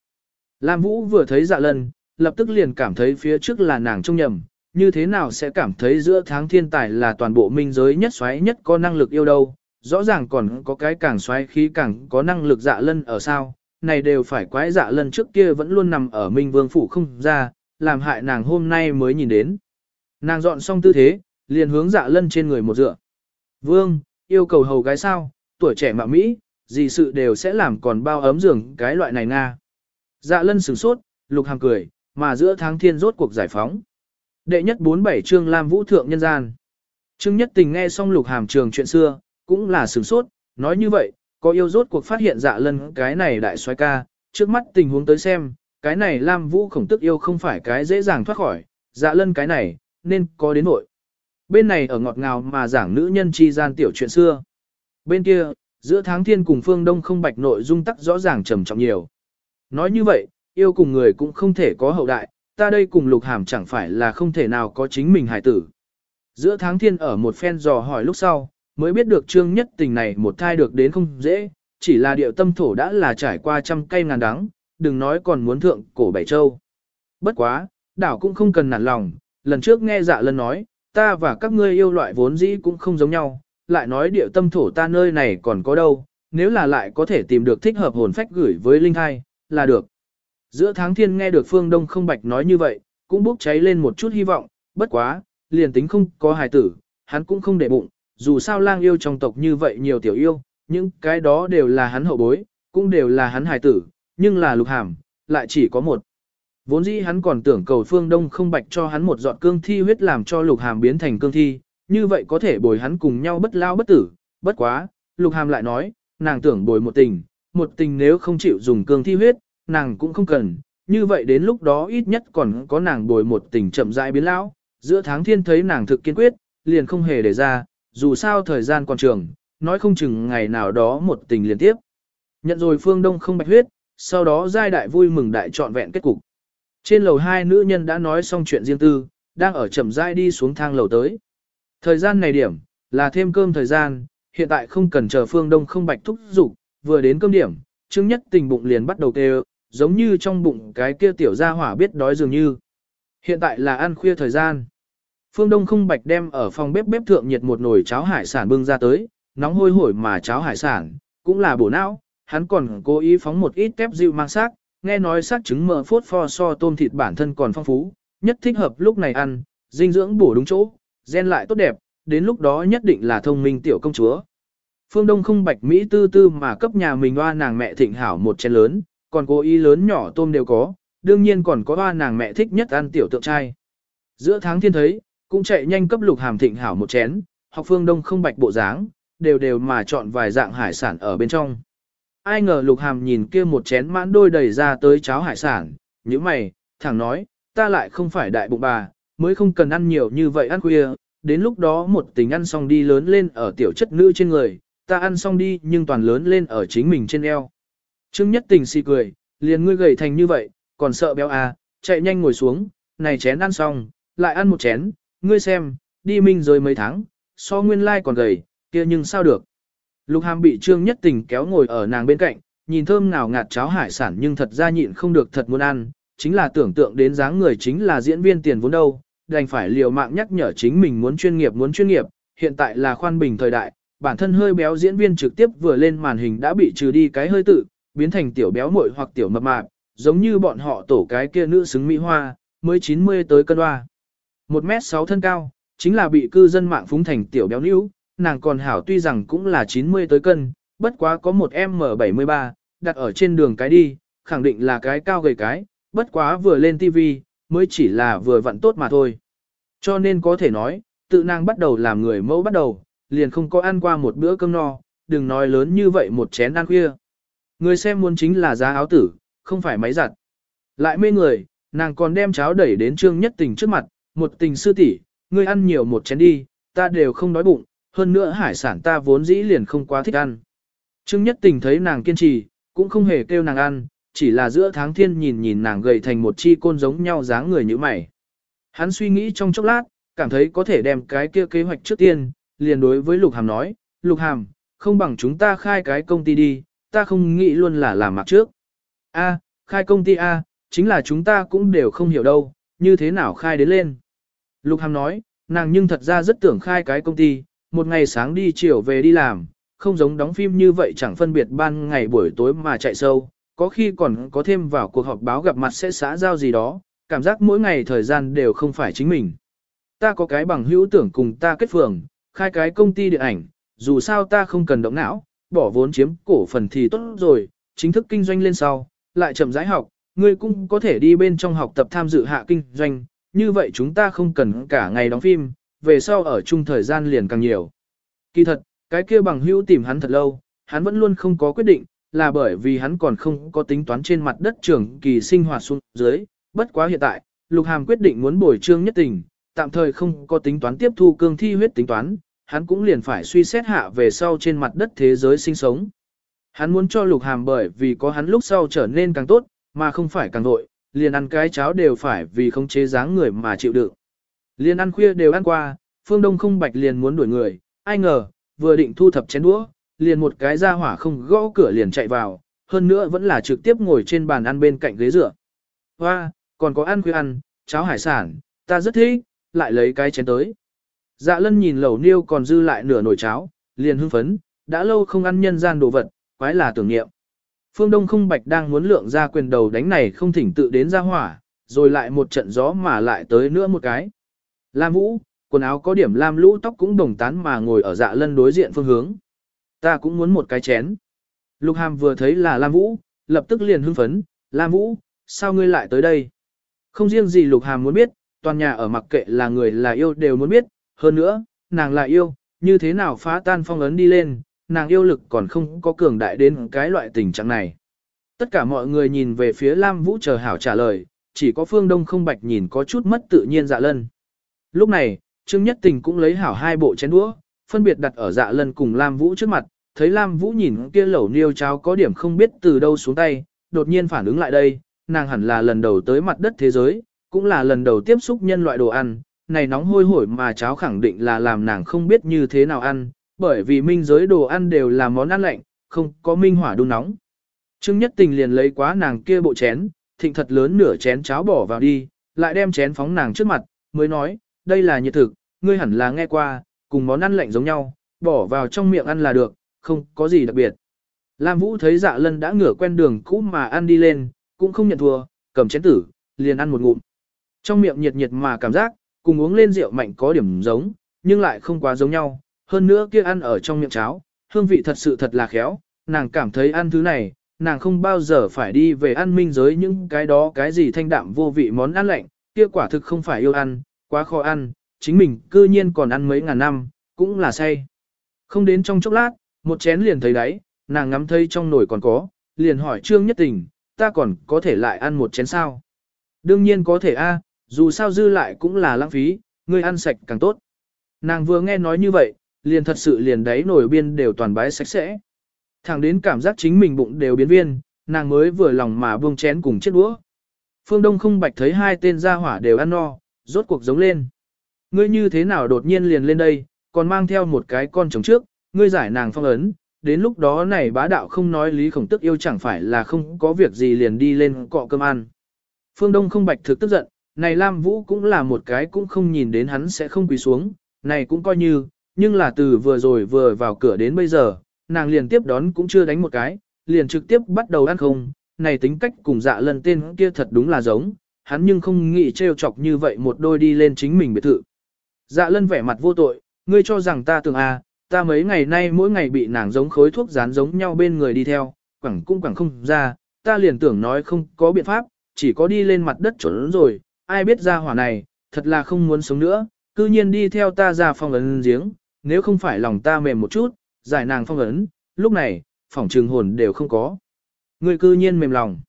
Lam Vũ vừa thấy dạ lân, lập tức liền cảm thấy phía trước là nàng trông nhầm, như thế nào sẽ cảm thấy giữa tháng thiên tài là toàn bộ minh giới nhất xoáy nhất có năng lực yêu đâu, rõ ràng còn có cái càng xoáy khí càng có năng lực dạ lân ở sao, này đều phải quái dạ lân trước kia vẫn luôn nằm ở minh vương phủ không ra, làm hại nàng hôm nay mới nhìn đến. Nàng dọn xong tư thế, liền hướng dạ lân trên người một dựa. Vương, yêu cầu hầu gái sao, tuổi trẻ mạ Mỹ, gì sự đều sẽ làm còn bao ấm giường cái loại này nga. Dạ lân sửng sốt, lục hàm cười, mà giữa tháng thiên rốt cuộc giải phóng. Đệ nhất 47 chương Lam Vũ Thượng Nhân gian. Trương Nhất Tình nghe xong lục hàm trường chuyện xưa, cũng là sửng sốt, nói như vậy, có yêu rốt cuộc phát hiện dạ lân cái này đại xoay ca, trước mắt tình huống tới xem, cái này Lam Vũ khổng tức yêu không phải cái dễ dàng thoát khỏi, dạ lân cái này, nên có đến nội. Bên này ở ngọt ngào mà giảng nữ nhân chi gian tiểu chuyện xưa. Bên kia, giữa tháng thiên cùng phương đông không bạch nội dung tắc rõ ràng trầm trọng nhiều. Nói như vậy, yêu cùng người cũng không thể có hậu đại, ta đây cùng lục hàm chẳng phải là không thể nào có chính mình Hải tử. Giữa tháng thiên ở một phen dò hỏi lúc sau, mới biết được trương nhất tình này một thai được đến không dễ, chỉ là điệu tâm thổ đã là trải qua trăm cây ngàn đắng, đừng nói còn muốn thượng cổ bảy châu. Bất quá, đảo cũng không cần nản lòng, lần trước nghe dạ lần nói, ta và các ngươi yêu loại vốn dĩ cũng không giống nhau, lại nói địa tâm thổ ta nơi này còn có đâu, nếu là lại có thể tìm được thích hợp hồn phách gửi với linh hai là được. Giữa tháng thiên nghe được phương đông không bạch nói như vậy, cũng bốc cháy lên một chút hy vọng, bất quá, liền tính không có hài tử, hắn cũng không để bụng, dù sao lang yêu trong tộc như vậy nhiều tiểu yêu, những cái đó đều là hắn hậu bối, cũng đều là hắn hài tử, nhưng là lục hàm, lại chỉ có một. Vốn dĩ hắn còn tưởng cầu phương đông không bạch cho hắn một giọt cương thi huyết làm cho lục hàm biến thành cương thi, như vậy có thể bồi hắn cùng nhau bất lao bất tử, bất quá, lục hàm lại nói, nàng tưởng bồi một tình, một tình nếu không chịu dùng cương thi huyết, nàng cũng không cần, như vậy đến lúc đó ít nhất còn có nàng bồi một tình chậm rãi biến lão, giữa tháng thiên thấy nàng thực kiên quyết, liền không hề để ra, dù sao thời gian còn trường, nói không chừng ngày nào đó một tình liên tiếp. Nhận rồi phương đông không bạch huyết, sau đó giai đại vui mừng đại trọn vẹn kết cục. Trên lầu hai nữ nhân đã nói xong chuyện riêng tư, đang ở chậm rãi đi xuống thang lầu tới. Thời gian này điểm, là thêm cơm thời gian, hiện tại không cần chờ phương đông không bạch thúc dục vừa đến cơm điểm, chứng nhất tình bụng liền bắt đầu kêu, giống như trong bụng cái kia tiểu gia hỏa biết đói dường như. Hiện tại là ăn khuya thời gian. Phương Đông không bạch đem ở phòng bếp bếp thượng nhiệt một nồi cháo hải sản bưng ra tới, nóng hôi hổi mà cháo hải sản, cũng là bổ não, hắn còn cố ý phóng một ít tép dịu mang xác, nghe nói xác trứng mỡ phốt pho so tôm thịt bản thân còn phong phú, nhất thích hợp lúc này ăn, dinh dưỡng bổ đúng chỗ, gen lại tốt đẹp, đến lúc đó nhất định là thông minh tiểu công chúa. Phương Đông không bạch Mỹ tư tư mà cấp nhà mình hoa nàng mẹ thịnh hảo một chén lớn, còn cố ý lớn nhỏ tôm đều có, đương nhiên còn có hoa nàng mẹ thích nhất ăn tiểu tượng trai. Giữa tháng thiên thấy, cũng chạy nhanh cấp lục hàm thịnh hảo một chén, học phương đông không bạch bộ dáng, đều đều mà chọn vài dạng hải sản ở bên trong. Ai ngờ lục hàm nhìn kia một chén mãn đôi đầy ra tới cháo hải sản, như mày, thẳng nói, ta lại không phải đại bụng bà, mới không cần ăn nhiều như vậy ăn khuya, đến lúc đó một tình ăn xong đi lớn lên ở tiểu chất nữ trên người, ta ăn xong đi nhưng toàn lớn lên ở chính mình trên eo. Trương nhất tình si cười, liền ngươi gầy thành như vậy, còn sợ béo à, chạy nhanh ngồi xuống, này chén ăn xong, lại ăn một chén, ngươi xem, đi minh rồi mấy tháng, so nguyên lai like còn gầy, kia nhưng sao được. Lục hàm bị trương nhất tình kéo ngồi ở nàng bên cạnh, nhìn thơm ngào ngạt cháo hải sản nhưng thật ra nhịn không được thật muốn ăn, chính là tưởng tượng đến dáng người chính là diễn viên tiền vốn đâu, đành phải liều mạng nhắc nhở chính mình muốn chuyên nghiệp muốn chuyên nghiệp, hiện tại là khoan bình thời đại, bản thân hơi béo diễn viên trực tiếp vừa lên màn hình đã bị trừ đi cái hơi tự, biến thành tiểu béo muội hoặc tiểu mập mạp, giống như bọn họ tổ cái kia nữ xứng mỹ hoa, mới 90 tới cân hoa. 1 mét 6 thân cao, chính là bị cư dân mạng phúng thành tiểu béo níu, nàng còn hảo tuy rằng cũng là 90 tới cân, bất quá có một M73, đặt ở trên đường cái đi, khẳng định là cái cao gầy cái, bất quá vừa lên TV, mới chỉ là vừa vặn tốt mà thôi. Cho nên có thể nói, tự nàng bắt đầu làm người mẫu bắt đầu, liền không có ăn qua một bữa cơm no, đừng nói lớn như vậy một chén ăn khuya. Người xem muốn chính là giá áo tử, không phải máy giặt. Lại mê người, nàng còn đem cháo đẩy đến trương nhất tình trước mặt, một tình sư tỷ, ngươi ăn nhiều một chén đi, ta đều không đói bụng, hơn nữa hải sản ta vốn dĩ liền không quá thích ăn. Trương nhất tình thấy nàng kiên trì, cũng không hề kêu nàng ăn, chỉ là giữa tháng thiên nhìn nhìn nàng gầy thành một chi côn giống nhau dáng người như mày. Hắn suy nghĩ trong chốc lát, cảm thấy có thể đem cái kia kế hoạch trước tiên, liền đối với Lục Hàm nói, Lục Hàm, không bằng chúng ta khai cái công ty đi, ta không nghĩ luôn là làm mặc trước. A, khai công ty A, chính là chúng ta cũng đều không hiểu đâu, như thế nào khai đến lên. Lục Hàm nói, nàng nhưng thật ra rất tưởng khai cái công ty, một ngày sáng đi chiều về đi làm, không giống đóng phim như vậy chẳng phân biệt ban ngày buổi tối mà chạy sâu, có khi còn có thêm vào cuộc họp báo gặp mặt sẽ xã giao gì đó, cảm giác mỗi ngày thời gian đều không phải chính mình. Ta có cái bằng hữu tưởng cùng ta kết phường, khai cái công ty điện ảnh, dù sao ta không cần động não, bỏ vốn chiếm cổ phần thì tốt rồi, chính thức kinh doanh lên sau, lại chậm rãi học, ngươi cũng có thể đi bên trong học tập tham dự hạ kinh doanh, như vậy chúng ta không cần cả ngày đóng phim, về sau ở chung thời gian liền càng nhiều. Kỳ thật, cái kia bằng hữu tìm hắn thật lâu, hắn vẫn luôn không có quyết định, là bởi vì hắn còn không có tính toán trên mặt đất trường kỳ sinh hoạt xuống dưới, bất quá hiện tại, Lục Hàm quyết định muốn bồi trương nhất tình, tạm thời không có tính toán tiếp thu cương thi huyết tính toán, hắn cũng liền phải suy xét hạ về sau trên mặt đất thế giới sinh sống. Hắn muốn cho Lục Hàm bởi vì có hắn lúc sau trở nên càng tốt, mà không phải càng vội, liền ăn cái cháo đều phải vì không chế dáng người mà chịu đựng. Liền ăn khuya đều ăn qua, Phương Đông không bạch liền muốn đuổi người, ai ngờ, vừa định thu thập chén đũa, liền một cái ra hỏa không gõ cửa liền chạy vào, hơn nữa vẫn là trực tiếp ngồi trên bàn ăn bên cạnh ghế dựa. Hoa, còn có ăn khuya ăn, cháo hải sản, ta rất thích, lại lấy cái chén tới. Dạ lân nhìn lẩu niêu còn dư lại nửa nồi cháo, liền hưng phấn, đã lâu không ăn nhân gian đồ vật, quái là tưởng niệm. Phương Đông không bạch đang muốn lượng ra quyền đầu đánh này không thỉnh tự đến ra hỏa, rồi lại một trận gió mà lại tới nữa một cái. Lam Vũ, quần áo có điểm lam lũ tóc cũng đồng tán mà ngồi ở dạ lân đối diện phương hướng. Ta cũng muốn một cái chén. Lục Hàm vừa thấy là Lam Vũ, lập tức liền hưng phấn, Lam Vũ, sao ngươi lại tới đây? Không riêng gì Lục Hàm muốn biết, toàn nhà ở mặc kệ là người là yêu đều muốn biết, hơn nữa, nàng là yêu, như thế nào phá tan phong ấn đi lên, nàng yêu lực còn không có cường đại đến cái loại tình trạng này. Tất cả mọi người nhìn về phía Lam Vũ chờ hảo trả lời, chỉ có Phương Đông không bạch nhìn có chút mất tự nhiên dạ lân. Lúc này, Trương Nhất Tình cũng lấy hảo hai bộ chén đũa, phân biệt đặt ở dạ lần cùng Lam Vũ trước mặt, thấy Lam Vũ nhìn kia lẩu niêu cháo có điểm không biết từ đâu xuống tay, đột nhiên phản ứng lại đây, nàng hẳn là lần đầu tới mặt đất thế giới, cũng là lần đầu tiếp xúc nhân loại đồ ăn, này nóng hôi hổi mà cháo khẳng định là làm nàng không biết như thế nào ăn, bởi vì minh giới đồ ăn đều là món ăn lạnh, không có minh hỏa đun nóng. Trương Nhất Tình liền lấy quá nàng kia bộ chén, thịnh thật lớn nửa chén cháo bỏ vào đi, lại đem chén phóng nàng trước mặt, mới nói, đây là nhiệt thực, ngươi hẳn là nghe qua, cùng món ăn lạnh giống nhau, bỏ vào trong miệng ăn là được, không có gì đặc biệt. Lam Vũ thấy dạ lân đã ngửa quen đường cũ mà ăn đi lên, cũng không nhận thua, cầm chén tử, liền ăn một ngụm. Trong miệng nhiệt nhiệt mà cảm giác, cùng uống lên rượu mạnh có điểm giống, nhưng lại không quá giống nhau, hơn nữa kia ăn ở trong miệng cháo, hương vị thật sự thật là khéo, nàng cảm thấy ăn thứ này, nàng không bao giờ phải đi về ăn minh giới những cái đó cái gì thanh đạm vô vị món ăn lạnh, kia quả thực không phải yêu ăn, quá khó ăn, chính mình cư nhiên còn ăn mấy ngàn năm, cũng là say. Không đến trong chốc lát, một chén liền thấy đáy, nàng ngắm thấy trong nồi còn có, liền hỏi Trương Nhất Tình, ta còn có thể lại ăn một chén sao? Đương nhiên có thể a, dù sao dư lại cũng là lãng phí, ngươi ăn sạch càng tốt. Nàng vừa nghe nói như vậy, liền thật sự liền đáy nồi biên đều toàn bái sạch sẽ. Thẳng đến cảm giác chính mình bụng đều biến viên, nàng mới vừa lòng mà buông chén cùng chiếc đũa. Phương Đông không bạch thấy hai tên gia hỏa đều ăn no, rốt cuộc giống lên. Ngươi như thế nào đột nhiên liền lên đây, còn mang theo một cái con trống trước, ngươi giải nàng phong ấn, đến lúc đó này bá đạo không nói lý khổng tức yêu chẳng phải là không có việc gì liền đi lên cọ cơm ăn. Phương Đông không bạch thực tức giận, này Lam Vũ cũng là một cái cũng không nhìn đến hắn sẽ không quỳ xuống, này cũng coi như, nhưng là từ vừa rồi vừa vào cửa đến bây giờ, nàng liền tiếp đón cũng chưa đánh một cái, liền trực tiếp bắt đầu ăn không, này tính cách cùng dạ lần tên kia thật đúng là giống, hắn nhưng không nghĩ trêu chọc như vậy một đôi đi lên chính mình biệt thự. Dạ lân vẻ mặt vô tội, ngươi cho rằng ta tưởng à, ta mấy ngày nay mỗi ngày bị nàng giống khối thuốc dán giống nhau bên người đi theo, quẳng cũng quẳng không ra, ta liền tưởng nói không có biện pháp, chỉ có đi lên mặt đất trốn rồi, ai biết ra hỏa này, thật là không muốn sống nữa, cư nhiên đi theo ta ra phong ấn giếng, nếu không phải lòng ta mềm một chút, giải nàng phong ấn, lúc này, phỏng trường hồn đều không có. Người cư nhiên mềm lòng.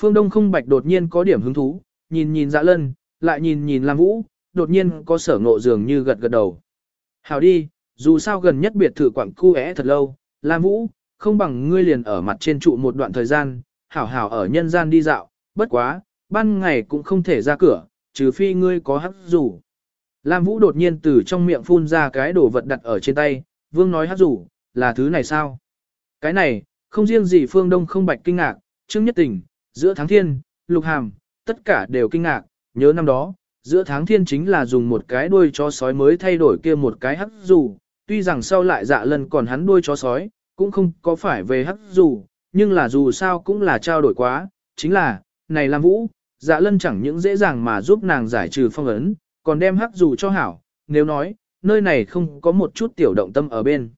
Phương Đông không bạch đột nhiên có điểm hứng thú, nhìn nhìn dạ lân, lại nhìn nhìn Lam Vũ, đột nhiên có sở ngộ dường như gật gật đầu. Hào đi, dù sao gần nhất biệt thự quảng cu é thật lâu, Lam Vũ, không bằng ngươi liền ở mặt trên trụ một đoạn thời gian, hảo hảo ở nhân gian đi dạo, bất quá, ban ngày cũng không thể ra cửa, trừ phi ngươi có hắc rủ. Lam Vũ đột nhiên từ trong miệng phun ra cái đồ vật đặt ở trên tay, Vương nói hắc rủ, là thứ này sao? Cái này, Không riêng gì phương đông không bạch kinh ngạc, Trương Nhất Tình, giữa tháng thiên, lục hàm, tất cả đều kinh ngạc, nhớ năm đó, giữa tháng thiên chính là dùng một cái đuôi chó sói mới thay đổi kia một cái hắc dù, tuy rằng sau lại dạ lần còn hắn đuôi chó sói, cũng không có phải về hắc dù, nhưng là dù sao cũng là trao đổi quá, chính là, này Lam Vũ, dạ lân chẳng những dễ dàng mà giúp nàng giải trừ phong ấn, còn đem hắc dù cho hảo, nếu nói, nơi này không có một chút tiểu động tâm ở bên.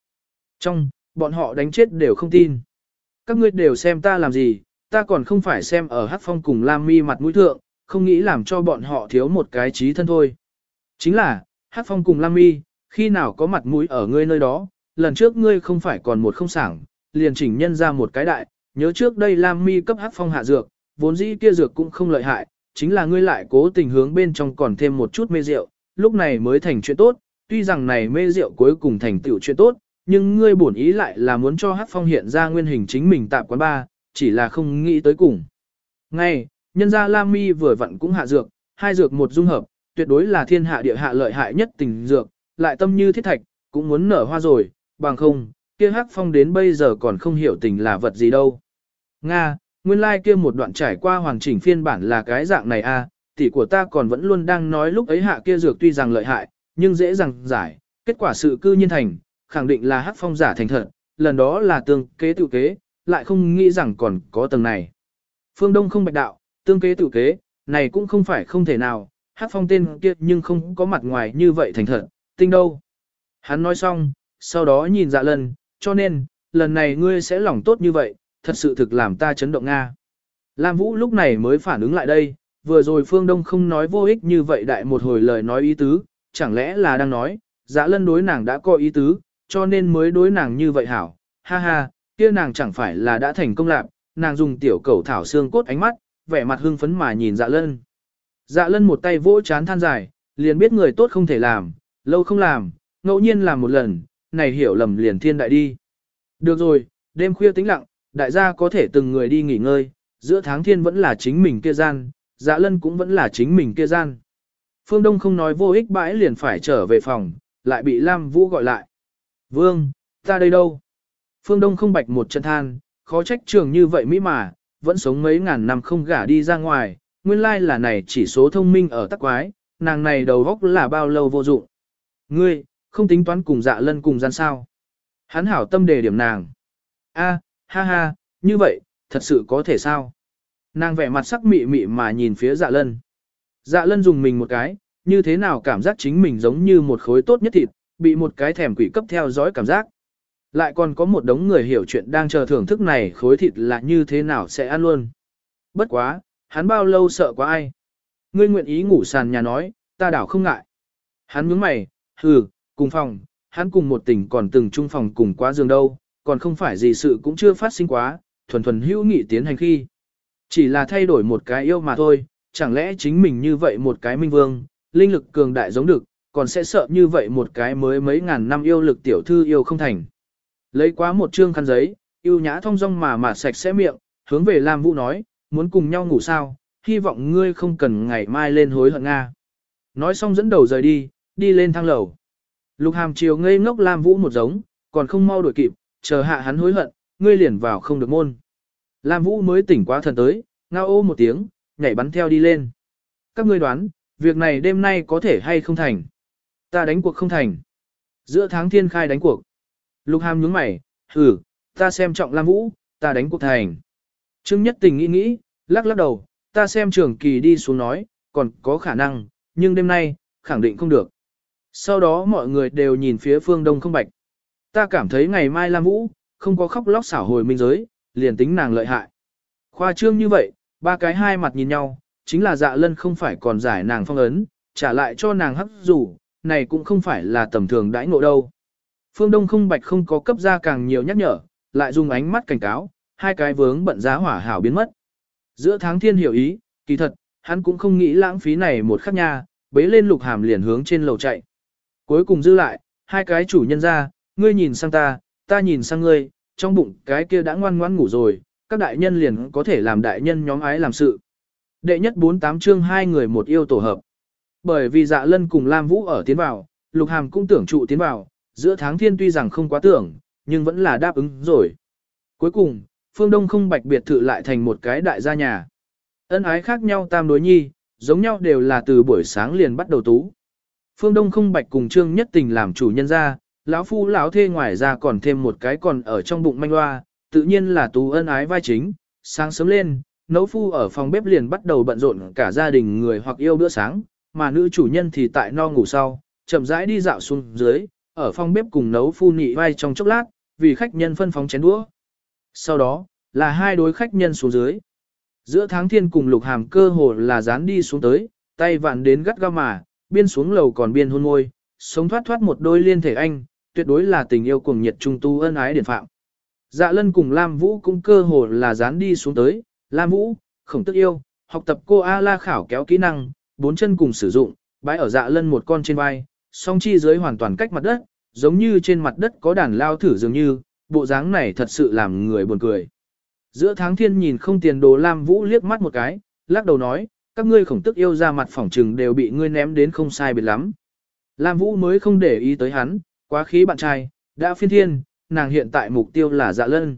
Trong, bọn họ đánh chết đều không tin. Các ngươi đều xem ta làm gì, ta còn không phải xem ở hắc phong cùng Lam mi mặt mũi thượng, không nghĩ làm cho bọn họ thiếu một cái trí thân thôi. Chính là, hắc phong cùng Lam mi, khi nào có mặt mũi ở ngươi nơi đó, lần trước ngươi không phải còn một không sảng, liền chỉnh nhân ra một cái đại, nhớ trước đây Lam mi cấp hắc phong hạ dược, vốn dĩ kia dược cũng không lợi hại, chính là ngươi lại cố tình hướng bên trong còn thêm một chút mê rượu, lúc này mới thành chuyện tốt, tuy rằng này mê rượu cuối cùng thành tựu chuyện tốt, nhưng ngươi bổn ý lại là muốn cho Hắc Phong hiện ra nguyên hình chính mình tạm quán ba, chỉ là không nghĩ tới cùng. Ngay, nhân gia Lam Mi vừa vặn cũng hạ dược, hai dược một dung hợp, tuyệt đối là thiên hạ địa hạ lợi hại nhất tình dược, lại tâm như thiết thạch, cũng muốn nở hoa rồi, bằng không, kia Hắc Phong đến bây giờ còn không hiểu tình là vật gì đâu. Nga, nguyên lai like kia một đoạn trải qua hoàn chỉnh phiên bản là cái dạng này a, à, tỷ của ta còn vẫn luôn đang nói lúc ấy hạ kia dược tuy rằng lợi hại, nhưng dễ dàng giải, kết quả sự cư nhiên thành, khẳng định là hắc phong giả thành thật, lần đó là tương kế tự kế, lại không nghĩ rằng còn có tầng này. Phương Đông không bạch đạo, tương kế tự kế, này cũng không phải không thể nào, hắc phong tên kia nhưng không có mặt ngoài như vậy thành thật, tinh đâu. Hắn nói xong, sau đó nhìn dạ lần, cho nên, lần này ngươi sẽ lòng tốt như vậy, thật sự thực làm ta chấn động Nga. Lam Vũ lúc này mới phản ứng lại đây, vừa rồi Phương Đông không nói vô ích như vậy đại một hồi lời nói ý tứ, chẳng lẽ là đang nói, dạ lân đối nàng đã có ý tứ, cho nên mới đối nàng như vậy hảo, ha ha, kia nàng chẳng phải là đã thành công lạc, nàng dùng tiểu cầu thảo xương cốt ánh mắt, vẻ mặt hưng phấn mà nhìn dạ lân. Dạ lân một tay vỗ chán than dài, liền biết người tốt không thể làm, lâu không làm, ngẫu nhiên làm một lần, này hiểu lầm liền thiên đại đi. Được rồi, đêm khuya tĩnh lặng, đại gia có thể từng người đi nghỉ ngơi, giữa tháng thiên vẫn là chính mình kia gian, dạ lân cũng vẫn là chính mình kia gian. Phương Đông không nói vô ích bãi liền phải trở về phòng, lại bị Lam Vũ gọi lại. Vương, ta đây đâu? Phương Đông không bạch một chân than, khó trách trường như vậy mỹ mà, vẫn sống mấy ngàn năm không gả đi ra ngoài, nguyên lai là này chỉ số thông minh ở tắc quái, nàng này đầu góc là bao lâu vô dụng. Ngươi, không tính toán cùng dạ lân cùng gian sao. Hắn hảo tâm đề điểm nàng. A, ha ha, như vậy, thật sự có thể sao? Nàng vẻ mặt sắc mị mị mà nhìn phía dạ lân. Dạ lân dùng mình một cái, như thế nào cảm giác chính mình giống như một khối tốt nhất thịt, bị một cái thèm quỷ cấp theo dõi cảm giác. Lại còn có một đống người hiểu chuyện đang chờ thưởng thức này khối thịt là như thế nào sẽ ăn luôn. Bất quá, hắn bao lâu sợ quá ai. Ngươi nguyện ý ngủ sàn nhà nói, ta đảo không ngại. Hắn nhướng mày, hừ, cùng phòng, hắn cùng một tỉnh còn từng chung phòng cùng quá giường đâu, còn không phải gì sự cũng chưa phát sinh quá, thuần thuần hữu nghị tiến hành khi. Chỉ là thay đổi một cái yêu mà thôi, chẳng lẽ chính mình như vậy một cái minh vương, linh lực cường đại giống được, còn sẽ sợ như vậy một cái mới mấy ngàn năm yêu lực tiểu thư yêu không thành. Lấy quá một trương khăn giấy, yêu nhã thong dong mà mà sạch sẽ miệng, hướng về Lam Vũ nói, muốn cùng nhau ngủ sao, hy vọng ngươi không cần ngày mai lên hối hận Nga. Nói xong dẫn đầu rời đi, đi lên thang lầu. Lục hàm chiều ngây ngốc Lam Vũ một giống, còn không mau đuổi kịp, chờ hạ hắn hối hận, ngươi liền vào không được môn. Lam Vũ mới tỉnh quá thần tới, ngao ô một tiếng, nhảy bắn theo đi lên. Các ngươi đoán, việc này đêm nay có thể hay không thành? Ta đánh cuộc không thành. Giữa tháng thiên khai đánh cuộc. Lục hàm nhướng mày, hử, ta xem trọng Lam Vũ, ta đánh cuộc thành. Trương Nhất Tình nghĩ nghĩ, lắc lắc đầu, ta xem trường kỳ đi xuống nói, còn có khả năng, nhưng đêm nay, khẳng định không được. Sau đó mọi người đều nhìn phía phương đông không bạch. Ta cảm thấy ngày mai Lam Vũ, không có khóc lóc xảo hồi minh giới, liền tính nàng lợi hại. Khoa trương như vậy, ba cái hai mặt nhìn nhau, chính là dạ lân không phải còn giải nàng phong ấn, trả lại cho nàng hấp rủ, này cũng không phải là tầm thường đãi ngộ đâu. Phương Đông không bạch không có cấp ra càng nhiều nhắc nhở, lại dùng ánh mắt cảnh cáo, hai cái vướng bận giá hỏa hảo biến mất. Giữa tháng thiên hiểu ý, kỳ thật, hắn cũng không nghĩ lãng phí này một khắc nha, bế lên lục hàm liền hướng trên lầu chạy. Cuối cùng dư lại, hai cái chủ nhân ra, ngươi nhìn sang ta, ta nhìn sang ngươi, trong bụng cái kia đã ngoan ngoan ngủ rồi, các đại nhân liền có thể làm đại nhân nhóm ái làm sự. Đệ nhất 48 chương hai người một yêu tổ hợp. Bởi vì dạ lân cùng Lam Vũ ở tiến vào, Lục Hàm cũng tưởng trụ tiến vào, giữa tháng thiên tuy rằng không quá tưởng, nhưng vẫn là đáp ứng rồi. Cuối cùng, phương đông không bạch biệt thự lại thành một cái đại gia nhà. Ân ái khác nhau tam đối nhi, giống nhau đều là từ buổi sáng liền bắt đầu tú. Phương Đông không bạch cùng Trương Nhất Tình làm chủ nhân ra, lão phu lão thê ngoài ra còn thêm một cái còn ở trong bụng manh hoa, tự nhiên là tú ân ái vai chính. Sáng sớm lên, nấu phu ở phòng bếp liền bắt đầu bận rộn cả gia đình người hoặc yêu bữa sáng, mà nữ chủ nhân thì tại no ngủ sau, chậm rãi đi dạo xuống dưới, ở phòng bếp cùng nấu phu nị vai trong chốc lát, vì khách nhân phân phóng chén đũa. Sau đó, là hai đối khách nhân xuống dưới. Giữa tháng thiên cùng lục hàm cơ hồ là dán đi xuống tới, tay vặn đến gắt ga mà, biên xuống lầu còn biên hôn môi, sống thoát thoát một đôi liên thể anh, tuyệt đối là tình yêu cuồng nhiệt trung tu ân ái điển phạm. Dạ lân cùng Lam Vũ cũng cơ hồ là dán đi xuống tới, Lam Vũ, khổng tức yêu, học tập cô A-la khảo kéo kỹ năng, bốn chân cùng sử dụng, bãi ở dạ lân một con trên vai, song chi dưới hoàn toàn cách mặt đất, giống như trên mặt đất có đàn lao thử dường như, bộ dáng này thật sự làm người buồn cười. Giữa tháng thiên nhìn không tiền đồ Lam Vũ liếc mắt một cái, lắc đầu nói, các ngươi khổng tức yêu ra mặt phỏng trừng đều bị ngươi ném đến không sai biệt lắm. Lam Vũ mới không để ý tới hắn, quá khí bạn trai, đã phiên thiên, nàng hiện tại mục tiêu là dạ lân.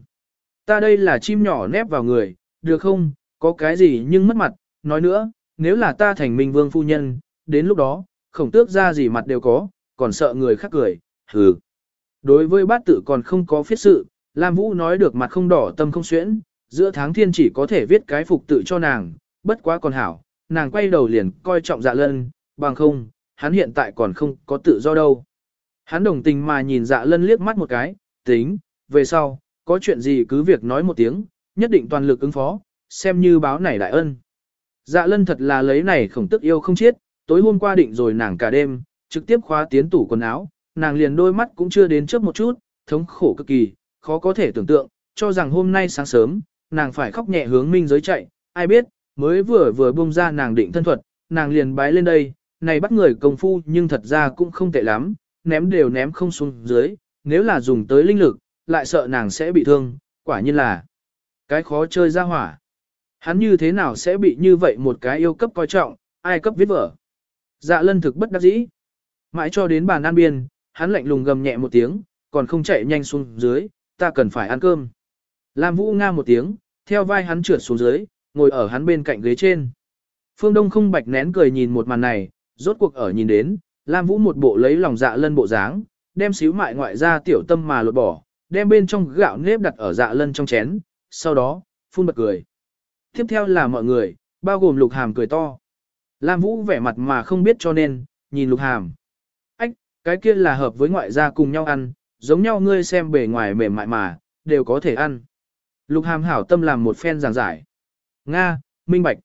Ta đây là chim nhỏ nép vào người, được không, có cái gì nhưng mất mặt, nói nữa, nếu là ta thành minh vương phu nhân, đến lúc đó, khổng tước ra gì mặt đều có, còn sợ người khác cười, hừ. Đối với bát tự còn không có phiết sự, Lam Vũ nói được mặt không đỏ tâm không xuyễn, giữa tháng thiên chỉ có thể viết cái phục tự cho nàng, bất quá còn hảo, nàng quay đầu liền coi trọng dạ lân, bằng không, hắn hiện tại còn không có tự do đâu. Hắn đồng tình mà nhìn dạ lân liếc mắt một cái, tính, về sau, có chuyện gì cứ việc nói một tiếng, nhất định toàn lực ứng phó, xem như báo này đại ân. Dạ lân thật là lấy này khổng tức yêu không chết, tối hôm qua định rồi nàng cả đêm, trực tiếp khóa tiến tủ quần áo, nàng liền đôi mắt cũng chưa đến trước một chút, thống khổ cực kỳ, khó có thể tưởng tượng, cho rằng hôm nay sáng sớm, nàng phải khóc nhẹ hướng minh giới chạy, ai biết, mới vừa vừa buông ra nàng định thân thuật, nàng liền bái lên đây, này bắt người công phu nhưng thật ra cũng không tệ lắm, ném đều ném không xuống dưới, nếu là dùng tới linh lực, lại sợ nàng sẽ bị thương, quả nhiên là cái khó chơi ra hỏa. Hắn như thế nào sẽ bị như vậy một cái yêu cấp coi trọng, ai cấp viết vở. Dạ lân thực bất đắc dĩ. Mãi cho đến bàn ăn biên, hắn lạnh lùng gầm nhẹ một tiếng, còn không chạy nhanh xuống dưới, ta cần phải ăn cơm. Lam Vũ nga một tiếng, theo vai hắn trượt xuống dưới, ngồi ở hắn bên cạnh ghế trên. Phương Đông không bạch nén cười nhìn một màn này, rốt cuộc ở nhìn đến, Lam Vũ một bộ lấy lòng dạ lân bộ dáng, đem xíu mại ngoại ra tiểu tâm mà lột bỏ, đem bên trong gạo nếp đặt ở dạ lân trong chén, sau đó, phun bật cười. Tiếp theo là mọi người, bao gồm lục hàm cười to. Lam Vũ vẻ mặt mà không biết cho nên, nhìn lục hàm. Ách, cái kia là hợp với ngoại gia cùng nhau ăn, giống nhau ngươi xem bề ngoài mềm mại mà, đều có thể ăn. Lục hàm hảo tâm làm một phen giảng giải. Nga, minh bạch.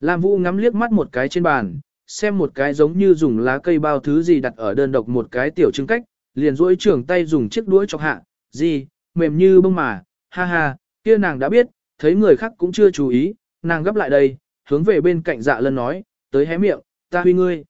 Lam Vũ ngắm liếc mắt một cái trên bàn, xem một cái giống như dùng lá cây bao thứ gì đặt ở đơn độc một cái tiểu trứng cách, liền duỗi trưởng tay dùng chiếc đuôi chọc hạ, gì, mềm như bông mà, ha ha, kia nàng đã biết, thấy người khác cũng chưa chú ý, nàng gấp lại đây, hướng về bên cạnh dạ lân nói, tới hé miệng, ta huy ngươi.